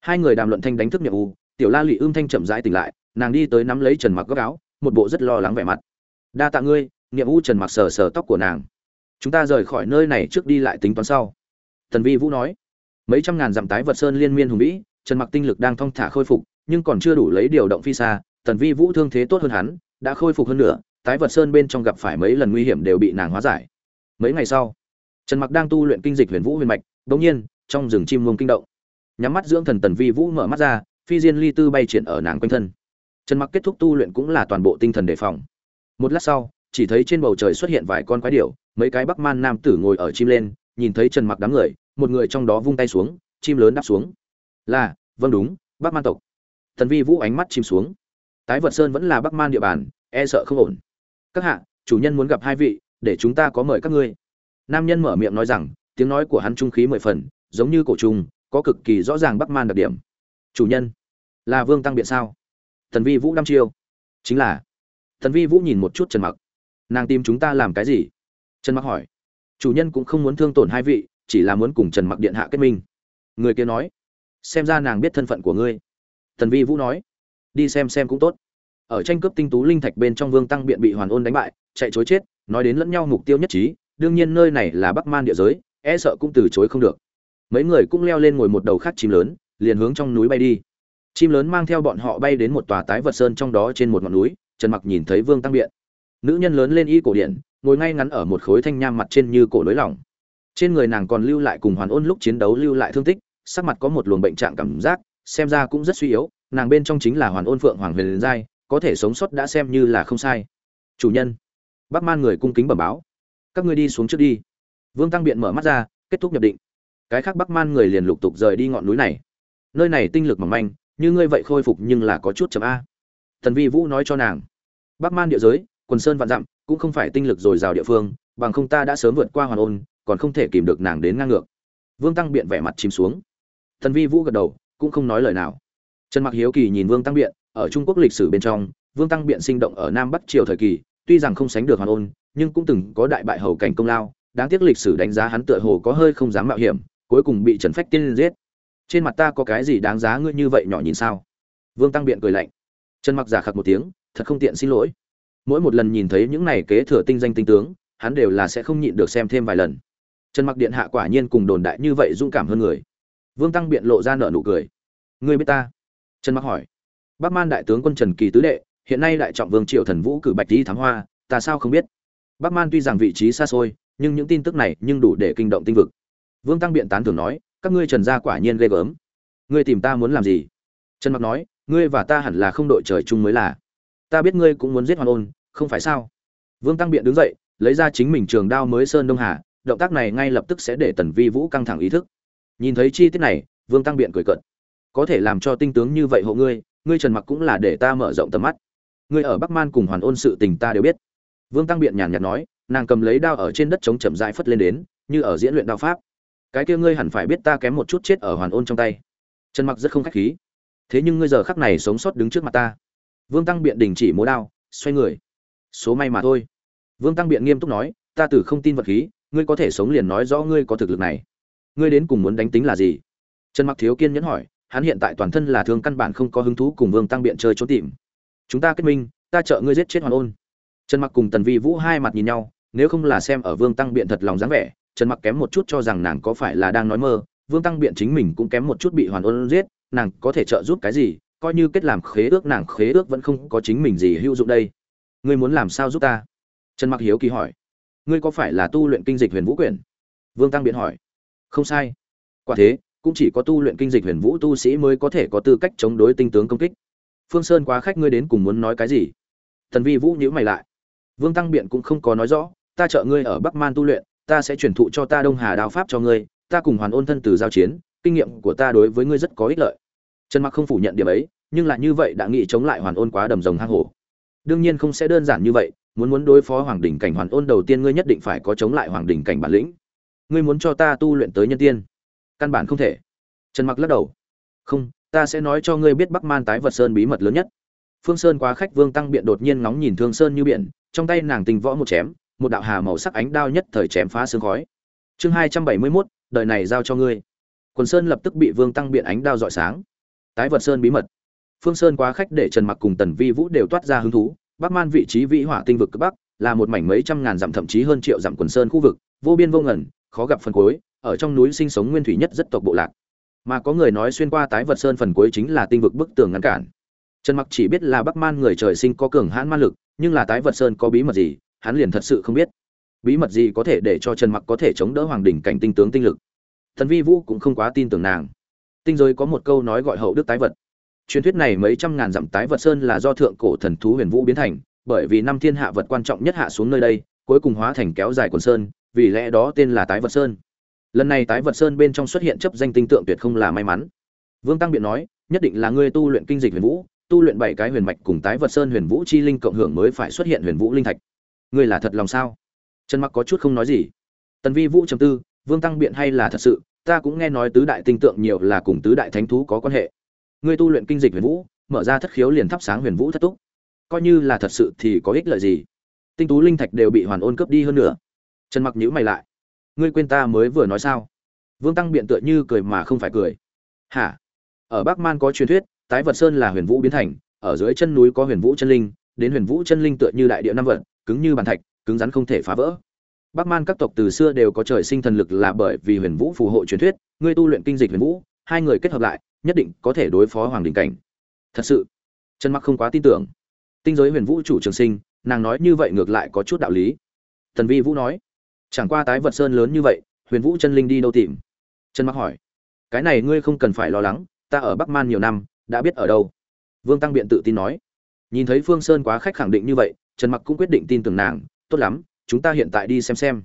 Hai người đàm luận thanh đánh thức nhiệm u tiểu la lụy ưm thanh chậm rãi tỉnh lại, nàng đi tới nắm lấy trần mặc góc áo, một bộ rất lo lắng vẻ mặt. Đa tạ ngươi Niệm u trần mặc sờ sờ tóc của nàng. Chúng ta rời khỏi nơi này trước đi lại tính toán sau. Thần vi vũ nói. Mấy trăm ngàn dặm tái vật sơn liên miên hùng vĩ, trần mặc tinh lực đang thong thả khôi phục, nhưng còn chưa đủ lấy điều động phi xa, tần vi vũ thương thế tốt hơn hắn, đã khôi phục hơn nữa, tái vật sơn bên trong gặp phải mấy lần nguy hiểm đều bị nàng hóa giải. Mấy ngày sau trần mặc đang tu luyện kinh dịch huyền vũ huyền mạch, đột nhiên, trong rừng chim muông kinh động. Nhắm mắt dưỡng thần tần vi vũ mở mắt ra, phi diên ly tư bay triển ở nàng quanh thân. Trần mặc kết thúc tu luyện cũng là toàn bộ tinh thần đề phòng. Một lát sau, chỉ thấy trên bầu trời xuất hiện vài con quái điểu, mấy cái bắc man nam tử ngồi ở chim lên, nhìn thấy trần mặc đám người, một người trong đó vung tay xuống, chim lớn đáp xuống. Là vâng đúng, bắc man tộc. Thần vi vũ ánh mắt chim xuống. Tái vật sơn vẫn là bắc man địa bàn e sợ không ổn. Các hạ, chủ nhân muốn gặp hai vị, để chúng ta có mời các ngươi nam nhân mở miệng nói rằng, tiếng nói của hắn trung khí mười phần, giống như cổ trùng, có cực kỳ rõ ràng bắc man đặc điểm. Chủ nhân, là vương tăng biện sao? Thần vi vũ đăm chiêu. Chính là. Thần vi vũ nhìn một chút trần mặc. Nàng tìm chúng ta làm cái gì? Trần mặc hỏi. Chủ nhân cũng không muốn thương tổn hai vị, chỉ là muốn cùng trần mặc điện hạ kết minh. Người kia nói. Xem ra nàng biết thân phận của ngươi. Thần vi vũ nói. Đi xem xem cũng tốt. Ở tranh cướp tinh tú linh thạch bên trong vương tăng biện bị hoàn ôn đánh bại, chạy chối chết, nói đến lẫn nhau mục tiêu nhất trí đương nhiên nơi này là bắc man địa giới e sợ cũng từ chối không được. Mấy người cũng leo lên ngồi một đầu khác chim lớn liền hướng trong núi bay đi. Chim lớn mang theo bọn họ bay đến một tòa tái vật sơn trong đó trên một ngọn núi trần mặc nhìn thấy vương tăng biện. Nữ nhân lớn lên y cổ điện, ngồi ngay ngắn ở một khối thanh nham mặt trên như cổ lối lỏng. Trên người nàng còn lưu lại cùng hoàn ôn lúc chiến đấu lưu lại thương tích sắc mặt có một luồng bệnh trạng cảm giác xem ra cũng rất suy yếu nàng bên trong chính là hoàn ôn phượng hoàng huyền giai có thể sống sót đã xem như là không sai. Chủ nhân. Bắc man người cung kính bẩm báo các ngươi đi xuống trước đi. Vương tăng biện mở mắt ra, kết thúc nhập định. Cái khác bắc man người liền lục tục rời đi ngọn núi này. Nơi này tinh lực mỏng manh, như ngươi vậy khôi phục nhưng là có chút chấm a. Thần vi vũ nói cho nàng. Bắc man địa giới, quần sơn vạn dặm, cũng không phải tinh lực dồi dào địa phương, bằng không ta đã sớm vượt qua hoàn ôn, còn không thể kìm được nàng đến ngang ngược. Vương tăng biện vẻ mặt chìm xuống. Thần vi vũ gật đầu, cũng không nói lời nào. Trần mặc hiếu kỳ nhìn vương tăng biện, ở trung quốc lịch sử bên trong, vương tăng biện sinh động ở nam bắc triều thời kỳ, tuy rằng không sánh được hoàn ôn nhưng cũng từng có đại bại hầu cảnh công lao, đáng tiếc lịch sử đánh giá hắn tựa hồ có hơi không dám mạo hiểm, cuối cùng bị trần phách tiên giết. Trên mặt ta có cái gì đáng giá ngươi như vậy nhỏ nhìn sao? Vương tăng biện cười lạnh. Trần mặc giả khặc một tiếng, thật không tiện xin lỗi. Mỗi một lần nhìn thấy những này kế thừa tinh danh tinh tướng, hắn đều là sẽ không nhịn được xem thêm vài lần. Trần mặc điện hạ quả nhiên cùng đồn đại như vậy dũng cảm hơn người. Vương tăng biện lộ ra nợ nụ cười. Ngươi biết ta? Trần mặc hỏi. Bắc man đại tướng quân trần kỳ tứ đệ, hiện nay đại trọng vương triệu thần vũ cử bạch đi thám hoa, ta sao không biết? Bắc man tuy rằng vị trí xa xôi, nhưng những tin tức này nhưng đủ để kinh động tinh vực. Vương tăng biện tán thường nói, các ngươi trần gia quả nhiên ghê gớm. Ngươi tìm ta muốn làm gì? Trần mặc nói, ngươi và ta hẳn là không đội trời chung mới là. Ta biết ngươi cũng muốn giết hoàn ôn, không phải sao? Vương tăng biện đứng dậy, lấy ra chính mình trường đao mới sơn đông hà, động tác này ngay lập tức sẽ để tần vi vũ căng thẳng ý thức. Nhìn thấy chi tiết này, vương tăng biện cười cợt. Có thể làm cho tinh tướng như vậy hộ ngươi ngươi trần mặc cũng là để ta mở rộng tầm mắt. Ngươi ở bắc man cùng hoàn ôn sự tình ta đều biết vương tăng biện nhàn nhạt nói, nàng cầm lấy đao ở trên đất chống chậm rãi phất lên đến, như ở diễn luyện đao pháp. Cái kia ngươi hẳn phải biết ta kém một chút chết ở hoàn ôn trong tay. Trần mặc rất không khách khí. Thế nhưng ngươi giờ khắc này sống sót đứng trước mặt ta. Vương tăng biện đình chỉ múa đao, xoay người. Số may mà thôi. Vương tăng biện nghiêm túc nói, ta từ không tin vật khí, ngươi có thể sống liền nói rõ ngươi có thực lực này. Ngươi đến cùng muốn đánh tính là gì? Trần mặc thiếu kiên nhẫn hỏi, hắn hiện tại toàn thân là thương căn bản không có hứng thú cùng vương tăng biện chơi trốn tìm. Chúng ta kết minh, ta trợ ngươi giết chết hoàn ôn trần mặc cùng tần vi vũ hai mặt nhìn nhau, nếu không là xem ở vương tăng biện thật lòng dáng vẻ, trần mặc kém một chút cho rằng nàng có phải là đang nói mơ, vương tăng biện chính mình cũng kém một chút bị hoàn ôn giết, nàng có thể trợ giúp cái gì, coi như kết làm khế ước nàng khế ước vẫn không có chính mình gì hữu dụng đây. Ngươi muốn làm sao giúp ta? Trần mặc hiếu kỳ hỏi. Ngươi có phải là tu luyện kinh dịch huyền vũ quyển? Vương tăng biện hỏi. Không sai. Quả thế, cũng chỉ có tu luyện kinh dịch huyền vũ tu sĩ mới có thể có tư cách chống đối tinh tướng công kích. Phương sơn quá khách ngươi đến cùng muốn nói cái gì? Thần vi vũ nhíu mày lại vương tăng biện cũng không có nói rõ, ta trợ ngươi ở bắc man tu luyện, ta sẽ truyền thụ cho ta đông hà đao pháp cho ngươi, ta cùng hoàn ôn thân từ giao chiến, kinh nghiệm của ta đối với ngươi rất có ích lợi. Trần mặc không phủ nhận điểm ấy, nhưng lại như vậy đã nghĩ chống lại hoàn ôn quá đầm rồng hang hổ. Đương nhiên không sẽ đơn giản như vậy, muốn muốn đối phó hoàng đỉnh cảnh hoàn ôn đầu tiên ngươi nhất định phải có chống lại hoàng đỉnh cảnh bản lĩnh. Ngươi muốn cho ta tu luyện tới nhân tiên? Căn bản không thể. Trần mặc lắc đầu. Không, ta sẽ nói cho ngươi biết bắc man tái vật sơn bí mật lớn nhất. Phương sơn quá khách, vương tăng biện đột nhiên ngóng nhìn thương sơn như biển trong tay nàng tình võ một chém một đạo hà màu sắc ánh đao nhất thời chém phá sương khói. Chương hai trăm bảy mươi 271, đời này giao cho ngươi. Quần sơn lập tức bị vương tăng biện ánh đao dọi sáng. Tái vật sơn bí mật. Phương sơn quá khách để trần mặc cùng tần vi vũ đều toát ra hứng thú. Bắc man vị trí vĩ hỏa tinh vực cực bắc là một mảnh mấy trăm ngàn dặm thậm chí hơn triệu dặm quần sơn khu vực vô biên vô ngần khó gặp phần cuối ở trong núi sinh sống nguyên thủy nhất rất tộc bộ lạc. Mà có người nói xuyên qua tái vật sơn phần cuối chính là tinh vực bức tường ngăn cản. Trần mặc chỉ biết là bắc man người trời sinh có cường hãn man lực nhưng là tái vật sơn có bí mật gì, hắn liền thật sự không biết. Bí mật gì có thể để cho trần mặc có thể chống đỡ hoàng đỉnh cảnh tinh tướng tinh lực? Thần vi vũ cũng không quá tin tưởng nàng. Tinh giới có một câu nói gọi hậu đức tái vật. Truyền thuyết này mấy trăm ngàn dặm tái vật sơn là do thượng cổ thần thú huyền vũ biến thành, bởi vì năm thiên hạ vật quan trọng nhất hạ xuống nơi đây, cuối cùng hóa thành kéo dài quần sơn, vì lẽ đó tên là tái vật sơn. Lần này tái vật sơn bên trong xuất hiện chấp danh tinh tượng tuyệt không là may mắn. Vương tăng biện nói, nhất định là ngươi tu luyện kinh dịch huyền vũ tu luyện bảy cái huyền mạch cùng tái vật sơn huyền vũ chi linh cộng hưởng mới phải xuất hiện huyền vũ linh thạch. Ngươi là thật lòng sao? Trần mặc có chút không nói gì. Tần vi vũ trầm tư, vương tăng biện hay là thật sự? Ta cũng nghe nói tứ đại tinh tượng nhiều là cùng tứ đại thánh thú có quan hệ. Ngươi tu luyện kinh dịch huyền vũ, mở ra thất khiếu liền thắp sáng huyền vũ thất túc. Coi như là thật sự thì có ích lợi gì? Tinh tú linh thạch đều bị hoàn ôn cướp đi hơn nữa. Trần mặc nhữ mày lại. Ngươi quên ta mới vừa nói sao? Vương tăng biện tựa như cười mà không phải cười. Hả? Ở bắc man có truyền thuyết tái vật sơn là huyền vũ biến thành, ở dưới chân núi có huyền vũ chân linh, đến huyền vũ chân linh tựa như đại địa năm vật, cứng như bàn thạch, cứng rắn không thể phá vỡ. Bắc man các tộc từ xưa đều có trời sinh thần lực là bởi vì huyền vũ phù hộ truyền thuyết ngươi tu luyện kinh dịch huyền vũ, hai người kết hợp lại, nhất định có thể đối phó hoàng đình cảnh. Thật sự, trần mặc không quá tin tưởng. Tinh giới huyền vũ chủ trường sinh, nàng nói như vậy ngược lại có chút đạo lý. Thần vi vũ nói, chẳng qua tái vật sơn lớn như vậy, huyền vũ chân linh đi đâu tìm? Trần mặc hỏi, cái này ngươi không cần phải lo lắng, ta ở bắc man nhiều năm đã biết ở đâu. Vương tăng biện tự tin nói. Nhìn thấy phương sơn quá khách khẳng định như vậy, trần mặc cũng quyết định tin tưởng nàng, tốt lắm, chúng ta hiện tại đi xem xem.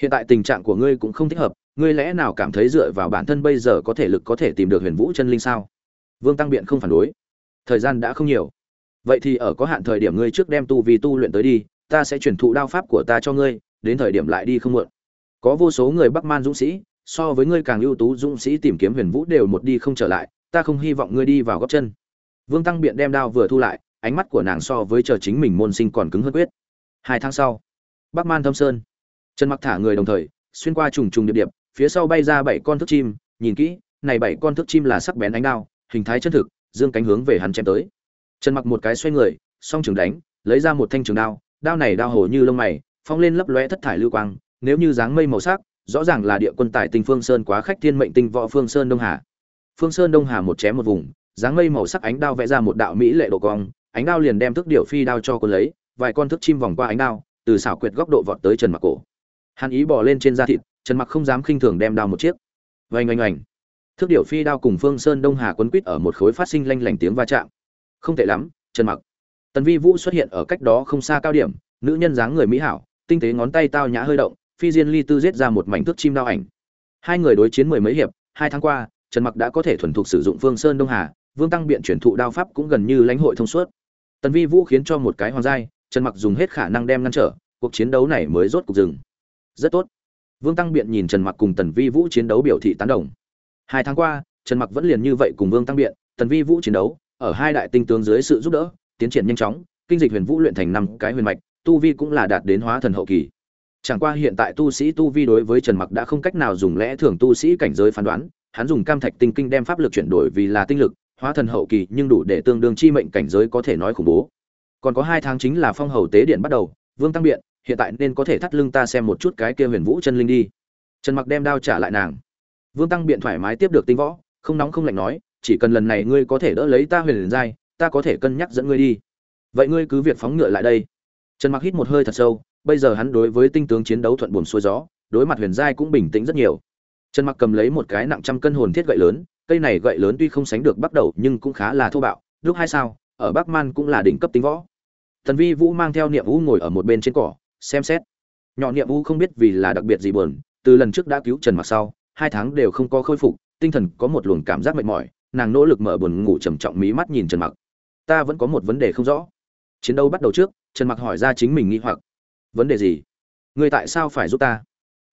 Hiện tại tình trạng của ngươi cũng không thích hợp, ngươi lẽ nào cảm thấy dựa vào bản thân bây giờ có thể lực có thể tìm được huyền vũ chân linh sao? Vương tăng biện không phản đối. Thời gian đã không nhiều. Vậy thì ở có hạn thời điểm ngươi trước đem tu vì tu luyện tới đi, ta sẽ chuyển thụ đao pháp của ta cho ngươi, đến thời điểm lại đi không muộn. Có vô số người bắc man dũng sĩ so với ngươi càng ưu tú, dũng sĩ tìm kiếm huyền vũ đều một đi không trở lại, ta không hy vọng ngươi đi vào góc chân. Vương tăng biện đem đao vừa thu lại, ánh mắt của nàng so với chờ chính mình môn sinh còn cứng hơn quyết. Hai tháng sau, bắc man thâm sơn. Trần mặc thả người đồng thời, xuyên qua trùng trùng điệp điệp, phía sau bay ra bảy con thức chim, nhìn kỹ, này bảy con thức chim là sắc bén ánh đao, hình thái chân thực, dương cánh hướng về hắn chém tới. Trần mặc một cái xoay người, song trường đánh, lấy ra một thanh trường đao đao này đao hổ như lông mày phong lên lấp lóe thất thải lưu quang, nếu như dáng mây màu sắc rõ ràng là địa quân tài tinh phương sơn quá khách thiên mệnh tinh võ phương sơn đông hà. Phương sơn đông hà một chém một vùng, dáng mây màu sắc ánh đao vẽ ra một đạo mỹ lệ độ cong, ánh đao liền đem thức điệu phi đao cho quân lấy, vài con thức chim vòng qua ánh đao, từ xảo quyệt góc độ vọt tới trần mặc cổ. Hàn ý bỏ lên trên da thịt, trần mặc không dám khinh thường đem đao một chiếc. Vành oanh oanh. Thước điệu phi đao cùng phương sơn đông hà quấn quýt ở một khối phát sinh lanh lảnh tiếng va chạm. Không tệ lắm, trần mặc. Tần vi vũ xuất hiện ở cách đó không xa cao điểm, nữ nhân dáng người mỹ hảo, tinh tế ngón tay tao nhã hơi động phi diên ly tư giết ra một mảnh thước chim đao ảnh. Hai người đối chiến mười mấy hiệp, hai tháng qua, trần mặc đã có thể thuần thục sử dụng phương sơn đông hà, vương tăng biện chuyển thụ đao pháp cũng gần như lãnh hội thông suốt. Tần vi vũ khiến cho một cái hoàng giai, trần mặc dùng hết khả năng đem ngăn trở, cuộc chiến đấu này mới rốt cục dừng. Rất tốt. Vương tăng biện nhìn trần mặc cùng tần vi vũ chiến đấu biểu thị tán đồng. Hai tháng qua, trần mặc vẫn liền như vậy cùng vương tăng biện, tần vi vũ chiến đấu, ở hai đại tinh tướng dưới sự giúp đỡ, tiến triển nhanh chóng, kinh dịch huyền vũ luyện thành năm cái huyền mạch, tu vi cũng là đạt đến hóa thần hậu kỳ chẳng qua hiện tại tu sĩ tu vi đối với trần mặc đã không cách nào dùng lẽ thường tu sĩ cảnh giới phán đoán, hắn dùng cam thạch tinh kinh đem pháp lực chuyển đổi vì là tinh lực, hóa thần hậu kỳ nhưng đủ để tương đương chi mệnh cảnh giới có thể nói khủng bố. Còn có hai tháng chính là phong hầu tế điện bắt đầu, vương tăng biện, hiện tại nên có thể thắt lưng ta xem một chút cái kia huyền vũ chân linh đi. Trần mặc đem đao trả lại nàng. Vương tăng biện thoải mái tiếp được tinh võ, không nóng không lạnh nói, chỉ cần lần này ngươi có thể đỡ lấy ta huyền giai, ta có thể cân nhắc dẫn ngươi đi. Vậy ngươi cứ việc phóng ngựa lại đây. Trần mặc hít một hơi thật sâu bây giờ hắn đối với tinh tướng chiến đấu thuận buồm xuôi gió, đối mặt huyền giai cũng bình tĩnh rất nhiều. Trần mặc cầm lấy một cái nặng trăm cân hồn thiết gậy lớn, cây này gậy lớn tuy không sánh được bắt đầu nhưng cũng khá là thô bạo, lúc hai sao, ở bắc man cũng là đỉnh cấp tính võ. Thần vi vũ mang theo niệm vũ ngồi ở một bên trên cỏ, xem xét. Nhỏ niệm vũ không biết vì là đặc biệt gì buồn, từ lần trước đã cứu trần mặc sau, hai tháng đều không có khôi phục, tinh thần có một luồng cảm giác mệt mỏi, nàng nỗ lực mở buồn ngủ trầm trọng mí mắt nhìn trần mặc. Ta vẫn có một vấn đề không rõ. Chiến đấu bắt đầu trước, trần mặc hỏi ra chính mình nghi hoặc vấn đề gì? Người tại sao phải giúp ta?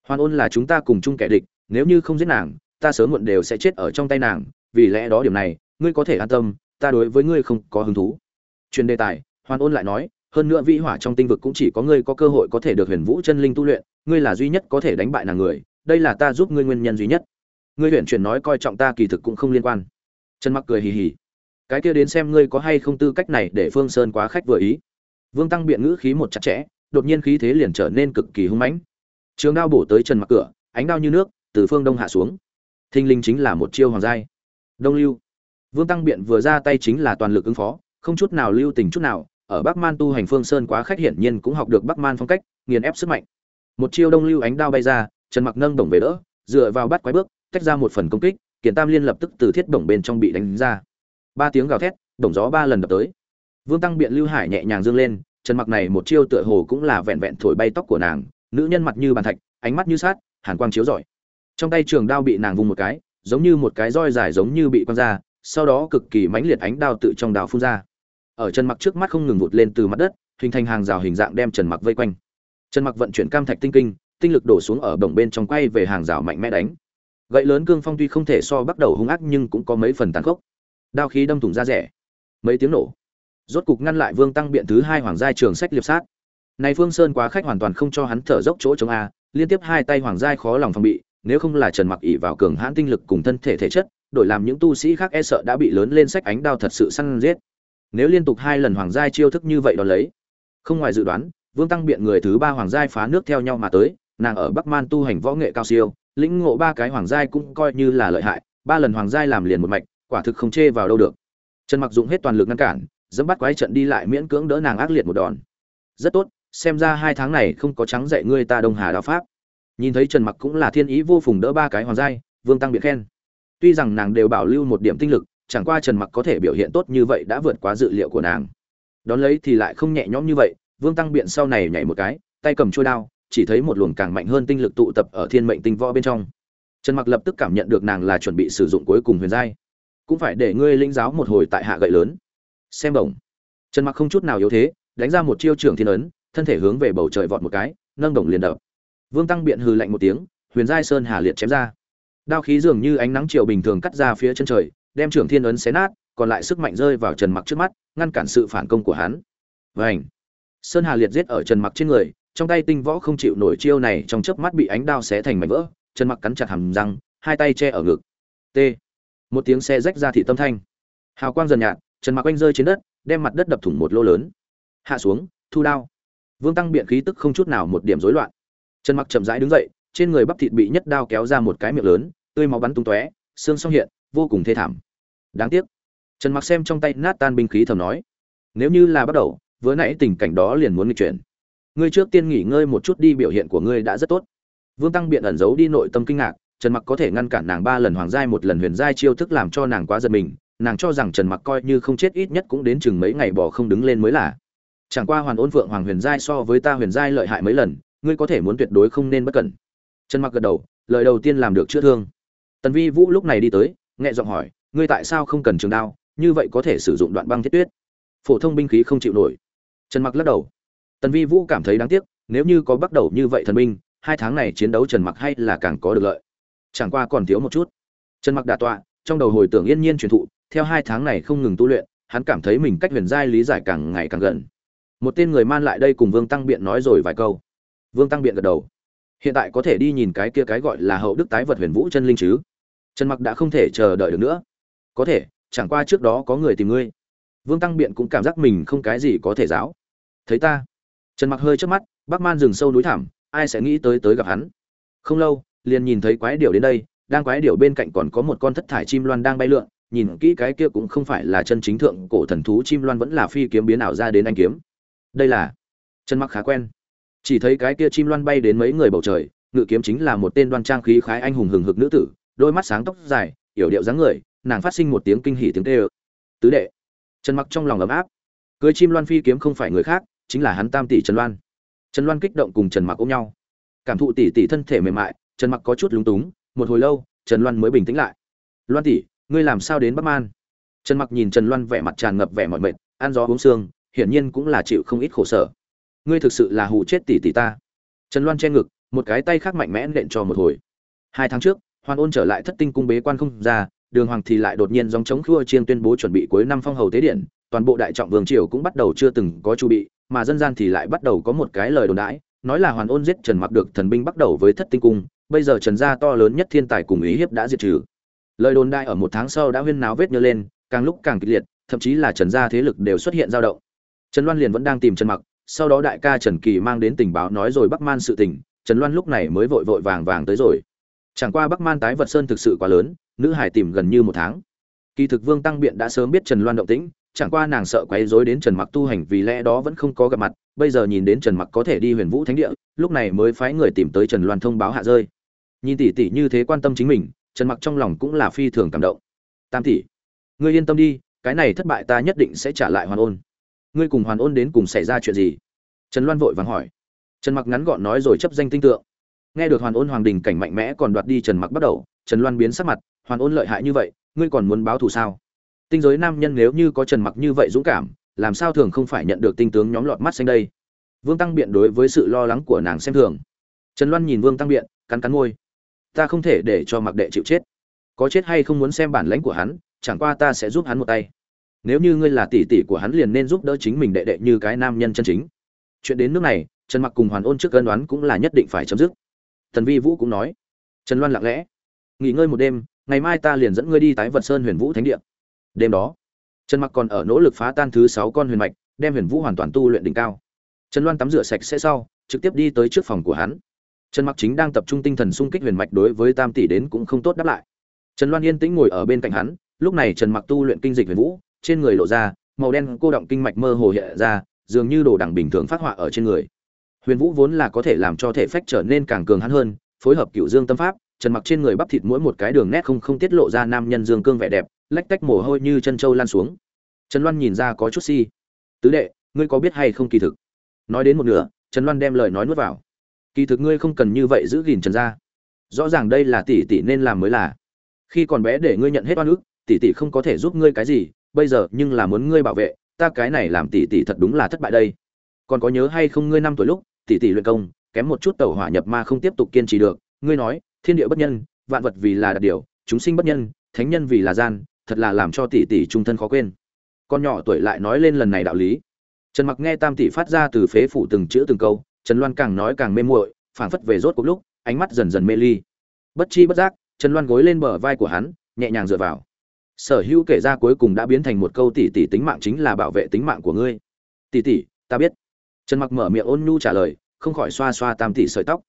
Hoan ôn là chúng ta cùng chung kẻ địch, nếu như không giết nàng, ta sớm muộn đều sẽ chết ở trong tay nàng, vì lẽ đó điểm này, ngươi có thể an tâm, ta đối với ngươi không có hứng thú. Truyền đề tài Hoan ôn lại nói, hơn nữa vĩ hỏa trong tinh vực cũng chỉ có ngươi có cơ hội có thể được huyền vũ chân linh tu luyện, ngươi là duy nhất có thể đánh bại nàng người, đây là ta giúp ngươi nguyên nhân duy nhất. Ngươi huyền chuyển nói coi trọng ta kỳ thực cũng không liên quan. Trần mặc cười hì hì. Cái kia đến xem ngươi có hay không tư cách này để phương sơn quá khách vừa ý. Vương tăng biện ngữ khí một chặt chẽ đột nhiên khí thế liền trở nên cực kỳ hung mãnh. Trường đao bổ tới trần mặc cửa, ánh đao như nước, từ phương đông hạ xuống. Thinh linh chính là một chiêu hoàng giai. Đông lưu. Vương tăng biện vừa ra tay chính là toàn lực ứng phó, không chút nào lưu tình chút nào, ở bắc man tu hành phương sơn quá khách hiển nhiên cũng học được bắc man phong cách, nghiền ép sức mạnh. Một chiêu đông lưu ánh đao bay ra trần mặc nâng đồng về đỡ, dựa vào bắt quái bước, tách ra một phần công kích, kiện tam liên lập tức từ thiết bổng bên trong bị đánh ra. Ba tiếng gào thét đồng gió ba lần đập tới. Vương tăng biện lưu hải nhẹ nhàng dương lên trần mặc này một chiêu tựa hồ cũng là vẹn vẹn thổi bay tóc của nàng, nữ nhân mặt như bàn thạch, ánh mắt như sát hàn quang chiếu rọi. Trong tay trường đao bị nàng vung một cái, giống như một cái roi dài giống như bị quăng ra, sau đó cực kỳ mãnh liệt ánh đao tự trong đào phun ra. Ở trần mặc trước mắt không ngừng vụt lên từ mặt đất, hình thành hàng rào hình dạng đem trần mặc vây quanh. Trần mặc vận chuyển cam thạch tinh kinh, tinh lực đổ xuống ở bổng bên trong quay về hàng rào mạnh mẽ đánh. Gậy lớn cương phong tuy không thể so bắt đầu hung ác nhưng cũng có mấy phần tàn khốc. Đao khí đâm thủng ra rẻ. Mấy tiếng nổ rốt cục ngăn lại vương tăng biện thứ hai hoàng giai trường sách liệp sát. Này phương sơn quá khách hoàn toàn không cho hắn thở dốc chỗ chống a, liên tiếp hai tay hoàng giai khó lòng phòng bị, nếu không là trần mặc ỉ vào cường hãn tinh lực cùng thân thể thể chất, đổi làm những tu sĩ khác e sợ đã bị lớn lên sách ánh đao thật sự săn giết. Nếu liên tục hai lần hoàng giai chiêu thức như vậy đó lấy, không ngoài dự đoán, vương tăng biện người thứ ba hoàng giai phá nước theo nhau mà tới, nàng ở bắc man tu hành võ nghệ cao siêu, lĩnh ngộ ba cái hoàng giai cũng coi như là lợi hại, ba lần hoàng giai làm liền một mạch, quả thực không chê vào đâu được. Trần mặc dụng hết toàn lực ngăn cản dẫm bắt quái trận đi lại miễn cưỡng đỡ nàng ác liệt một đòn. Rất tốt, xem ra hai tháng này không có trắng dạy ngươi ta đông hà đạo pháp. Nhìn thấy trần mặc cũng là thiên ý vô phùng đỡ ba cái hoàng giai, vương tăng biệt khen. Tuy rằng nàng đều bảo lưu một điểm tinh lực, chẳng qua trần mặc có thể biểu hiện tốt như vậy đã vượt quá dự liệu của nàng. Đón lấy thì lại không nhẹ nhõm như vậy, vương tăng biện sau này nhảy một cái, tay cầm chuôi đao, chỉ thấy một luồng càng mạnh hơn tinh lực tụ tập ở thiên mệnh tinh võ bên trong. Trần mặc lập tức cảm nhận được nàng là chuẩn bị sử dụng cuối cùng huyền giai. Cũng phải để ngươi linh giáo một hồi tại hạ gậy lớn xem bổng, trần mặc không chút nào yếu thế đánh ra một chiêu trưởng thiên ấn thân thể hướng về bầu trời vọt một cái nâng đồng liền đập. Vương tăng biện hừ lạnh một tiếng huyền giai sơn hà liệt chém ra. Đao khí dường như ánh nắng chiều bình thường cắt ra phía chân trời đem trưởng thiên ấn xé nát còn lại sức mạnh rơi vào trần mặc trước mắt ngăn cản sự phản công của hắn. Vảnh sơn hà liệt giết ở trần mặc trên người trong tay tinh võ không chịu nổi chiêu này trong chớp mắt bị ánh đao xé thành mảnh vỡ trần mặc cắn chặt hàm răng hai tay che ở ngực. T. Một tiếng xe rách ra thị tâm thanh. Hào quang dần nhạt trần mặc oanh rơi trên đất, đem mặt đất đập thủng một lô lớn. Hạ xuống, thu đao. Vương tăng biện khí tức không chút nào một điểm rối loạn. Trần mặc chậm rãi đứng dậy, trên người bắp thịt bị nhất đao kéo ra một cái miệng lớn, tươi máu bắn tung tóe, xương song hiện, vô cùng thê thảm. Đáng tiếc. Trần mặc xem trong tay nát tan binh khí thầm nói, nếu như là bắt đầu, vừa nãy tình cảnh đó liền muốn nghịch chuyển. Ngươi trước tiên nghỉ ngơi một chút đi, biểu hiện của ngươi đã rất tốt. Vương tăng biện ẩn giấu đi nội tâm kinh ngạc, trần mặc có thể ngăn cản nàng ba lần hoàng giai, một lần huyền giai chiêu thức làm cho nàng quá giật mình nàng cho rằng trần mặc coi như không chết ít nhất cũng đến chừng mấy ngày bỏ không đứng lên mới là. Chẳng qua hoàn ôn phượng hoàng huyền giai so với ta huyền giai lợi hại mấy lần, ngươi có thể muốn tuyệt đối không nên bất cẩn. Trần mặc gật đầu, lời đầu tiên làm được chữa thương. Tần vi vũ lúc này đi tới, nhẹ giọng hỏi, ngươi tại sao không cần trường đao? Như vậy có thể sử dụng đoạn băng thiết tuyết. Phổ thông binh khí không chịu nổi. Trần mặc lắc đầu. Tần vi vũ cảm thấy đáng tiếc, nếu như có bắt đầu như vậy thần binh, hai tháng này chiến đấu trần mặc hay là càng có được lợi. Chẳng qua còn thiếu một chút. Trần mặc đà tọa, trong đầu hồi tưởng yên nhiên truyền thụ theo hai tháng này không ngừng tu luyện hắn cảm thấy mình cách huyền giai lý giải càng ngày càng gần. Một tên người man lại đây cùng vương tăng biện nói rồi vài câu. Vương tăng biện gật đầu. Hiện tại có thể đi nhìn cái kia cái gọi là hậu đức tái vật huyền vũ chân linh chứ? Trần mặc đã không thể chờ đợi được nữa. Có thể chẳng qua trước đó có người tìm ngươi. Vương tăng biện cũng cảm giác mình không cái gì có thể giáo. Thấy ta. Trần mặc hơi trước mắt bác man rừng sâu núi thảm, ai sẽ nghĩ tới tới gặp hắn? Không lâu liền nhìn thấy quái điểu đến đây đang quái điểu bên cạnh còn có một con thất thải chim loan đang bay lượn nhìn kỹ cái kia cũng không phải là chân chính thượng cổ thần thú chim loan vẫn là phi kiếm biến ảo ra đến anh kiếm. Đây là chân mặc khá quen. Chỉ thấy cái kia chim loan bay đến mấy người bầu trời, ngự kiếm chính là một tên đoan trang khí khái anh hùng hừng hực nữ tử, đôi mắt sáng tóc dài, yểu điệu dáng người, nàng phát sinh một tiếng kinh hỉ tiếng tê ơ tứ đệ. Trần mặc trong lòng ấm áp. Cưới chim loan phi kiếm không phải người khác, chính là hắn tam tỷ trần loan. Trần loan kích động cùng trần mặc ôm nhau. Cảm thụ tỷ tỷ thân thể mềm mại, trần mặc có chút lúng túng, một hồi lâu, trần loan mới bình tĩnh lại. Loan tỷ ngươi làm sao đến bắc man? Trần mặc nhìn trần loan vẻ mặt tràn ngập vẻ mọi mệt, ăn gió uống xương hiển nhiên cũng là chịu không ít khổ sở. Ngươi thực sự là hù chết tỷ tỷ ta. Trần loan che ngực, một cái tay khác mạnh mẽ nện cho một hồi. Hai tháng trước, hoàn ôn trở lại thất tinh cung bế quan không ra, đường hoàng thì lại đột nhiên dòng chống khua chiên tuyên bố chuẩn bị cuối năm phong hầu tế điện, toàn bộ đại trọng vương triều cũng bắt đầu chưa từng có chu bị, mà dân gian thì lại bắt đầu có một cái lời đồn đãi, nói là hoàn ôn giết trần mặc được thần binh bắt đầu với thất tinh cung, bây giờ trần gia to lớn nhất thiên tài cùng ý hiếp đã diệt trừ lời đồn đại ở một tháng sau đã huyên náo vết nhơ lên, càng lúc càng kịch liệt, thậm chí là trần gia thế lực đều xuất hiện dao động. Trần loan liền vẫn đang tìm trần mặc, sau đó đại ca trần kỳ mang đến tình báo nói rồi bắc man sự tình, trần loan lúc này mới vội vội vàng vàng tới rồi. Chẳng qua bắc man tái vật sơn thực sự quá lớn, nữ hải tìm gần như một tháng. Kỳ thực vương tăng biện đã sớm biết trần loan động tĩnh, chẳng qua nàng sợ quấy rối đến trần mặc tu hành vì lẽ đó vẫn không có gặp mặt, bây giờ nhìn đến trần mặc có thể đi huyền vũ thánh địa, lúc này mới phái người tìm tới trần loan thông báo hạ rơi. Nhìn tỷ tỷ như thế quan tâm chính mình trần mặc trong lòng cũng là phi thường cảm động. Tam tỷ, ngươi yên tâm đi, cái này thất bại ta nhất định sẽ trả lại hoàn ôn. Ngươi cùng hoàn ôn đến cùng xảy ra chuyện gì? Trần loan vội vàng hỏi. Trần mặc ngắn gọn nói rồi chấp danh tinh tượng. Nghe được hoàn ôn hoàng đình cảnh mạnh mẽ còn đoạt đi trần mặc bắt đầu, trần loan biến sắc mặt, hoàn ôn lợi hại như vậy, ngươi còn muốn báo thù sao? Tinh giới nam nhân nếu như có trần mặc như vậy dũng cảm, làm sao thường không phải nhận được tinh tướng nhóm lọt mắt xanh đây? Vương tăng biện đối với sự lo lắng của nàng xem thường. Trần loan nhìn vương tăng biện, cắn cắn môi ta không thể để cho mặc đệ chịu chết. Có chết hay không muốn xem bản lãnh của hắn, chẳng qua ta sẽ giúp hắn một tay. Nếu như ngươi là tỷ tỷ của hắn liền nên giúp đỡ chính mình đệ đệ như cái nam nhân chân chính. Chuyện đến nước này, trần mặc cùng hoàn ôn trước cân đoán cũng là nhất định phải chấm dứt. Thần vi vũ cũng nói. Trần loan lặng lẽ. Nghỉ ngơi một đêm, ngày mai ta liền dẫn ngươi đi tái vật sơn huyền vũ thánh địa. Đêm đó, trần mặc còn ở nỗ lực phá tan thứ sáu con huyền mạch, đem huyền vũ hoàn toàn tu luyện đỉnh cao. Trần loan tắm rửa sạch sẽ sau, trực tiếp đi tới trước phòng của hắn trần mặc chính đang tập trung tinh thần xung kích huyền mạch đối với tam tỷ đến cũng không tốt đáp lại. Trần loan yên tĩnh ngồi ở bên cạnh hắn, lúc này trần mặc tu luyện kinh dịch huyền vũ, trên người lộ ra, màu đen cô động kinh mạch mơ hồ hiện ra, dường như đồ đẳng bình thường phát họa ở trên người. Huyền vũ vốn là có thể làm cho thể phách trở nên càng cường hắn hơn, phối hợp cựu dương tâm pháp, trần mặc trên người bắp thịt mỗi một cái đường nét không không tiết lộ ra nam nhân dương cương vẻ đẹp, lách tách mồ hôi như chân trâu lan xuống. Trần loan nhìn ra có chút si. Tứ đệ, ngươi có biết hay không kỳ thực? Nói đến một nửa, trần loan đem lời nói nuốt vào kỳ thực ngươi không cần như vậy giữ gìn trần gia. Rõ ràng đây là tỷ tỷ nên làm mới là. Khi còn bé để ngươi nhận hết oan ức, tỷ tỷ không có thể giúp ngươi cái gì, bây giờ nhưng là muốn ngươi bảo vệ, ta cái này làm tỷ tỷ thật đúng là thất bại đây. Còn có nhớ hay không ngươi năm tuổi lúc, tỷ tỷ luyện công, kém một chút tẩu hỏa nhập ma không tiếp tục kiên trì được. Ngươi nói, thiên địa bất nhân, vạn vật vì là đặc điều, chúng sinh bất nhân, thánh nhân vì là gian, thật là làm cho tỷ tỷ trung thân khó quên. Con nhỏ tuổi lại nói lên lần này đạo lý. Trần mặc nghe tam tỷ phát ra từ phế phủ từng chữ từng câu trần loan càng nói càng mê muội phảng phất về rốt cuộc lúc ánh mắt dần dần mê ly. Bất chi bất giác trần loan gối lên bờ vai của hắn nhẹ nhàng dựa vào. Sở hữu kể ra cuối cùng đã biến thành một câu tỉ tỉ tính mạng chính là bảo vệ tính mạng của ngươi. Tỉ tỉ, ta biết. Trần mặc mở miệng ôn nhu trả lời không khỏi xoa xoa tam tỷ sợi tóc.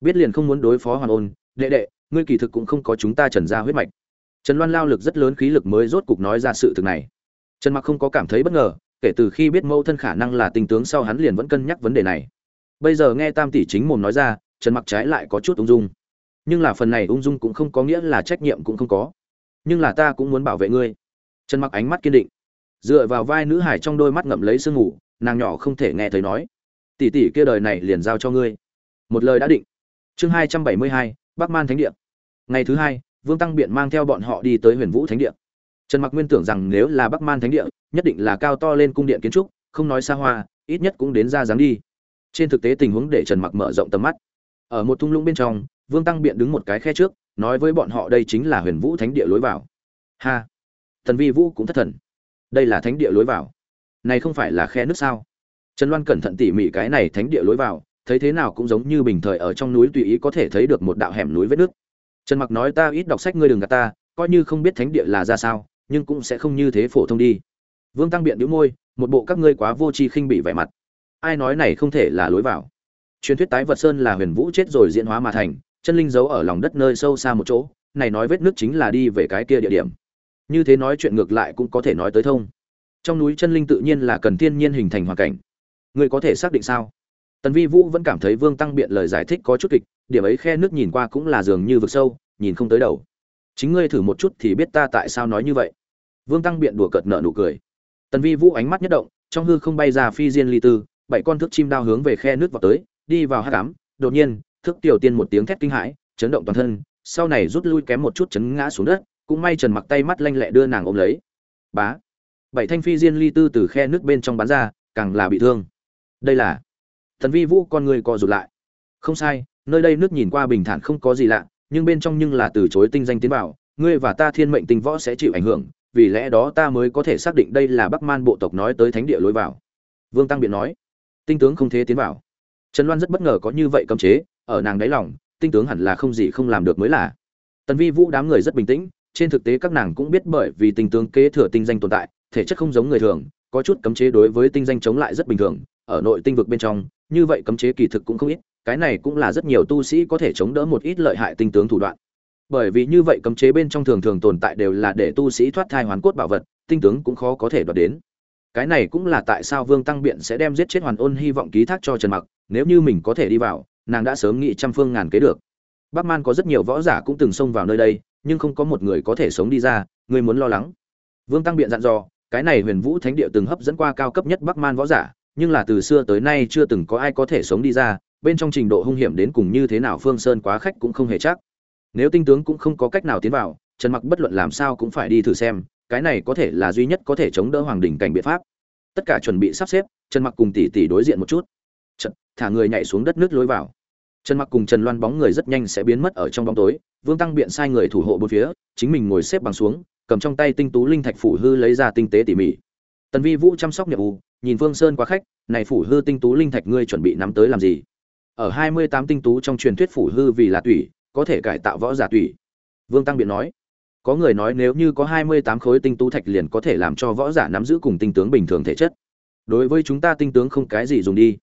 Biết liền không muốn đối phó hoàn ôn đệ đệ ngươi kỳ thực cũng không có chúng ta trần ra huyết mạch. Trần loan lao lực rất lớn khí lực mới rốt cục nói ra sự thực này. Trần mặc không có cảm thấy bất ngờ kể từ khi biết mâu thân khả năng là tình tướng sau hắn liền vẫn cân nhắc vấn đề này bây giờ nghe tam tỷ chính mồm nói ra, trần mặc trái lại có chút ung dung. Nhưng là phần này ung dung cũng không có nghĩa là trách nhiệm cũng không có. Nhưng là ta cũng muốn bảo vệ ngươi. Trần mặc ánh mắt kiên định. Dựa vào vai nữ hải trong đôi mắt ngậm lấy sương ngủ nàng nhỏ không thể nghe thấy nói. Tỷ tỷ kia đời này liền giao cho ngươi. Một lời đã định. Chương hai trăm bảy mươi hai, bắc man thánh địa. Ngày thứ hai, vương tăng biện mang theo bọn họ đi tới huyền vũ thánh địa. Trần mặc nguyên tưởng rằng nếu là bắc man thánh địa, nhất định là cao to lên cung điện kiến trúc, không nói xa hoa, ít nhất cũng đến ra dáng đi trên thực tế tình huống để trần mặc mở rộng tầm mắt. Ở một thung lũng bên trong, vương tăng biện đứng một cái khe trước, nói với bọn họ đây chính là huyền vũ thánh địa lối vào. Ha! Thần vi vũ cũng thất thần. Đây là thánh địa lối vào. Này không phải là khe nước sao? Trần loan cẩn thận tỉ mỉ cái này thánh địa lối vào, thấy thế nào cũng giống như bình thời ở trong núi tùy ý có thể thấy được một đạo hẻm núi vết nước. Trần mặc nói ta ít đọc sách ngươi đừng gạt ta, coi như không biết thánh địa là ra sao, nhưng cũng sẽ không như thế phổ thông đi. Vương tăng biện đĩu môi, một bộ các ngươi quá vô tri khinh bị vẻ mặt ai nói này không thể là lối vào. Truyền thuyết tái vật sơn là huyền vũ chết rồi diễn hóa mà thành, chân linh giấu ở lòng đất nơi sâu xa một chỗ, này nói vết nước chính là đi về cái kia địa điểm. Như thế nói chuyện ngược lại cũng có thể nói tới thông. Trong núi chân linh tự nhiên là cần thiên nhiên hình thành hoàn cảnh. Ngươi có thể xác định sao? Tần vi vũ vẫn cảm thấy vương tăng biện lời giải thích có chút kịch, điểm ấy khe nước nhìn qua cũng là dường như vực sâu, nhìn không tới đầu. Chính ngươi thử một chút thì biết ta tại sao nói như vậy. Vương tăng biện đùa cợt nợ nụ cười. Tần vi vũ ánh mắt nhất động, trong hư không bay ra phi diên ly tư bảy con thước chim đao hướng về khe nước vào tới, đi vào hát cám. Đột nhiên, thước tiểu tiên một tiếng thét kinh hãi, chấn động toàn thân, sau này rút lui kém một chút chấn ngã xuống đất, cũng may trần mặc tay mắt lanh lẹ đưa nàng ôm lấy. Bá! Bảy thanh phi diên ly tư từ khe nước bên trong bắn ra, càng là bị thương. Đây là thần vi vũ, con người co rụt lại. Không sai, nơi đây nước nhìn qua bình thản không có gì lạ, nhưng bên trong nhưng là từ chối tinh danh tiến vào. Ngươi và ta thiên mệnh tinh võ sẽ chịu ảnh hưởng, vì lẽ đó ta mới có thể xác định đây là bắc man bộ tộc nói tới thánh địa lối vào. Vương tăng biện nói tinh tướng không thế tiến vào. Trần loan rất bất ngờ có như vậy cấm chế, ở nàng đáy lòng, tinh tướng hẳn là không gì không làm được mới là. Tần vi vũ đám người rất bình tĩnh, trên thực tế các nàng cũng biết bởi vì tinh tướng kế thừa tinh danh tồn tại, thể chất không giống người thường, có chút cấm chế đối với tinh danh chống lại rất bình thường, ở nội tinh vực bên trong, như vậy cấm chế kỳ thực cũng không ít, cái này cũng là rất nhiều tu sĩ có thể chống đỡ một ít lợi hại tinh tướng thủ đoạn. Bởi vì như vậy cấm chế bên trong thường thường tồn tại đều là để tu sĩ thoát thai hoàn cốt bảo vật, tinh tướng cũng khó có thể đoạt đến cái này cũng là tại sao vương tăng biện sẽ đem giết chết hoàn ôn hy vọng ký thác cho trần mặc, nếu như mình có thể đi vào, nàng đã sớm nghĩ trăm phương ngàn kế được. Bắc man có rất nhiều võ giả cũng từng xông vào nơi đây, nhưng không có một người có thể sống đi ra người muốn lo lắng. Vương tăng biện dặn dò, cái này huyền vũ thánh địa từng hấp dẫn qua cao cấp nhất bắc man võ giả, nhưng là từ xưa tới nay chưa từng có ai có thể sống đi ra, bên trong trình độ hung hiểm đến cùng như thế nào phương sơn quá khách cũng không hề chắc. Nếu tinh tướng cũng không có cách nào tiến vào, trần mặc bất luận làm sao cũng phải đi thử xem cái này có thể là duy nhất có thể chống đỡ hoàng đỉnh cảnh biện pháp. Tất cả chuẩn bị sắp xếp trần mặc cùng tỷ tỷ đối diện một chút. Trần, thả người nhảy xuống đất nước lối vào. Trần mặc cùng trần loan bóng người rất nhanh sẽ biến mất ở trong bóng tối vương tăng biện sai người thủ hộ bốn phía chính mình ngồi xếp bằng xuống cầm trong tay tinh tú linh thạch phủ hư lấy ra tinh tế tỉ mỉ. Tần vi vũ chăm sóc nhiệm vụ nhìn vương sơn quá khách này phủ hư tinh tú linh thạch ngươi chuẩn bị nắm tới làm gì? Ở hai mươi tám tinh tú trong truyền thuyết phủ hư vì là tủy có thể cải tạo võ giả tủy. Vương tăng biện nói có người nói nếu như có hai mươi tám khối tinh tú thạch liền có thể làm cho võ giả nắm giữ cùng tinh tướng bình thường thể chất. Đối với chúng ta tinh tướng không cái gì dùng đi.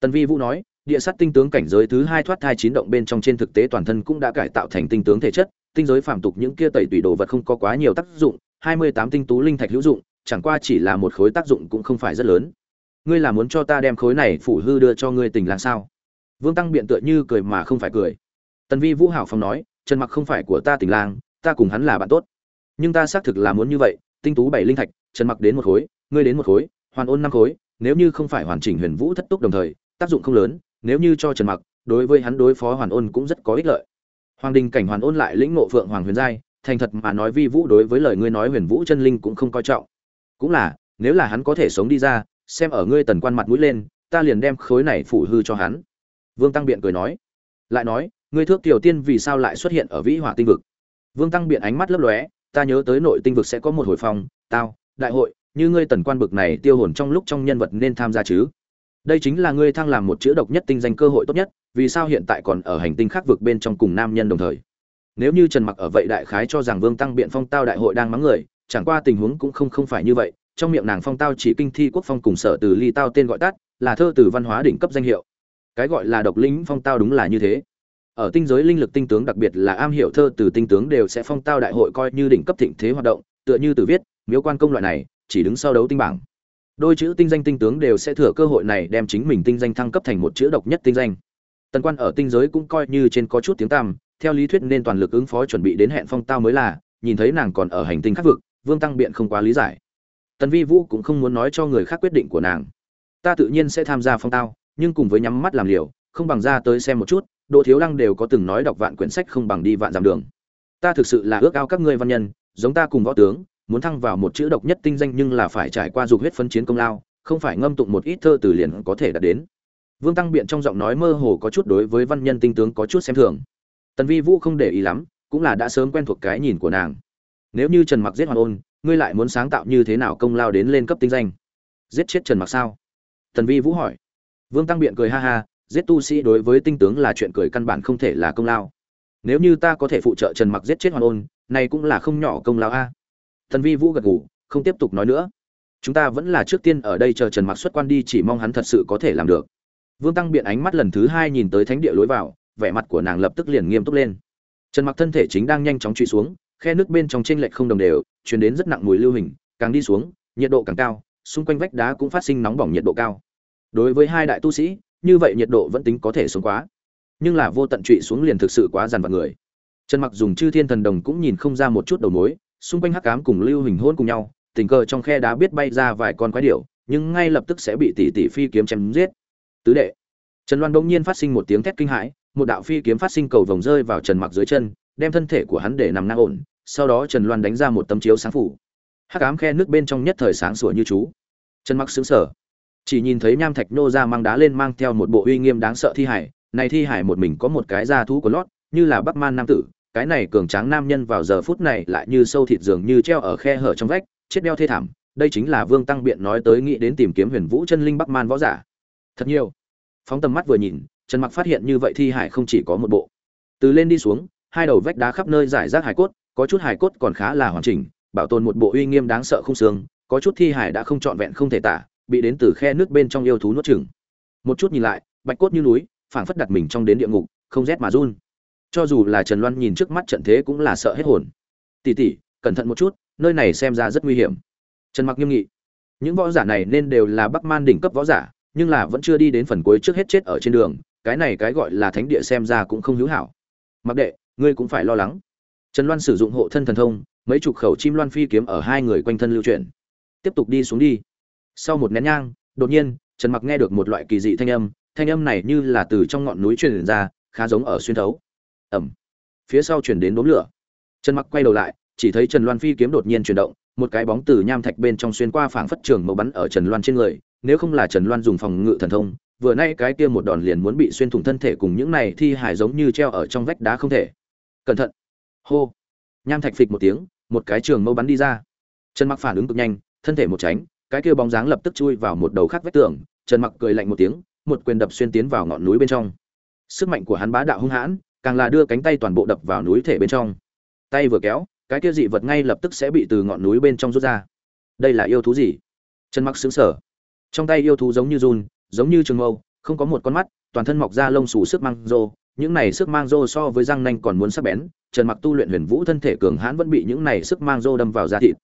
Tần vi vũ nói, địa sát tinh tướng cảnh giới thứ hai thoát thai chín động bên trong trên thực tế toàn thân cũng đã cải tạo thành tinh tướng thể chất, tinh giới phàm tục những kia tẩy tùy đồ vật không có quá nhiều tác dụng, hai mươi tám tinh tú linh thạch hữu dụng, chẳng qua chỉ là một khối tác dụng cũng không phải rất lớn. Ngươi là muốn cho ta đem khối này phủ hư đưa cho ngươi tình là sao? Vương tăng biện tựa như cười mà không phải cười. Tần vi vũ hảo phong nói, trần mặc không phải của ta tình lang ta cùng hắn là bạn tốt. Nhưng ta xác thực là muốn như vậy, tinh tú bảy linh thạch, trần mặc đến một khối, ngươi đến một khối, hoàn ôn năm khối, nếu như không phải hoàn chỉnh huyền vũ thất túc đồng thời, tác dụng không lớn, nếu như cho trần mặc, đối với hắn đối phó hoàn ôn cũng rất có ích lợi. Hoàng đình cảnh hoàn ôn lại lĩnh ngộ phượng hoàng huyền giai, thành thật mà nói vi vũ đối với lời ngươi nói huyền vũ chân linh cũng không coi trọng. Cũng là, nếu là hắn có thể sống đi ra, xem ở ngươi tần quan mặt mũi lên, ta liền đem khối này phủ hư cho hắn. Vương tăng biện cười nói. Lại nói, ngươi thước tiểu tiên vì sao lại xuất hiện ở vĩ hỏa tinh vực? Vương tăng biện ánh mắt lấp lóe, ta nhớ tới nội tinh vực sẽ có một hồi phòng tao, đại hội, như ngươi tần quan bực này tiêu hồn trong lúc trong nhân vật nên tham gia chứ? Đây chính là ngươi thăng làm một chữ độc nhất tinh danh cơ hội tốt nhất, vì sao hiện tại còn ở hành tinh khác vực bên trong cùng nam nhân đồng thời? Nếu như trần mặc ở vậy đại khái cho rằng vương tăng biện phong tao đại hội đang mắng người, chẳng qua tình huống cũng không không phải như vậy, trong miệng nàng phong tao chỉ kinh thi quốc phong cùng sở từ ly tao tên gọi tắt, là thơ từ văn hóa đỉnh cấp danh hiệu. Cái gọi là độc lĩnh phong tao đúng là như thế ở tinh giới linh lực tinh tướng đặc biệt là am hiểu thơ từ tinh tướng đều sẽ phong tao đại hội coi như đỉnh cấp thịnh thế hoạt động, tựa như từ viết, miếu quan công loại này, chỉ đứng sau đấu tinh bảng. Đôi chữ tinh danh tinh tướng đều sẽ thừa cơ hội này đem chính mình tinh danh thăng cấp thành một chữ độc nhất tinh danh. Tần quan ở tinh giới cũng coi như trên có chút tiếng tăm, theo lý thuyết nên toàn lực ứng phó chuẩn bị đến hẹn phong tao mới là, nhìn thấy nàng còn ở hành tinh khác vực, vương tăng biện không quá lý giải. Tần vi vũ cũng không muốn nói cho người khác quyết định của nàng. Ta tự nhiên sẽ tham gia phong tao, nhưng cùng với nhắm mắt làm liều, không bằng ra tới xem một chút đỗ thiếu lăng đều có từng nói đọc vạn quyển sách không bằng đi vạn dặm đường. Ta thực sự là ước ao các ngươi văn nhân, giống ta cùng võ tướng, muốn thăng vào một chữ độc nhất tinh danh nhưng là phải trải qua dục huyết phân chiến công lao, không phải ngâm tụng một ít thơ từ liền có thể đạt đến. Vương tăng biện trong giọng nói mơ hồ có chút đối với văn nhân tinh tướng có chút xem thường. Tần vi vũ không để ý lắm, cũng là đã sớm quen thuộc cái nhìn của nàng. Nếu như trần mặc giết hoàn ôn, ngươi lại muốn sáng tạo như thế nào công lao đến lên cấp tinh danh? Giết chết trần mặc sao? Tần vi vũ hỏi. Vương tăng biện cười ha ha giết tu sĩ đối với tinh tướng là chuyện cười căn bản không thể là công lao. Nếu như ta có thể phụ trợ trần mặc giết chết hoàn ôn, này cũng là không nhỏ công lao a. Tần vi vũ gật gù, không tiếp tục nói nữa. Chúng ta vẫn là trước tiên ở đây chờ trần mặc xuất quan đi, chỉ mong hắn thật sự có thể làm được. Vương tăng biện ánh mắt lần thứ hai nhìn tới thánh địa lối vào, vẻ mặt của nàng lập tức liền nghiêm túc lên. Trần mặc thân thể chính đang nhanh chóng truy xuống, khe nước bên trong trên lệch không đồng đều, truyền đến rất nặng mùi lưu hình, càng đi xuống, nhiệt độ càng cao, xung quanh vách đá cũng phát sinh nóng bỏng nhiệt độ cao. Đối với hai đại tu sĩ như vậy nhiệt độ vẫn tính có thể xuống quá. Nhưng là vô tận trụy xuống liền thực sự quá dằn vặt người. Trần mặc dùng chư thiên thần đồng cũng nhìn không ra một chút đầu mối, xung quanh hắc ám cùng lưu hình hôn cùng nhau, tình cờ trong khe đá biết bay ra vài con quái điểu, nhưng ngay lập tức sẽ bị tỷ tỷ phi kiếm chém giết. Tứ đệ. Trần loan bỗng nhiên phát sinh một tiếng thét kinh hãi, một đạo phi kiếm phát sinh cầu vòng rơi vào trần mặc dưới chân, đem thân thể của hắn để nằm ngang ổn, sau đó trần loan đánh ra một tấm chiếu sáng phủ. Hắc ám khe nước bên trong nhất thời sáng sủa như chú. Trần mặc xứng sở chỉ nhìn thấy nham thạch nô ra mang đá lên mang theo một bộ uy nghiêm đáng sợ thi hải, này thi hải một mình có một cái da thú của lót, như là bắc man nam tử, cái này cường tráng nam nhân vào giờ phút này lại như sâu thịt dường như treo ở khe hở trong vách, chết đeo thê thảm, đây chính là vương tăng biện nói tới nghĩ đến tìm kiếm huyền vũ chân linh bắc man võ giả. Thật nhiều. Phóng tầm mắt vừa nhìn, trần mặc phát hiện như vậy thi hải không chỉ có một bộ. Từ lên đi xuống, hai đầu vách đá khắp nơi giải rác hải cốt, có chút hải cốt còn khá là hoàn chỉnh, bảo tồn một bộ uy nghiêm đáng sợ không xương, có chút thi hải đã không trọn vẹn không thể tả bị đến từ khe nước bên trong yêu thú nuốt chửng. Một chút nhìn lại, bạch cốt như núi, phảng phất đặt mình trong đến địa ngục, không rét mà run. Cho dù là trần loan nhìn trước mắt trận thế cũng là sợ hết hồn. Tỷ tỷ, cẩn thận một chút, nơi này xem ra rất nguy hiểm. Trần mặc nghiêm nghị. Những võ giả này nên đều là bắc man đỉnh cấp võ giả, nhưng là vẫn chưa đi đến phần cuối trước hết chết ở trên đường, cái này cái gọi là thánh địa xem ra cũng không hữu hảo. Mặc đệ, ngươi cũng phải lo lắng. Trần loan sử dụng hộ thân thần thông, mấy chục khẩu chim loan phi kiếm ở hai người quanh thân lưu chuyển. Tiếp tục đi xuống đi sau một nén nhang, đột nhiên, trần mặc nghe được một loại kỳ dị thanh âm thanh âm này như là từ trong ngọn núi truyền ra, khá giống ở xuyên thấu. Ẩm. Phía sau chuyển đến đốm lửa. Trần mặc quay đầu lại, chỉ thấy trần loan phi kiếm đột nhiên chuyển động, một cái bóng từ nham thạch bên trong xuyên qua phảng phất trường màu bắn ở trần loan trên người, nếu không là trần loan dùng phòng ngự thần thông, vừa nay cái kia một đòn liền muốn bị xuyên thủng thân thể cùng những này thi hải giống như treo ở trong vách đá không thể. Cẩn thận. Hô. Nham thạch phịch một tiếng, một cái trường mâu bắn đi ra. Trần mặc phản ứng cực nhanh, thân thể một tránh cái kia bóng dáng lập tức chui vào một đầu khác vách tường, trần mặc cười lạnh một tiếng, một quyền đập xuyên tiến vào ngọn núi bên trong. Sức mạnh của hắn bá đạo hung hãn, càng là đưa cánh tay toàn bộ đập vào núi thể bên trong. Tay vừa kéo, cái kia dị vật ngay lập tức sẽ bị từ ngọn núi bên trong rút ra. Đây là yêu thú gì? Trần mặc xứng sở trong tay yêu thú giống như run, giống như trường mâu, không có một con mắt, toàn thân mọc ra lông xù sức mang rô. Những này sức mang rô so với răng nanh còn muốn sắc bén, trần mặc tu luyện huyền vũ thân thể cường hãn vẫn bị những này sức mang rô đâm vào da thịt.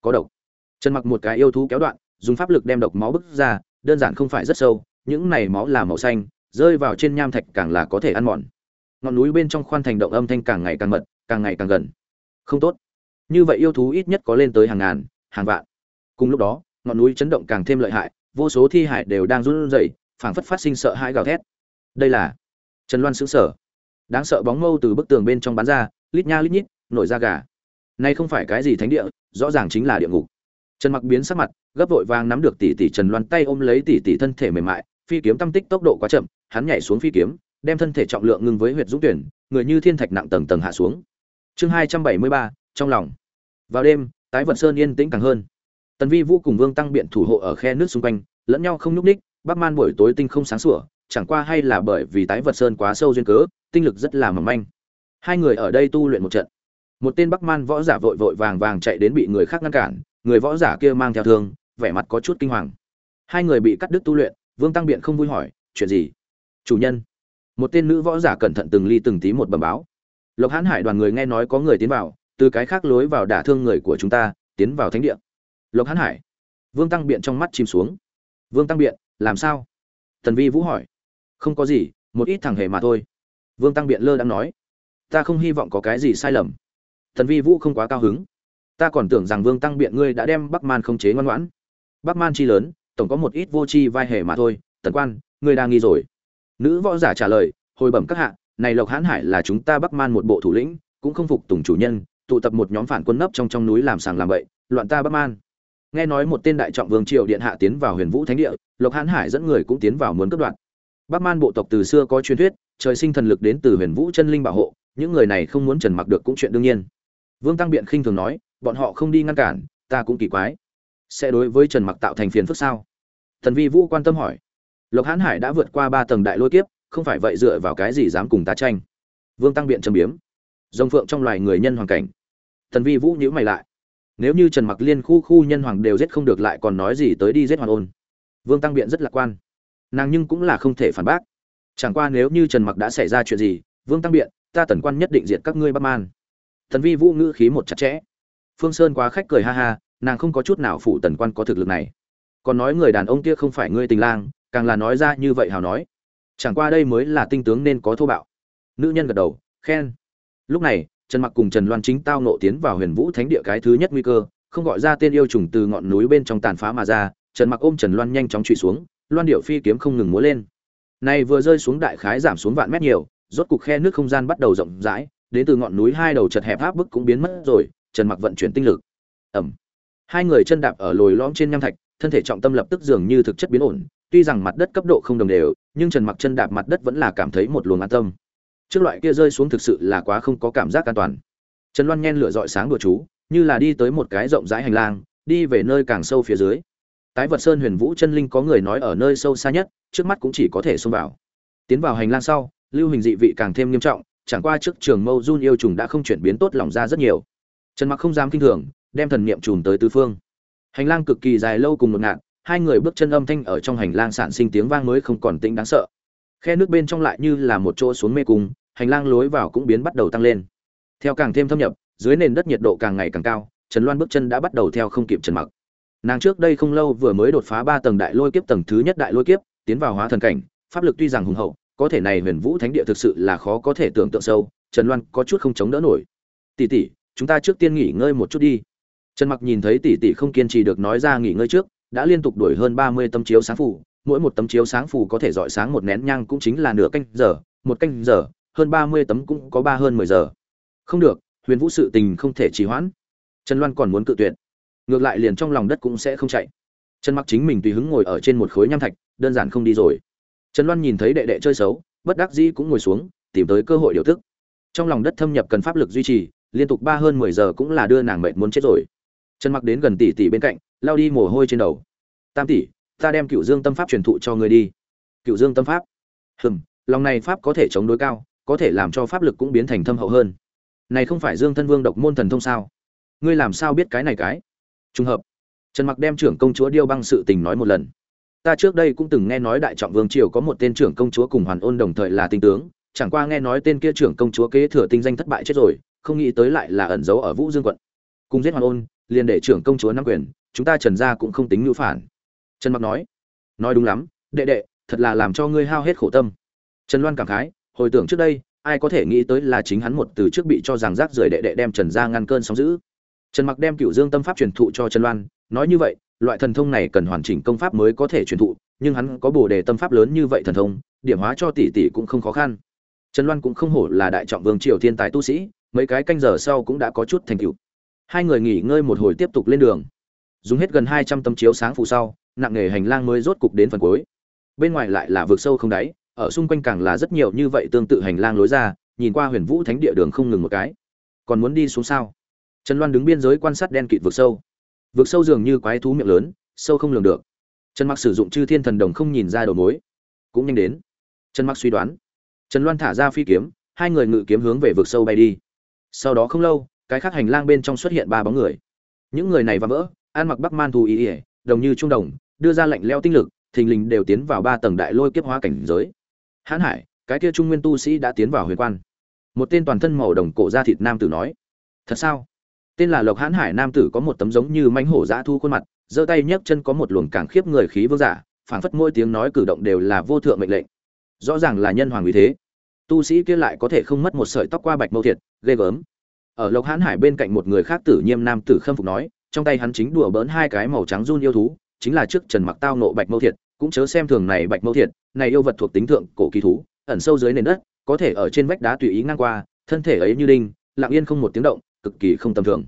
Có độc trần mặc một cái yêu thú kéo đoạn, dùng pháp lực đem độc máu bức ra, đơn giản không phải rất sâu, những này máu là màu xanh, rơi vào trên nham thạch càng là có thể ăn mòn. Ngọn núi bên trong khoan thành động âm thanh càng ngày càng mật, càng ngày càng gần. Không tốt. Như vậy yêu thú ít nhất có lên tới hàng ngàn, hàng vạn. Cùng lúc đó, ngọn núi chấn động càng thêm lợi hại, vô số thi hải đều đang run rẩy, phảng phất phát sinh sợ hãi gào thét. Đây là trần loan xứng sở đáng sợ bóng mâu từ bức tường bên trong bắn ra, lít nha lít nhít, nổi da gà. Nay không phải cái gì thánh địa, rõ ràng chính là địa ngục trần mặc biến sắc mặt, gấp vội vàng nắm được tỷ tỷ trần loan tay ôm lấy tỷ tỷ thân thể mềm mại, phi kiếm tâm tích tốc độ quá chậm, hắn nhảy xuống phi kiếm, đem thân thể trọng lượng ngưng với huyệt dũng tuyển, người như thiên thạch nặng tầng tầng hạ xuống. Chương hai trăm bảy mươi ba, trong lòng. Vào đêm, tái vận sơn yên tĩnh càng hơn. Tần vi vũ cùng vương tăng biện thủ hộ ở khe nước xung quanh, lẫn nhau không nhúc ních bắc man buổi tối tinh không sáng sủa, chẳng qua hay là bởi vì tái vật sơn quá sâu duyên cớ, tinh lực rất là mỏng manh. Hai người ở đây tu luyện một trận. Một tên bắc man võ giả vội vội vàng vàng chạy đến bị người khác ngăn cản người võ giả kia mang theo thương, vẻ mặt có chút kinh hoàng. Hai người bị cắt đứt tu luyện, vương tăng biện không vui hỏi, chuyện gì? Chủ nhân. Một tên nữ võ giả cẩn thận từng ly từng tí một bẩm báo. Lộc hãn hải đoàn người nghe nói có người tiến vào, từ cái khác lối vào đả thương người của chúng ta, tiến vào thánh địa. Lộc hãn hải. Vương tăng biện trong mắt chìm xuống. Vương tăng biện, làm sao? Tần vi vũ hỏi. Không có gì, một ít thằng hề mà thôi. Vương tăng biện lơ đang nói. Ta không hy vọng có cái gì sai lầm. Tần vi vũ không quá cao hứng ta còn tưởng rằng vương tăng biện ngươi đã đem bắc man không chế ngoan ngoãn. Bắc man chi lớn, tổng có một ít vô tri vai hề mà thôi. Tần quan, ngươi đang nghi rồi. Nữ võ giả trả lời, hồi bẩm các hạ, này lộc hãn hải là chúng ta bắc man một bộ thủ lĩnh, cũng không phục tùng chủ nhân, tụ tập một nhóm phản quân nấp trong trong núi làm sàng làm bậy, loạn ta bắc man. Nghe nói một tên đại trọng vương triều điện hạ tiến vào huyền vũ thánh địa, lộc hãn hải dẫn người cũng tiến vào muốn cướp đoạt. Bắc man bộ tộc từ xưa có truyền thuyết, trời sinh thần lực đến từ huyền vũ chân linh bảo hộ, những người này không muốn trần mặc được cũng chuyện đương nhiên. Vương tăng biện khinh thường nói bọn họ không đi ngăn cản, ta cũng kỳ quái. Sẽ đối với trần mặc tạo thành phiền phức sao? Thần vi vũ quan tâm hỏi. Lộc hãn hải đã vượt qua ba tầng đại lôi kiếp, không phải vậy dựa vào cái gì dám cùng ta tranh? Vương tăng biện trầm biếm. Dòng phượng trong loài người nhân hoàn cảnh. Thần vi vũ nhíu mày lại. Nếu như trần mặc liên khu khu nhân hoàng đều giết không được lại còn nói gì tới đi giết hoàn ôn. Vương tăng biện rất lạc quan. Nàng nhưng cũng là không thể phản bác. Chẳng qua nếu như trần mặc đã xảy ra chuyện gì, vương tăng biện, ta tần quan nhất định diệt các ngươi bắc man. Thần vi vũ ngữ khí một chặt chẽ phương sơn quá khách cười ha ha, nàng không có chút nào phụ tần quan có thực lực này. Còn nói người đàn ông kia không phải ngươi tình lang, càng là nói ra như vậy hào nói. Chẳng qua đây mới là tinh tướng nên có thô bạo. Nữ nhân gật đầu, khen. Lúc này, trần mặc cùng trần loan chính tao nộ tiến vào huyền vũ thánh địa cái thứ nhất nguy cơ, không gọi ra tên yêu trùng từ ngọn núi bên trong tàn phá mà ra, trần mặc ôm trần loan nhanh chóng trụy xuống, loan điệu phi kiếm không ngừng múa lên. Này vừa rơi xuống đại khái giảm xuống vạn mét nhiều, rốt cục khe nước không gian bắt đầu rộng rãi, đến từ ngọn núi hai đầu chật hẹp áp bức cũng biến mất rồi trần mặc vận chuyển tinh lực. Ẩm. Hai người chân đạp ở lồi lõm trên nham thạch, thân thể trọng tâm lập tức dường như thực chất biến ổn, tuy rằng mặt đất cấp độ không đồng đều, nhưng trần mặc chân đạp mặt đất vẫn là cảm thấy một luồng an tâm. Trước loại kia rơi xuống thực sự là quá không có cảm giác an toàn. Trần loan nhen lửa dọi sáng đùa chú, như là đi tới một cái rộng rãi hành lang, đi về nơi càng sâu phía dưới. Tái vật sơn huyền vũ chân linh có người nói ở nơi sâu xa nhất, trước mắt cũng chỉ có thể xông vào. Tiến vào hành lang sau, lưu hình dị vị càng thêm nghiêm trọng, chẳng qua trước trường mâu run yêu trùng đã không chuyển biến tốt lòng ra rất nhiều trần mặc không dám kinh thường, đem thần niệm trùm tới tứ phương. Hành lang cực kỳ dài lâu cùng một ngạn hai người bước chân âm thanh ở trong hành lang sản sinh tiếng vang mới không còn tĩnh đáng sợ. Khe nước bên trong lại như là một chỗ xuống mê cung, hành lang lối vào cũng biến bắt đầu tăng lên. Theo càng thêm thâm nhập, dưới nền đất nhiệt độ càng ngày càng cao, trần loan bước chân đã bắt đầu theo không kịp trần mặc. Nàng trước đây không lâu vừa mới đột phá ba tầng đại lôi kiếp tầng thứ nhất đại lôi kiếp, tiến vào hóa thần cảnh, pháp lực tuy rằng hùng hậu, có thể này huyền vũ thánh địa thực sự là khó có thể tưởng tượng sâu, trần loan có chút không chống đỡ nổi. Tỷ tỷ chúng ta trước tiên nghỉ ngơi một chút đi. Trần mặc nhìn thấy tỷ tỷ không kiên trì được nói ra nghỉ ngơi trước, đã liên tục đuổi hơn 30 tấm chiếu sáng phủ, mỗi một tấm chiếu sáng phủ có thể dọi sáng một nén nhang cũng chính là nửa canh giờ, một canh giờ, hơn 30 tấm cũng có ba hơn 10 giờ. Không được, huyền vũ sự tình không thể trì hoãn. Trần loan còn muốn cự tuyệt. Ngược lại liền trong lòng đất cũng sẽ không chạy. Trần mặc chính mình tùy hứng ngồi ở trên một khối nham thạch, đơn giản không đi rồi. Trần loan nhìn thấy đệ đệ chơi xấu, bất đắc dĩ cũng ngồi xuống, tìm tới cơ hội điều tức. Trong lòng đất thâm nhập cần pháp lực duy trì liên tục ba hơn mười giờ cũng là đưa nàng mệt muốn chết rồi. Trần mặc đến gần tỷ tỷ bên cạnh lao đi mồ hôi trên đầu. Tam tỷ, ta đem cựu dương tâm pháp truyền thụ cho người đi. Cựu dương tâm pháp? Hừm, lòng này pháp có thể chống đối cao, có thể làm cho pháp lực cũng biến thành thâm hậu hơn. Này không phải dương thân vương độc môn thần thông sao? Ngươi làm sao biết cái này cái? Trùng hợp. Trần mặc đem trưởng công chúa điêu băng sự tình nói một lần. Ta trước đây cũng từng nghe nói đại trọng vương triều có một tên trưởng công chúa cùng hoàn ôn đồng thời là tinh tướng, chẳng qua nghe nói tên kia trưởng công chúa kế thừa tinh danh thất bại chết rồi không nghĩ tới lại là ẩn giấu ở vũ dương quận. Cùng giết hoàn ôn, liền để trưởng công chúa nắm quyền, chúng ta trần gia cũng không tính ngữ phản. Trần mặc nói nói đúng lắm, đệ đệ, thật là làm cho ngươi hao hết khổ tâm. Trần loan cảm khái, hồi tưởng trước đây, ai có thể nghĩ tới là chính hắn một từ trước bị cho rằng rác rưởi đệ đệ đem trần gia ngăn cơn sóng giữ trần mặc đem cựu dương tâm pháp truyền thụ cho trần loan, nói như vậy, loại thần thông này cần hoàn chỉnh công pháp mới có thể truyền thụ, nhưng hắn có bổ đề tâm pháp lớn như vậy thần thông, điểm hóa cho tỷ tỷ cũng không khó khăn. Trần loan cũng không hổ là đại trọng vương triều thiên tài tu sĩ mấy cái canh giờ sau cũng đã có chút thành tựu. Hai người nghỉ ngơi một hồi tiếp tục lên đường. Dùng hết gần hai trăm tấm chiếu sáng phụ sau, nặng nghề hành lang mới rốt cục đến phần cuối. Bên ngoài lại là vực sâu không đáy, ở xung quanh càng là rất nhiều như vậy tương tự hành lang lối ra, nhìn qua huyền vũ thánh địa đường không ngừng một cái. Còn muốn đi xuống sao? Trần loan đứng biên giới quan sát đen kịt vực sâu. Vực sâu dường như quái thú miệng lớn, sâu không lường được. Trần mặc sử dụng chư thiên thần đồng không nhìn ra đầu mối. Cũng nhanh đến. Trần mặc suy đoán. Trần loan thả ra phi kiếm, hai người ngự kiếm hướng về vực sâu bay đi sau đó không lâu, cái khác hành lang bên trong xuất hiện ba bóng người. Những người này và vỡ, ăn mặc bắc man thù ý ỉa đồng như trung đồng, đưa ra lệnh leo tinh lực, thình lình đều tiến vào ba tầng đại lôi kiếp hóa cảnh giới. Hãn hải, cái kia trung nguyên tu sĩ đã tiến vào huyền quan. Một tên toàn thân màu đồng cổ da thịt nam tử nói, thật sao? Tên là lộc hãn hải nam tử có một tấm giống như mánh hổ dã thu khuôn mặt, giơ tay nhấc chân có một luồng càng khiếp người khí vương giả, phảng phất mỗi tiếng nói cử động đều là vô thượng mệnh lệnh. Rõ ràng là nhân hoàng vì thế. Tu sĩ kia lại có thể không mất một sợi tóc qua bạch mâu thiệt ghê gớm. Ở lộc hãn hải bên cạnh một người khác tử nhiêm nam tử khâm phục nói, trong tay hắn chính đùa bỡn hai cái màu trắng run yêu thú, chính là trước trần mặc tao nộ bạch mâu thiệt, cũng chớ xem thường này bạch mâu thiệt, này yêu vật thuộc tính thượng cổ kỳ thú, ẩn sâu dưới nền đất, có thể ở trên vách đá tùy ý ngang qua, thân thể ấy như đinh, lặng yên không một tiếng động, cực kỳ không tầm thường.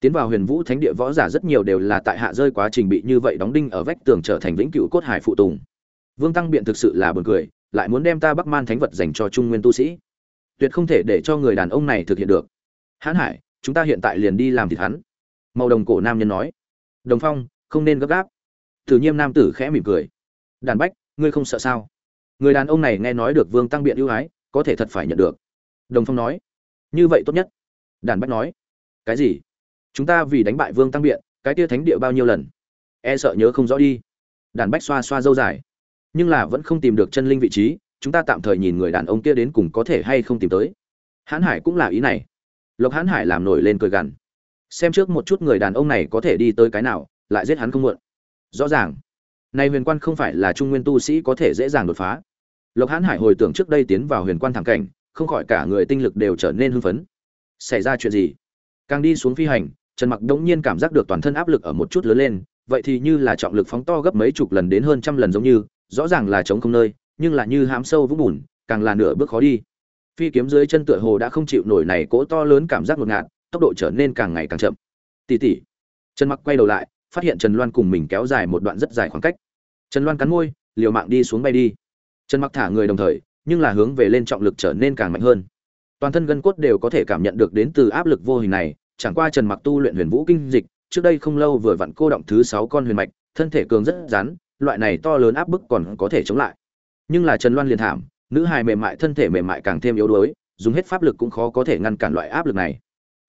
Tiến vào huyền vũ thánh địa võ giả rất nhiều đều là tại hạ rơi quá trình bị như vậy đóng đinh ở vách tường trở thành vĩnh cửu cốt hải phụ tùng. Vương tăng biện thực sự là buồn cười, lại muốn đem ta bắc man thánh vật dành cho trung nguyên tu sĩ tuyệt không thể để cho người đàn ông này thực hiện được. Hãn hải, chúng ta hiện tại liền đi làm thịt hắn. Màu đồng cổ nam nhân nói. Đồng phong, không nên gấp gáp. Thử nhiêm nam tử khẽ mỉm cười. Đàn bách, ngươi không sợ sao? Người đàn ông này nghe nói được vương tăng biện ưu ái, có thể thật phải nhận được. Đồng phong nói. Như vậy tốt nhất. Đàn bách nói. Cái gì? Chúng ta vì đánh bại vương tăng biện, cái tia thánh địa bao nhiêu lần? E sợ nhớ không rõ đi. Đàn bách xoa xoa dâu dài. Nhưng là vẫn không tìm được chân linh vị trí chúng ta tạm thời nhìn người đàn ông kia đến cùng có thể hay không tìm tới. Hãn hải cũng là ý này. Lộc hãn hải làm nổi lên cười gằn. Xem trước một chút người đàn ông này có thể đi tới cái nào, lại giết hắn không muộn. Rõ ràng, này huyền quan không phải là trung nguyên tu sĩ có thể dễ dàng đột phá. Lộc hãn hải hồi tưởng trước đây tiến vào huyền quan thẳng cảnh, không khỏi cả người tinh lực đều trở nên hưng phấn. Xảy ra chuyện gì? Càng đi xuống phi hành, trần mặc đống nhiên cảm giác được toàn thân áp lực ở một chút lớn lên, vậy thì như là trọng lực phóng to gấp mấy chục lần đến hơn trăm lần giống như, rõ ràng là chống không nơi nhưng là như hám sâu vũng bùn, càng là nửa bước khó đi. Phi kiếm dưới chân tựa hồ đã không chịu nổi này cỗ to lớn cảm giác ngột ngạt, tốc độ trở nên càng ngày càng chậm. Tỉ tỉ. Trần mặc quay đầu lại, phát hiện trần loan cùng mình kéo dài một đoạn rất dài khoảng cách. Trần loan cắn môi, liều mạng đi xuống bay đi. Trần mặc thả người đồng thời, nhưng là hướng về lên trọng lực trở nên càng mạnh hơn. Toàn thân gân cốt đều có thể cảm nhận được đến từ áp lực vô hình này, chẳng qua trần mặc tu luyện huyền vũ kinh dịch, trước đây không lâu vừa vặn cô động thứ sáu con huyền mạch, thân thể cường rất rắn, loại này to lớn áp bức còn có thể chống lại nhưng là trần loan liền thảm, nữ hài mềm mại, thân thể mềm mại càng thêm yếu đuối, dùng hết pháp lực cũng khó có thể ngăn cản loại áp lực này.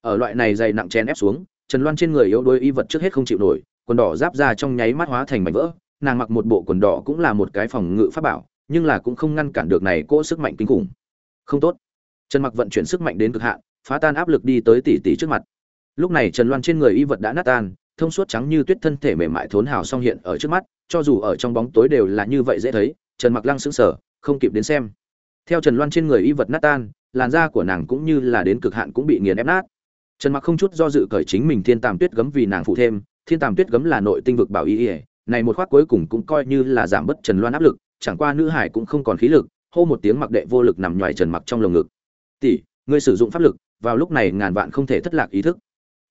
Ở loại này dày nặng chen ép xuống, trần loan trên người yếu đuối y vật trước hết không chịu nổi, quần đỏ giáp ra trong nháy mắt hóa thành mảnh vỡ, nàng mặc một bộ quần đỏ cũng là một cái phòng ngự pháp bảo, nhưng là cũng không ngăn cản được này cỗ sức mạnh kinh khủng. Không tốt. Trần mặc vận chuyển sức mạnh đến cực hạn, phá tan áp lực đi tới tỷ tỷ trước mặt. Lúc này trần loan trên người y vật đã nát tan, thông suốt trắng như tuyết thân thể mềm mại thốn hào song hiện ở trước mắt, cho dù ở trong bóng tối đều là như vậy dễ thấy trần mặc lăng sững sờ, không kịp đến xem. Theo trần loan trên người y vật nát tan, làn da của nàng cũng như là đến cực hạn cũng bị nghiền ép nát. Trần mặc không chút do dự cởi chính mình thiên tàm tuyết gấm vì nàng phụ thêm. Thiên tàm tuyết gấm là nội tinh vực bảo y ỉa này một khoác cuối cùng cũng coi như là giảm bớt trần loan áp lực, chẳng qua nữ hải cũng không còn khí lực, hô một tiếng mặc đệ vô lực nằm ngoài trần mặc trong lồng ngực. Tỷ, ngươi sử dụng pháp lực, vào lúc này ngàn vạn không thể thất lạc ý thức.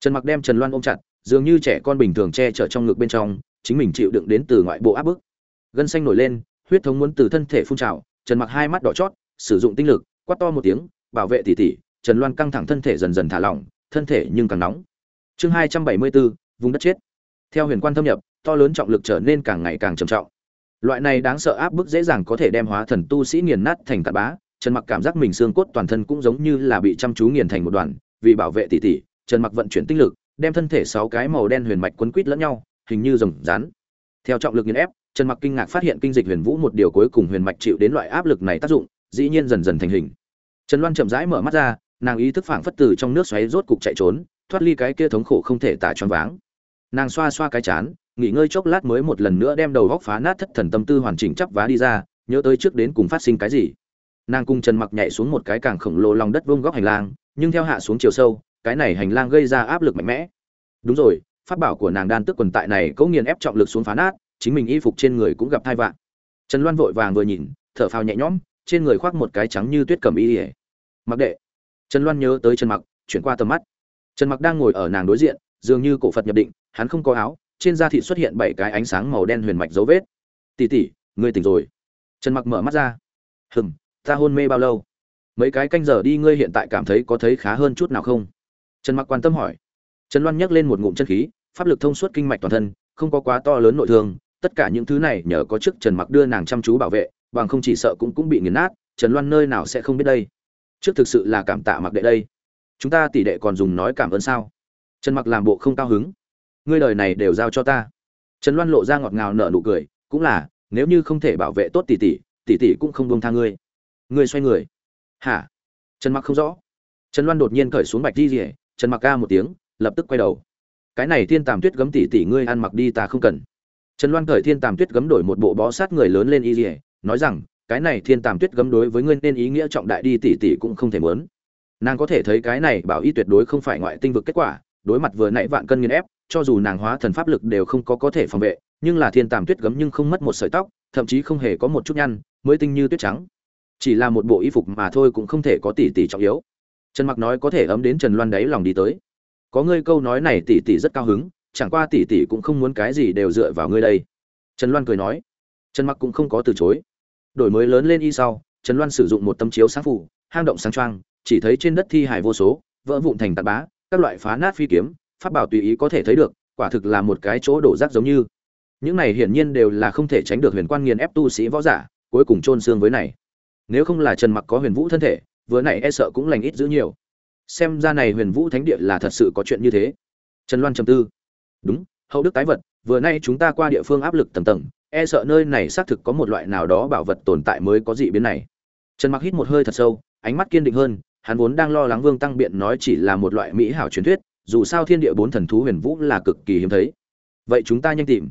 Trần mặc đem trần loan ôm chặt, dường như trẻ con bình thường che chở trong ngực bên trong, chính mình chịu đựng đến từ ngoại bộ áp bức. Gân xanh nổi lên huyết thống muốn từ thân thể phun trào, trần mặc hai mắt đỏ chót, sử dụng tinh lực, quát to một tiếng, bảo vệ tỷ tỷ, trần loan căng thẳng thân thể dần dần thả lỏng, thân thể nhưng càng nóng. Chương hai trăm bảy mươi bốn, vùng đất chết. Theo huyền quan thâm nhập, to lớn trọng lực trở nên càng ngày càng trầm trọng. Loại này đáng sợ áp bức dễ dàng có thể đem hóa thần tu sĩ nghiền nát thành tạt bá trần mặc cảm giác mình xương cốt toàn thân cũng giống như là bị chăm chú nghiền thành một đoàn, vì bảo vệ tỷ tỷ, trần mặc vận chuyển tinh lực, đem thân thể sáu cái màu đen huyền mạch quấn quít lẫn nhau, hình như rồng rán. Theo trọng lực nghiền ép trần mặc kinh ngạc phát hiện kinh dịch huyền vũ một điều cuối cùng huyền mạch chịu đến loại áp lực này tác dụng, dĩ nhiên dần dần thành hình. Trần loan chậm rãi mở mắt ra, nàng ý thức phảng phất từ trong nước xoáy rốt cục chạy trốn, thoát ly cái kia thống khổ không thể tả choáng váng. Nàng xoa xoa cái chán, nghỉ ngơi chốc lát mới một lần nữa đem đầu góc phá nát thất thần tâm tư hoàn chỉnh chắp vá đi ra, nhớ tới trước đến cùng phát sinh cái gì. Nàng cùng trần mặc nhảy xuống một cái càng khổng lồ lòng đất vông góc hành lang, nhưng theo hạ xuống chiều sâu, cái này hành lang gây ra áp lực mạnh mẽ. Đúng rồi, pháp bảo của nàng đan tức quần tại này cố nghiền ép trọng lực xuống phá nát chính mình y phục trên người cũng gặp thai vạn trần loan vội vàng vừa nhìn, thở phào nhẹ nhõm, trên người khoác một cái trắng như tuyết cầm y ỉa mặc đệ. Trần loan nhớ tới trần mặc, chuyển qua tầm mắt. Trần mặc đang ngồi ở nàng đối diện, dường như cổ phật nhập định, hắn không có áo, trên da thịt xuất hiện bảy cái ánh sáng màu đen huyền mạch dấu vết. Tỉ tỉ ngươi tỉnh rồi. Trần mặc mở mắt ra. Hừm, ta hôn mê bao lâu? Mấy cái canh giờ đi, ngươi hiện tại cảm thấy có thấy khá hơn chút nào không? Trần mặc quan tâm hỏi. Trần loan nhấc lên một ngụm chân khí, pháp lực thông suốt kinh mạch toàn thân, không có quá to lớn nội thương tất cả những thứ này nhờ có chức trần mặc đưa nàng chăm chú bảo vệ, bằng không chỉ sợ cũng cũng bị nghiền nát, trần loan nơi nào sẽ không biết đây. Trước thực sự là cảm tạ mặc đệ đây. Chúng ta tỷ đệ còn dùng nói cảm ơn sao? Trần mặc làm bộ không cao hứng. Ngươi đời này đều giao cho ta. Trần loan lộ ra ngọt ngào nở nụ cười, cũng là, nếu như không thể bảo vệ tốt tỷ tỷ tỷ tỷ cũng không buông tha ngươi. Ngươi xoay người. Hả? Trần mặc không rõ. Trần loan đột nhiên cởi xuống bạch đi rỉa trần mặc ca một tiếng, lập tức quay đầu. Cái này thiên tàm tuyết gấm tỷ tỷ ngươi ăn mặc đi ta không cần trần loan cởi thiên tàm tuyết gấm đổi một bộ bó sát người lớn lên y rỉa nói rằng, cái này thiên tàm tuyết gấm đối với ngươi nên ý nghĩa trọng đại đi tỷ tỷ cũng không thể muốn. Nàng có thể thấy cái này bảo y tuyệt đối không phải ngoại tinh vực kết quả, đối mặt vừa nãy vạn cân nghiền ép, cho dù nàng hóa thần pháp lực đều không có có thể phòng vệ, nhưng là thiên tàm tuyết gấm nhưng không mất một sợi tóc, thậm chí không hề có một chút nhăn, mới tinh như tuyết trắng. Chỉ là một bộ y phục mà thôi cũng không thể có tỷ tỷ trọng yếu. Trần mặc nói có thể ấm đến trần loan đáy lòng đi tới. Có ngươi câu nói này tỷ tỷ rất cao hứng chẳng qua tỷ tỷ cũng không muốn cái gì đều dựa vào ngươi đây. Trần loan cười nói. Trần mặc cũng không có từ chối. Đổi mới lớn lên y sau, trần loan sử dụng một tấm chiếu sáng phủ, hang động sáng trang chỉ thấy trên đất thi hải vô số, vỡ vụn thành tạt bá, các loại phá nát phi kiếm, pháp bảo tùy ý có thể thấy được, quả thực là một cái chỗ đổ rác giống như. Những này hiển nhiên đều là không thể tránh được huyền quan nghiền ép tu sĩ võ giả, cuối cùng chôn xương với này. Nếu không là trần mặc có huyền vũ thân thể, vừa nãy e sợ cũng lành ít giữ nhiều. Xem ra này huyền vũ thánh địa là thật sự có chuyện như thế. Trần loan trầm tư đúng, hậu đức tái vật, vừa nay chúng ta qua địa phương áp lực tầng tầng e sợ nơi này xác thực có một loại nào đó bảo vật tồn tại mới có dị biến này. Trần mặc hít một hơi thật sâu, ánh mắt kiên định hơn, hắn vốn đang lo lắng vương tăng biện nói chỉ là một loại mỹ hảo truyền thuyết, dù sao thiên địa bốn thần thú huyền vũ là cực kỳ hiếm thấy. Vậy chúng ta nhanh tìm.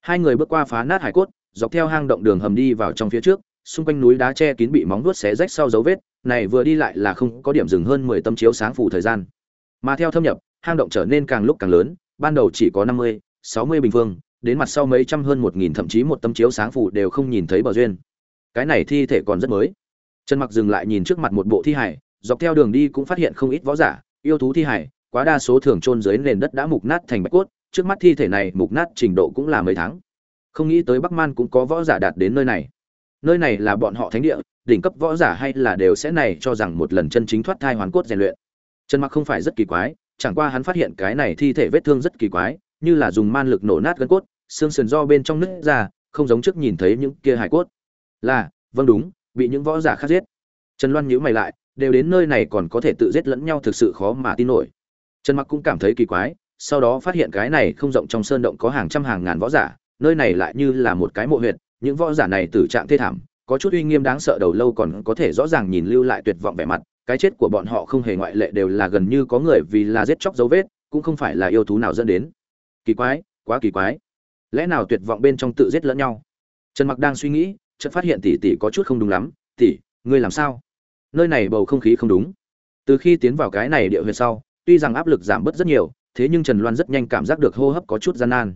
Hai người bước qua phá nát hải cốt, dọc theo hang động đường hầm đi vào trong phía trước, xung quanh núi đá che kín bị móng vuốt xé rách sau dấu vết, này vừa đi lại là không có điểm dừng hơn mười tâm chiếu sáng phủ thời gian. Mà theo thâm nhập, hang động trở nên càng lúc càng lớn ban đầu chỉ có năm mươi, sáu mươi bình phương, đến mặt sau mấy trăm hơn một nghìn, thậm chí một tấm chiếu sáng phủ đều không nhìn thấy bờ duyên. Cái này thi thể còn rất mới. Trần mặc dừng lại nhìn trước mặt một bộ thi hải dọc theo đường đi cũng phát hiện không ít võ giả, yêu thú thi hải quá đa số thường chôn dưới nền đất đã mục nát thành bạch cốt, trước mắt thi thể này mục nát trình độ cũng là mấy tháng. Không nghĩ tới bắc man cũng có võ giả đạt đến nơi này. Nơi này là bọn họ thánh địa, đỉnh cấp võ giả hay là đều sẽ này cho rằng một lần chân chính thoát thai hoàn cốt rèn luyện. Trần mặc không phải rất kỳ quái chẳng qua hắn phát hiện cái này thi thể vết thương rất kỳ quái, như là dùng man lực nổ nát gân cốt, xương sườn do bên trong nứt ra, không giống trước nhìn thấy những kia hải cốt. Là vâng đúng, bị những võ giả khác giết. Trần loan nhíu mày lại, đều đến nơi này còn có thể tự giết lẫn nhau thực sự khó mà tin nổi. Trần mặc cũng cảm thấy kỳ quái, sau đó phát hiện cái này không rộng trong sơn động có hàng trăm hàng ngàn võ giả, nơi này lại như là một cái mộ huyệt, những võ giả này tử trạng thê thảm, có chút uy nghiêm đáng sợ đầu lâu còn có thể rõ ràng nhìn lưu lại tuyệt vọng vẻ mặt cái chết của bọn họ không hề ngoại lệ đều là gần như có người vì là giết chóc dấu vết, cũng không phải là yêu thú nào dẫn đến. Kỳ quái, quá kỳ quái. Lẽ nào tuyệt vọng bên trong tự giết lẫn nhau? Trần mặc đang suy nghĩ, chợt phát hiện tỷ tỷ có chút không đúng lắm. Tỷ, ngươi làm sao? Nơi này bầu không khí không đúng. Từ khi tiến vào cái này địa huyệt sau, tuy rằng áp lực giảm bớt rất nhiều, thế nhưng trần loan rất nhanh cảm giác được hô hấp có chút gian nan.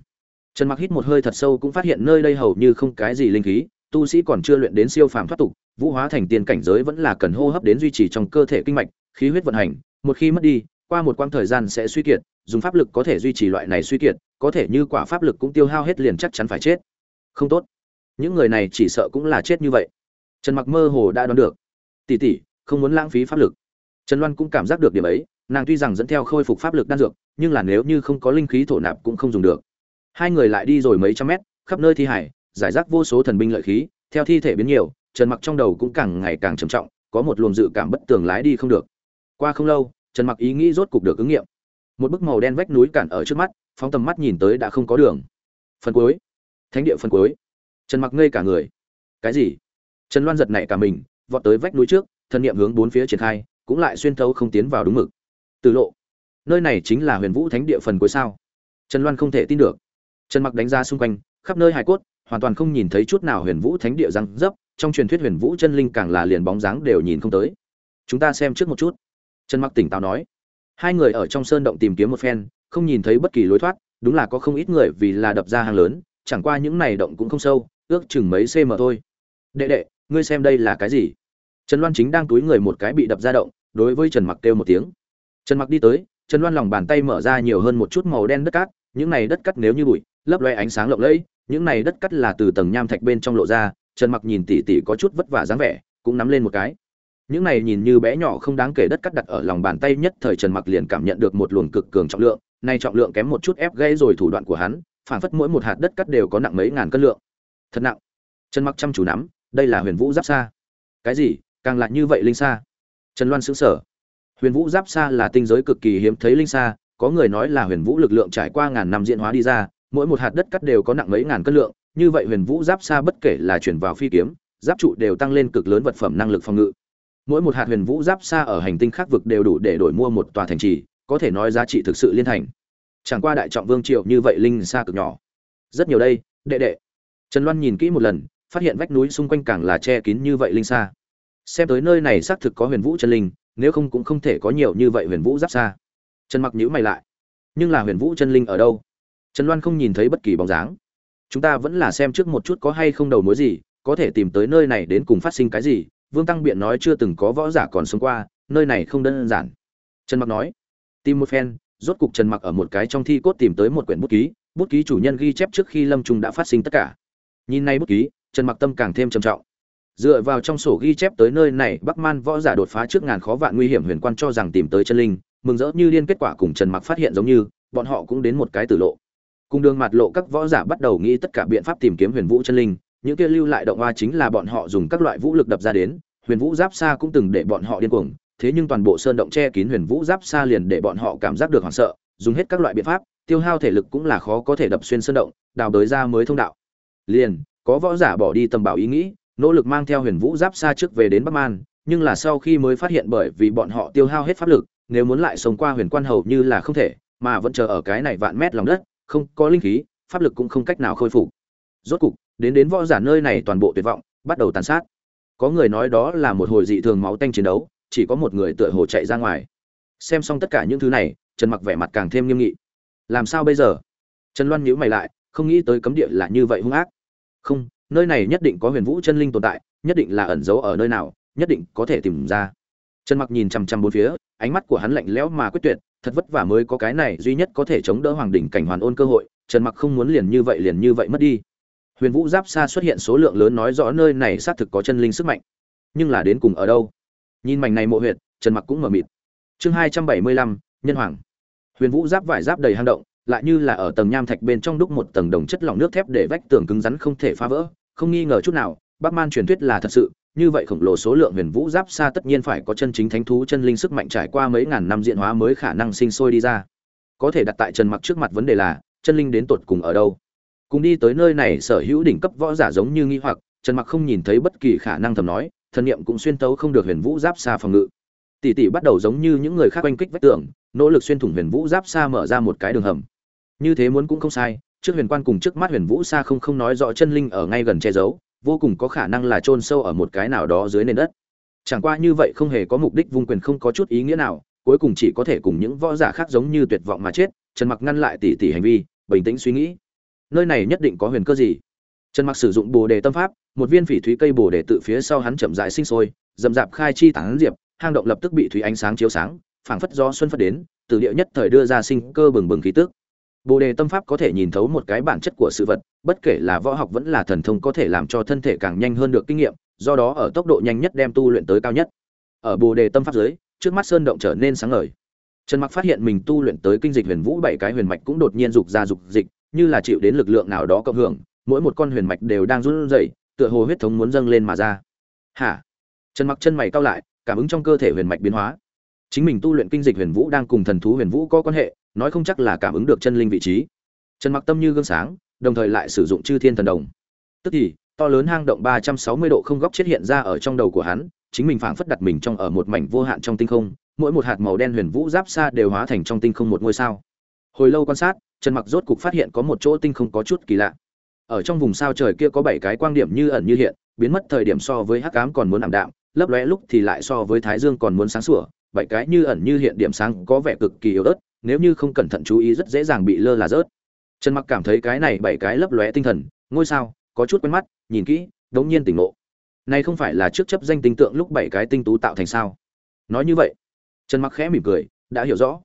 Trần mặc hít một hơi thật sâu cũng phát hiện nơi đây hầu như không cái gì linh khí, tu sĩ còn chưa luyện đến siêu phàm thoát tục vũ hóa thành tiên cảnh giới vẫn là cần hô hấp đến duy trì trong cơ thể kinh mạch, khí huyết vận hành, một khi mất đi, qua một quãng thời gian sẽ suy kiệt, dùng pháp lực có thể duy trì loại này suy kiệt, có thể như quả pháp lực cũng tiêu hao hết liền chắc chắn phải chết. Không tốt. Những người này chỉ sợ cũng là chết như vậy. Trần mặc mơ hồ đã đoán được. Tỷ tỷ, không muốn lãng phí pháp lực. Trần loan cũng cảm giác được điểm ấy, nàng tuy rằng dẫn theo khôi phục pháp lực đan dược, nhưng là nếu như không có linh khí thổ nạp cũng không dùng được. Hai người lại đi rồi mấy trăm mét, khắp nơi thi hải, giải rác vô số thần binh lợi khí, theo thi thể biến nhiều trần mặc trong đầu cũng càng ngày càng trầm trọng, có một luồng dự cảm bất tường lái đi không được. Qua không lâu, trần mặc ý nghĩ rốt cục được ứng nghiệm. Một bức màu đen vách núi cản ở trước mắt, phóng tầm mắt nhìn tới đã không có đường. Phần cuối. Thánh địa phần cuối. Trần mặc ngây cả người. Cái gì? Trần loan giật nảy cả mình, vọt tới vách núi trước thân niệm hướng bốn phía triển khai, cũng lại xuyên thấu không tiến vào đúng mực. Từ lộ. Nơi này chính là huyền vũ thánh địa phần cuối sao? Trần loan không thể tin được. Trần mặc đánh ra xung quanh, khắp nơi hải cốt, hoàn toàn không nhìn thấy chút nào huyền vũ thánh địa răng dấp trong truyền thuyết huyền vũ chân linh càng là liền bóng dáng đều nhìn không tới. Chúng ta xem trước một chút. Trần mặc tỉnh táo nói. Hai người ở trong sơn động tìm kiếm một phen, không nhìn thấy bất kỳ lối thoát, đúng là có không ít người vì là đập ra hàng lớn, chẳng qua những này động cũng không sâu, ước chừng mấy cm thôi. Đệ đệ, ngươi xem đây là cái gì? Trần loan chính đang túi người một cái bị đập ra động, đối với trần mặc kêu một tiếng. Trần mặc đi tới, trần loan lòng bàn tay mở ra nhiều hơn một chút màu đen đất cát, những này đất cát nếu như bụi, lấp loe ánh sáng lộng lẫy, những này đất cát là từ tầng nham thạch bên trong lộ ra trần mặc nhìn tỉ tỉ có chút vất vả dáng vẻ, cũng nắm lên một cái. Những này nhìn như bé nhỏ không đáng kể đất cắt đặt ở lòng bàn tay nhất thời trần mặc liền cảm nhận được một luồng cực cường trọng lượng, nay trọng lượng kém một chút ép gây rồi thủ đoạn của hắn phản phất mỗi một hạt đất cắt đều có nặng mấy ngàn cân lượng. Thật nặng. Trần mặc chăm chú nắm, đây là huyền vũ giáp xa cái gì? Càng lại như vậy linh xa trần loan xứng sở huyền vũ giáp xa là tinh giới cực kỳ hiếm thấy linh xa có người nói là huyền vũ lực lượng trải qua ngàn năm diễn hóa đi ra, mỗi một hạt đất cắt đều có nặng mấy ngàn cân lượng như vậy huyền vũ giáp xa bất kể là chuyển vào phi kiếm, giáp trụ đều tăng lên cực lớn vật phẩm năng lực phòng ngự. Mỗi một hạt huyền vũ giáp xa ở hành tinh khác vực đều đủ để đổi mua một tòa thành trì, có thể nói giá trị thực sự liên thành. Chẳng qua đại trọng vương triệu như vậy linh xa cực nhỏ. Rất nhiều đây, đệ đệ. Trần loan nhìn kỹ một lần, phát hiện vách núi xung quanh càng là che kín như vậy linh xa. Xem tới nơi này xác thực có huyền vũ chân linh, nếu không cũng không thể có nhiều như vậy huyền vũ giáp xa. Trần mặc nhíu mày lại. Nhưng là huyền vũ chân linh ở đâu? Trần loan không nhìn thấy bất kỳ bóng dáng chúng ta vẫn là xem trước một chút có hay không đầu mối gì, có thể tìm tới nơi này đến cùng phát sinh cái gì. Vương tăng biện nói chưa từng có võ giả còn sống qua, nơi này không đơn giản. Trần mặc nói, tìm một phen, rốt cục trần mặc ở một cái trong thi cốt tìm tới một quyển bút ký. Bút ký chủ nhân ghi chép trước khi lâm trung đã phát sinh tất cả. Nhìn nay bút ký, trần mặc tâm càng thêm trầm trọng. Dựa vào trong sổ ghi chép tới nơi này, bắc man võ giả đột phá trước ngàn khó vạn nguy hiểm huyền quan cho rằng tìm tới chân linh, mừng rỡ như liên kết quả cùng trần mặc phát hiện giống như, bọn họ cũng đến một cái tử lộ cùng đường mặt lộ các võ giả bắt đầu nghĩ tất cả biện pháp tìm kiếm huyền vũ chân linh, những kia lưu lại động hoa chính là bọn họ dùng các loại vũ lực đập ra đến, huyền vũ giáp xa cũng từng để bọn họ điên cuồng, thế nhưng toàn bộ sơn động che kín huyền vũ giáp xa liền để bọn họ cảm giác được hoảng sợ, dùng hết các loại biện pháp, tiêu hao thể lực cũng là khó có thể đập xuyên sơn động, đào đới ra mới thông đạo. Liền, có võ giả bỏ đi tầm bảo ý nghĩ, nỗ lực mang theo huyền vũ giáp xa trước về đến bắc man, nhưng là sau khi mới phát hiện bởi vì bọn họ tiêu hao hết pháp lực, nếu muốn lại sống qua huyền quan hầu như là không thể, mà vẫn chờ ở cái này vạn mét lòng đất không có linh khí, pháp lực cũng không cách nào khôi phục. Rốt cục, đến đến võ giả nơi này toàn bộ tuyệt vọng, bắt đầu tàn sát. Có người nói đó là một hồi dị thường máu tanh chiến đấu, chỉ có một người tựa hồ chạy ra ngoài. Xem xong tất cả những thứ này, trần mặc vẻ mặt càng thêm nghiêm nghị. Làm sao bây giờ? Trần loan nhíu mày lại, không nghĩ tới cấm địa là như vậy hung ác. Không, nơi này nhất định có huyền vũ chân linh tồn tại, nhất định là ẩn giấu ở nơi nào, nhất định có thể tìm ra. Trần mặc nhìn chằm chằm bốn phía, ánh mắt của hắn lạnh lẽo mà quyết tuyệt thật vất vả mới có cái này duy nhất có thể chống đỡ hoàng đỉnh cảnh hoàn ôn cơ hội, trần mặc không muốn liền như vậy liền như vậy mất đi. Huyền vũ giáp xa xuất hiện số lượng lớn nói rõ nơi này xác thực có chân linh sức mạnh. Nhưng là đến cùng ở đâu? Nhìn mảnh này mộ huyệt, trần mặc cũng mở mịt. Chương hai trăm bảy mươi lăm, nhân hoàng. Huyền vũ giáp vải giáp đầy hang động, lại như là ở tầng nham thạch bên trong đúc một tầng đồng chất lỏng nước thép để vách tường cứng rắn không thể phá vỡ, không nghi ngờ chút nào bác man truyền thuyết là thật sự như vậy khổng lồ số lượng huyền vũ giáp xa tất nhiên phải có chân chính thánh thú chân linh sức mạnh trải qua mấy ngàn năm diện hóa mới khả năng sinh sôi đi ra. Có thể đặt tại trần mặc trước mặt vấn đề là, chân linh đến tột cùng ở đâu? Cùng đi tới nơi này, sở hữu đỉnh cấp võ giả giống như nghi hoặc, trần mặc không nhìn thấy bất kỳ khả năng thầm nói, thần niệm cũng xuyên tấu không được huyền vũ giáp xa phòng ngự. Tỷ tỷ bắt đầu giống như những người khác quanh kích vách tường, nỗ lực xuyên thủng huyền vũ giáp xa mở ra một cái đường hầm. Như thế muốn cũng không sai, trước huyền quan cùng trước mắt huyền vũ xa không không nói rõ chân linh ở ngay gần che giấu vô cùng có khả năng là chôn sâu ở một cái nào đó dưới nền đất. Chẳng qua như vậy không hề có mục đích vung quyền không có chút ý nghĩa nào, cuối cùng chỉ có thể cùng những võ giả khác giống như tuyệt vọng mà chết, trần mặc ngăn lại tỷ tỷ hành vi, bình tĩnh suy nghĩ. Nơi này nhất định có huyền cơ gì? Trần mặc sử dụng bồ đề tâm pháp, một viên phỉ thúy cây bồ đề tự phía sau hắn chậm rãi sinh sôi dầm dạp khai chi tán diệp, hang động lập tức bị thủy ánh sáng chiếu sáng, phảng phất do xuân phất đến, từ địa nhất thời đưa ra sinh cơ bừng bừng khí tức bồ đề tâm pháp có thể nhìn thấu một cái bản chất của sự vật, bất kể là võ học vẫn là thần thông có thể làm cho thân thể càng nhanh hơn được kinh nghiệm, do đó ở tốc độ nhanh nhất đem tu luyện tới cao nhất. Ở bồ đề tâm pháp dưới, trước mắt sơn động trở nên sáng ngời. Trần mặc phát hiện mình tu luyện tới kinh dịch huyền vũ bảy cái huyền mạch cũng đột nhiên dục ra dục dịch, như là chịu đến lực lượng nào đó cộng hưởng, mỗi một con huyền mạch đều đang run rẩy, tựa hồ huyết thống muốn dâng lên mà ra. Hả? Trần mặc chân mày cao lại, cảm ứng trong cơ thể huyền mạch biến hóa chính mình tu luyện kinh dịch huyền vũ đang cùng thần thú huyền vũ có quan hệ, nói không chắc là cảm ứng được chân linh vị trí. Trần mặc tâm như gương sáng, đồng thời lại sử dụng chư thiên thần đồng. Tức thì, to lớn hang động 360 độ không góc chết hiện ra ở trong đầu của hắn, chính mình phảng phất đặt mình trong ở một mảnh vô hạn trong tinh không, mỗi một hạt màu đen huyền vũ giáp xa đều hóa thành trong tinh không một ngôi sao. Hồi lâu quan sát, trần mặc rốt cục phát hiện có một chỗ tinh không có chút kỳ lạ. Ở trong vùng sao trời kia có bảy cái quang điểm như ẩn như hiện, biến mất thời điểm so với hắc ám còn muốn ảm đạm, lấp lóe lúc thì lại so với thái dương còn muốn sáng sủa bảy cái như ẩn như hiện điểm sáng có vẻ cực kỳ yếu ớt, nếu như không cẩn thận chú ý rất dễ dàng bị lơ là rớt. Trần mặc cảm thấy cái này bảy cái lấp lóe tinh thần, ngôi sao, có chút quen mắt, nhìn kỹ, đống nhiên tỉnh ngộ. Này không phải là trước chấp danh tinh tượng lúc bảy cái tinh tú tạo thành sao? Nói như vậy, trần mặc khẽ mỉm cười, đã hiểu rõ.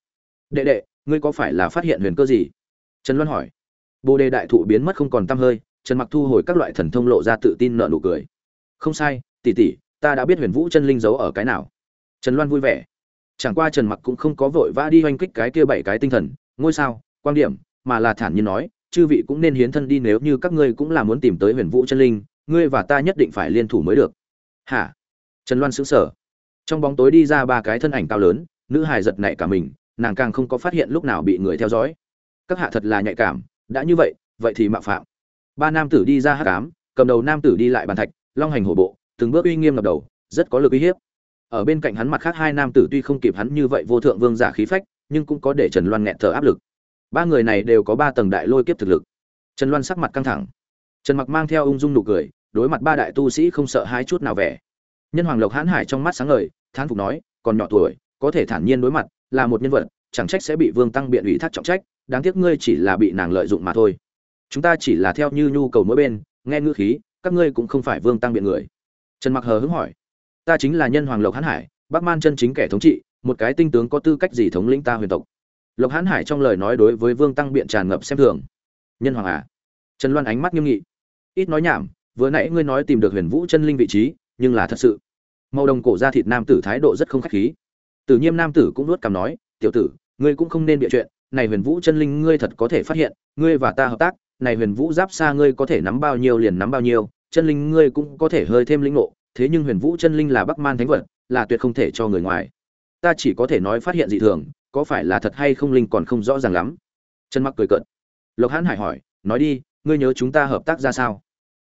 Đệ đệ, ngươi có phải là phát hiện huyền cơ gì? Trần loan hỏi. Bồ đề đại thụ biến mất không còn t hơi, trần mặc thu hồi các loại thần thông lộ ra tự tin nợ nụ cười. Không sai, tỷ tỷ, ta đã biết huyền vũ chân linh giấu ở cái nào. Trần loan vui vẻ chẳng qua trần mặc cũng không có vội vã đi oanh kích cái kia bảy cái tinh thần, ngôi sao, quan điểm, mà là thản nhiên nói, chư vị cũng nên hiến thân đi nếu như các ngươi cũng là muốn tìm tới huyền vũ chân linh, ngươi và ta nhất định phải liên thủ mới được. Hả? Trần loan sững sờ. Trong bóng tối đi ra ba cái thân ảnh cao lớn, nữ hài giật nảy cả mình, nàng càng không có phát hiện lúc nào bị người theo dõi. Các hạ thật là nhạy cảm, đã như vậy vậy thì mạo phạm. Ba nam tử đi ra hát cám cầm đầu nam tử đi lại bàn thạch, long hành hổ bộ, từng bước uy nghiêm ngập đầu, rất có lực uy hiếp ở bên cạnh hắn mặt khác hai nam tử tuy không kịp hắn như vậy vô thượng vương giả khí phách, nhưng cũng có để trần loan nghẹn thở áp lực. Ba người này đều có ba tầng đại lôi kiếp thực lực. Trần loan sắc mặt căng thẳng. Trần mặc mang theo ung dung nụ cười, đối mặt ba đại tu sĩ không sợ hãi chút nào vẻ. Nhân hoàng lộc hãn hải trong mắt sáng ngời, thán phục nói, còn nhỏ tuổi, có thể thản nhiên đối mặt, là một nhân vật, chẳng trách sẽ bị vương tăng biện ủy thác trọng trách, đáng tiếc ngươi chỉ là bị nàng lợi dụng mà thôi. Chúng ta chỉ là theo như nhu cầu mỗi bên, nghe ngữ khí, các ngươi cũng không phải vương tăng biện người. Trần mặc hờ hững hỏi ta chính là nhân hoàng lộc hãn hải, bắc man chân chính kẻ thống trị, một cái tinh tướng có tư cách gì thống lĩnh ta huyền tộc? Lộc hãn hải trong lời nói đối với vương tăng biện tràn ngập xem thường. Nhân hoàng à? Trần loan ánh mắt nghiêm nghị. Ít nói nhảm, vừa nãy ngươi nói tìm được huyền vũ chân linh vị trí, nhưng là thật sự. Màu đồng cổ ra thịt nam tử thái độ rất không khách khí. Tử nhiêm nam tử cũng nuốt cằm nói, tiểu tử, ngươi cũng không nên bịa chuyện, này huyền vũ chân linh ngươi thật có thể phát hiện, ngươi và ta hợp tác, này huyền vũ giáp xa ngươi có thể nắm bao nhiêu liền nắm bao nhiêu, chân linh ngươi cũng có thể hơi thêm linh ngộ thế nhưng huyền vũ chân linh là bắc man thánh vật, là tuyệt không thể cho người ngoài. Ta chỉ có thể nói phát hiện dị thường, có phải là thật hay không linh còn không rõ ràng lắm. Trần mặc cười cợt. Lộc hãn hải hỏi, nói đi, ngươi nhớ chúng ta hợp tác ra sao?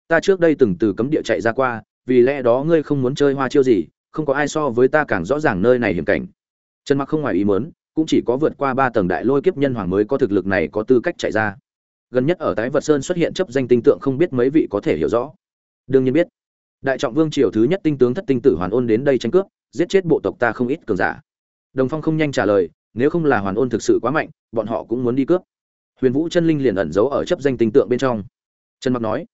Ta trước đây từng từ cấm địa chạy ra qua, vì lẽ đó ngươi không muốn chơi hoa chiêu gì, không có ai so với ta càng rõ ràng nơi này hiểm cảnh. Trần mặc không ngoài ý muốn, cũng chỉ có vượt qua ba tầng đại lôi kiếp nhân hoàng mới có thực lực này có tư cách chạy ra. Gần nhất ở tái vật sơn xuất hiện chấp danh tinh tượng không biết mấy vị có thể hiểu rõ. Đương nhiên biết đại trọng vương triều thứ nhất tinh tướng thất tinh tử hoàn ôn đến đây tranh cướp, giết chết bộ tộc ta không ít cường giả. Đồng phong không nhanh trả lời, nếu không là hoàn ôn thực sự quá mạnh, bọn họ cũng muốn đi cướp. Huyền vũ chân linh liền ẩn giấu ở chấp danh tinh tượng bên trong. Trần mặc nói,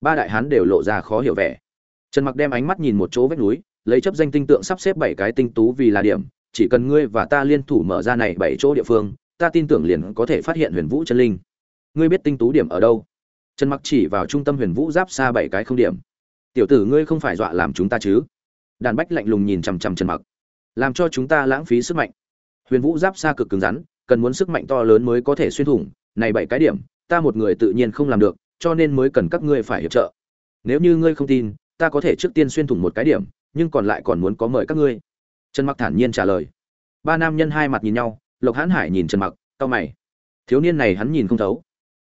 ba đại hán đều lộ ra khó hiểu vẻ. Trần mặc đem ánh mắt nhìn một chỗ vách núi, lấy chấp danh tinh tượng sắp xếp bảy cái tinh tú vì là điểm, chỉ cần ngươi và ta liên thủ mở ra này bảy chỗ địa phương, ta tin tưởng liền có thể phát hiện huyền vũ chân linh. Ngươi biết tinh tú điểm ở đâu? Trần mặc chỉ vào trung tâm huyền vũ giáp xa bảy cái không điểm tiểu tử ngươi không phải dọa làm chúng ta chứ? Đàn bách lạnh lùng nhìn chằm chằm trần mặc. Làm cho chúng ta lãng phí sức mạnh. Huyền vũ giáp xa cực cứng rắn, cần muốn sức mạnh to lớn mới có thể xuyên thủng, này bảy cái điểm, ta một người tự nhiên không làm được, cho nên mới cần các ngươi phải hiệp trợ. Nếu như ngươi không tin, ta có thể trước tiên xuyên thủng một cái điểm, nhưng còn lại còn muốn có mời các ngươi. Trần mặc thản nhiên trả lời. Ba nam nhân hai mặt nhìn nhau, lộc hãn hải nhìn trần mặc, cau mày. Thiếu niên này hắn nhìn không thấu,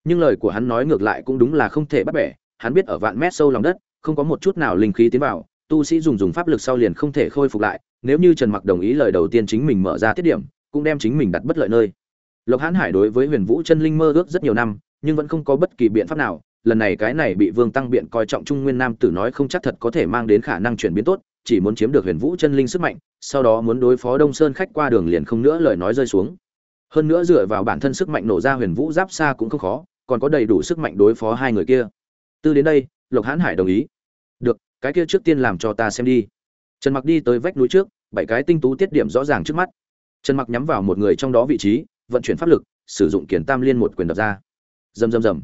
nhưng lời của hắn nói ngược lại cũng đúng là không thể bắt bẻ, hắn biết ở vạn mét sâu lòng đất không có một chút nào linh khí tiến vào, tu sĩ dùng dùng pháp lực sau liền không thể khôi phục lại, nếu như trần mặc đồng ý lời đầu tiên chính mình mở ra tiết điểm, cũng đem chính mình đặt bất lợi nơi. Lộc hãn hải đối với huyền vũ chân linh mơ ước rất nhiều năm, nhưng vẫn không có bất kỳ biện pháp nào, lần này cái này bị vương tăng biện coi trọng trung nguyên nam tử nói không chắc thật có thể mang đến khả năng chuyển biến tốt, chỉ muốn chiếm được huyền vũ chân linh sức mạnh, sau đó muốn đối phó đông sơn khách qua đường liền không nữa lời nói rơi xuống. Hơn nữa dựa vào bản thân sức mạnh nổ ra huyền vũ giáp xa cũng không khó, còn có đầy đủ sức mạnh đối phó hai người kia. Từ đến đây lộc hãn hải đồng ý. Được, cái kia trước tiên làm cho ta xem đi. Trần mặc đi tới vách núi trước, bảy cái tinh tú tiết điểm rõ ràng trước mắt. Trần mặc nhắm vào một người trong đó vị trí, vận chuyển pháp lực, sử dụng kiển tam liên một quyền đập ra. Rầm rầm rầm.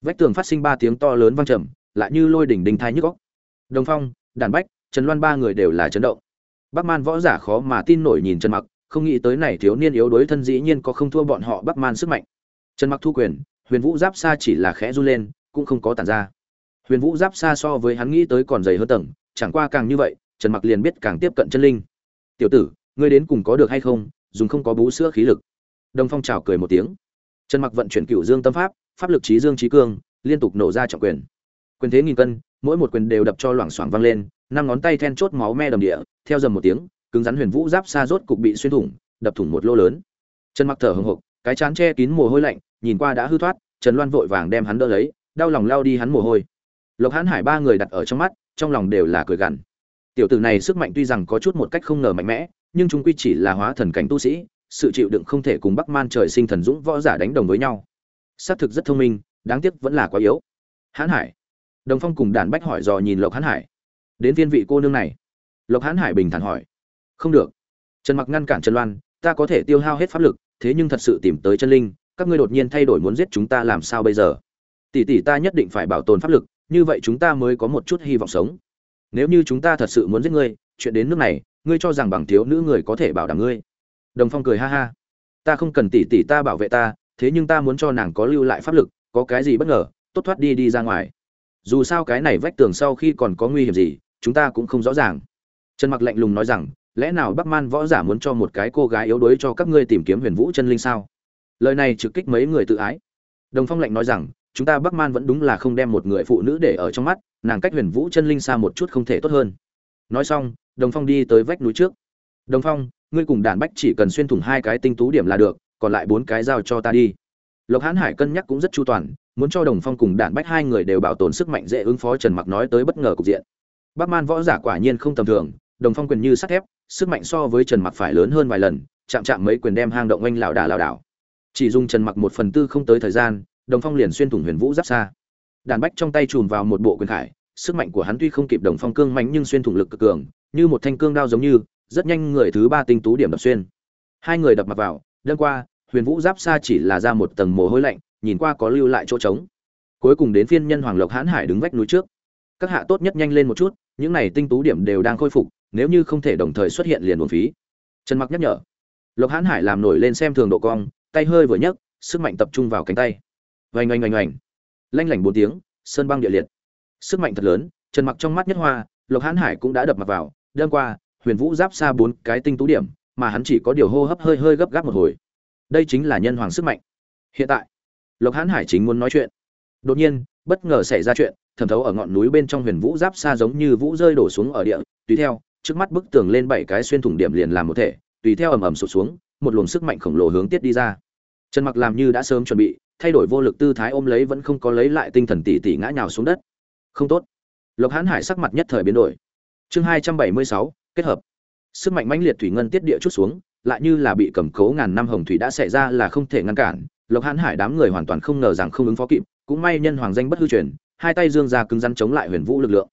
Vách tường phát sinh ba tiếng to lớn vang trầm, lại như lôi đỉnh đình thai nhức góc đồng phong, đàn bách, trần loan ba người đều là chấn động. Bắc man võ giả khó mà tin nổi nhìn trần mặc, không nghĩ tới này thiếu niên yếu đuối thân dĩ nhiên có không thua bọn họ bắc man sức mạnh. Trần mặc thu quyền, huyền vũ giáp xa chỉ là khẽ run lên, cũng không có tản ra huyền vũ giáp xa so với hắn nghĩ tới còn dày hơn tầng, chẳng qua càng như vậy, trần mặc liền biết càng tiếp cận chân linh. Tiểu tử, ngươi đến cùng có được hay không? Dùng không có bú sữa khí lực. Đồng phong trào cười một tiếng. Trần mặc vận chuyển cựu dương tâm pháp pháp lực trí dương trí cương, liên tục nổ ra trọng quyền. Quyền thế nghìn cân, mỗi một quyền đều đập cho loảng xoảng vang lên, năm ngón tay then chốt máu me đầm địa, theo dầm một tiếng, cứng rắn huyền vũ giáp xa rốt cục bị xuyên thủng, đập thủng một lô lớn. Trần mặc thở hồng hộc, cái chán che kín mồ hôi lạnh, nhìn qua đã hư thoát, trần loan vội vàng đem hắn đỡ lấy, đau lòng lao đi hắn mồ hôi lộc hãn hải ba người đặt ở trong mắt, trong lòng đều là cười gằn. Tiểu tử này sức mạnh tuy rằng có chút một cách không ngờ mạnh mẽ, nhưng chúng quy chỉ là hóa thần cảnh tu sĩ, sự chịu đựng không thể cùng bắc man trời sinh thần dũng võ giả đánh đồng với nhau. Xác thực rất thông minh, đáng tiếc vẫn là quá yếu. Hãn hải. Đồng phong cùng đàn bách hỏi dò nhìn lộc hãn hải. Đến viên vị cô nương này. Lộc hãn hải bình thản hỏi. Không được. Trần mặc ngăn cản trần loan, ta có thể tiêu hao hết pháp lực, thế nhưng thật sự tìm tới chân linh, các ngươi đột nhiên thay đổi muốn giết chúng ta làm sao bây giờ? Tỷ tỷ ta nhất định phải bảo tồn pháp lực như vậy chúng ta mới có một chút hy vọng sống. Nếu như chúng ta thật sự muốn giết ngươi, chuyện đến nước này, ngươi cho rằng bằng thiếu nữ người có thể bảo đảm ngươi. Đồng phong cười ha ha. Ta không cần tỷ tỷ ta bảo vệ ta, thế nhưng ta muốn cho nàng có lưu lại pháp lực, có cái gì bất ngờ, tốt thoát đi đi ra ngoài. Dù sao cái này vách tường sau khi còn có nguy hiểm gì, chúng ta cũng không rõ ràng. Trần mặc lạnh lùng nói rằng, lẽ nào bắc man võ giả muốn cho một cái cô gái yếu đuối cho các ngươi tìm kiếm huyền vũ chân linh sao? Lời này trực kích mấy người tự ái. Đồng phong lạnh nói rằng chúng ta bắc man vẫn đúng là không đem một người phụ nữ để ở trong mắt, nàng cách huyền vũ chân linh xa một chút không thể tốt hơn. Nói xong, đồng phong đi tới vách núi trước. Đồng phong, ngươi cùng đàn bách chỉ cần xuyên thủng hai cái tinh tú điểm là được, còn lại bốn cái giao cho ta đi. Lộc Hán hải cân nhắc cũng rất chu toàn, muốn cho đồng phong cùng đàn bách hai người đều bảo tồn sức mạnh dễ ứng phó trần mặc nói tới bất ngờ cục diện. Bắc man võ giả quả nhiên không tầm thường, đồng phong quyền như sắt thép, sức mạnh so với trần mặc phải lớn hơn vài lần, chạm chạm mấy quyền đem hang động oanh lão đà lão đảo. Chỉ dùng trần mặc một phần tư không tới thời gian đồng phong liền xuyên thủng huyền vũ giáp xa. Đàn bách trong tay chùm vào một bộ quyền khải, sức mạnh của hắn tuy không kịp đồng phong cương mạnh nhưng xuyên thủng lực cực cường, như một thanh cương đao giống như, rất nhanh người thứ ba tinh tú điểm đập xuyên. Hai người đập mặt vào đơn qua, huyền vũ giáp xa chỉ là ra một tầng mồ hôi lạnh, nhìn qua có lưu lại chỗ trống. Cuối cùng đến phiên nhân hoàng lộc hãn hải đứng vách núi trước. Các hạ tốt nhất nhanh lên một chút, những này tinh tú điểm đều đang khôi phục, nếu như không thể đồng thời xuất hiện liền buồn phí. Trần mặc nhắc nhở. Lộc hãn hải làm nổi lên xem thường độ cong, tay hơi vừa nhấc, sức mạnh tập trung vào cánh tay oanh oanh oanh oanh. Lanh lảnh bốn tiếng, sơn băng địa liệt. Sức mạnh thật lớn, trần mặc trong mắt nhất hoa, lộc hãn hải cũng đã đập mặt vào. Đêm qua, huyền vũ giáp xa bốn cái tinh tú điểm, mà hắn chỉ có điều hô hấp hơi hơi gấp gáp một hồi. Đây chính là nhân hoàng sức mạnh. Hiện tại, lộc hãn hải chính muốn nói chuyện. Đột nhiên, bất ngờ xảy ra chuyện, thẩm thấu ở ngọn núi bên trong huyền vũ giáp xa giống như vũ rơi đổ xuống ở địa. Tùy theo, trước mắt bức tường lên bảy cái xuyên thủng điểm liền làm một thể, tùy theo ầm ầm sụt xuống, một luồng sức mạnh khổng lồ hướng tiết đi ra. Trần mặc làm như đã sớm chuẩn bị thay đổi vô lực tư thái ôm lấy vẫn không có lấy lại tinh thần tỷ tỷ ngã nhào xuống đất. Không tốt. Lộc hãn hải sắc mặt nhất thời biến đổi. Chương hai trăm bảy mươi sáu, kết hợp. Sức mạnh mãnh liệt thủy ngân tiết địa chút xuống, lại như là bị cầm cố ngàn năm hồng thủy đã xảy ra là không thể ngăn cản. Lộc hãn hải đám người hoàn toàn không ngờ rằng không ứng phó kịp, cũng may nhân hoàng danh bất hư truyền, hai tay dương ra cứng rắn chống lại huyền vũ lực lượng.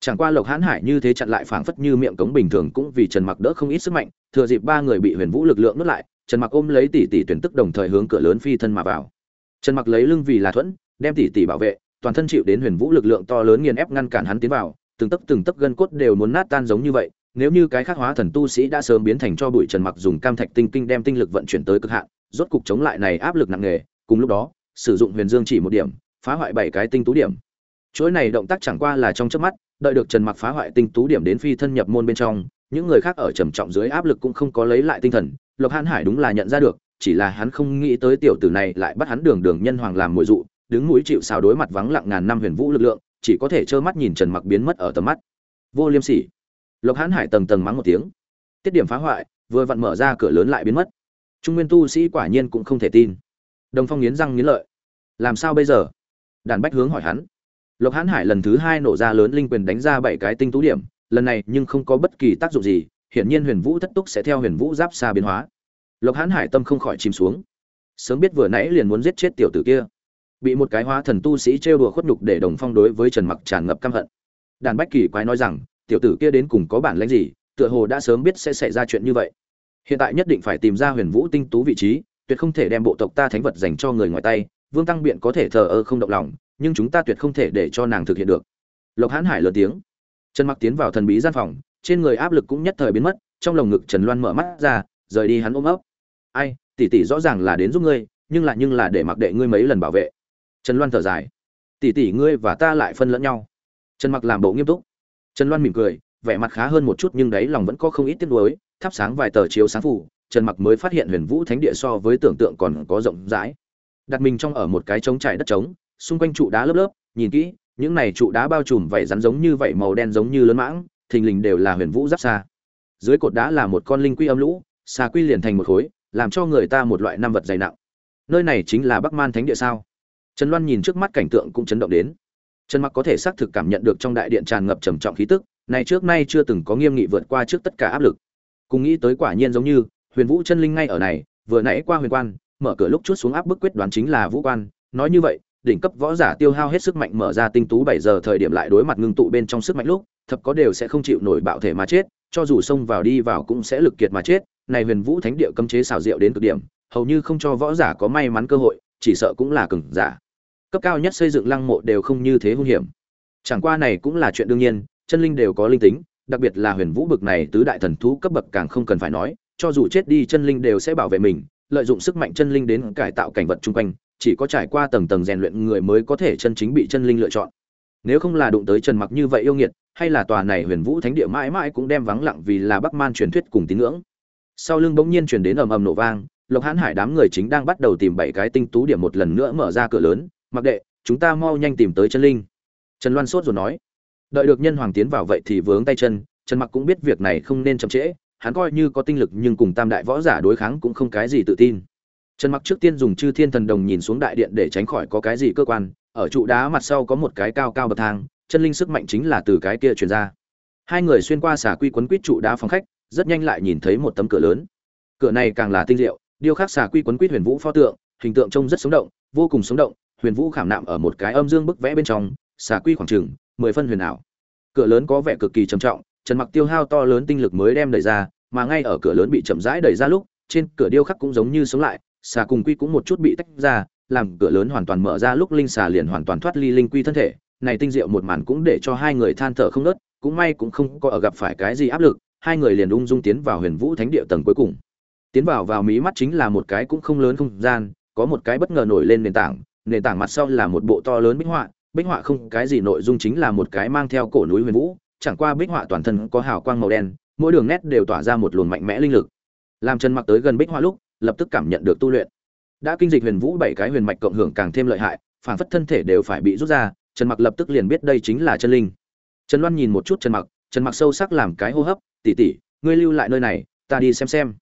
Chẳng qua lộc hãn hải như thế chặn lại phảng phất như miệng cống bình thường cũng vì trần mặc đỡ không ít sức mạnh, thừa dịp ba người bị huyền vũ lực lượng nuốt lại, trần mặc ôm lấy tỷ tỷ tuyển tức đồng thời hướng cửa lớn phi thân mà vào trần mặc lấy lưng vì là thuẫn, đem tỷ tỷ bảo vệ, toàn thân chịu đến huyền vũ lực lượng to lớn nghiền ép ngăn cản hắn tiến vào, từng tấc từng tấc gân cốt đều muốn nát tan giống như vậy, nếu như cái khắc hóa thần tu sĩ đã sớm biến thành cho bụi trần mặc dùng cam thạch tinh kinh đem tinh lực vận chuyển tới cực hạn, rốt cục chống lại này áp lực nặng nề, cùng lúc đó, sử dụng huyền dương chỉ một điểm, phá hoại bảy cái tinh tú điểm. Chuỗi này động tác chẳng qua là trong chớp mắt, đợi được trần mặc phá hoại tinh tú điểm đến phi thân nhập môn bên trong, những người khác ở trầm trọng dưới áp lực cũng không có lấy lại tinh thần, lộc hãn hải đúng là nhận ra được chỉ là hắn không nghĩ tới tiểu tử này lại bắt hắn đường đường nhân hoàng làm mồi dụ, đứng mũi chịu sào đối mặt vắng lặng ngàn năm huyền vũ lực lượng, chỉ có thể trơ mắt nhìn trần mặc biến mất ở tầm mắt. Vô liêm sỉ. Lộc hán hải tầng tầng mắng một tiếng. Tiết điểm phá hoại, vừa vặn mở ra cửa lớn lại biến mất. Trung nguyên tu sĩ quả nhiên cũng không thể tin. Đồng phong nghiến răng nghiến lợi. Làm sao bây giờ? Đàn bách hướng hỏi hắn. Lộc hán hải lần thứ hai nổ ra lớn linh quyền đánh ra bảy cái tinh tú điểm, lần này nhưng không có bất kỳ tác dụng gì, hiển nhiên huyền vũ thất túc sẽ theo huyền vũ giáp xa biến hóa lộc hãn hải tâm không khỏi chìm xuống. Sớm biết vừa nãy liền muốn giết chết tiểu tử kia. Bị một cái hóa thần tu sĩ trêu đùa khuất nhục để đồng phong đối với trần mặc tràn ngập căm hận. Đàn bách kỳ quái nói rằng, tiểu tử kia đến cùng có bản lãnh gì, tựa hồ đã sớm biết sẽ xảy ra chuyện như vậy. Hiện tại nhất định phải tìm ra huyền vũ tinh tú vị trí, tuyệt không thể đem bộ tộc ta thánh vật dành cho người ngoài tay, vương tăng biện có thể thờ ơ không động lòng, nhưng chúng ta tuyệt không thể để cho nàng thực hiện được. Lộc hãn hải lớn tiếng. Trần mặc tiến vào thần bí gian phòng, trên người áp lực cũng nhất thời biến mất, trong lồng ngực trần loan mở mắt ra, rời đi hắn ôm ấp ai, tỷ tỷ rõ ràng là đến giúp ngươi, nhưng lại nhưng là để mặc đệ ngươi mấy lần bảo vệ. Trần loan thở dài. Tỷ tỷ ngươi và ta lại phân lẫn nhau. Trần mặc làm bộ nghiêm túc. Trần loan mỉm cười, vẻ mặt khá hơn một chút nhưng đấy lòng vẫn có không ít tiếc nuối, thắp sáng vài tờ chiếu sáng phủ, trần mặc mới phát hiện huyền vũ thánh địa so với tưởng tượng còn có rộng rãi. Đặt mình trong ở một cái trống trải đất trống, xung quanh trụ đá lớp lớp, nhìn kỹ, những này trụ đá bao trùm vảy rắn giống như vảy màu đen giống như lớn mãng, thình lình đều là huyền vũ giáp xa. Dưới cột đá là một con linh quy âm lũ, xa quy liền thành một khối làm cho người ta một loại nam vật dày nặng. Nơi này chính là bắc man thánh địa sao? Trần loan nhìn trước mắt cảnh tượng cũng chấn động đến. Trần mặc có thể xác thực cảm nhận được trong đại điện tràn ngập trầm trọng khí tức, này trước nay chưa từng có nghiêm nghị vượt qua trước tất cả áp lực. Cùng nghĩ tới quả nhiên giống như, huyền vũ chân linh ngay ở này, vừa nãy qua huyền quan, mở cửa lúc chút xuống áp bức quyết đoán chính là vũ quan. Nói như vậy, đỉnh cấp võ giả tiêu hao hết sức mạnh mở ra tinh tú bảy giờ thời điểm lại đối mặt ngưng tụ bên trong sức mạnh lúc, thập có đều sẽ không chịu nổi bạo thể mà chết, cho dù xông vào đi vào cũng sẽ lực kiệt mà chết này huyền vũ thánh địa cấm chế xảo diệu đến cực điểm, hầu như không cho võ giả có may mắn cơ hội, chỉ sợ cũng là cường giả. Cấp cao nhất xây dựng lăng mộ đều không như thế hung hiểm. Chẳng qua này cũng là chuyện đương nhiên, chân linh đều có linh tính, đặc biệt là huyền vũ bực này tứ đại thần thú cấp bậc càng không cần phải nói, cho dù chết đi chân linh đều sẽ bảo vệ mình, lợi dụng sức mạnh chân linh đến cải tạo cảnh vật chung quanh, chỉ có trải qua tầng tầng rèn luyện người mới có thể chân chính bị chân linh lựa chọn. Nếu không là đụng tới trần mặc như vậy yêu nghiệt, hay là tòa này huyền vũ thánh địa mãi mãi cũng đem vắng lặng vì là bắc man truyền thuyết cùng tín ngưỡng sau lưng bỗng nhiên truyền đến ầm ầm nổ vang, lộc hãn hải đám người chính đang bắt đầu tìm bảy cái tinh tú điểm một lần nữa mở ra cửa lớn, mặc đệ, chúng ta mau nhanh tìm tới chân linh. Trần loan sốt rồi nói. Đợi được nhân hoàng tiến vào vậy thì vướng tay chân, trần mặc cũng biết việc này không nên chậm trễ, hắn coi như có tinh lực nhưng cùng tam đại võ giả đối kháng cũng không cái gì tự tin. Trần mặc trước tiên dùng chư thiên thần đồng nhìn xuống đại điện để tránh khỏi có cái gì cơ quan, ở trụ đá mặt sau có một cái cao cao bậc thang chân linh sức mạnh chính là từ cái kia truyền ra. Hai người xuyên qua xà quy quấn quýt trụ đá phòng khách rất nhanh lại nhìn thấy một tấm cửa lớn. Cửa này càng là tinh diệu, điêu khắc xà quy quấn quýt huyền vũ pho tượng, hình tượng trông rất sống động, vô cùng sống động, huyền vũ khảm nạm ở một cái âm dương bức vẽ bên trong, xà quy khoảng trừng mười phân huyền ảo. Cửa lớn có vẻ cực kỳ trầm trọng, trần mặc tiêu hao to lớn tinh lực mới đem đẩy ra, mà ngay ở cửa lớn bị chậm rãi đẩy ra lúc, trên cửa điêu khắc cũng giống như sống lại, xà cùng quy cũng một chút bị tách ra, làm cửa lớn hoàn toàn mở ra lúc linh xà liền hoàn toàn thoát ly linh quy thân thể. Này tinh diệu một màn cũng để cho hai người than thở không nớt, cũng may cũng không có ở gặp phải cái gì áp lực hai người liền ung dung tiến vào huyền vũ thánh địa tầng cuối cùng. Tiến vào vào mí mắt chính là một cái cũng không lớn không gian, có một cái bất ngờ nổi lên nền tảng nền tảng mặt sau là một bộ to lớn bích họa bích họa không cái gì nội dung chính là một cái mang theo cổ núi huyền vũ, chẳng qua bích họa toàn thân có hào quang màu đen, mỗi đường nét đều tỏa ra một luồng mạnh mẽ linh lực. Làm trần mặc tới gần bích họa lúc, lập tức cảm nhận được tu luyện. Đã kinh dịch huyền vũ bảy cái huyền mạch cộng hưởng càng thêm lợi hại phản phất thân thể đều phải bị rút ra, trần mặc lập tức liền biết đây chính là chân linh. Trần loan nhìn một chút trần mặc trần mặc sâu sắc làm cái hô hấp Tỷ tỷ, ngươi lưu lại nơi này ta đi xem xem.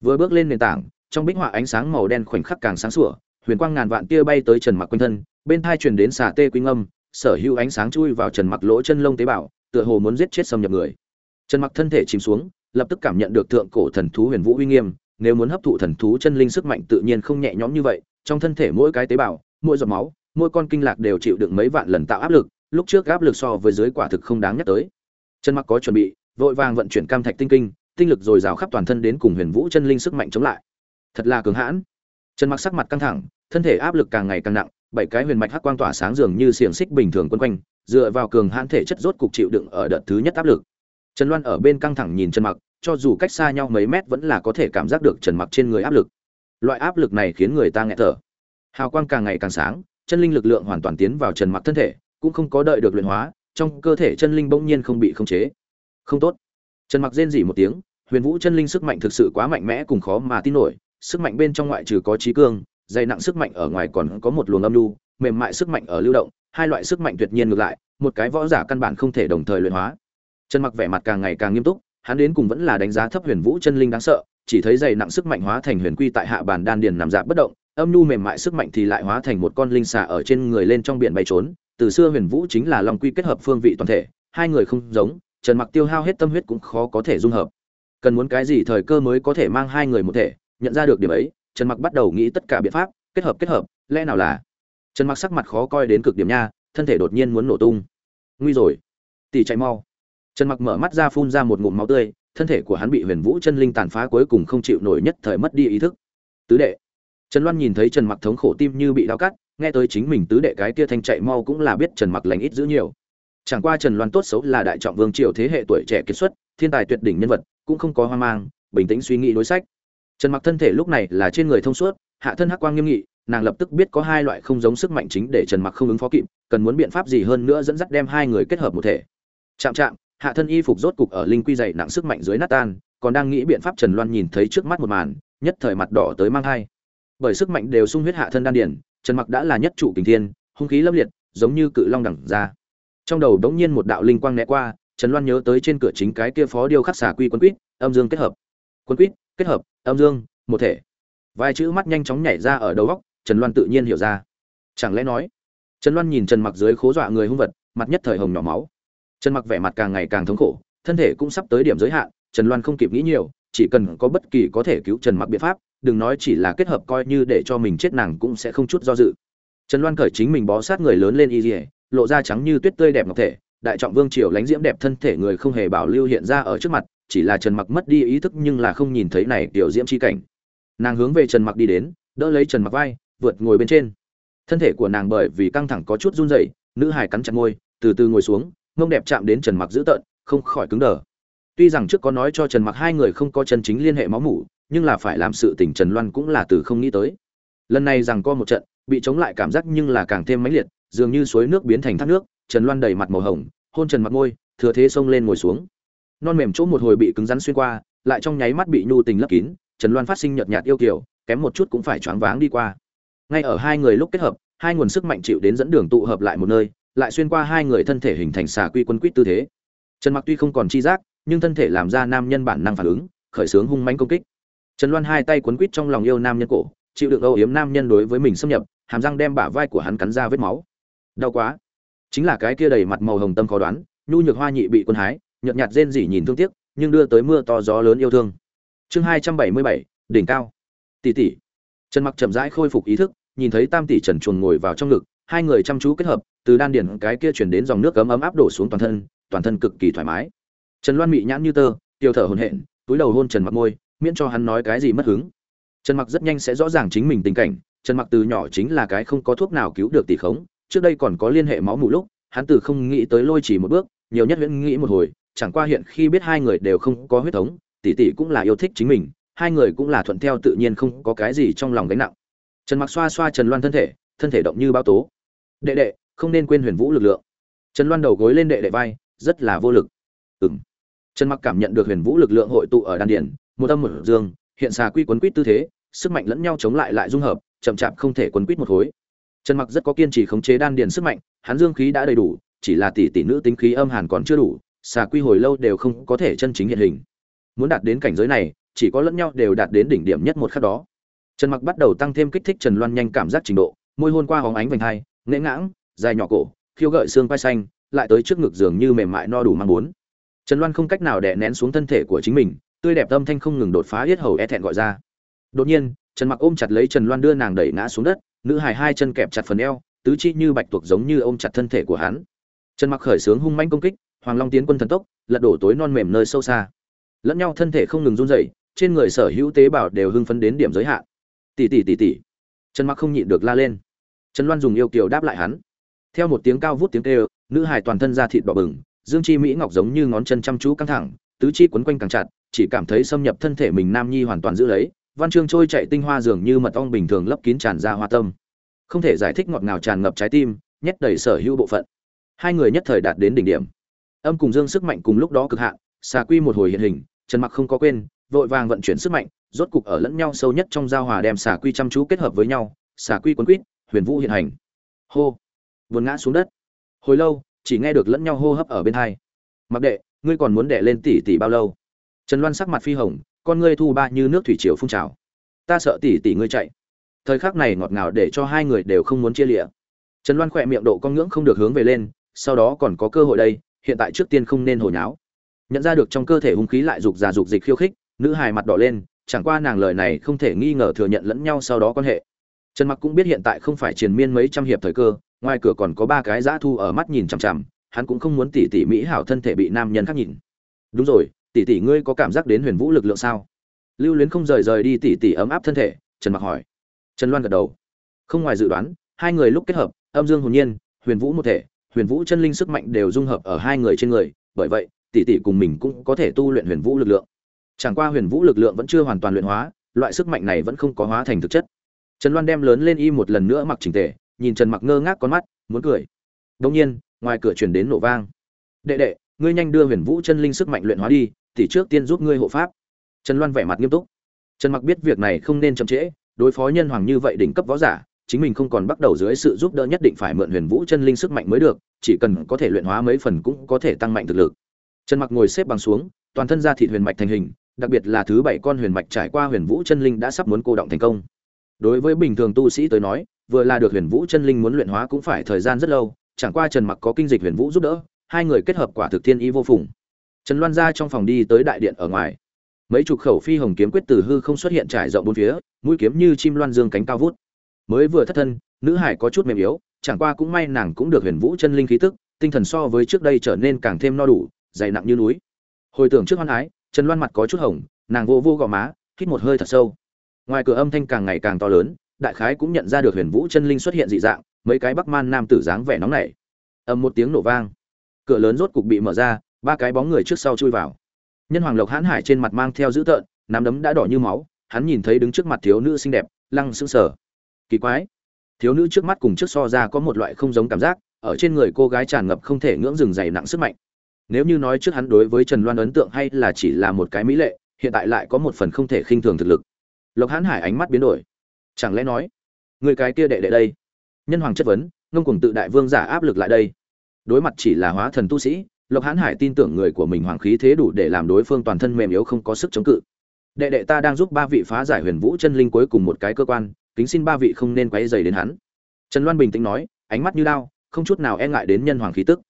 Vừa bước lên nền tảng trong bích họa ánh sáng màu đen khoảnh khắc càng sáng sủa huyền quang ngàn vạn tia bay tới trần mặc quanh thân bên thai truyền đến xà tê quy ngâm sở hữu ánh sáng chui vào trần mặc lỗ chân lông tế bào tựa hồ muốn giết chết xâm nhập người. Trần mặc thân thể chìm xuống lập tức cảm nhận được thượng cổ thần thú huyền vũ uy nghiêm nếu muốn hấp thụ thần thú chân linh sức mạnh tự nhiên không nhẹ nhõm như vậy trong thân thể mỗi cái tế bào mỗi giọt máu mỗi con kinh lạc đều chịu đựng mấy vạn lần tạo áp lực lúc trước áp lực so với dưới quả thực không đáng nhắc tới. Trần mặc có chuẩn bị vội vàng vận chuyển cam thạch tinh kinh, tinh lực dồi dào khắp toàn thân đến cùng huyền vũ chân linh sức mạnh chống lại. Thật là cường hãn. Trần mặc sắc mặt căng thẳng, thân thể áp lực càng ngày càng nặng, bảy cái huyền mạch hắc quang tỏa sáng dường như xiềng xích bình thường quân quanh, dựa vào cường hãn thể chất rốt cục chịu đựng ở đợt thứ nhất áp lực. Trần loan ở bên căng thẳng nhìn trần mặc, cho dù cách xa nhau mấy mét vẫn là có thể cảm giác được trần mặc trên người áp lực. Loại áp lực này khiến người ta nghẹt thở. Hào quang càng ngày càng sáng, chân linh lực lượng hoàn toàn tiến vào trần mặc thân thể, cũng không có đợi được luyện hóa, trong cơ thể chân linh bỗng nhiên không bị khống chế không tốt. Trần mặc rên rỉ một tiếng, huyền vũ chân linh sức mạnh thực sự quá mạnh mẽ cùng khó mà tin nổi, sức mạnh bên trong ngoại trừ có trí cương dày nặng sức mạnh ở ngoài còn có một luồng âm lưu mềm mại sức mạnh ở lưu động, hai loại sức mạnh tuyệt nhiên ngược lại, một cái võ giả căn bản không thể đồng thời luyện hóa. Trần mặc vẻ mặt càng ngày càng nghiêm túc, hắn đến cùng vẫn là đánh giá thấp huyền vũ chân linh đáng sợ, chỉ thấy dày nặng sức mạnh hóa thành huyền quy tại hạ bàn đan điền nằm dạp bất động, âm nhu mềm mại sức mạnh thì lại hóa thành một con linh xà ở trên người lên trong biển bay trốn, từ xưa huyền vũ chính là long quy kết hợp phương vị toàn thể, hai người không giống trần mặc tiêu hao hết tâm huyết cũng khó có thể dung hợp. Cần muốn cái gì thời cơ mới có thể mang hai người một thể, nhận ra được điểm ấy, trần mặc bắt đầu nghĩ tất cả biện pháp, kết hợp kết hợp, lẽ nào là? Trần mặc sắc mặt khó coi đến cực điểm nha, thân thể đột nhiên muốn nổ tung. Nguy rồi. Tỷ chạy mau. Trần mặc mở mắt ra phun ra một ngụm máu tươi, thân thể của hắn bị huyền vũ chân linh tàn phá cuối cùng không chịu nổi nhất thời mất đi ý thức. Tứ đệ. Trần loan nhìn thấy trần mặc thống khổ tim như bị đau cắt, nghe tới chính mình tứ đệ cái kia thanh chạy mau cũng là biết trần mặc lành ít giữ nhiều chẳng qua trần loan tốt xấu là đại trọng vương triều thế hệ tuổi trẻ kiệt xuất, thiên tài tuyệt đỉnh nhân vật, cũng không có hoang mang, bình tĩnh suy nghĩ đối sách. Trần mặc thân thể lúc này là trên người thông suốt, hạ thân hắc quang nghiêm nghị, nàng lập tức biết có hai loại không giống sức mạnh chính để trần mặc không ứng phó kịp, cần muốn biện pháp gì hơn nữa dẫn dắt đem hai người kết hợp một thể. Chạm chạm, hạ thân y phục rốt cục ở linh quy dày nặng sức mạnh dưới nát tan, còn đang nghĩ biện pháp trần loan nhìn thấy trước mắt một màn, nhất thời mặt đỏ tới mang hai bởi sức mạnh đều sung huyết hạ thân đan điển trần mặc đã là nhất trụ kình thiên, hung khí lâm liệt, giống như cự long đẳng ra trong đầu đống nhiên một đạo linh quang né qua, trần loan nhớ tới trên cửa chính cái kia phó điêu khắc xà quy quân quýt, âm dương kết hợp. Quân quýt, kết hợp, âm dương, một thể. Vài chữ mắt nhanh chóng nhảy ra ở đầu góc, trần loan tự nhiên hiểu ra. Chẳng lẽ nói? Trần loan nhìn trần mặc dưới khố dọa người hung vật, mặt nhất thời hồng nhỏ máu. Trần mặc vẻ mặt càng ngày càng thống khổ, thân thể cũng sắp tới điểm giới hạn, trần loan không kịp nghĩ nhiều, chỉ cần có bất kỳ có thể cứu trần mặc biện pháp, đừng nói chỉ là kết hợp coi như để cho mình chết nàng cũng sẽ không chút do dự. Trần loan cởi chính mình bó sát người lớn lên y dỉa lộ ra trắng như tuyết tươi đẹp ngọc thể, đại trọng vương triều lánh diễm đẹp thân thể người không hề bảo lưu hiện ra ở trước mặt, chỉ là trần mặc mất đi ý thức nhưng là không nhìn thấy này tiểu diễm chi cảnh. Nàng hướng về trần mặc đi đến, đỡ lấy trần mặc vai, vượt ngồi bên trên. Thân thể của nàng bởi vì căng thẳng có chút run rẩy, nữ hải cắn chặt môi, từ từ ngồi xuống, mông đẹp chạm đến trần mặc dữ tợn, không khỏi cứng đờ. Tuy rằng trước có nói cho trần mặc hai người không có chân chính liên hệ máu mủ, nhưng là phải làm sự tình trần loan cũng là từ không nghĩ tới. Lần này rằng co một trận, bị chống lại cảm giác nhưng là càng thêm mãnh liệt dường như suối nước biến thành thác nước, trần loan đầy mặt màu hồng, hôn trần mặt môi, thừa thế xông lên ngồi xuống. Non mềm chỗ một hồi bị cứng rắn xuyên qua, lại trong nháy mắt bị nhu tình lấp kín, trần loan phát sinh nhợt nhạt yêu kiều, kém một chút cũng phải choáng váng đi qua. Ngay ở hai người lúc kết hợp, hai nguồn sức mạnh chịu đến dẫn đường tụ hợp lại một nơi, lại xuyên qua hai người thân thể hình thành xà quy quân quýt tư thế. Trần mặc tuy không còn chi giác, nhưng thân thể làm ra nam nhân bản năng phản ứng, khởi xướng hung manh công kích. Trần loan hai tay quấn quýt trong lòng yêu nam nhân cổ, chịu đựng âu yếm nam nhân đối với mình xâm nhập, hàm răng đem bả vai của hắn cắn ra vết máu đau quá. Chính là cái kia đầy mặt màu hồng tâm khó đoán, nhu nhược hoa nhị bị quân hái, nhợt nhạt rên rỉ nhìn thương tiếc, nhưng đưa tới mưa to gió lớn yêu thương. Chương hai trăm bảy mươi bảy, đỉnh cao. Tỷ tỷ. Trần mặc chậm rãi khôi phục ý thức, nhìn thấy tam tỷ trần chuồn ngồi vào trong ngực, hai người chăm chú kết hợp, từ đan điển cái kia chuyển đến dòng nước ấm ấm áp đổ xuống toàn thân toàn thân cực kỳ thoải mái. Trần loan mị nhãn như tơ, tiêu thở hồn hện túi đầu hôn trần mặc môi, miễn cho hắn nói cái gì mất hứng. Trần mặc rất nhanh sẽ rõ ràng chính mình tình cảnh, trần mặc từ nhỏ chính là cái không có thuốc nào cứu được tỷ khống trước đây còn có liên hệ máu mủ lúc, hắn từ không nghĩ tới lôi chỉ một bước, nhiều nhất huyễn nghĩ một hồi, chẳng qua hiện khi biết hai người đều không có huyết thống, tỷ tỷ cũng là yêu thích chính mình, hai người cũng là thuận theo tự nhiên không có cái gì trong lòng gánh nặng. Trần mặc xoa xoa trần loan thân thể thân thể động như bao tố. Đệ đệ, không nên quên huyền vũ lực lượng. Trần loan đầu gối lên đệ đệ vai, rất là vô lực. Ừng trần mặc cảm nhận được huyền vũ lực lượng hội tụ ở đan điển một âm một dương, hiện xà quy quấn quýt tư thế, sức mạnh lẫn nhau chống lại lại dung hợp, chậm chạp không thể quấn quýt một khối trần mặc rất có kiên trì khống chế đan điền sức mạnh, hắn dương khí đã đầy đủ, chỉ là tỷ tỷ nữ tính khí âm hàn còn chưa đủ, xà quy hồi lâu đều không có thể chân chính hiện hình. Muốn đạt đến cảnh giới này, chỉ có lẫn nhau đều đạt đến đỉnh điểm nhất một khắc đó. Trần mặc bắt đầu tăng thêm kích thích trần loan nhanh cảm giác trình độ, môi hôn qua hóng ánh vành hai, nghễ ngãng, dài nhỏ cổ, khiêu gợi xương vai xanh, lại tới trước ngực giường như mềm mại no đủ mang bốn. Trần loan không cách nào đè nén xuống thân thể của chính mình, tươi đẹp âm thanh không ngừng đột phá yết hầu e thẹn gọi ra. Đột nhiên, trần mặc ôm chặt lấy trần loan đưa nàng đẩy ngã xuống đất nữ hài hai chân kẹp chặt phần eo, tứ chi như bạch tuộc giống như ôm chặt thân thể của hắn. Trần mặc khởi sướng hung manh công kích, hoàng long tiến quân thần tốc, lật đổ tối non mềm nơi sâu xa. Lẫn nhau thân thể không ngừng run rẩy, trên người sở hữu tế bào đều hưng phấn đến điểm giới hạn. Tỷ tỷ tỷ tỷ trần mặc không nhịn được la lên. Trần loan dùng yêu kiều đáp lại hắn. Theo một tiếng cao vút tiếng kêu, nữ hài toàn thân da thịt đỏ bừng, dương chi mỹ ngọc giống như ngón chân chăm chú căng thẳng, tứ chi quấn quanh càng chặt, chỉ cảm thấy xâm nhập thân thể mình nam nhi hoàn toàn giữ lấy văn chương trôi chạy tinh hoa dường như mật ong bình thường lấp kín tràn ra hoa tâm. Không thể giải thích ngọt ngào tràn ngập trái tim, nhét đầy sở hữu bộ phận. Hai người nhất thời đạt đến đỉnh điểm. Âm cùng dương sức mạnh cùng lúc đó cực hạn, xà quy một hồi hiện hình, trần mặc không có quên, vội vàng vận chuyển sức mạnh, rốt cục ở lẫn nhau sâu nhất trong giao hòa đem xà quy chăm chú kết hợp với nhau, xà quy quấn quýt, huyền vũ hiện hành. Hô. Vườn ngã xuống đất. Hồi lâu, chỉ nghe được lẫn nhau hô hấp ở bên hai. Mặc đệ, ngươi còn muốn đệ lên tỷ tỷ bao lâu? Trần loan sắc mặt phi hồng con ngươi thu ba như nước thủy triều phun trào. Ta sợ tỷ tỷ ngươi chạy. Thời khắc này ngọt ngào để cho hai người đều không muốn chia lịa. Trần loan khỏe miệng độ con ngưỡng không được hướng về lên, sau đó còn có cơ hội đây, hiện tại trước tiên không nên hồi nháo. Nhận ra được trong cơ thể hung khí lại dục già dục dịch khiêu khích, nữ hài mặt đỏ lên, chẳng qua nàng lời này không thể nghi ngờ thừa nhận lẫn nhau sau đó quan hệ. Trần mặc cũng biết hiện tại không phải triền miên mấy trăm hiệp thời cơ, ngoài cửa còn có ba cái dã thu ở mắt nhìn chằm chằm, hắn cũng không muốn tỷ tỷ mỹ hảo thân thể bị nam nhân khác nhìn. Đúng rồi tỷ tỷ ngươi có cảm giác đến huyền vũ lực lượng sao? Lưu luyến không rời rời đi tỷ tỷ ấm áp thân thể, trần mặc hỏi. Trần loan gật đầu. Không ngoài dự đoán, hai người lúc kết hợp, âm dương hồn nhiên, huyền vũ một thể, huyền vũ chân linh sức mạnh đều dung hợp ở hai người trên người, bởi vậy, tỷ tỷ cùng mình cũng có thể tu luyện huyền vũ lực lượng. Chẳng qua huyền vũ lực lượng vẫn chưa hoàn toàn luyện hóa, loại sức mạnh này vẫn không có hóa thành thực chất. Trần loan đem lớn lên y một lần nữa mặc chỉnh tề, nhìn trần mặc ngơ ngác con mắt, muốn cười. Đông nhiên, ngoài cửa truyền đến nổ vang. Đệ đệ, ngươi nhanh đưa huyền vũ chân linh sức mạnh luyện hóa đi thì trước tiên giúp ngươi hộ pháp. Trần loan vẻ mặt nghiêm túc. Trần mặc biết việc này không nên chậm trễ, đối phó nhân hoàng như vậy đỉnh cấp võ giả, chính mình không còn bắt đầu dưới sự giúp đỡ nhất định phải mượn huyền vũ chân linh sức mạnh mới được, chỉ cần có thể luyện hóa mấy phần cũng có thể tăng mạnh thực lực. Trần mặc ngồi xếp bằng xuống, toàn thân da thịt huyền mạch thành hình, đặc biệt là thứ bảy con huyền mạch trải qua huyền vũ chân linh đã sắp muốn cô động thành công. Đối với bình thường tu sĩ tới nói, vừa là được huyền vũ chân linh muốn luyện hóa cũng phải thời gian rất lâu, chẳng qua trần mặc có kinh dịch huyền vũ giúp đỡ, hai người kết hợp quả thực thiên y vô phùng trần loan ra trong phòng đi tới đại điện ở ngoài. Mấy chục khẩu phi hồng kiếm quyết từ hư không xuất hiện trải rộng bốn phía, mũi kiếm như chim loan dương cánh cao vút. Mới vừa thất thân, nữ hải có chút mềm yếu, chẳng qua cũng may nàng cũng được huyền vũ chân linh khí tức, tinh thần so với trước đây trở nên càng thêm no đủ, dày nặng như núi. Hồi tưởng trước hoan ái, trần loan mặt có chút hồng, nàng vô vô gò má, hít một hơi thật sâu. Ngoài cửa âm thanh càng ngày càng to lớn, đại khái cũng nhận ra được huyền vũ chân linh xuất hiện dị dạng, mấy cái bắc man nam tử dáng vẻ nóng nảy. Ầm một tiếng nổ vang. Cửa lớn rốt cục bị mở ra ba cái bóng người trước sau chui vào. Nhân hoàng lộc hãn hải trên mặt mang theo dữ tợn, nắm đấm đã đỏ như máu, hắn nhìn thấy đứng trước mặt thiếu nữ xinh đẹp, lăng sững sờ. Kỳ quái, thiếu nữ trước mắt cùng trước so ra có một loại không giống cảm giác, ở trên người cô gái tràn ngập không thể ngưỡng rừng dày nặng sức mạnh. Nếu như nói trước hắn đối với trần loan ấn tượng hay là chỉ là một cái mỹ lệ, hiện tại lại có một phần không thể khinh thường thực lực. Lộc hãn hải ánh mắt biến đổi. Chẳng lẽ nói, người cái kia đệ đệ đây? Nhân hoàng chất vấn, ngông cùng tự đại vương giả áp lực lại đây. Đối mặt chỉ là hóa thần tu sĩ lộc hãn hải tin tưởng người của mình hoàng khí thế đủ để làm đối phương toàn thân mềm yếu không có sức chống cự. Đệ đệ ta đang giúp ba vị phá giải huyền vũ chân linh cuối cùng một cái cơ quan, kính xin ba vị không nên quấy dày đến hắn. Trần loan bình tĩnh nói, ánh mắt như lao không chút nào e ngại đến nhân hoàng khí tức.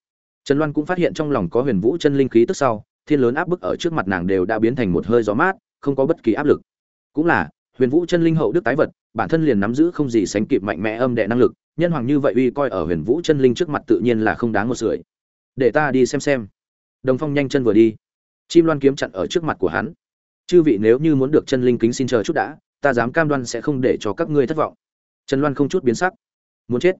Trần loan cũng phát hiện trong lòng có huyền vũ chân linh khí tức sau, thiên lớn áp bức ở trước mặt nàng đều đã biến thành một hơi gió mát, không có bất kỳ áp lực. Cũng là, huyền vũ chân linh hậu đức tái vật, bản thân liền nắm giữ không gì sánh kịp mạnh mẽ âm đệ năng lực, nhân hoàng như vậy uy coi ở huyền vũ chân linh trước mặt tự nhiên là không đáng một sưởi để ta đi xem xem. Đồng phong nhanh chân vừa đi. Chim loan kiếm chặn ở trước mặt của hắn. Chư vị nếu như muốn được chân linh kính xin chờ chút đã, ta dám cam đoan sẽ không để cho các ngươi thất vọng. Trần loan không chút biến sắc. Muốn chết.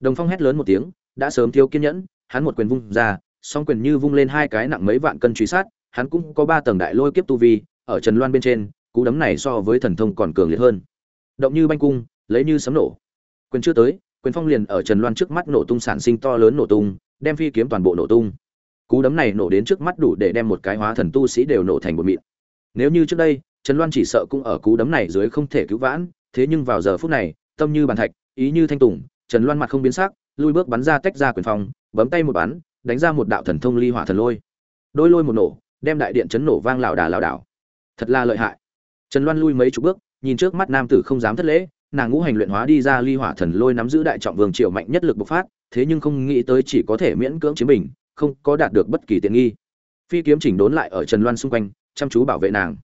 Đồng phong hét lớn một tiếng, đã sớm thiếu kiên nhẫn, hắn một quyền vung ra, song quyền như vung lên hai cái nặng mấy vạn cân truy sát, hắn cũng có ba tầng đại lôi kiếp tu vi, ở trần loan bên trên, cú đấm này so với thần thông còn cường liệt hơn. Động như banh cung, lấy như sấm nổ. Quyền chưa tới, quyền phong liền ở trần loan trước mắt nổ tung sản sinh to lớn nổ tung đem phi kiếm toàn bộ nổ tung. Cú đấm này nổ đến trước mắt đủ để đem một cái hóa thần tu sĩ đều nổ thành một mịn. Nếu như trước đây, trần loan chỉ sợ cũng ở cú đấm này dưới không thể cứu vãn, thế nhưng vào giờ phút này, tâm như bàn thạch, ý như thanh tùng, trần loan mặt không biến sắc lui bước bắn ra tách ra quyền phòng bấm tay một bắn, đánh ra một đạo thần thông ly hỏa thần lôi. Đôi lôi một nổ, đem đại điện chấn nổ vang lảo đà lảo đảo. Thật là lợi hại. Trần loan lui mấy chục bước, nhìn trước mắt nam tử không dám thất lễ, nàng ngũ hành luyện hóa đi ra ly hỏa thần lôi nắm giữ đại trọng vương triều mạnh nhất lực bộc phát thế nhưng không nghĩ tới chỉ có thể miễn cưỡng chiếm bình, không có đạt được bất kỳ tiện nghi. Phi kiếm chỉnh đốn lại ở trần loan xung quanh, chăm chú bảo vệ nàng.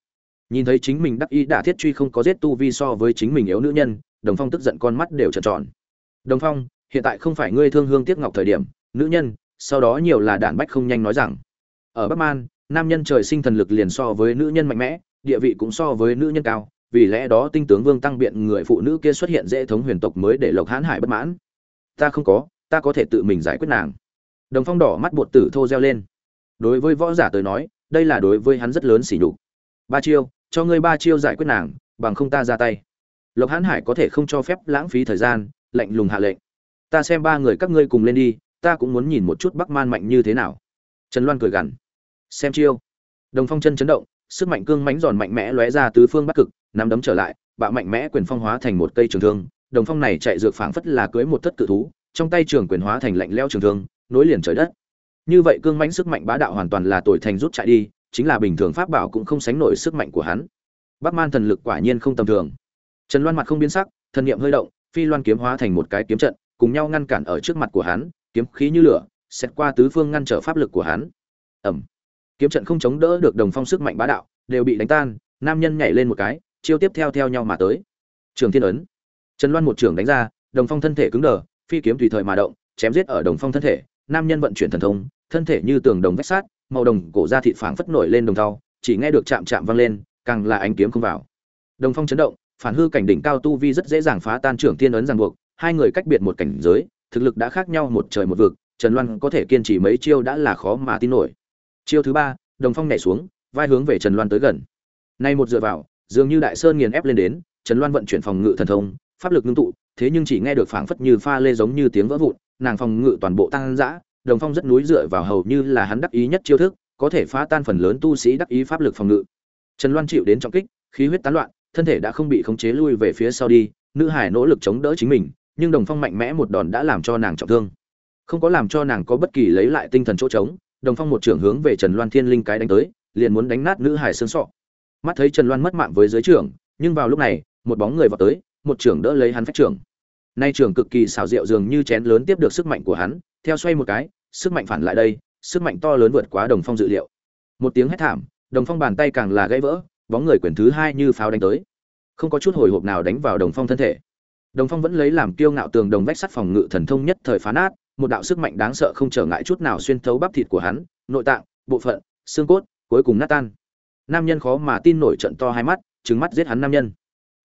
Nhìn thấy chính mình đắc ý đả thiết truy không có giết tu vi so với chính mình yếu nữ nhân, đồng phong tức giận con mắt đều trợn tròn. Đồng phong, hiện tại không phải ngươi thương hương tiếc ngọc thời điểm, nữ nhân, sau đó nhiều là đản bách không nhanh nói rằng, ở bắc man, nam nhân trời sinh thần lực liền so với nữ nhân mạnh mẽ, địa vị cũng so với nữ nhân cao, vì lẽ đó tinh tướng vương tăng biện người phụ nữ kia xuất hiện dễ thống huyền tộc mới để lộc hãn hải bất mãn. Ta không có ta có thể tự mình giải quyết nàng. Đồng phong đỏ mắt bột tử thô reo lên. Đối với võ giả tới nói, đây là đối với hắn rất lớn sỉ nhục. Ba chiêu, cho ngươi ba chiêu giải quyết nàng, bằng không ta ra tay. Lộc hãn hải có thể không cho phép lãng phí thời gian, lạnh lùng hạ lệnh. Ta xem ba người các ngươi cùng lên đi, ta cũng muốn nhìn một chút bắc man mạnh như thế nào. Trần loan cười gằn. Xem chiêu. Đồng phong chân chấn động, sức mạnh cương mãnh giòn mạnh mẽ lóe ra tứ phương bắc cực, nắm đấm trở lại, bạo mạnh mẽ quyền phong hóa thành một cây trường thương. Đồng phong này chạy dược phảng phất là cưới một thất cự thú trong tay trường quyền hóa thành lạnh leo trường thương, nối liền trời đất. Như vậy cương mãnh sức mạnh bá đạo hoàn toàn là tuổi thành rút chạy đi, chính là bình thường pháp bảo cũng không sánh nổi sức mạnh của hắn. Bắc man thần lực quả nhiên không tầm thường. Trần loan mặt không biến sắc, thần niệm hơi động, phi loan kiếm hóa thành một cái kiếm trận, cùng nhau ngăn cản ở trước mặt của hắn, kiếm khí như lửa xét qua tứ phương ngăn trở pháp lực của hắn. Ẩm. Kiếm trận không chống đỡ được đồng phong sức mạnh bá đạo, đều bị đánh tan, nam nhân nhảy lên một cái, chiêu tiếp theo theo nhau mà tới. Trường thiên ấn. Trần loan một trường đánh ra, đồng phong thân thể cứng đờ phi kiếm tùy thời mà động, chém giết ở đồng phong thân thể, nam nhân vận chuyển thần thông, thân thể như tường đồng vách sát màu đồng cổ da thịt phảng phất nổi lên đồng thau, chỉ nghe được chạm chạm vang lên, càng là ánh kiếm không vào. Đồng phong chấn động, phản hư cảnh đỉnh cao tu vi rất dễ dàng phá tan trưởng tiên ấn ràng buộc, hai người cách biệt một cảnh giới, thực lực đã khác nhau một trời một vực, trần loan có thể kiên trì mấy chiêu đã là khó mà tin nổi. Chiêu thứ ba, đồng phong nhảy xuống, vai hướng về trần loan tới gần. Nay một dựa vào, dường như đại sơn nghiền ép lên đến, trần loan vận chuyển phòng ngự thần thông, pháp lực ngưng tụ thế nhưng chỉ nghe được phảng phất như pha lê giống như tiếng vỡ vụn, nàng phòng ngự toàn bộ tăng dã, đồng phong rất núi dựa vào hầu như là hắn đắc ý nhất chiêu thức, có thể phá tan phần lớn tu sĩ đắc ý pháp lực phòng ngự. Trần loan chịu đến trọng kích, khí huyết tán loạn, thân thể đã không bị khống chế lui về phía sau đi, nữ hải nỗ lực chống đỡ chính mình, nhưng đồng phong mạnh mẽ một đòn đã làm cho nàng trọng thương. Không có làm cho nàng có bất kỳ lấy lại tinh thần chỗ trống, đồng phong một trưởng hướng về trần loan thiên linh cái đánh tới, liền muốn đánh nát nữ hải xương sọ. Mắt thấy trần loan mất mạng với dưới trưởng, nhưng vào lúc này, một bóng người vào tới, một trưởng đỡ lấy hắn phách trưởng nay trưởng cực kỳ xảo diệu dường như chén lớn tiếp được sức mạnh của hắn, theo xoay một cái, sức mạnh phản lại đây, sức mạnh to lớn vượt quá đồng phong dự liệu. Một tiếng hét thảm, đồng phong bàn tay càng là gãy vỡ, bóng người quyển thứ hai như pháo đánh tới. Không có chút hồi hộp nào đánh vào đồng phong thân thể. Đồng phong vẫn lấy làm kiêu ngạo tường đồng vách sắt phòng ngự thần thông nhất thời phá nát, một đạo sức mạnh đáng sợ không trở ngại chút nào xuyên thấu bắp thịt của hắn, nội tạng, bộ phận, xương cốt, cuối cùng nát tan. Nam nhân khó mà tin nổi trận to hai mắt trứng mắt giết hắn nam nhân.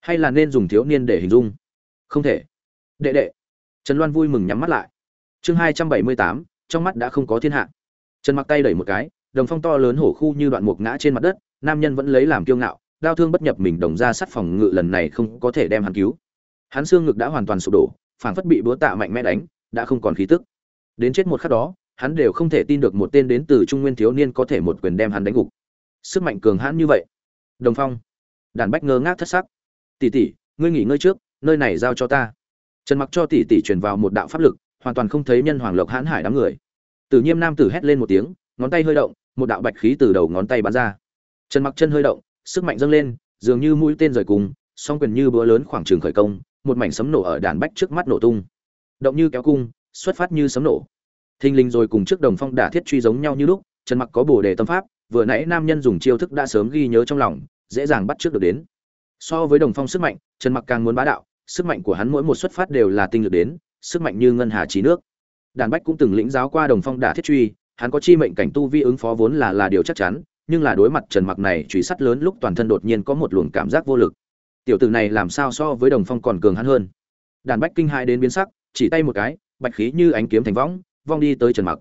Hay là nên dùng thiếu niên để hình dung? Không thể đệ đệ. Trần loan vui mừng nhắm mắt lại. Chương hai trăm bảy mươi tám, trong mắt đã không có thiên hạ. Trần mặc tay đẩy một cái, đồng phong to lớn hổ khu như đoạn mục ngã trên mặt đất, nam nhân vẫn lấy làm kiêu ngạo, đau thương bất nhập mình đồng ra sát phòng ngự lần này không có thể đem hắn cứu. Hắn xương ngực đã hoàn toàn sụp đổ, phảng phất bị búa tạ mạnh mẽ đánh, đã không còn khí tức. Đến chết một khắc đó, hắn đều không thể tin được một tên đến từ trung nguyên thiếu niên có thể một quyền đem hắn đánh gục. Sức mạnh cường hãn như vậy. Đồng phong. Đàn bách ngơ ngác thất sắc. Tỷ tỷ, ngươi nghỉ ngơi trước, nơi này giao cho ta trần mặc cho tỷ tỷ truyền vào một đạo pháp lực, hoàn toàn không thấy nhân hoàng lộc hãn hải đám người. Tử nhiêm nam tử hét lên một tiếng, ngón tay hơi động, một đạo bạch khí từ đầu ngón tay bắn ra. Trần mặc chân hơi động, sức mạnh dâng lên, dường như mũi tên rời cùng, song quyền như búa lớn khoảng trường khởi công, một mảnh sấm nổ ở đàn bách trước mắt nổ tung. Động như kéo cung, xuất phát như sấm nổ. Thình lình rồi cùng trước đồng phong đả thiết truy giống nhau như lúc, trần mặc có bổ đề tâm pháp, vừa nãy nam nhân dùng chiêu thức đã sớm ghi nhớ trong lòng, dễ dàng bắt trước được đến. So với đồng phong sức mạnh, trần mặc càng muốn bá đạo sức mạnh của hắn mỗi một xuất phát đều là tinh lực đến, sức mạnh như ngân hà trí nước. Đàn bách cũng từng lĩnh giáo qua đồng phong đả thiết truy, hắn có chi mệnh cảnh tu vi ứng phó vốn là là điều chắc chắn, nhưng là đối mặt trần mặc này truy sắt lớn lúc toàn thân đột nhiên có một luồng cảm giác vô lực. Tiểu tử này làm sao so với đồng phong còn cường hắn hơn? Đàn bách kinh hãi đến biến sắc, chỉ tay một cái, bạch khí như ánh kiếm thành võng, vong đi tới trần mặc.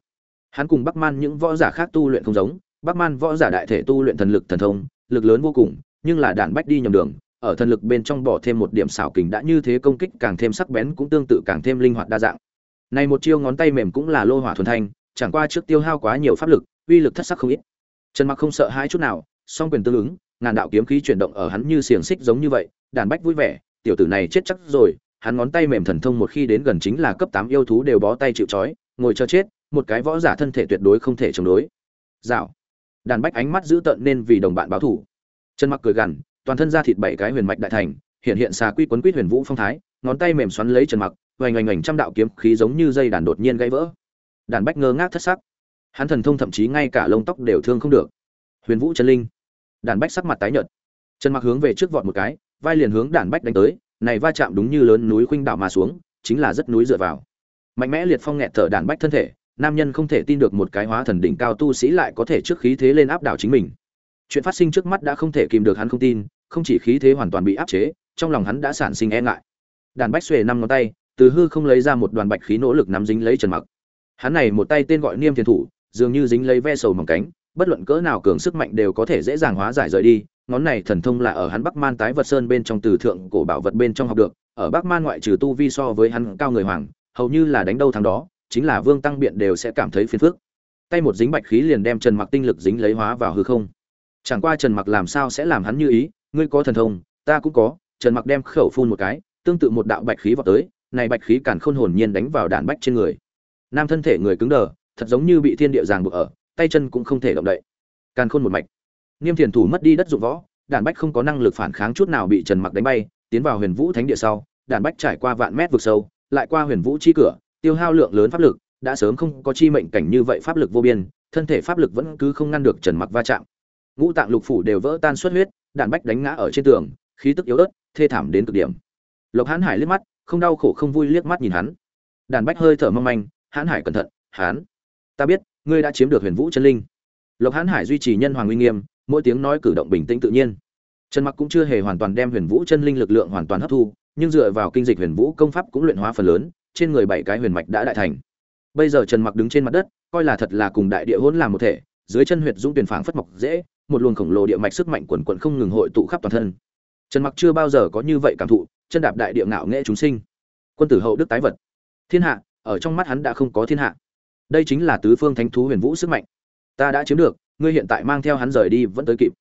Hắn cùng bắc man những võ giả khác tu luyện không giống, bắc man võ giả đại thể tu luyện thần lực thần thông, lực lớn vô cùng, nhưng là đản bách đi nhầm đường ở thần lực bên trong bỏ thêm một điểm xảo kình đã như thế công kích càng thêm sắc bén cũng tương tự càng thêm linh hoạt đa dạng. Này một chiêu ngón tay mềm cũng là lô hỏa thuần thanh, chẳng qua trước tiêu hao quá nhiều pháp lực, uy lực thất sắc không ít. Trần mặc không sợ hãi chút nào, song quyền tương ứng, ngàn đạo kiếm khí chuyển động ở hắn như xiềng xích giống như vậy, đàn bách vui vẻ, tiểu tử này chết chắc rồi, hắn ngón tay mềm thần thông một khi đến gần chính là cấp 8 yêu thú đều bó tay chịu trói, ngồi cho chết, một cái võ giả thân thể tuyệt đối không thể chống đối. Dạo đàn bách ánh mắt giữ tận nên vì đồng bạn báo thủ trần mặc cười gằn toàn thân ra thịt bảy cái huyền mạch đại thành, hiện hiện xà quy quấn quýt huyền vũ phong thái, ngón tay mềm xoắn lấy trần mặc, oanh oanh oanh trăm đạo kiếm khí giống như dây đàn đột nhiên gãy vỡ. Đàn bách ngơ ngác thất sắc. Hắn thần thông thậm chí ngay cả lông tóc đều thương không được. Huyền vũ chân linh. Đàn bách sắc mặt tái nhợt. Trần mặc hướng về trước vọt một cái, vai liền hướng đàn bách đánh tới, này va chạm đúng như lớn núi khuynh đảo mà xuống, chính là rất núi dựa vào. Mạnh mẽ liệt phong nghẹt thở đàn bách thân thể, nam nhân không thể tin được một cái hóa thần đỉnh cao tu sĩ lại có thể trước khí thế lên áp đảo chính mình chuyện phát sinh trước mắt đã không thể kìm được hắn không tin, không chỉ khí thế hoàn toàn bị áp chế, trong lòng hắn đã sản sinh e ngại. Đàn bách xuề năm ngón tay, từ hư không lấy ra một đoàn bạch khí nỗ lực nắm dính lấy trần mặc. Hắn này một tay tên gọi niêm thiên thủ, dường như dính lấy ve sầu mỏng cánh, bất luận cỡ nào cường sức mạnh đều có thể dễ dàng hóa giải rời đi, ngón này thần thông là ở hắn bắc man tái vật sơn bên trong từ thượng cổ bảo vật bên trong học được, ở bắc man ngoại trừ tu vi so với hắn cao người hoàng, hầu như là đánh đâu thắng đó, chính là vương tăng biện đều sẽ cảm thấy phiền phức. Tay một dính bạch khí liền đem trần mặc tinh lực dính lấy hóa vào hư không chẳng qua trần mặc làm sao sẽ làm hắn như ý, ngươi có thần thông, ta cũng có, trần mặc đem khẩu phun một cái, tương tự một đạo bạch khí vào tới, này bạch khí càn khôn hồn nhiên đánh vào đạn bách trên người. Nam thân thể người cứng đờ, thật giống như bị thiên địa ràng buộc ở, tay chân cũng không thể động đậy. Càn khôn một mạch. Niêm thiền thủ mất đi đất dụng võ, đạn bách không có năng lực phản kháng chút nào bị trần mặc đánh bay, tiến vào huyền vũ thánh địa sau, đạn bách trải qua vạn mét vực sâu, lại qua huyền vũ chi cửa, tiêu hao lượng lớn pháp lực, đã sớm không có chi mệnh cảnh như vậy pháp lực vô biên, thân thể pháp lực vẫn cứ không ngăn được trần mặc va chạm ngũ tạng lục phủ đều vỡ tan xuất huyết, đạn bách đánh ngã ở trên tường, khí tức yếu ớt, thê thảm đến cực điểm. Lộc hãn hải liếc mắt, không đau khổ không vui liếc mắt nhìn hắn. Đàn bách hơi thở mong manh hãn hải cẩn thận, hán, ta biết, ngươi đã chiếm được huyền vũ chân linh. Lộc hãn hải duy trì nhân hoàng uy nghiêm, mỗi tiếng nói cử động bình tĩnh tự nhiên. Trần mặc cũng chưa hề hoàn toàn đem huyền vũ chân linh lực lượng hoàn toàn hấp thu, nhưng dựa vào kinh dịch huyền vũ công pháp cũng luyện hóa phần lớn, trên người bảy cái huyền mạch đã đại thành. Bây giờ trần mặc đứng trên mặt đất, coi là thật là cùng đại địa hỗn làm một thể, dưới chân huyệt dũng tuyển phảng phất mọc dễ một luồng khổng lồ địa mạch sức mạnh quần quần không ngừng hội tụ khắp toàn thân. Trần mặc chưa bao giờ có như vậy cảm thụ, chân đạp đại địa ngạo nghệ chúng sinh. Quân tử hậu đức tái vật. Thiên hạ, ở trong mắt hắn đã không có thiên hạ. Đây chính là tứ phương thánh thú huyền vũ sức mạnh. Ta đã chiếm được, ngươi hiện tại mang theo hắn rời đi vẫn tới kịp.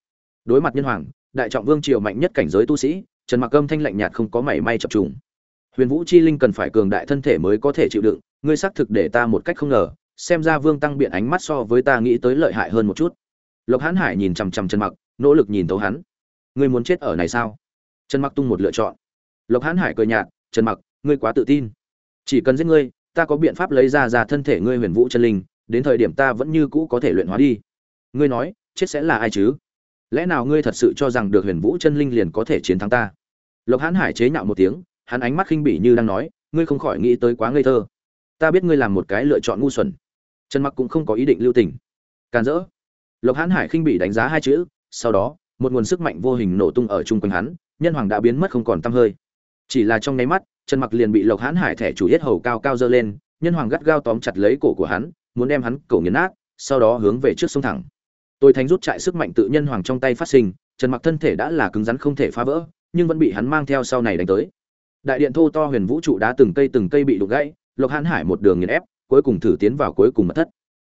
Đối mặt nhân hoàng, đại trọng vương triều mạnh nhất cảnh giới tu sĩ, trần mặc âm thanh lạnh nhạt không có mảy may chập trùng. Huyền vũ chi linh cần phải cường đại thân thể mới có thể chịu đựng, ngươi xác thực để ta một cách không ngờ, xem ra vương tăng biện ánh mắt so với ta nghĩ tới lợi hại hơn một chút lộc hãn hải nhìn chằm chằm trần mặc, nỗ lực nhìn thấu hắn. Ngươi muốn chết ở này sao? Trần mặc tung một lựa chọn. Lộc hãn hải cười nhạt, trần mặc, ngươi quá tự tin. Chỉ cần giết ngươi, ta có biện pháp lấy ra ra thân thể ngươi huyền vũ chân linh, đến thời điểm ta vẫn như cũ có thể luyện hóa đi. Ngươi nói, chết sẽ là ai chứ? Lẽ nào ngươi thật sự cho rằng được huyền vũ chân linh liền có thể chiến thắng ta? Lộc hãn hải chế nhạo một tiếng, hắn ánh mắt khinh bỉ như đang nói, ngươi không khỏi nghĩ tới quá ngây thơ. Ta biết ngươi làm một cái lựa chọn ngu xuẩn. Trần mặc cũng không có ý định lưu tình. Càn rỡ lộc hãn hải khinh bỉ đánh giá hai chữ, sau đó, một nguồn sức mạnh vô hình nổ tung ở chung quanh hắn, nhân hoàng đã biến mất không còn tăm hơi. Chỉ là trong nháy mắt, trần mặc liền bị lộc hãn hải thẻ chủ yết hầu cao cao dơ lên, nhân hoàng gắt gao tóm chặt lấy cổ của hắn, muốn đem hắn cổ nghiền nát, sau đó hướng về trước sông thẳng. Tôi thánh rút chạy sức mạnh tự nhân hoàng trong tay phát sinh, trần mặc thân thể đã là cứng rắn không thể phá vỡ, nhưng vẫn bị hắn mang theo sau này đánh tới. Đại điện thô to huyền vũ trụ đá từng cây từng cây bị đục gãy, lộc hãn hải một đường nghiền ép, cuối cùng thử tiến vào cuối cùng mật thất.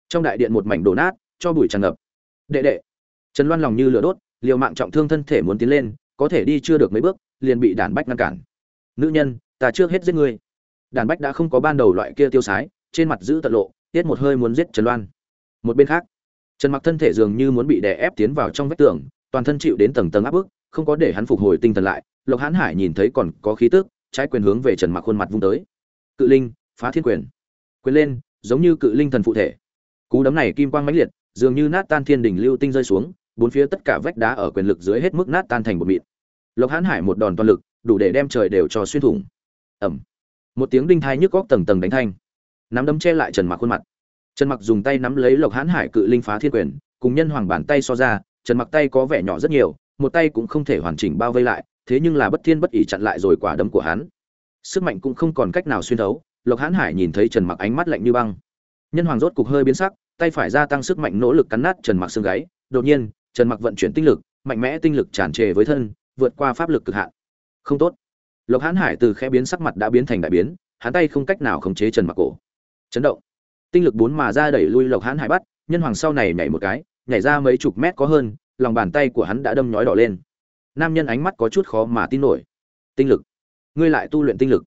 Trong đại điện một mảnh đổ nát, cho bụi tràn ngập đệ đệ. Trần loan lòng như lửa đốt, liều mạng trọng thương thân thể muốn tiến lên, có thể đi chưa được mấy bước, liền bị đàn bách ngăn cản. Nữ nhân, ta trước hết giết ngươi. Đàn bách đã không có ban đầu loại kia tiêu sái, trên mặt giữ tận lộ, tiết một hơi muốn giết trần loan. Một bên khác, trần mặc thân thể dường như muốn bị đè ép tiến vào trong vách tường, toàn thân chịu đến tầng tầng áp bức, không có để hắn phục hồi tinh thần lại, lộc hãn hải nhìn thấy còn có khí tức, trái quyền hướng về trần mặc khuôn mặt vung tới. Cự linh, phá thiên quyền. Quyền lên, giống như cự linh thần phụ thể. Cú đấm này kim quang mãnh liệt dường như nát tan thiên đỉnh lưu tinh rơi xuống, bốn phía tất cả vách đá ở quyền lực dưới hết mức nát tan thành một mịn. Lộc hãn hải một đòn toàn lực, đủ để đem trời đều cho xuyên thủng. Ẩm một tiếng đinh thai nhức góc tầng tầng đánh thanh. Nắm đấm che lại trần mặc khuôn mặt. Trần mặc dùng tay nắm lấy lộc hãn hải cự linh phá thiên quyền, cùng nhân hoàng bàn tay so ra, trần mặc tay có vẻ nhỏ rất nhiều, một tay cũng không thể hoàn chỉnh bao vây lại, thế nhưng là bất thiên bất ỉ chặn lại rồi quả đấm của hắn. Sức mạnh cũng không còn cách nào xuyên thấu, lộc hãn hải nhìn thấy trần mặc ánh mắt lạnh như băng. Nhân hoàng rốt cục hơi biến sắc tay phải gia tăng sức mạnh nỗ lực cắn nát trần mặc xương gáy. Đột nhiên, trần mặc vận chuyển tinh lực, mạnh mẽ tinh lực tràn trề với thân, vượt qua pháp lực cực hạn. Không tốt. Lộc Hán hải từ khẽ biến sắc mặt đã biến thành đại biến, hắn tay không cách nào khống chế trần mặc cổ. Chấn động. Tinh lực bốn mà ra đẩy lui lộc Hán hải bắt, nhân hoàng sau này nhảy một cái, nhảy ra mấy chục mét có hơn, lòng bàn tay của hắn đã đâm nhói đỏ lên. Nam nhân ánh mắt có chút khó mà tin nổi. Tinh lực. Ngươi lại tu luyện tinh lực.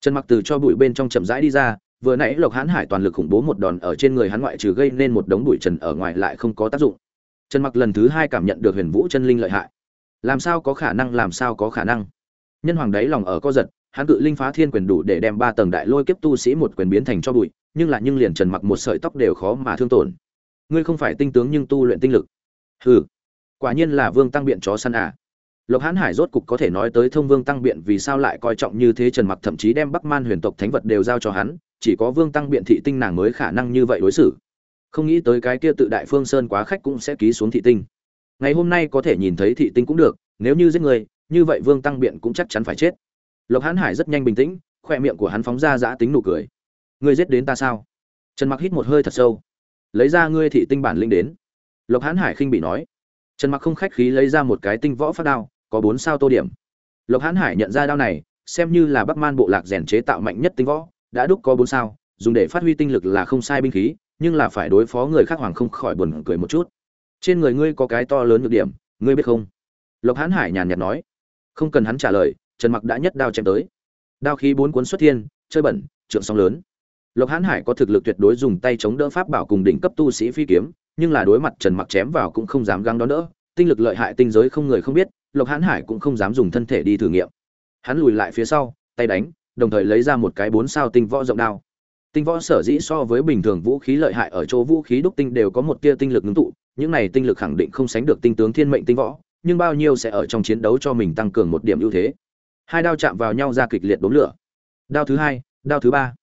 Trần mặc từ cho bụi bên trong chậm rãi đi ra vừa nãy lộc hãn hải toàn lực khủng bố một đòn ở trên người hắn ngoại trừ gây nên một đống bụi trần ở ngoài lại không có tác dụng. Trần mặc lần thứ hai cảm nhận được huyền vũ chân linh lợi hại. Làm sao có khả năng, làm sao có khả năng? Nhân hoàng đáy lòng ở co giật, hắn cự linh phá thiên quyền đủ để đem ba tầng đại lôi kiếp tu sĩ một quyền biến thành cho bụi, nhưng là nhưng liền trần mặc một sợi tóc đều khó mà thương tổn. Ngươi không phải tinh tướng nhưng tu luyện tinh lực. Hừ, quả nhiên là vương tăng biện chó săn à lộc Hán hải rốt cục có thể nói tới thông vương tăng biện vì sao lại coi trọng như thế trần mặc thậm chí đem bắc man huyền tộc thánh vật đều giao cho hắn, chỉ có vương tăng biện thị tinh nàng mới khả năng như vậy đối xử. Không nghĩ tới cái kia tự đại phương sơn quá khách cũng sẽ ký xuống thị tinh. Ngày hôm nay có thể nhìn thấy thị tinh cũng được, nếu như giết người, như vậy vương tăng biện cũng chắc chắn phải chết. Lộc Hán hải rất nhanh bình tĩnh, khoe miệng của hắn phóng ra giã tính nụ cười. Ngươi giết đến ta sao? Trần mặc hít một hơi thật sâu. Lấy ra ngươi thị tinh bản linh đến. Lộc Hán hải khinh bị nói. Trần mặc không khách khí lấy ra một cái tinh võ phát đao có bốn sao tô điểm. Lộc hãn hải nhận ra đao này, xem như là bắc man bộ lạc rèn chế tạo mạnh nhất tinh võ, đã đúc có bốn sao, dùng để phát huy tinh lực là không sai binh khí, nhưng là phải đối phó người khác hoàng không khỏi buồn cười một chút. Trên người ngươi có cái to lớn nhược điểm, ngươi biết không? Lộc hãn hải nhàn nhạt nói. Không cần hắn trả lời, trần mặc đã nhất đao chém tới. Đao khí bốn cuốn xuất thiên, chơi bẩn, trượng sóng lớn. Lộc hãn hải có thực lực tuyệt đối dùng tay chống đỡ pháp bảo cùng đỉnh cấp tu sĩ phi kiếm, nhưng là đối mặt trần mặc chém vào cũng không dám găng đón đỡ, tinh lực lợi hại tinh giới không người không biết lộc hãn hải cũng không dám dùng thân thể đi thử nghiệm. Hắn lùi lại phía sau, tay đánh, đồng thời lấy ra một cái bốn sao tinh võ rộng đao. Tinh võ sở dĩ so với bình thường vũ khí lợi hại ở chỗ vũ khí đúc tinh đều có một tia tinh lực ngưng tụ, những này tinh lực khẳng định không sánh được tinh tướng thiên mệnh tinh võ, nhưng bao nhiêu sẽ ở trong chiến đấu cho mình tăng cường một điểm ưu thế. Hai đao chạm vào nhau ra kịch liệt đốm lửa. Đao thứ hai, đao thứ ba.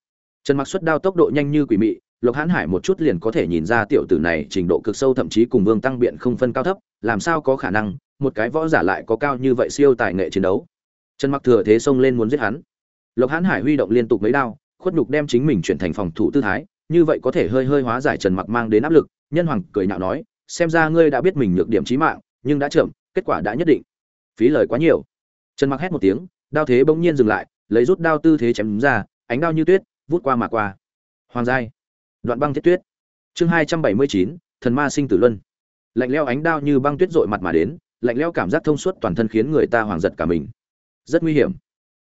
Trần mặc xuất đao tốc độ nhanh như quỷ mị lộc hãn hải một chút liền có thể nhìn ra tiểu tử này trình độ cực sâu, thậm chí cùng vương tăng biện không phân cao thấp, làm sao có khả năng, một cái võ giả lại có cao như vậy siêu tài nghệ chiến đấu. Trần mặc thừa thế xông lên muốn giết hắn. Lộc hãn hải huy động liên tục mấy đao, khuất nhục đem chính mình chuyển thành phòng thủ tư thái, như vậy có thể hơi hơi hóa giải trần mặc mang đến áp lực, nhân hoàng cười nhạo nói, xem ra ngươi đã biết mình nhược điểm chí mạng, nhưng đã chậm, kết quả đã nhất định. Phí lời quá nhiều. Trần mặc hét một tiếng, đao thế bỗng nhiên dừng lại, lấy rút đao tư thế chém ra, ánh đao như tuyết, vút qua mà qua. Hoàng giai đoạn băng thiết tuyết. Chương hai trăm bảy mươi chín, thần ma sinh tử luân. Lạnh leo ánh đao như băng tuyết dội mặt mà đến, lạnh leo cảm giác thông suốt toàn thân khiến người ta hoàng giật cả mình. Rất nguy hiểm.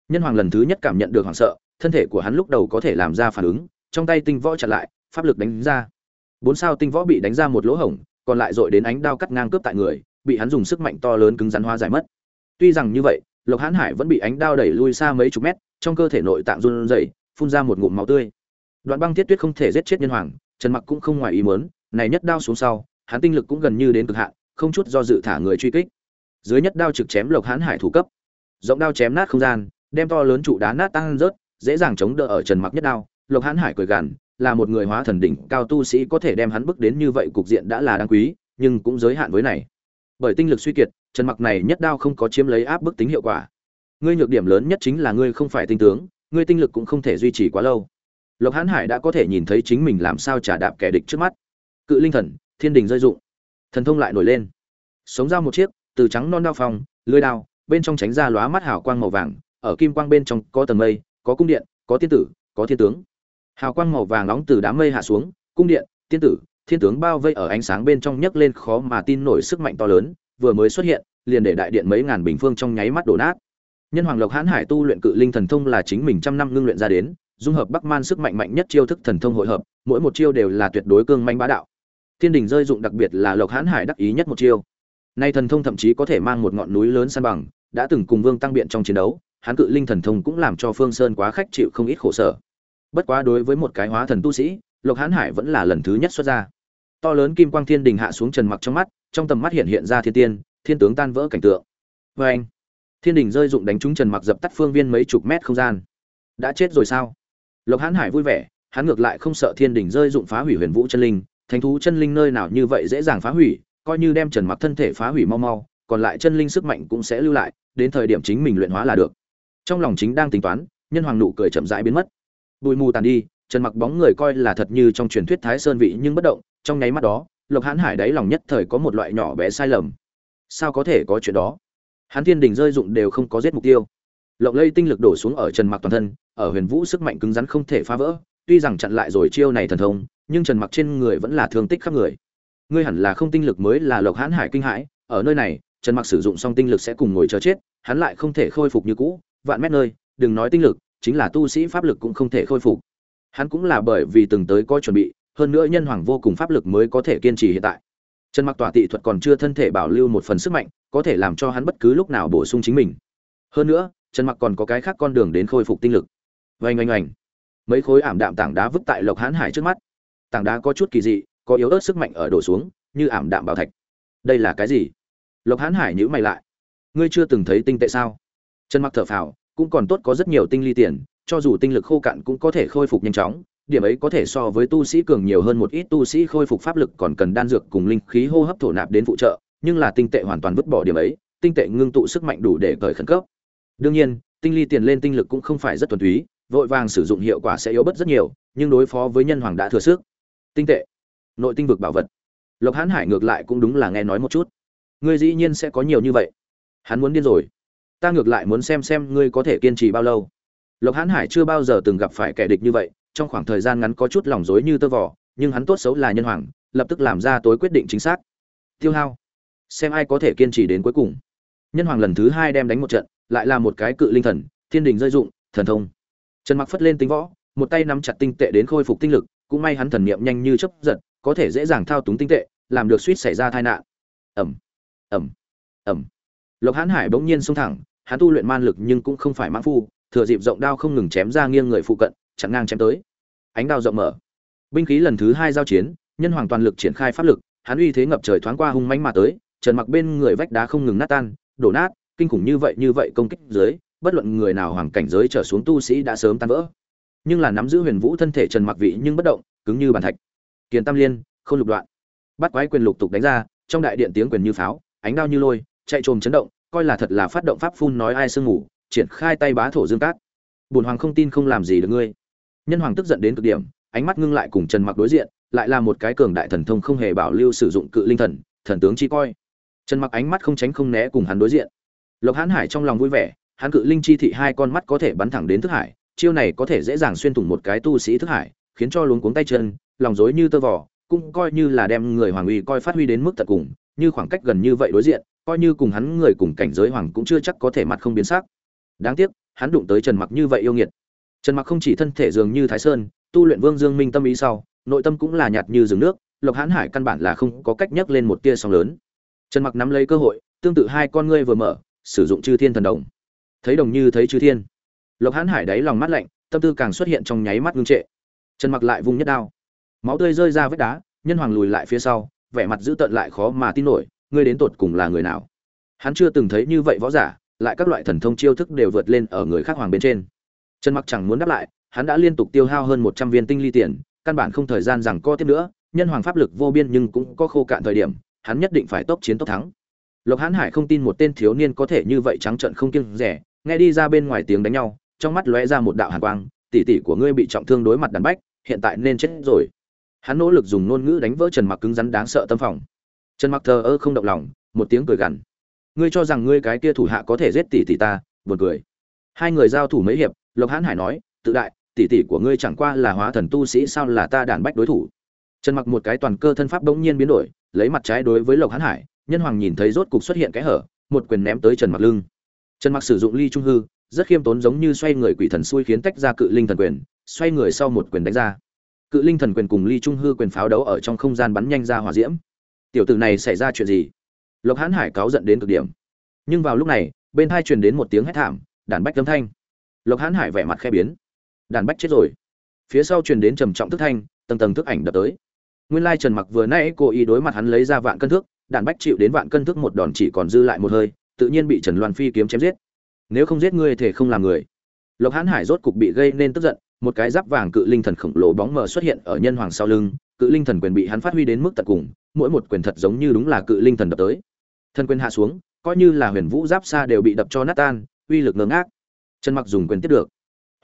Nhân hoàng lần thứ nhất cảm nhận được hoảng sợ, thân thể của hắn lúc đầu có thể làm ra phản ứng, trong tay tinh võ chặn lại, pháp lực đánh ra. Bốn sao tinh võ bị đánh ra một lỗ hổng, còn lại dội đến ánh đao cắt ngang cướp tại người, bị hắn dùng sức mạnh to lớn cứng rắn hóa giải mất. Tuy rằng như vậy, lộc hãn hải vẫn bị ánh đao đẩy lui xa mấy chục mét, trong cơ thể nội tạng run rẩy, phun ra một ngụm máu tươi đoạn băng thiết tuyết không thể giết chết nhân hoàng, trần mặc cũng không ngoài ý muốn, này nhất đao xuống sau, hắn tinh lực cũng gần như đến cực hạn, không chút do dự thả người truy kích. Dưới nhất đao trực chém lộc hãn hải thủ cấp. Rộng đao chém nát không gian, đem to lớn trụ đá nát tăng rớt, dễ dàng chống đỡ ở trần mặc nhất đao. Lộc hãn hải cười gằn, là một người hóa thần đỉnh cao tu sĩ có thể đem hắn bước đến như vậy cục diện đã là đáng quý, nhưng cũng giới hạn với này. Bởi tinh lực suy kiệt, trần mặc này nhất đao không có chiếm lấy áp bức tính hiệu quả. Ngươi nhược điểm lớn nhất chính là ngươi không phải tinh tướng, ngươi tinh lực cũng không thể duy trì quá lâu lộc hãn hải đã có thể nhìn thấy chính mình làm sao trả đạp kẻ địch trước mắt. Cự linh thần, thiên đình rơi dụng. Thần thông lại nổi lên. Sống dao một chiếc, từ trắng non đao phong, lưới đao, bên trong tránh ra lóa mắt hào quang màu vàng, ở kim quang bên trong có tầng mây, có cung điện, có tiên tử, có thiên tướng. Hào quang màu vàng nóng từ đám mây hạ xuống, cung điện tiên tử, thiên tướng bao vây ở ánh sáng bên trong nhấc lên khó mà tin nổi sức mạnh to lớn, vừa mới xuất hiện, liền để đại điện mấy ngàn bình phương trong nháy mắt đổ nát. Nhân hoàng lộc hãn hải tu luyện cự linh thần thông là chính mình trăm năm ngưng luyện ra đến dung hợp bắc man sức mạnh mạnh nhất chiêu thức thần thông hội hợp, mỗi một chiêu đều là tuyệt đối cương manh bá đạo. Thiên đình rơi dụng đặc biệt là lộc hãn hải đắc ý nhất một chiêu. Nay thần thông thậm chí có thể mang một ngọn núi lớn san bằng, đã từng cùng vương tăng biện trong chiến đấu, hắn cự linh thần thông cũng làm cho phương sơn quá khách chịu không ít khổ sở. Bất quá đối với một cái hóa thần tu sĩ, lộc hãn hải vẫn là lần thứ nhất xuất ra. To lớn kim quang thiên đình hạ xuống trần mặc trong mắt, trong tầm mắt hiện hiện ra thiên tiên, thiên tướng tan vỡ cảnh tượng. Vê anh thiên đình rơi dụng đánh trúng trần mặc dập tắt phương viên mấy chục mét không gian. Đã chết rồi sao? Lộc hãn hải vui vẻ, hắn ngược lại không sợ thiên đình rơi dụng phá hủy huyền vũ chân linh, thánh thú chân linh nơi nào như vậy dễ dàng phá hủy, coi như đem trần mặc thân thể phá hủy mau mau, còn lại chân linh sức mạnh cũng sẽ lưu lại, đến thời điểm chính mình luyện hóa là được. Trong lòng chính đang tính toán, nhân hoàng nụ cười chậm rãi biến mất. Bụi mù tàn đi, trần mặc bóng người coi là thật như trong truyền thuyết thái sơn vị nhưng bất động, trong nháy mắt đó, lộc hãn hải đáy lòng nhất thời có một loại nhỏ bé sai lầm. Sao có thể có chuyện đó? Hắn thiên đình rơi dụng đều không có giết mục tiêu lộng lây tinh lực đổ xuống ở trần mặc toàn thân, ở huyền vũ sức mạnh cứng rắn không thể phá vỡ, tuy rằng chặn lại rồi chiêu này thần thông, nhưng trần mặc trên người vẫn là thương tích khắp người. Ngươi hẳn là không tinh lực mới là lộc hãn hải kinh hãi, ở nơi này, trần mặc sử dụng xong tinh lực sẽ cùng ngồi chờ chết, hắn lại không thể khôi phục như cũ, vạn mét nơi, đừng nói tinh lực, chính là tu sĩ pháp lực cũng không thể khôi phục. Hắn cũng là bởi vì từng tới có chuẩn bị, hơn nữa nhân hoàng vô cùng pháp lực mới có thể kiên trì hiện tại. Trần mặc tỏa tị thuật còn chưa thân thể bảo lưu một phần sức mạnh, có thể làm cho hắn bất cứ lúc nào bổ sung chính mình. Hơn nữa trần mặc còn có cái khác con đường đến khôi phục tinh lực. Vành oanh oanh. Mấy khối ảm đạm tảng đá vứt tại lộc hãn hải trước mắt. Tảng đá có chút kỳ dị, có yếu ớt sức mạnh ở đổ xuống, như ảm đạm bảo thạch. Đây là cái gì? Lộc hãn hải nhữ mày lại. Ngươi chưa từng thấy tinh tệ sao? Trần mặc thở phào, cũng còn tốt có rất nhiều tinh ly tiền, cho dù tinh lực khô cạn cũng có thể khôi phục nhanh chóng, điểm ấy có thể so với tu sĩ cường nhiều hơn một ít tu sĩ khôi phục pháp lực còn cần đan dược cùng linh khí hô hấp thổ nạp đến phụ trợ, nhưng là tinh tệ hoàn toàn vứt bỏ điểm ấy, tinh tệ ngưng tụ sức mạnh đủ để cởi khẩn cấp đương nhiên, tinh ly tiền lên tinh lực cũng không phải rất thuần túy, vội vàng sử dụng hiệu quả sẽ yếu bớt rất nhiều, nhưng đối phó với nhân hoàng đã thừa sức. Tinh tệ. Nội tinh vực bảo vật. Lộc hãn hải ngược lại cũng đúng là nghe nói một chút. Ngươi dĩ nhiên sẽ có nhiều như vậy. Hắn muốn điên rồi. Ta ngược lại muốn xem xem ngươi có thể kiên trì bao lâu. Lộc hãn hải chưa bao giờ từng gặp phải kẻ địch như vậy, trong khoảng thời gian ngắn có chút lòng dối như tơ vò, nhưng hắn tốt xấu là nhân hoàng, lập tức làm ra tối quyết định chính xác. Tiêu hao. Xem ai có thể kiên trì đến cuối cùng. Nhân hoàng lần thứ hai đem đánh một trận lại là một cái cự linh thần, thiên đình rơi dụng, thần thông. Trần mặc phất lên tính võ, một tay nắm chặt tinh tệ đến khôi phục tinh lực, cũng may hắn thần niệm nhanh như chớp giật, có thể dễ dàng thao túng tinh tệ, làm được suýt xảy ra tai nạn. Ẩm ẩm ẩm lộc hãn hải bỗng nhiên xông thẳng, hắn tu luyện man lực nhưng cũng không phải mãn phu, thừa dịp rộng đao không ngừng chém ra nghiêng người phụ cận, chặn ngang chém tới. Ánh đao rộng mở. Binh khí lần thứ hai giao chiến, nhân hoàng toàn lực triển khai pháp lực, hắn uy thế ngập trời thoáng qua hung mãnh mà tới, trần mặc bên người vách đá không ngừng nát tan, đổ nát kinh khủng như vậy như vậy công kích dưới, bất luận người nào hoàng cảnh giới trở xuống tu sĩ đã sớm tan vỡ. Nhưng là nắm giữ huyền vũ thân thể trần mặc vị nhưng bất động, cứng như bàn thạch. Kiền tam liên, không lục đoạn. Bắt quái quyền lục tục đánh ra, trong đại điện tiếng quyền như pháo, ánh đao như lôi, chạy trồm chấn động, coi là thật là phát động pháp phun nói ai sương ngủ, triển khai tay bá thổ dương cát. Bùn hoàng không tin không làm gì được ngươi. Nhân hoàng tức giận đến cực điểm, ánh mắt ngưng lại cùng trần mặc đối diện, lại là một cái cường đại thần thông không hề bảo lưu sử dụng cự linh thần thần tướng chi coi. Trần mặc ánh mắt không tránh không né cùng hắn đối diện lộc hãn hải trong lòng vui vẻ, hắn cự linh chi thị hai con mắt có thể bắn thẳng đến thức hải, chiêu này có thể dễ dàng xuyên thủng một cái tu sĩ thức hải, khiến cho luống cuống tay chân, lòng rối như tơ vò, cũng coi như là đem người hoàng uy coi phát huy đến mức tận cùng, như khoảng cách gần như vậy đối diện, coi như cùng hắn người cùng cảnh giới hoàng cũng chưa chắc có thể mặt không biến sắc. Đáng tiếc, hắn đụng tới trần mặc như vậy yêu nghiệt. Trần mặc không chỉ thân thể dường như thái sơn, tu luyện vương dương minh tâm ý sau, nội tâm cũng là nhạt như rừng nước, lộc hãn hải căn bản là không có cách nhấc lên một tia sóng lớn. Trần mặc nắm lấy cơ hội, tương tự hai con ngươi vừa mở sử dụng chư thiên thần đồng. Thấy đồng như thấy chư thiên. Lộc hãn hải đáy lòng mắt lạnh, tâm tư càng xuất hiện trong nháy mắt ngưng trệ. Trần mặc lại vung nhất đao. Máu tươi rơi ra vết đá, nhân hoàng lùi lại phía sau, vẻ mặt dữ tợn lại khó mà tin nổi, ngươi đến tột cùng là người nào? Hắn chưa từng thấy như vậy võ giả, lại các loại thần thông chiêu thức đều vượt lên ở người khác hoàng bên trên. Trần mặc chẳng muốn đáp lại, hắn đã liên tục tiêu hao hơn một trăm viên tinh ly tiền, căn bản không thời gian rằng co tiếp nữa, nhân hoàng pháp lực vô biên nhưng cũng có khô cạn thời điểm, hắn nhất định phải tốc chiến tốc thắng lộc hãn hải không tin một tên thiếu niên có thể như vậy trắng trợn không kiêng rẻ, nghe đi ra bên ngoài tiếng đánh nhau, trong mắt lóe ra một đạo hàn quang, tỷ tỷ của ngươi bị trọng thương đối mặt đàn bách, hiện tại nên chết rồi. Hắn nỗ lực dùng ngôn ngữ đánh vỡ trần mặc cứng rắn đáng sợ tâm phòng. Trần mặc thờ ơ không động lòng, một tiếng cười gằn, ngươi cho rằng ngươi cái kia thủ hạ có thể giết tỷ tỷ ta? Buồn cười. Hai người giao thủ mấy hiệp, lộc hãn hải nói, tự đại, tỷ tỷ của ngươi chẳng qua là hóa thần tu sĩ sao là ta đàn bách đối thủ? Trần mặc một cái toàn cơ thân pháp bỗng nhiên biến đổi, lấy mặt trái đối với lộc hãn hải nhân hoàng nhìn thấy rốt cục xuất hiện cái hở, một quyền ném tới trần mặc lưng. Trần mặc sử dụng ly trung hư, rất khiêm tốn giống như xoay người quỷ thần xui khiến tách ra cự linh thần quyền, xoay người sau một quyền đánh ra. Cự linh thần quyền cùng ly trung hư quyền pháo đấu ở trong không gian bắn nhanh ra hỏa diễm. Tiểu tử này xảy ra chuyện gì? Lộc hãn hải cáo giận đến cực điểm. Nhưng vào lúc này, bên hai truyền đến một tiếng hét thảm, đàn bách âm thanh. Lộc hãn hải vẻ mặt khe biến. Đàn bách chết rồi. Phía sau truyền đến trầm trọng thức thanh, tầng tầng thức ảnh đập tới. Nguyên lai trần mặc vừa nãy cố ý đối mặt hắn lấy ra vạn cân thước đàn bách chịu đến vạn cân thức một đòn chỉ còn dư lại một hơi tự nhiên bị trần loan phi kiếm chém giết. Nếu không giết ngươi thì không làm người. Lộc hãn hải rốt cục bị gây nên tức giận một cái giáp vàng cự linh thần khổng lồ bóng mờ xuất hiện ở nhân hoàng sau lưng cự linh thần quyền bị hắn phát huy đến mức tận cùng mỗi một quyền thật giống như đúng là cự linh thần đập tới. Thần quyền hạ xuống coi như là huyền vũ giáp xa đều bị đập cho nát tan uy lực ngơ ngác, trần mặc dùng quyền tiếp được.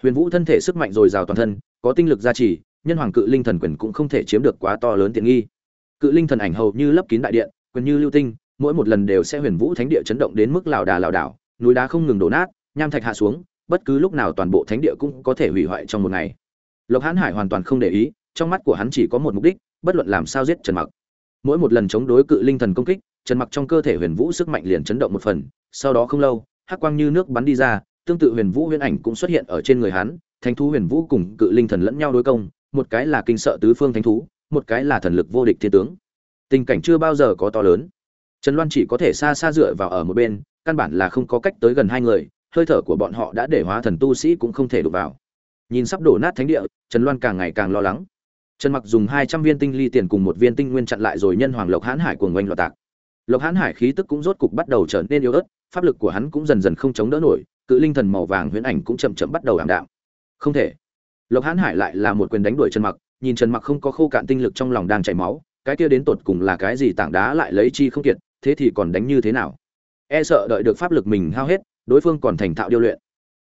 Huyền vũ thân thể sức mạnh dồi dào toàn thân có tinh lực gia trì nhân hoàng cự linh thần quyền cũng không thể chiếm được quá to lớn tiện nghi. Cự linh thần ảnh hầu như lấp kín đại điện quyền như lưu tinh, mỗi một lần đều sẽ huyền vũ thánh địa chấn động đến mức lảo đà lảo đảo, núi đá không ngừng đổ nát, nham thạch hạ xuống, bất cứ lúc nào toàn bộ thánh địa cũng có thể hủy hoại trong một ngày. Lộc Hán hải hoàn toàn không để ý, trong mắt của hắn chỉ có một mục đích, bất luận làm sao giết trần mặc. Mỗi một lần chống đối cự linh thần công kích, trần mặc trong cơ thể huyền vũ sức mạnh liền chấn động một phần, sau đó không lâu, hắc quang như nước bắn đi ra, tương tự huyền vũ huyền ảnh cũng xuất hiện ở trên người hắn, thánh thú huyền vũ cùng cự linh thần lẫn nhau đối công, một cái là kinh sợ tứ phương thánh thú, một cái là thần lực vô địch thiên tướng tình cảnh chưa bao giờ có to lớn. Trần loan chỉ có thể xa xa dựa vào ở một bên, căn bản là không có cách tới gần hai người, hơi thở của bọn họ đã để hóa thần tu sĩ cũng không thể đụng vào. Nhìn sắp đổ nát thánh địa, trần loan càng ngày càng lo lắng. Trần mặc dùng hai trăm viên tinh ly tiền cùng một viên tinh nguyên chặn lại rồi nhân hoàng lộc hãn hải cuồng oanh loạt tạc. Lộc hãn hải khí tức cũng rốt cục bắt đầu trở nên yếu ớt, pháp lực của hắn cũng dần dần không chống đỡ nổi, cự linh thần màu vàng huyễn ảnh cũng chậm chậm bắt đầu ảm đạm. Không thể. Lộc hãn hải lại là một quyền đánh đuổi trần mặc, nhìn trần mặc không có khô cạn tinh lực trong lòng đang chảy máu cái kia đến tột cùng là cái gì tảng đá lại lấy chi không kiệt, thế thì còn đánh như thế nào? E sợ đợi được pháp lực mình hao hết, đối phương còn thành thạo điêu luyện.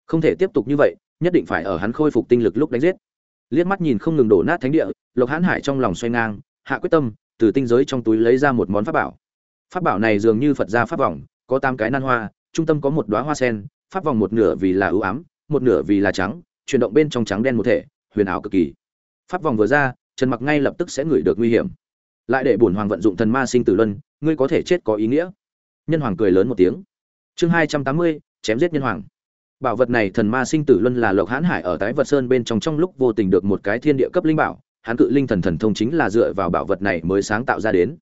Không thể tiếp tục như vậy, nhất định phải ở hắn khôi phục tinh lực lúc đánh giết. Liếc mắt nhìn không ngừng đổ nát thánh địa, lộc hãn hải trong lòng xoay ngang, hạ quyết tâm, từ tinh giới trong túi lấy ra một món pháp bảo. Pháp bảo này dường như phật gia pháp vòng, có tám cái nan hoa, trung tâm có một đóa hoa sen, pháp vòng một nửa vì là ưu ám, một nửa vì là trắng, chuyển động bên trong trắng đen một thể, huyền ảo cực kỳ. Pháp vòng vừa ra, trần mặc ngay lập tức sẽ ngửi được nguy hiểm lại để bổn hoàng vận dụng thần ma sinh tử luân, ngươi có thể chết có ý nghĩa. Nhân hoàng cười lớn một tiếng. Chương hai trăm tám mươi, chém giết nhân hoàng. Bảo vật này thần ma sinh tử luân là lộc hãn hải ở tái vật sơn bên trong trong lúc vô tình được một cái thiên địa cấp linh bảo, hắn cự linh thần thần thông chính là dựa vào bảo vật này mới sáng tạo ra đến.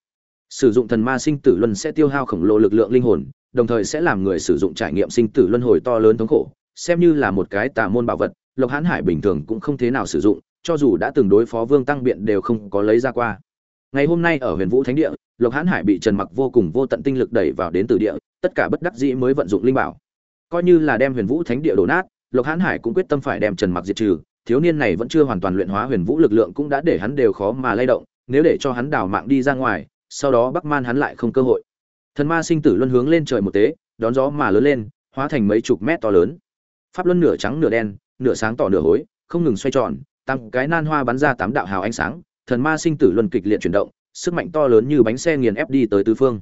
Sử dụng thần ma sinh tử luân sẽ tiêu hao khổng lồ lực lượng linh hồn, đồng thời sẽ làm người sử dụng trải nghiệm sinh tử luân hồi to lớn thống khổ, xem như là một cái tà môn bảo vật, lộc hãn hải bình thường cũng không thế nào sử dụng, cho dù đã từng đối phó vương tăng biện đều không có lấy ra qua ngày hôm nay ở huyền vũ thánh địa, lộc hãn hải bị trần mặc vô cùng vô tận tinh lực đẩy vào đến từ địa, tất cả bất đắc dĩ mới vận dụng linh bảo. Coi như là đem huyền vũ thánh địa đổ nát, lộc hãn hải cũng quyết tâm phải đem trần mặc diệt trừ, thiếu niên này vẫn chưa hoàn toàn luyện hóa huyền vũ lực lượng cũng đã để hắn đều khó mà lay động, nếu để cho hắn đào mạng đi ra ngoài, sau đó bắc man hắn lại không cơ hội. Thần ma sinh tử luân hướng lên trời một tế, đón gió mà lớn lên, hóa thành mấy chục mét to lớn. Pháp luân nửa trắng nửa đen, nửa sáng tỏ nửa hối, không ngừng xoay tròn, tăng cái nan hoa bắn ra tám đạo hào ánh sáng thần ma sinh tử luân kịch liệt chuyển động, sức mạnh to lớn như bánh xe nghiền ép đi tới tứ phương.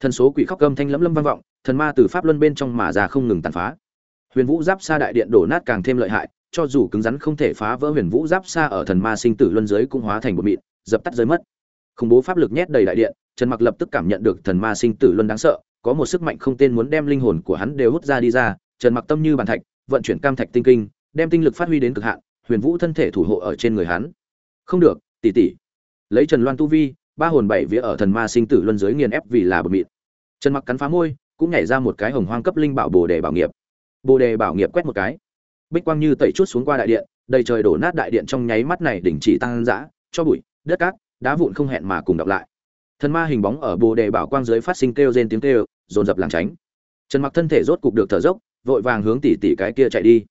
Thần số quỷ khóc gầm thanh lẫm lâm vang vọng, thần ma từ pháp luân bên trong mà ra không ngừng tàn phá. Huyền vũ giáp xa đại điện đổ nát càng thêm lợi hại, cho dù cứng rắn không thể phá vỡ huyền vũ giáp xa ở thần ma sinh tử luân giới cũng hóa thành một mịn, dập tắt giới mất. Khủng bố pháp lực nhét đầy đại điện, trần mặc lập tức cảm nhận được thần ma sinh tử luân đáng sợ, có một sức mạnh không tên muốn đem linh hồn của hắn đều hút ra đi ra, trần mặc tâm như bàn thạch, vận chuyển cam thạch tinh kinh, đem tinh lực phát huy đến cực hạn, huyền vũ thân thể thủ hộ ở trên người hắn. Không được tỷ tỷ. Lấy trần loan tu vi, ba hồn bảy vía ở thần ma sinh tử luân giới nghiền ép vì là bờ mịt. Trần mặc cắn phá môi, cũng nhảy ra một cái hồng hoang cấp linh bảo bồ đề bảo nghiệp. Bồ đề bảo nghiệp quét một cái. Bích quang như tẩy chút xuống qua đại điện, đầy trời đổ nát đại điện trong nháy mắt này đỉnh chỉ tăng dã, cho bụi, đất cát, đá vụn không hẹn mà cùng đọc lại. Thần ma hình bóng ở bồ đề bảo quang dưới phát sinh kêu rên tiếng kêu, dồn dập làng tránh. Trần mặc thân thể rốt cục được thở dốc, vội vàng hướng tỉ tỉ cái kia chạy đi.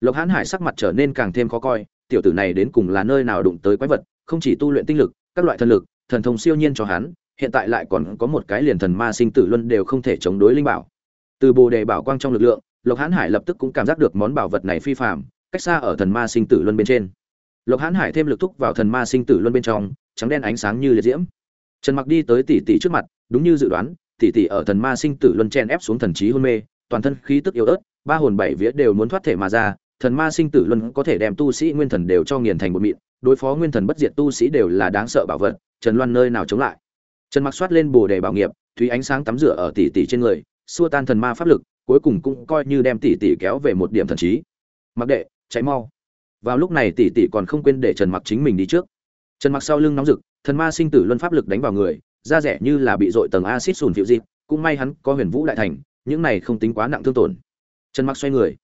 Lộc hãn hải sắc mặt trở nên càng thêm khó coi, tiểu tử này đến cùng là nơi nào đụng tới quái vật không chỉ tu luyện tinh lực, các loại thần lực, thần thông siêu nhiên cho hắn, hiện tại lại còn có một cái liền thần ma sinh tử luân đều không thể chống đối linh bảo. Từ bồ đề bảo quang trong lực lượng, lộc hán hải lập tức cũng cảm giác được món bảo vật này phi phàm. cách xa ở thần ma sinh tử luân bên trên. Lộc hán hải thêm lực thúc vào thần ma sinh tử luân bên trong, trắng đen ánh sáng như liệt diễm. Trần mặc đi tới tỷ tỷ trước mặt, đúng như dự đoán, tỷ tỷ ở thần ma sinh tử luân chen ép xuống thần trí hôn mê, toàn thân khí tức yếu ớt, ba hồn bảy vía đều muốn thoát thể mà ra, thần ma sinh tử luân có thể đem tu sĩ nguyên thần đều cho nghiền thành một mịn đối phó nguyên thần bất diệt tu sĩ đều là đáng sợ bảo vật, trần loan nơi nào chống lại. Trần mặc soát lên bồ đề bảo nghiệp, thúy ánh sáng tắm rửa ở tỷ tỷ trên người, xua tan thần ma pháp lực, cuối cùng cũng coi như đem tỷ tỷ kéo về một điểm thần trí. Mặc đệ cháy mau. Vào lúc này tỷ tỷ còn không quên để trần mặc chính mình đi trước. Trần mặc sau lưng nóng rực, thần ma sinh tử luân pháp lực đánh vào người, da rẻ như là bị dội tầng acid sùn phiệu dịp cũng may hắn có huyền vũ đại thành, những này không tính quá nặng thương tổn. Trần mặc xoay người,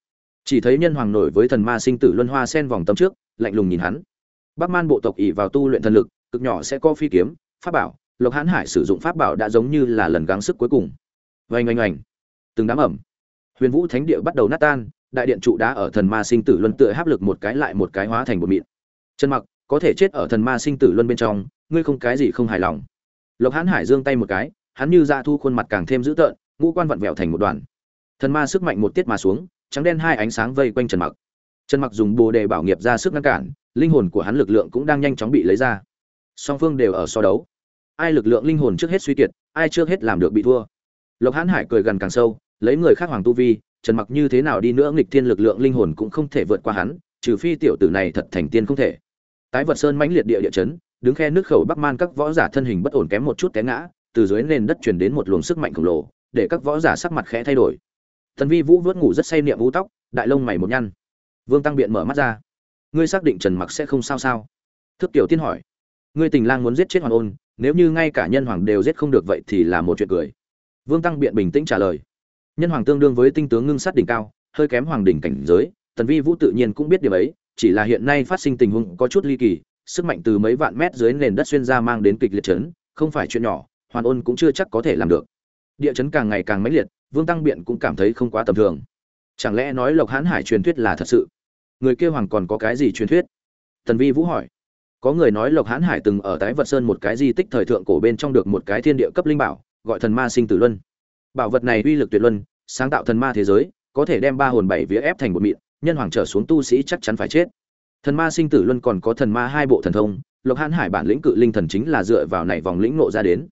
chỉ thấy nhân hoàng nổi với thần ma sinh tử luân hoa sen vòng tâm trước, lạnh lùng nhìn hắn bắc man bộ tộc ỷ vào tu luyện thần lực, cực nhỏ sẽ có phi kiếm, pháp bảo, lộc hãn hải sử dụng pháp bảo đã giống như là lần gắng sức cuối cùng. Oanh oanh oanh. Từng đám ẩm. Huyền vũ thánh địa bắt đầu nát tan, đại điện trụ đá ở thần ma sinh tử luân tựa hấp lực một cái lại một cái hóa thành một mịn. Chân mặc, có thể chết ở thần ma sinh tử luân bên trong, ngươi không cái gì không hài lòng. Lộc hãn hải giương tay một cái, hắn như ra thu khuôn mặt càng thêm dữ tợn, ngũ quan vặn vẹo thành một đoàn. Thần ma sức mạnh một tiết mà xuống, trắng đen hai ánh sáng vây quanh trần mặc. Trần mặc dùng bồ đề bảo nghiệp ra sức ngăn cản linh hồn của hắn lực lượng cũng đang nhanh chóng bị lấy ra. Song phương đều ở so đấu. Ai lực lượng linh hồn trước hết suy kiệt, ai trước hết làm được bị thua. Lộc hãn hải cười gần càng sâu, lấy người khác hoàng tu vi, trần mặc như thế nào đi nữa nghịch thiên lực lượng linh hồn cũng không thể vượt qua hắn, trừ phi tiểu tử này thật thành tiên không thể. Tái vật sơn mãnh liệt địa địa chấn, đứng khe nước khẩu bắc man các võ giả thân hình bất ổn kém một chút té ngã, từ dưới nền đất truyền đến một luồng sức mạnh khổng lồ, để các võ giả sắc mặt khẽ thay đổi. Thần vi vũ vớt ngủ rất say niệm vũ tóc, đại lông mày một nhăn. Vương tăng biện mở mắt ra ngươi xác định trần mặc sẽ không sao sao? Thức tiểu tiên hỏi. Ngươi tình lang muốn giết chết hoàng ôn, nếu như ngay cả nhân hoàng đều giết không được vậy thì là một chuyện cười. Vương tăng biện bình tĩnh trả lời. Nhân hoàng tương đương với tinh tướng ngưng sát đỉnh cao, hơi kém hoàng đỉnh cảnh giới, tần vi vũ tự nhiên cũng biết điều ấy, chỉ là hiện nay phát sinh tình huống có chút ly kỳ, sức mạnh từ mấy vạn mét dưới nền đất xuyên ra mang đến kịch liệt chấn, không phải chuyện nhỏ, hoàn ôn cũng chưa chắc có thể làm được. Địa chấn càng ngày càng mãnh liệt, vương tăng biện cũng cảm thấy không quá tầm thường. Chẳng lẽ nói lộc hãn hải truyền thuyết là thật sự? Người kia hoàng còn có cái gì truyền thuyết? Tần vi vũ hỏi. Có người nói lộc hãn hải từng ở tái vật sơn một cái di tích thời thượng cổ bên trong được một cái thiên địa cấp linh bảo, gọi thần ma sinh tử luân. Bảo vật này uy lực tuyệt luân, sáng tạo thần ma thế giới, có thể đem ba hồn bảy vía ép thành một mịn, nhân hoàng trở xuống tu sĩ chắc chắn phải chết. Thần ma sinh tử luân còn có thần ma hai bộ thần thông, lộc hãn hải bản lĩnh cự linh thần chính là dựa vào này vòng lĩnh nộ ra đến.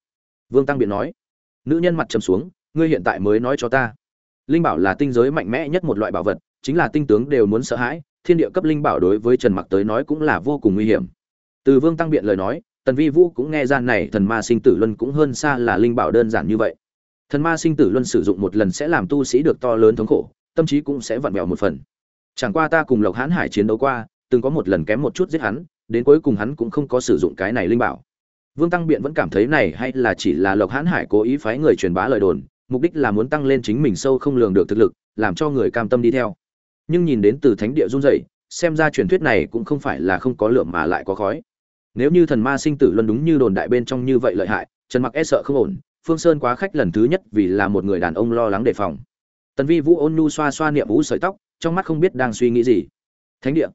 Vương tăng biện nói. Nữ nhân mặt trầm xuống, ngươi hiện tại mới nói cho ta. Linh bảo là tinh giới mạnh mẽ nhất một loại bảo vật, chính là tinh tướng đều muốn sợ hãi thiên địa cấp linh bảo đối với trần mặc tới nói cũng là vô cùng nguy hiểm. Từ vương tăng biện lời nói, tần vi vũ cũng nghe ra này thần ma sinh tử luân cũng hơn xa là linh bảo đơn giản như vậy. Thần ma sinh tử luân sử dụng một lần sẽ làm tu sĩ được to lớn thống khổ, tâm trí cũng sẽ vặn vẹo một phần. Chẳng qua ta cùng lộc hãn hải chiến đấu qua, từng có một lần kém một chút giết hắn, đến cuối cùng hắn cũng không có sử dụng cái này linh bảo. Vương tăng biện vẫn cảm thấy này hay là chỉ là lộc hãn hải cố ý phái người truyền bá lời đồn, mục đích là muốn tăng lên chính mình sâu không lường được thực lực, làm cho người cam tâm đi theo nhưng nhìn đến từ thánh địa run rẩy, xem ra truyền thuyết này cũng không phải là không có lượng mà lại có khói. Nếu như thần ma sinh tử luân đúng như đồn đại bên trong như vậy lợi hại, trần mặc e sợ không ổn, phương sơn quá khách lần thứ nhất vì là một người đàn ông lo lắng đề phòng. Tần vi vũ ôn nhu xoa xoa niệm vũ sợi tóc, trong mắt không biết đang suy nghĩ gì. Thánh địa.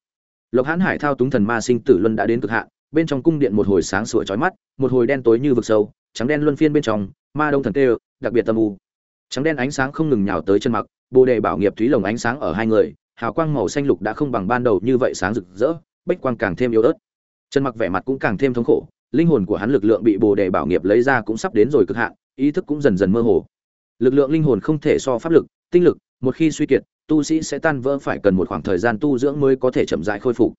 Lộc hãn hải thao túng thần ma sinh tử luân đã đến cực hạn, bên trong cung điện một hồi sáng sủa chói mắt, một hồi đen tối như vực sâu, trắng đen luân phiên bên trong, ma đông thần tê, đặc biệt tâm u. Trắng đen ánh sáng không ngừng nhào tới chân mặc, bồ đề bảo nghiệp thúy lồng ánh sáng ở hai người hào quang màu xanh lục đã không bằng ban đầu như vậy sáng rực rỡ bách quang càng thêm yếu ớt. Chân mặc vẻ mặt cũng càng thêm thống khổ, linh hồn của hắn lực lượng bị bồ đề bảo nghiệp lấy ra cũng sắp đến rồi cực hạn, ý thức cũng dần dần mơ hồ. Lực lượng linh hồn không thể so pháp lực, tinh lực, một khi suy kiệt, tu sĩ sẽ tan vỡ phải cần một khoảng thời gian tu dưỡng mới có thể chậm rãi khôi phục.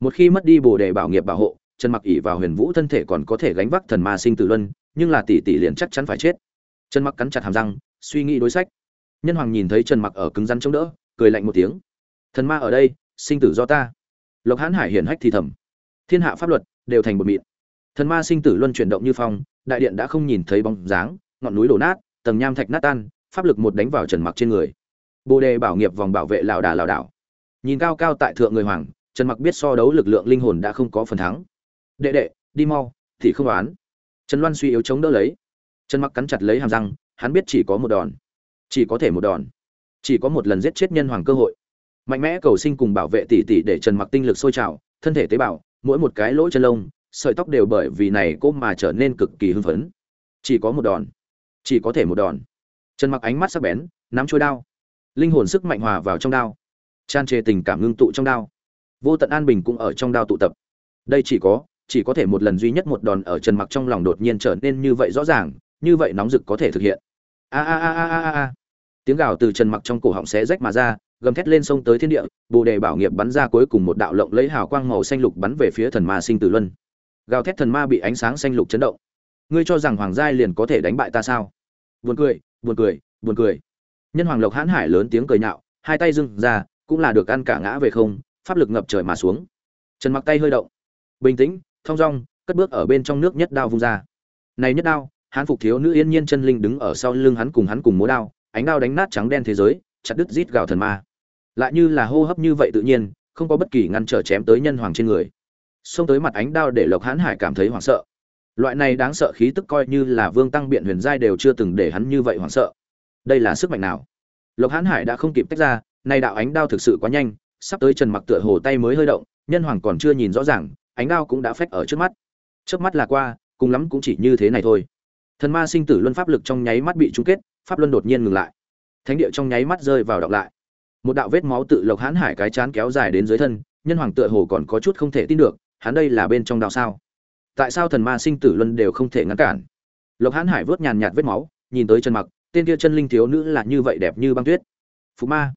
Một khi mất đi bồ đề bảo nghiệp bảo hộ chân mặc ỉ vào huyền vũ thân thể còn có thể gánh vác thần ma sinh tử luân, nhưng là tỷ tỷ liền chắc chắn phải chết. Chân mặc cắn chặt hàm răng, suy nghĩ đối sách. Nhân hoàng nhìn thấy trần mặc ở cứng rắn chống đỡ, cười lạnh một tiếng thần ma ở đây, sinh tử do ta. Lộc hãn hải hiển hách thì thầm. Thiên hạ pháp luật đều thành một mịn. Thần ma sinh tử luân chuyển động như phong, đại điện đã không nhìn thấy bóng dáng, ngọn núi đổ nát, tầng nham thạch nát tan, pháp lực một đánh vào trần mặc trên người. Bồ đề bảo nghiệp vòng bảo vệ lảo đà lảo đảo. Nhìn cao cao tại thượng người hoàng, trần mặc biết so đấu lực lượng linh hồn đã không có phần thắng. Đệ đệ, đi mau, thì không đoán trần loan suy yếu chống đỡ lấy. Trần mặc cắn chặt lấy hàm răng, hắn biết chỉ có một đòn. Chỉ có thể một đòn. Chỉ có một lần giết chết nhân hoàng cơ hội mạnh mẽ cầu sinh cùng bảo vệ tỷ tỷ để trần mặc tinh lực sôi trào, thân thể tế bào, mỗi một cái lỗ chân lông, sợi tóc đều bởi vì này cô mà trở nên cực kỳ hưng phấn. Chỉ có một đòn. Chỉ có thể một đòn. Trần mặc ánh mắt sắc bén, nắm chuôi đao. Linh hồn sức mạnh hòa vào trong đao. Tràn trề tình cảm ngưng tụ trong đao. Vô tận an bình cũng ở trong đao tụ tập. Đây chỉ có chỉ có thể một lần duy nhất một đòn ở trần mặc trong lòng đột nhiên trở nên như vậy rõ ràng, như vậy nóng rực có thể thực hiện. A a a a a a. Tiếng gào từ trần mặc trong cổ họng xé rách mà ra gầm thét lên sông tới thiên địa, bồ đề bảo nghiệp bắn ra cuối cùng một đạo lộng lấy hào quang màu xanh lục bắn về phía thần ma sinh tử luân. Gào thét thần ma bị ánh sáng xanh lục chấn động. Ngươi cho rằng hoàng giai liền có thể đánh bại ta sao? Buồn cười buồn cười buồn cười. Nhân hoàng lộc hãn hải lớn tiếng cười nhạo, hai tay dưng ra, cũng là được ăn cả ngã về không, pháp lực ngập trời mà xuống. Trần mặc tay hơi động. Bình tĩnh, thong dong, cất bước ở bên trong nước nhất đao vung ra. Này nhất đao, hán phục thiếu nữ yên nhiên chân linh đứng ở sau lưng hắn cùng hắn cùng múa đao, ánh đao đánh nát trắng đen thế giới, chặt đứt rít gào thần ma lại như là hô hấp như vậy tự nhiên, không có bất kỳ ngăn trở chém tới nhân hoàng trên người. Xông tới mặt ánh đao để lộc hãn hải cảm thấy hoảng sợ. Loại này đáng sợ khí tức coi như là vương tăng biện huyền giai đều chưa từng để hắn như vậy hoảng sợ. Đây là sức mạnh nào? Lộc hãn hải đã không kịp tách ra nay đạo ánh đao thực sự quá nhanh, sắp tới trần mặc tựa hồ tay mới hơi động, nhân hoàng còn chưa nhìn rõ ràng, ánh đao cũng đã phách ở trước mắt. Trước mắt là qua, cùng lắm cũng chỉ như thế này thôi. Thần ma sinh tử luân pháp lực trong nháy mắt bị chung kết, pháp luân đột nhiên ngừng lại. Thánh địa trong nháy mắt rơi vào đọc lại một đạo vết máu tự lộc hãn hải cái chán kéo dài đến dưới thân, nhân hoàng tựa hồ còn có chút không thể tin được, hắn đây là bên trong đạo sao? Tại sao thần ma sinh tử luân đều không thể ngăn cản? Lộc hãn hải vớt nhàn nhạt vết máu, nhìn tới chân mặc, tên kia chân linh thiếu nữ là như vậy đẹp như băng tuyết. Phú ma.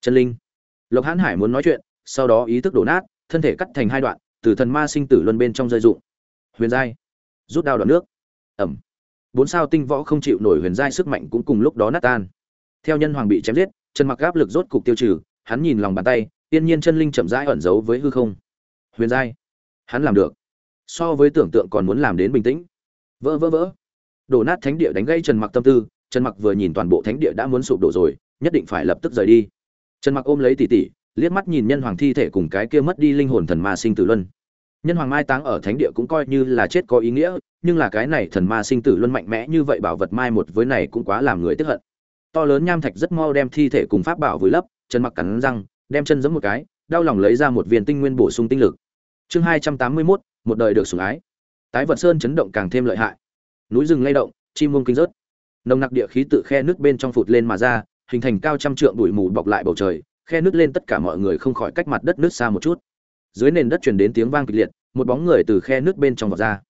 Chân linh. Lộc hãn hải muốn nói chuyện, sau đó ý thức đổ nát, thân thể cắt thành hai đoạn, từ thần ma sinh tử luân bên trong rơi dụng huyền giai. Rút đao đoạn nước. Ẩm. Bốn sao tinh võ không chịu nổi huyền giai sức mạnh cũng cùng lúc đó nát tan. Theo nhân hoàng bị chém giết chân mặc áp lực rốt cục tiêu trừ, hắn nhìn lòng bàn tay tiên nhiên chân linh chậm rãi ẩn giấu với hư không. Huyền giai. Hắn làm được. So với tưởng tượng còn muốn làm đến bình tĩnh. Vỡ vỡ vỡ. Đổ nát thánh địa đánh gây trần mặc tâm tư, trần mặc vừa nhìn toàn bộ thánh địa đã muốn sụp đổ rồi, nhất định phải lập tức rời đi. Trần mặc ôm lấy tỷ tỷ, liếc mắt nhìn nhân hoàng thi thể cùng cái kia mất đi linh hồn thần ma sinh tử luân. Nhân hoàng mai táng ở thánh địa cũng coi như là chết có ý nghĩa, nhưng là cái này thần ma sinh tử luân mạnh mẽ như vậy bảo vật mai một với này cũng quá làm người tức hận to lớn nham thạch rất mau đem thi thể cùng pháp bảo vùi lấp trần mặc cắn răng đem chân giẫm một cái đau lòng lấy ra một viên tinh nguyên bổ sung tinh lực. Chương hai trăm tám mươi 281, một đời được sủng ái. Tái vật sơn chấn động càng thêm lợi hại. Núi rừng lay động chim muông kinh rớt. Nồng nặc địa khí tự khe nước bên trong phụt lên mà ra hình thành cao trăm trượng bụi mù bọc lại bầu trời khe nước lên tất cả mọi người không khỏi cách mặt đất nước xa một chút. Dưới nền đất truyền đến tiếng vang kịch liệt một bóng người từ khe nước bên trong vọt ra.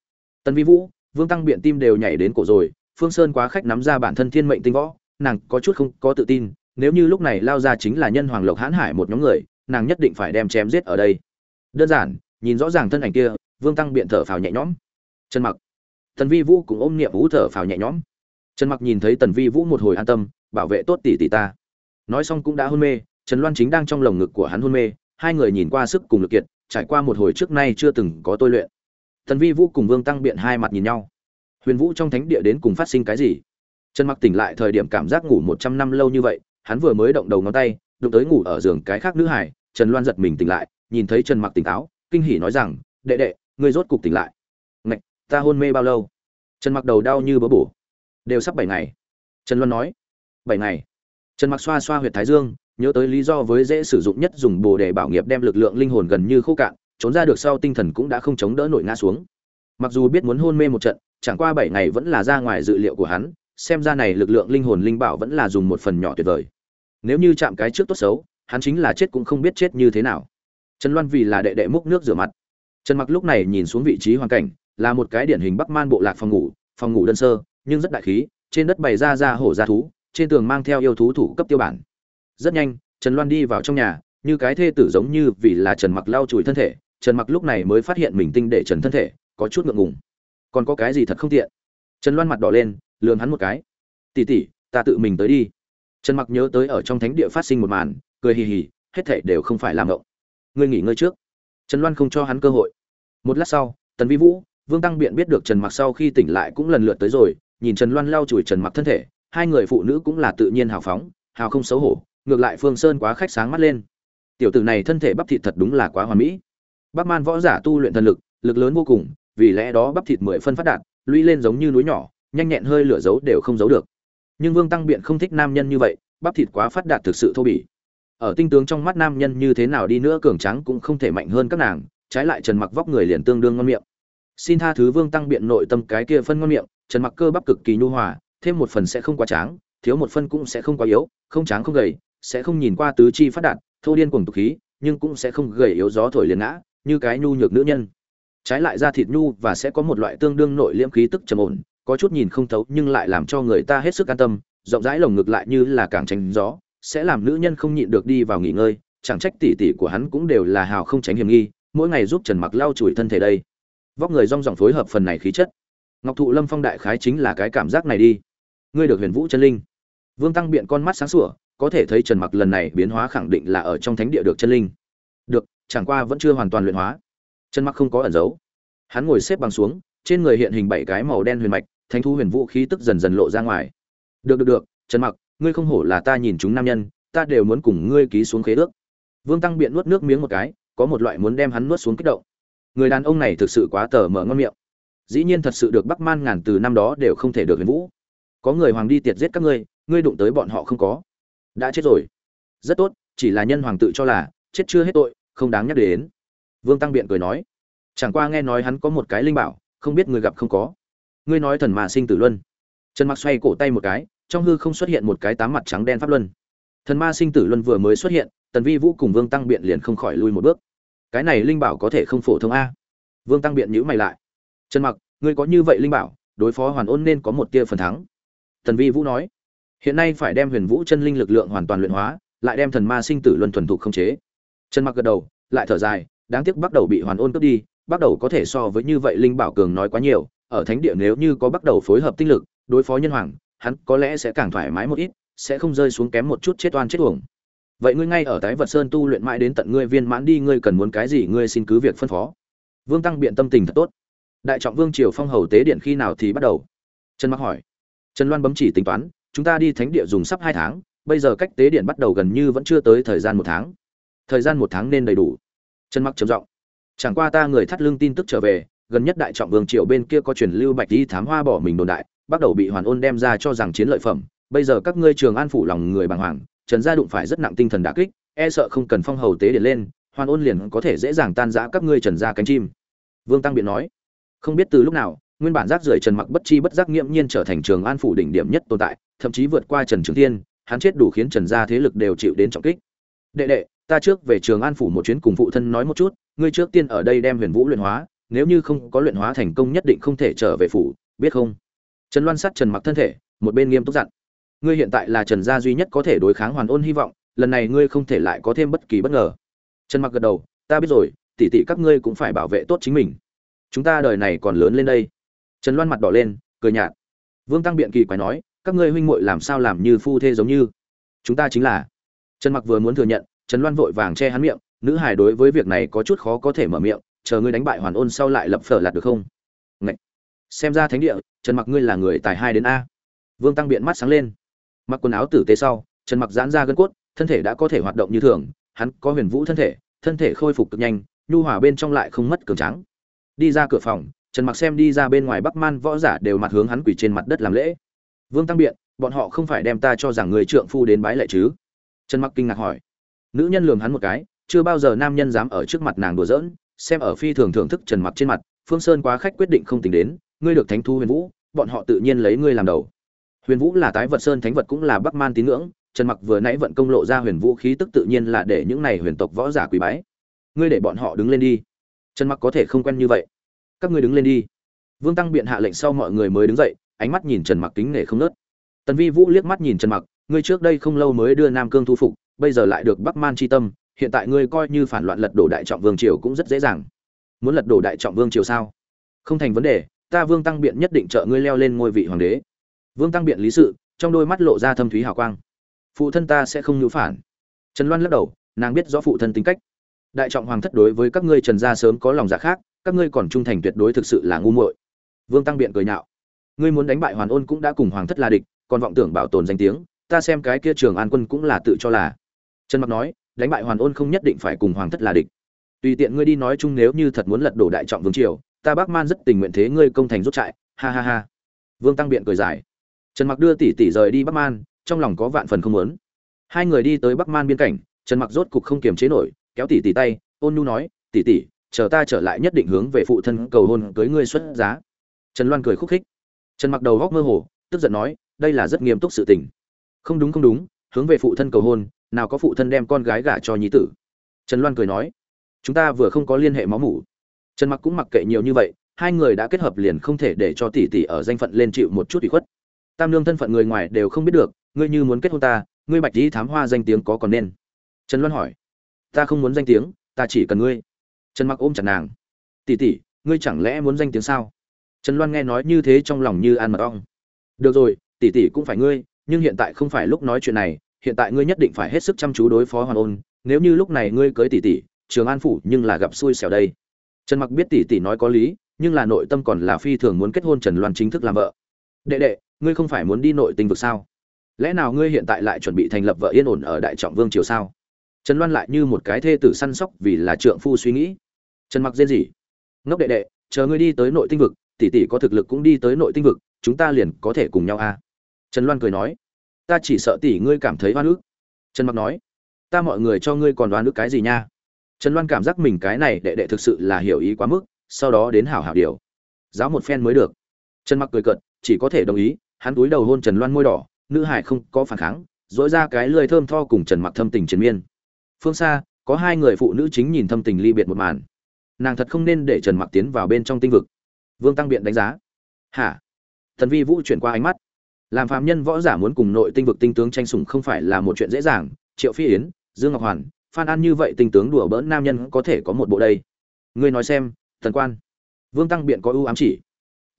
Tần vi vũ vương tăng biện tim đều nhảy đến cổ rồi phương sơn quá khách nắm ra bản thân thiên mệnh tinh võ nàng có chút không có tự tin, nếu như lúc này lao ra chính là nhân hoàng lộc hãn hải một nhóm người, nàng nhất định phải đem chém giết ở đây. Đơn giản, nhìn rõ ràng thân ảnh kia, vương tăng biện thở phào nhẹ nhõm. Trần mặc. Tần vi vũ cũng ôm niệm vũ thở phào nhẹ nhõm. Trần mặc nhìn thấy tần vi vũ một hồi an tâm, bảo vệ tốt tỷ tỷ ta. Nói xong cũng đã hôn mê, trần loan chính đang trong lồng ngực của hắn hôn mê, hai người nhìn qua sức cùng lực kiệt, trải qua một hồi trước nay chưa từng có tôi luyện. Tần vi vũ cùng vương tăng biện hai mặt nhìn nhau. Huyền vũ trong thánh địa đến cùng phát sinh cái gì? Trần mặc tỉnh lại thời điểm cảm giác ngủ một trăm năm lâu như vậy, hắn vừa mới động đầu ngón tay, đụng tới ngủ ở giường cái khác nữ hải trần loan giật mình tỉnh lại, nhìn thấy trần mặc tỉnh táo, kinh hỉ nói rằng, đệ đệ, ngươi rốt cục tỉnh lại. Ngạch, ta hôn mê bao lâu? Trần mặc đầu đau như bớ bổ. Đều sắp bảy ngày. Trần loan nói. Bảy ngày. Trần mặc xoa xoa huyệt thái dương, nhớ tới lý do với dễ sử dụng nhất dùng bồ đề bảo nghiệp đem lực lượng linh hồn gần như khô cạn, trốn ra được sau tinh thần cũng đã không chống đỡ nổi ngã xuống. Mặc dù biết muốn hôn mê một trận, chẳng qua bảy ngày vẫn là ra ngoài dự liệu của hắn xem ra này lực lượng linh hồn linh bảo vẫn là dùng một phần nhỏ tuyệt vời. Nếu như chạm cái trước tốt xấu, hắn chính là chết cũng không biết chết như thế nào. Trần loan vì là đệ đệ múc nước rửa mặt. Trần mặc lúc này nhìn xuống vị trí hoàn cảnh, là một cái điển hình bắc man bộ lạc phòng ngủ phòng ngủ đơn sơ, nhưng rất đại khí, trên đất bày ra ra hổ ra thú, trên tường mang theo yêu thú thủ cấp tiêu bản. Rất nhanh, trần loan đi vào trong nhà, như cái thê tử giống như vì là trần mặc lau chùi thân thể, trần mặc lúc này mới phát hiện mình tinh để trần thân thể, có chút ngượng ngùng. Còn có cái gì thật không tiện? Trần loan mặt đỏ lên lườm hắn một cái. Tỉ tỉ ta tự mình tới đi. Trần mặc nhớ tới ở trong thánh địa phát sinh một màn, cười hì hì, hết thảy đều không phải làm ngộng ngươi nghỉ ngơi trước. Trần loan không cho hắn cơ hội. Một lát sau, tần vi vũ, vương tăng biện biết được trần mặc sau khi tỉnh lại cũng lần lượt tới rồi, nhìn trần loan lau chùi trần mặc thân thể, hai người phụ nữ cũng là tự nhiên hào phóng, hào không xấu hổ, ngược lại phương sơn quá khách sáng mắt lên. Tiểu tử này thân thể bắp thịt thật đúng là quá hoàn mỹ. Bắp man võ giả tu luyện thần lực lực lớn vô cùng, vì lẽ đó bắp thịt mười phân phát đạt, lũy lên giống như núi nhỏ nhanh nhẹn hơi lửa giấu đều không giấu được. Nhưng vương tăng biện không thích nam nhân như vậy, bắp thịt quá phát đạt thực sự thô bỉ. Ở tinh tướng trong mắt nam nhân như thế nào đi nữa cường trắng cũng không thể mạnh hơn các nàng, trái lại trần mặc vóc người liền tương đương ngon miệng. Xin tha thứ vương tăng biện nội tâm cái kia phân ngon miệng, trần mặc cơ bắp cực kỳ nhu hòa, thêm một phần sẽ không quá tráng, thiếu một phân cũng sẽ không quá yếu, không tráng không gầy, sẽ không nhìn qua tứ chi phát đạt, thô điên cuồng tục khí, nhưng cũng sẽ không gầy yếu gió thổi liền ngã, như cái nhu nhược nữ nhân. Trái lại da thịt nhu và sẽ có một loại tương đương nội liễm khí tức trầm ổn có chút nhìn không thấu nhưng lại làm cho người ta hết sức an tâm, rộng rãi lồng ngực lại như là càng tránh gió, sẽ làm nữ nhân không nhịn được đi vào nghỉ ngơi, chẳng trách tỉ tỉ của hắn cũng đều là hào không tránh hiểm nghi, mỗi ngày giúp trần mặc lau chùi thân thể đây. Vóc người rong ròng phối hợp phần này khí chất. Ngọc thụ lâm phong đại khái chính là cái cảm giác này đi. Ngươi được huyền vũ chân linh. Vương tăng biện con mắt sáng sủa, có thể thấy trần mặc lần này biến hóa khẳng định là ở trong thánh địa được chân linh. Được, chẳng qua vẫn chưa hoàn toàn luyện hóa. Trần mặc không có ẩn giấu. Hắn ngồi xếp bằng xuống, trên người hiện hình bảy cái màu đen huyền mạch thánh thú huyền vũ khí tức dần dần lộ ra ngoài. Được được được, trần mặc, ngươi không hổ là ta nhìn chúng nam nhân, ta đều muốn cùng ngươi ký xuống khế ước. Vương tăng biện nuốt nước miếng một cái, có một loại muốn đem hắn nuốt xuống kích động. Người đàn ông này thực sự quá tờ mở ngon miệng. Dĩ nhiên thật sự được bắc man ngàn từ năm đó đều không thể được huyền vũ. Có người hoàng đi tiệt giết các ngươi ngươi đụng tới bọn họ không có. Đã chết rồi. Rất tốt, chỉ là nhân hoàng tự cho là, chết chưa hết tội, không đáng nhắc đến. Vương tăng biện cười nói. Chẳng qua nghe nói hắn có một cái linh bảo, không biết người gặp không có ngươi nói thần mà sinh tử luân. Trần mặc xoay cổ tay một cái, trong hư không xuất hiện một cái tám mặt trắng đen pháp luân. Thần ma sinh tử luân vừa mới xuất hiện, tần vi vũ cùng vương tăng biện liền không khỏi lui một bước. Cái này linh bảo có thể không phổ thông a? Vương tăng biện nhữ mày lại. Trần mặc, ngươi có như vậy linh bảo, đối phó hoàn ôn nên có một tia phần thắng. Tần vi vũ nói, hiện nay phải đem huyền vũ chân linh lực lượng hoàn toàn luyện hóa, lại đem thần ma sinh tử luân thuần thục không chế. Trần mặc gật đầu, lại thở dài, đáng tiếc bắt đầu bị hoàn ôn cướp đi, bắt đầu có thể so với như vậy linh bảo cường nói quá nhiều ở thánh địa nếu như có bắt đầu phối hợp tinh lực, đối phó nhân hoàng, hắn có lẽ sẽ càng thoải mái một ít, sẽ không rơi xuống kém một chút chết oan chết uổng. Vậy ngươi ngay ở tái vật sơn tu luyện mãi đến tận ngươi viên mãn đi, ngươi cần muốn cái gì, ngươi xin cứ việc phân phó. Vương tăng biện tâm tình thật tốt. Đại trọng vương triều phong hầu tế điện khi nào thì bắt đầu? Trần mặc hỏi. Trần loan bấm chỉ tính toán, chúng ta đi thánh địa dùng sắp hai tháng, bây giờ cách tế điện bắt đầu gần như vẫn chưa tới thời gian một tháng. Thời gian một tháng nên đầy đủ. Trần mặc trầm giọng. Chẳng qua ta người thắt lưng tin tức trở về gần nhất đại trọng vương triều bên kia có truyền lưu bạch đi thám hoa bỏ mình đồn đại, bắt đầu bị hoàn ôn đem ra cho rằng chiến lợi phẩm. Bây giờ các ngươi trường an phủ lòng người bàng hoàng, trần gia đụng phải rất nặng tinh thần đả kích e sợ không cần phong hầu tế điện lên, hoàn ôn liền có thể dễ dàng tan rã các ngươi trần gia cánh chim. Vương tăng biện nói, không biết từ lúc nào, nguyên bản rác rưởi trần mặc bất chi bất giác nghiễm nhiên trở thành trường an phủ đỉnh điểm nhất tồn tại, thậm chí vượt qua trần trường thiên hắn chết đủ khiến trần gia thế lực đều chịu đến trọng kích. Đệ đệ, ta trước về trường an phủ một chuyến cùng phụ thân nói một chút, ngươi trước tiên ở đây đem huyền vũ luyện hóa nếu như không có luyện hóa thành công nhất định không thể trở về phủ, biết không? Trần loan sắt trần mặc thân thể, một bên nghiêm túc dặn. Ngươi hiện tại là trần gia duy nhất có thể đối kháng hoàn ôn hy vọng, lần này ngươi không thể lại có thêm bất kỳ bất ngờ. Trần mặc gật đầu, ta biết rồi, tỷ tỷ các ngươi cũng phải bảo vệ tốt chính mình. Chúng ta đời này còn lớn lên đây. Trần loan mặt đỏ lên, cười nhạt. Vương tăng biện kỳ quái nói, các ngươi huynh muội làm sao làm như phu thê giống như? Chúng ta chính là. Trần mặc vừa muốn thừa nhận, trần loan vội vàng che hắn miệng, nữ hài đối với việc này có chút khó có thể mở miệng chờ ngươi đánh bại hoàn ôn sau lại lập phở lạt được không? Ngậy. xem ra thánh địa, trần mặc ngươi là người tài hai đến a. Vương tăng biện mắt sáng lên. Mặc quần áo tử tế sau, trần mặc giãn ra gân cốt, thân thể đã có thể hoạt động như thường, hắn có huyền vũ thân thể thân thể khôi phục cực nhanh, nhu hòa bên trong lại không mất cường trắng đi ra cửa phòng, trần mặc xem đi ra bên ngoài bắc man võ giả đều mặt hướng hắn quỳ trên mặt đất làm lễ. Vương tăng biện, bọn họ không phải đem ta cho rằng người trượng phu đến bái lệ chứ? Trần mặc kinh ngạc hỏi. Nữ nhân lường hắn một cái, chưa bao giờ nam nhân dám ở trước mặt nàng đùa giỡn xem ở phi thường thưởng thức trần mặc trên mặt, phương sơn quá khách quyết định không tính đến, ngươi được thánh thu huyền vũ, bọn họ tự nhiên lấy ngươi làm đầu. Huyền vũ là tái vật sơn, thánh vật cũng là bắc man tín ngưỡng, trần mặc vừa nãy vận công lộ ra huyền vũ khí tức tự nhiên là để những này huyền tộc võ giả quý bái. Ngươi để bọn họ đứng lên đi. Trần mặc có thể không quen như vậy. Các ngươi đứng lên đi. Vương tăng biện hạ lệnh sau mọi người mới đứng dậy, ánh mắt nhìn trần mặc kính nể không nớt. Tần vi vũ liếc mắt nhìn trần mặc, ngươi trước đây không lâu mới đưa nam cương thu phục, bây giờ lại được bắc man chi tâm hiện tại ngươi coi như phản loạn lật đổ đại trọng vương triều cũng rất dễ dàng. Muốn lật đổ đại trọng vương triều sao? Không thành vấn đề, ta vương tăng biện nhất định trợ ngươi leo lên ngôi vị hoàng đế. Vương tăng biện lý sự, trong đôi mắt lộ ra thâm thúy hào quang. Phụ thân ta sẽ không nhũ phản. Trần loan lắc đầu, nàng biết rõ phụ thân tính cách. Đại trọng hoàng thất đối với các ngươi trần gia sớm có lòng dạ khác, các ngươi còn trung thành tuyệt đối thực sự là ngu muội. Vương tăng biện cười nhạo. Ngươi muốn đánh bại hoàn ôn cũng đã cùng hoàng thất là địch, còn vọng tưởng bảo tồn danh tiếng, ta xem cái kia trường an quân cũng là tự cho là. Trần mặc nói đánh bại hoàn ôn không nhất định phải cùng hoàng thất là địch. Tùy tiện ngươi đi nói chung nếu như thật muốn lật đổ đại trọng vương triều, ta bác man rất tình nguyện thế ngươi công thành rút trại, ha ha ha. Vương tăng biện cười giải. Trần mặc đưa tỷ tỷ rời đi bắc man, trong lòng có vạn phần không muốn. Hai người đi tới bắc man biên cảnh, trần mặc rốt cục không kiềm chế nổi, kéo tỷ tỷ tay, ôn nhu nói, tỷ tỷ, chờ ta trở lại nhất định hướng về phụ thân cầu hôn cưới ngươi xuất giá. Trần loan cười khúc khích. Trần mặc đầu góc mơ hồ, tức giận nói, đây là rất nghiêm túc sự tình. Không đúng không đúng, hướng về phụ thân cầu hôn nào có phụ thân đem con gái gả cho nhí tử? Trần loan cười nói, chúng ta vừa không có liên hệ máu mủ. Trần mặc cũng mặc kệ nhiều như vậy, hai người đã kết hợp liền không thể để cho tỷ tỷ ở danh phận lên chịu một chút ủy khuất. Tam lương thân phận người ngoài đều không biết được, ngươi như muốn kết hôn ta, ngươi bạch lý thám hoa danh tiếng có còn nên? Trần loan hỏi, ta không muốn danh tiếng, ta chỉ cần ngươi. Trần mặc ôm chặt nàng, tỷ tỷ, ngươi chẳng lẽ muốn danh tiếng sao? Trần loan nghe nói như thế trong lòng như ăn mật ong. Được rồi, tỷ tỷ cũng phải ngươi, nhưng hiện tại không phải lúc nói chuyện này hiện tại ngươi nhất định phải hết sức chăm chú đối phó hoàn ôn, nếu như lúc này ngươi cưới tỷ tỷ, trường an phủ nhưng là gặp xui xẻo đây. Trần mặc biết tỷ tỷ nói có lý, nhưng là nội tâm còn là phi thường muốn kết hôn trần loan chính thức làm vợ. Đệ đệ, ngươi không phải muốn đi nội tinh vực sao? Lẽ nào ngươi hiện tại lại chuẩn bị thành lập vợ yên ổn ở đại trọng vương triều sao? Trần loan lại như một cái thê tử săn sóc vì là trượng phu suy nghĩ. Trần mặc rên gì ngốc đệ đệ, chờ ngươi đi tới nội tinh vực, tỷ tỷ có thực lực cũng đi tới nội tinh vực, chúng ta liền có thể cùng nhau a. À? trần loan cười nói ta chỉ sợ tỷ ngươi cảm thấy oan ức. Trần mặc nói, ta mọi người cho ngươi còn oan ức cái gì nha? Trần loan cảm giác mình cái này đệ đệ thực sự là hiểu ý quá mức, sau đó đến hảo hảo điều. Giáo một phen mới được. Trần mặc cười cợt, chỉ có thể đồng ý, hắn túi đầu hôn trần loan môi đỏ, nữ hải không có phản kháng dỗi ra cái lười thơm tho cùng trần mặc thâm tình triền miên. Phương xa, có hai người phụ nữ chính nhìn thâm tình ly biệt một màn. Nàng thật không nên để trần mặc tiến vào bên trong tinh vực. Vương tăng biện đánh giá. Hả? Thần vi vũ chuyển qua ánh mắt làm phàm nhân võ giả muốn cùng nội tinh vực tinh tướng tranh sủng không phải là một chuyện dễ dàng. Triệu phi yến, dương ngọc hoàn, phan an như vậy tinh tướng đùa bỡn nam nhân có thể có một bộ đây. Ngươi nói xem, thần quan. Vương tăng biện có ưu ám chỉ.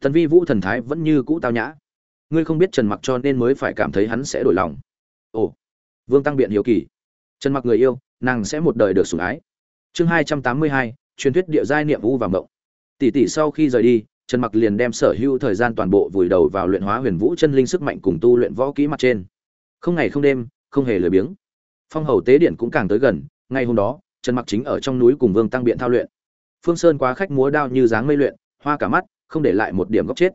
Thần vi vũ thần thái vẫn như cũ tao nhã. Ngươi không biết trần mặc cho nên mới phải cảm thấy hắn sẽ đổi lòng. Ồ, vương tăng biện hiếu kỳ. Trần mặc người yêu, nàng sẽ một đời được sủng ái. Chương hai trăm tám mươi hai, truyền thuyết địa giai niệm vũ và mộng. Tỷ tỷ sau khi rời đi trần mặc liền đem sở hữu thời gian toàn bộ vùi đầu vào luyện hóa huyền vũ chân linh sức mạnh cùng tu luyện võ kỹ mặt trên. Không ngày không đêm, không hề lười biếng. Phong hầu tế điện cũng càng tới gần ngày hôm đó, trần mặc chính ở trong núi cùng vương tăng biện thao luyện. Phương sơn quá khách múa đao như dáng mây luyện, hoa cả mắt, không để lại một điểm góc chết.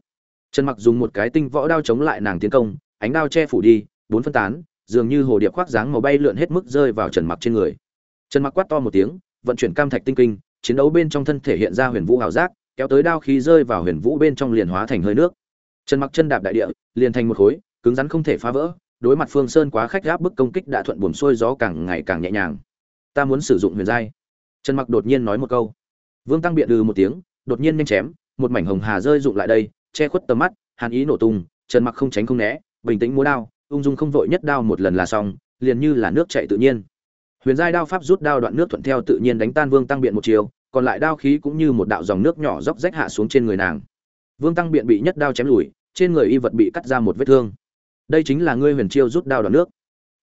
Trần mặc dùng một cái tinh võ đao chống lại nàng tiến công, ánh đao che phủ đi, bốn phân tán, dường như hồ điệp khoác dáng màu bay lượn hết mức rơi vào trần mặc trên người. Trần mặc quát to một tiếng, vận chuyển cam thạch tinh kinh, chiến đấu bên trong thân thể hiện ra huyền vũ hào giác kéo tới đao khí rơi vào huyền vũ bên trong liền hóa thành hơi nước. Trần mặc chân đạp đại địa, liền thành một khối, cứng rắn không thể phá vỡ, đối mặt phương sơn quá khách gáp bức công kích đã thuận buồm xuôi gió càng ngày càng nhẹ nhàng. Ta muốn sử dụng huyền giai. Trần mặc đột nhiên nói một câu. Vương tăng biện đừ một tiếng, đột nhiên nhanh chém, một mảnh hồng hà rơi rụng lại đây, che khuất tầm mắt, hàn ý nổ tung, trần mặc không tránh không né, bình tĩnh múa đao, ung dung không vội nhất đao một lần là xong, liền như là nước chảy tự nhiên. Huyền giai đao pháp rút đao đoạn nước thuận theo tự nhiên đánh tan vương tăng biện một chiều còn lại đao khí cũng như một đạo dòng nước nhỏ róc rách hạ xuống trên người nàng. Vương tăng biện bị nhất đao chém lùi, trên người y vật bị cắt ra một vết thương. Đây chính là ngươi huyền chiêu rút đao đoạn nước.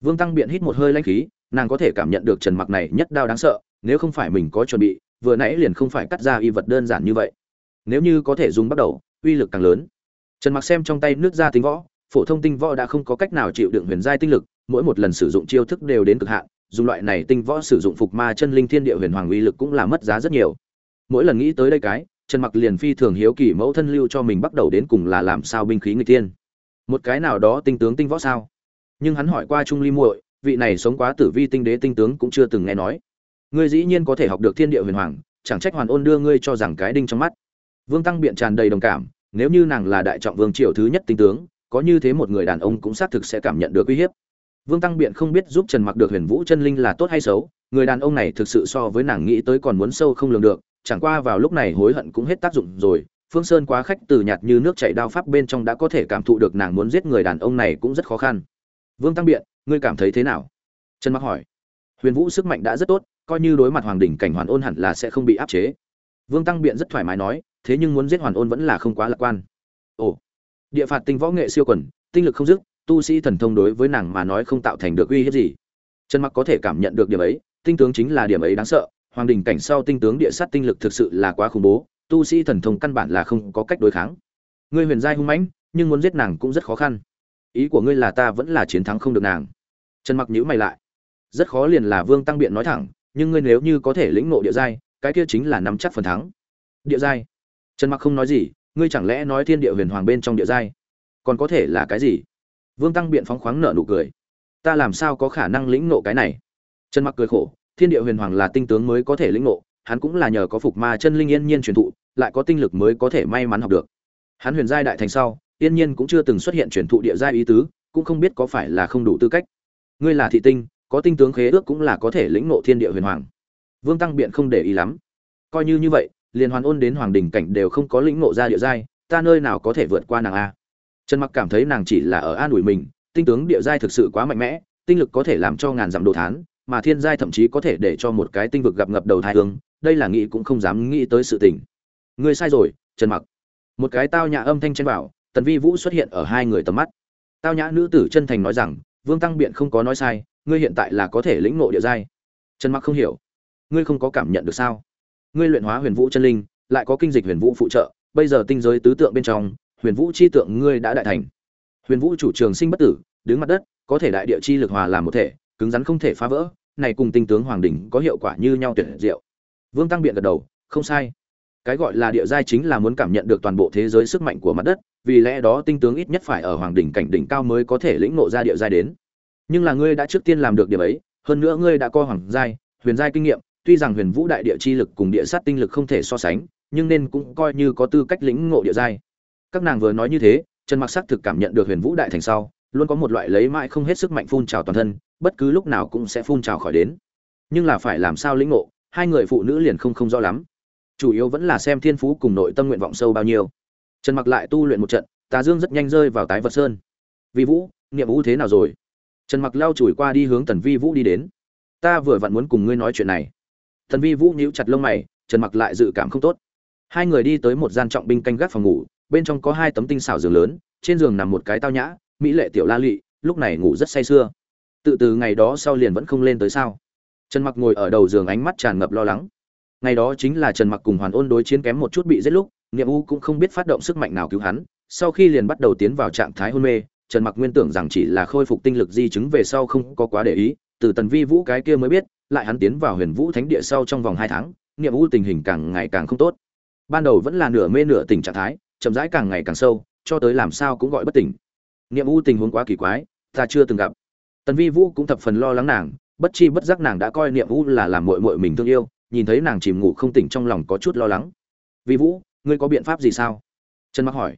Vương tăng biện hít một hơi lanh khí, nàng có thể cảm nhận được trần mặc này nhất đao đáng sợ, nếu không phải mình có chuẩn bị, vừa nãy liền không phải cắt ra y vật đơn giản như vậy. Nếu như có thể dùng bắt đầu, uy lực càng lớn. Trần mặc xem trong tay nước ra tính võ, phổ thông tinh võ đã không có cách nào chịu đựng huyền giai tinh lực, mỗi một lần sử dụng chiêu thức đều đến cực hạn dùng loại này tinh võ sử dụng phục ma chân linh thiên địa huyền hoàng uy lực cũng là mất giá rất nhiều. Mỗi lần nghĩ tới đây cái, trần mặc liền phi thường hiếu kỳ mẫu thân lưu cho mình bắt đầu đến cùng là làm sao binh khí người tiên một cái nào đó tinh tướng tinh võ sao? Nhưng hắn hỏi qua trung ly muội, vị này sống quá tử vi tinh đế tinh tướng cũng chưa từng nghe nói. Ngươi dĩ nhiên có thể học được thiên địa huyền hoàng, chẳng trách hoàn ôn đưa ngươi cho rằng cái đinh trong mắt. Vương tăng biện tràn đầy đồng cảm, nếu như nàng là đại trọng vương triều thứ nhất tinh tướng, có như thế một người đàn ông cũng xác thực sẽ cảm nhận được uy hiếp vương tăng biện không biết giúp trần mặc được huyền vũ chân linh là tốt hay xấu, người đàn ông này thực sự so với nàng nghĩ tới còn muốn sâu không lường được, chẳng qua vào lúc này hối hận cũng hết tác dụng rồi, phương sơn quá khách từ nhạt như nước chảy đao pháp bên trong đã có thể cảm thụ được nàng muốn giết người đàn ông này cũng rất khó khăn. Vương tăng biện, ngươi cảm thấy thế nào? Trần mặc hỏi. Huyền vũ sức mạnh đã rất tốt, coi như đối mặt hoàng đỉnh cảnh hoàn ôn hẳn là sẽ không bị áp chế. Vương tăng biện rất thoải mái nói, thế nhưng muốn giết hoàn ôn vẫn là không quá lạc quan. Ồ, địa phạt tinh võ nghệ siêu quần, tinh lực không dứt tu sĩ thần thông đối với nàng mà nói không tạo thành được uy hiếp gì. Trần mặc có thể cảm nhận được điểm ấy, tinh tướng chính là điểm ấy đáng sợ, hoàng đình cảnh sau tinh tướng địa sát tinh lực thực sự là quá khủng bố, tu sĩ thần thông căn bản là không có cách đối kháng. Ngươi huyền giai hung mãnh, nhưng muốn giết nàng cũng rất khó khăn. Ý của ngươi là ta vẫn là chiến thắng không được nàng. Trần mặc nhíu mày lại. Rất khó liền là vương tăng biện nói thẳng, nhưng ngươi nếu như có thể lĩnh ngộ địa giai, cái kia chính là nắm chắc phần thắng. Địa giai? Trần mặc không nói gì, ngươi chẳng lẽ nói thiên địa huyền hoàng bên trong địa giai? Còn có thể là cái gì? Vương tăng biện phóng khoáng nở nụ cười. Ta làm sao có khả năng lĩnh ngộ cái này? Trần mặc cười khổ, thiên địa huyền hoàng là tinh tướng mới có thể lĩnh ngộ, hắn cũng là nhờ có phục ma chân linh yên nhiên truyền thụ, lại có tinh lực mới có thể may mắn học được. Hắn huyền giai đại thành sau, yên nhiên cũng chưa từng xuất hiện truyền thụ địa giai ý tứ, cũng không biết có phải là không đủ tư cách. Ngươi là thị tinh, có tinh tướng khế ước cũng là có thể lĩnh ngộ thiên địa huyền hoàng. Vương tăng biện không để ý lắm. Coi như như vậy liền hoàn ôn đến hoàng đỉnh cảnh đều không có lĩnh ngộ ra địa giai, ta nơi nào có thể vượt qua nàng a? Trần mặc cảm thấy nàng chỉ là ở an ủi mình, tinh tướng địa giai thực sự quá mạnh mẽ, tinh lực có thể làm cho ngàn dặm đồ thán, mà thiên giai thậm chí có thể để cho một cái tinh vực gặp ngập đầu thai hương, đây là nghĩ cũng không dám nghĩ tới sự tình. Ngươi sai rồi, trần mặc. Một cái tao nhã âm thanh chen bảo, tần vi vũ xuất hiện ở hai người tầm mắt. Tao nhã nữ tử chân thành nói rằng, vương tăng biện không có nói sai, ngươi hiện tại là có thể lĩnh ngộ địa giai. Trần mặc không hiểu. Ngươi không có cảm nhận được sao? Ngươi luyện hóa huyền vũ chân linh, lại có kinh dịch huyền vũ phụ trợ, bây giờ tinh giới tứ tượng bên trong huyền vũ chi tượng ngươi đã đại thành. Huyền vũ chủ trường sinh bất tử, đứng mặt đất, có thể đại địa chi lực hòa làm một thể, cứng rắn không thể phá vỡ, này cùng tinh tướng hoàng đỉnh có hiệu quả như nhau tuyệt diệu. Vương tăng biện gật đầu, không sai. Cái gọi là địa giai chính là muốn cảm nhận được toàn bộ thế giới sức mạnh của mặt đất, vì lẽ đó tinh tướng ít nhất phải ở hoàng đỉnh cảnh đỉnh cao mới có thể lĩnh ngộ ra địa giai đến. Nhưng là ngươi đã trước tiên làm được điểm ấy, hơn nữa ngươi đã co hoàng giai, huyền giai kinh nghiệm, tuy rằng huyền vũ đại địa chi lực cùng địa sát tinh lực không thể so sánh, nhưng nên cũng coi như có tư cách lĩnh ngộ địa giai các nàng vừa nói như thế, trần mặc xác thực cảm nhận được huyền vũ đại thành sau, luôn có một loại lấy mãi không hết sức mạnh phun trào toàn thân, bất cứ lúc nào cũng sẽ phun trào khỏi đến. Nhưng là phải làm sao lĩnh ngộ, hai người phụ nữ liền không không rõ lắm. Chủ yếu vẫn là xem thiên phú cùng nội tâm nguyện vọng sâu bao nhiêu. Trần mặc lại tu luyện một trận, tà dương rất nhanh rơi vào tái vật sơn. Vi vũ, niệm vũ thế nào rồi? Trần mặc lao chùi qua đi hướng tần vi vũ đi đến. Ta vừa vặn muốn cùng ngươi nói chuyện này. Tần vi vũ nhíu chặt lông mày, trần mặc lại dự cảm không tốt. Hai người đi tới một gian trọng binh canh gác phòng ngủ bên trong có hai tấm tinh xảo giường lớn, trên giường nằm một cái tao nhã, mỹ lệ tiểu la lụy lúc này ngủ rất say sưa. Tự từ ngày đó sau liền vẫn không lên tới sao? Trần mặc ngồi ở đầu giường ánh mắt tràn ngập lo lắng. Ngày đó chính là trần mặc cùng hoàn ôn đối chiến kém một chút bị giết lúc, niệm u cũng không biết phát động sức mạnh nào cứu hắn, sau khi liền bắt đầu tiến vào trạng thái hôn mê, trần mặc nguyên tưởng rằng chỉ là khôi phục tinh lực di chứng về sau không có quá để ý, từ tần vi vũ cái kia mới biết, lại hắn tiến vào huyền vũ thánh địa sau trong vòng hai tháng, niệm u tình hình càng ngày càng không tốt. Ban đầu vẫn là nửa mê nửa tỉnh trạng thái chậm rãi càng ngày càng sâu, cho tới làm sao cũng gọi bất tỉnh. Niệm u tình huống quá kỳ quái, ta chưa từng gặp. Tần vi vũ cũng thập phần lo lắng nàng, bất chi bất giác nàng đã coi niệm u là làm muội muội mình thương yêu, nhìn thấy nàng chìm ngủ không tỉnh trong lòng có chút lo lắng. Vi vũ, ngươi có biện pháp gì sao? Trần mặc hỏi.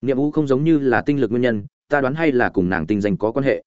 Niệm u không giống như là tinh lực nguyên nhân, ta đoán hay là cùng nàng tinh danh có quan hệ.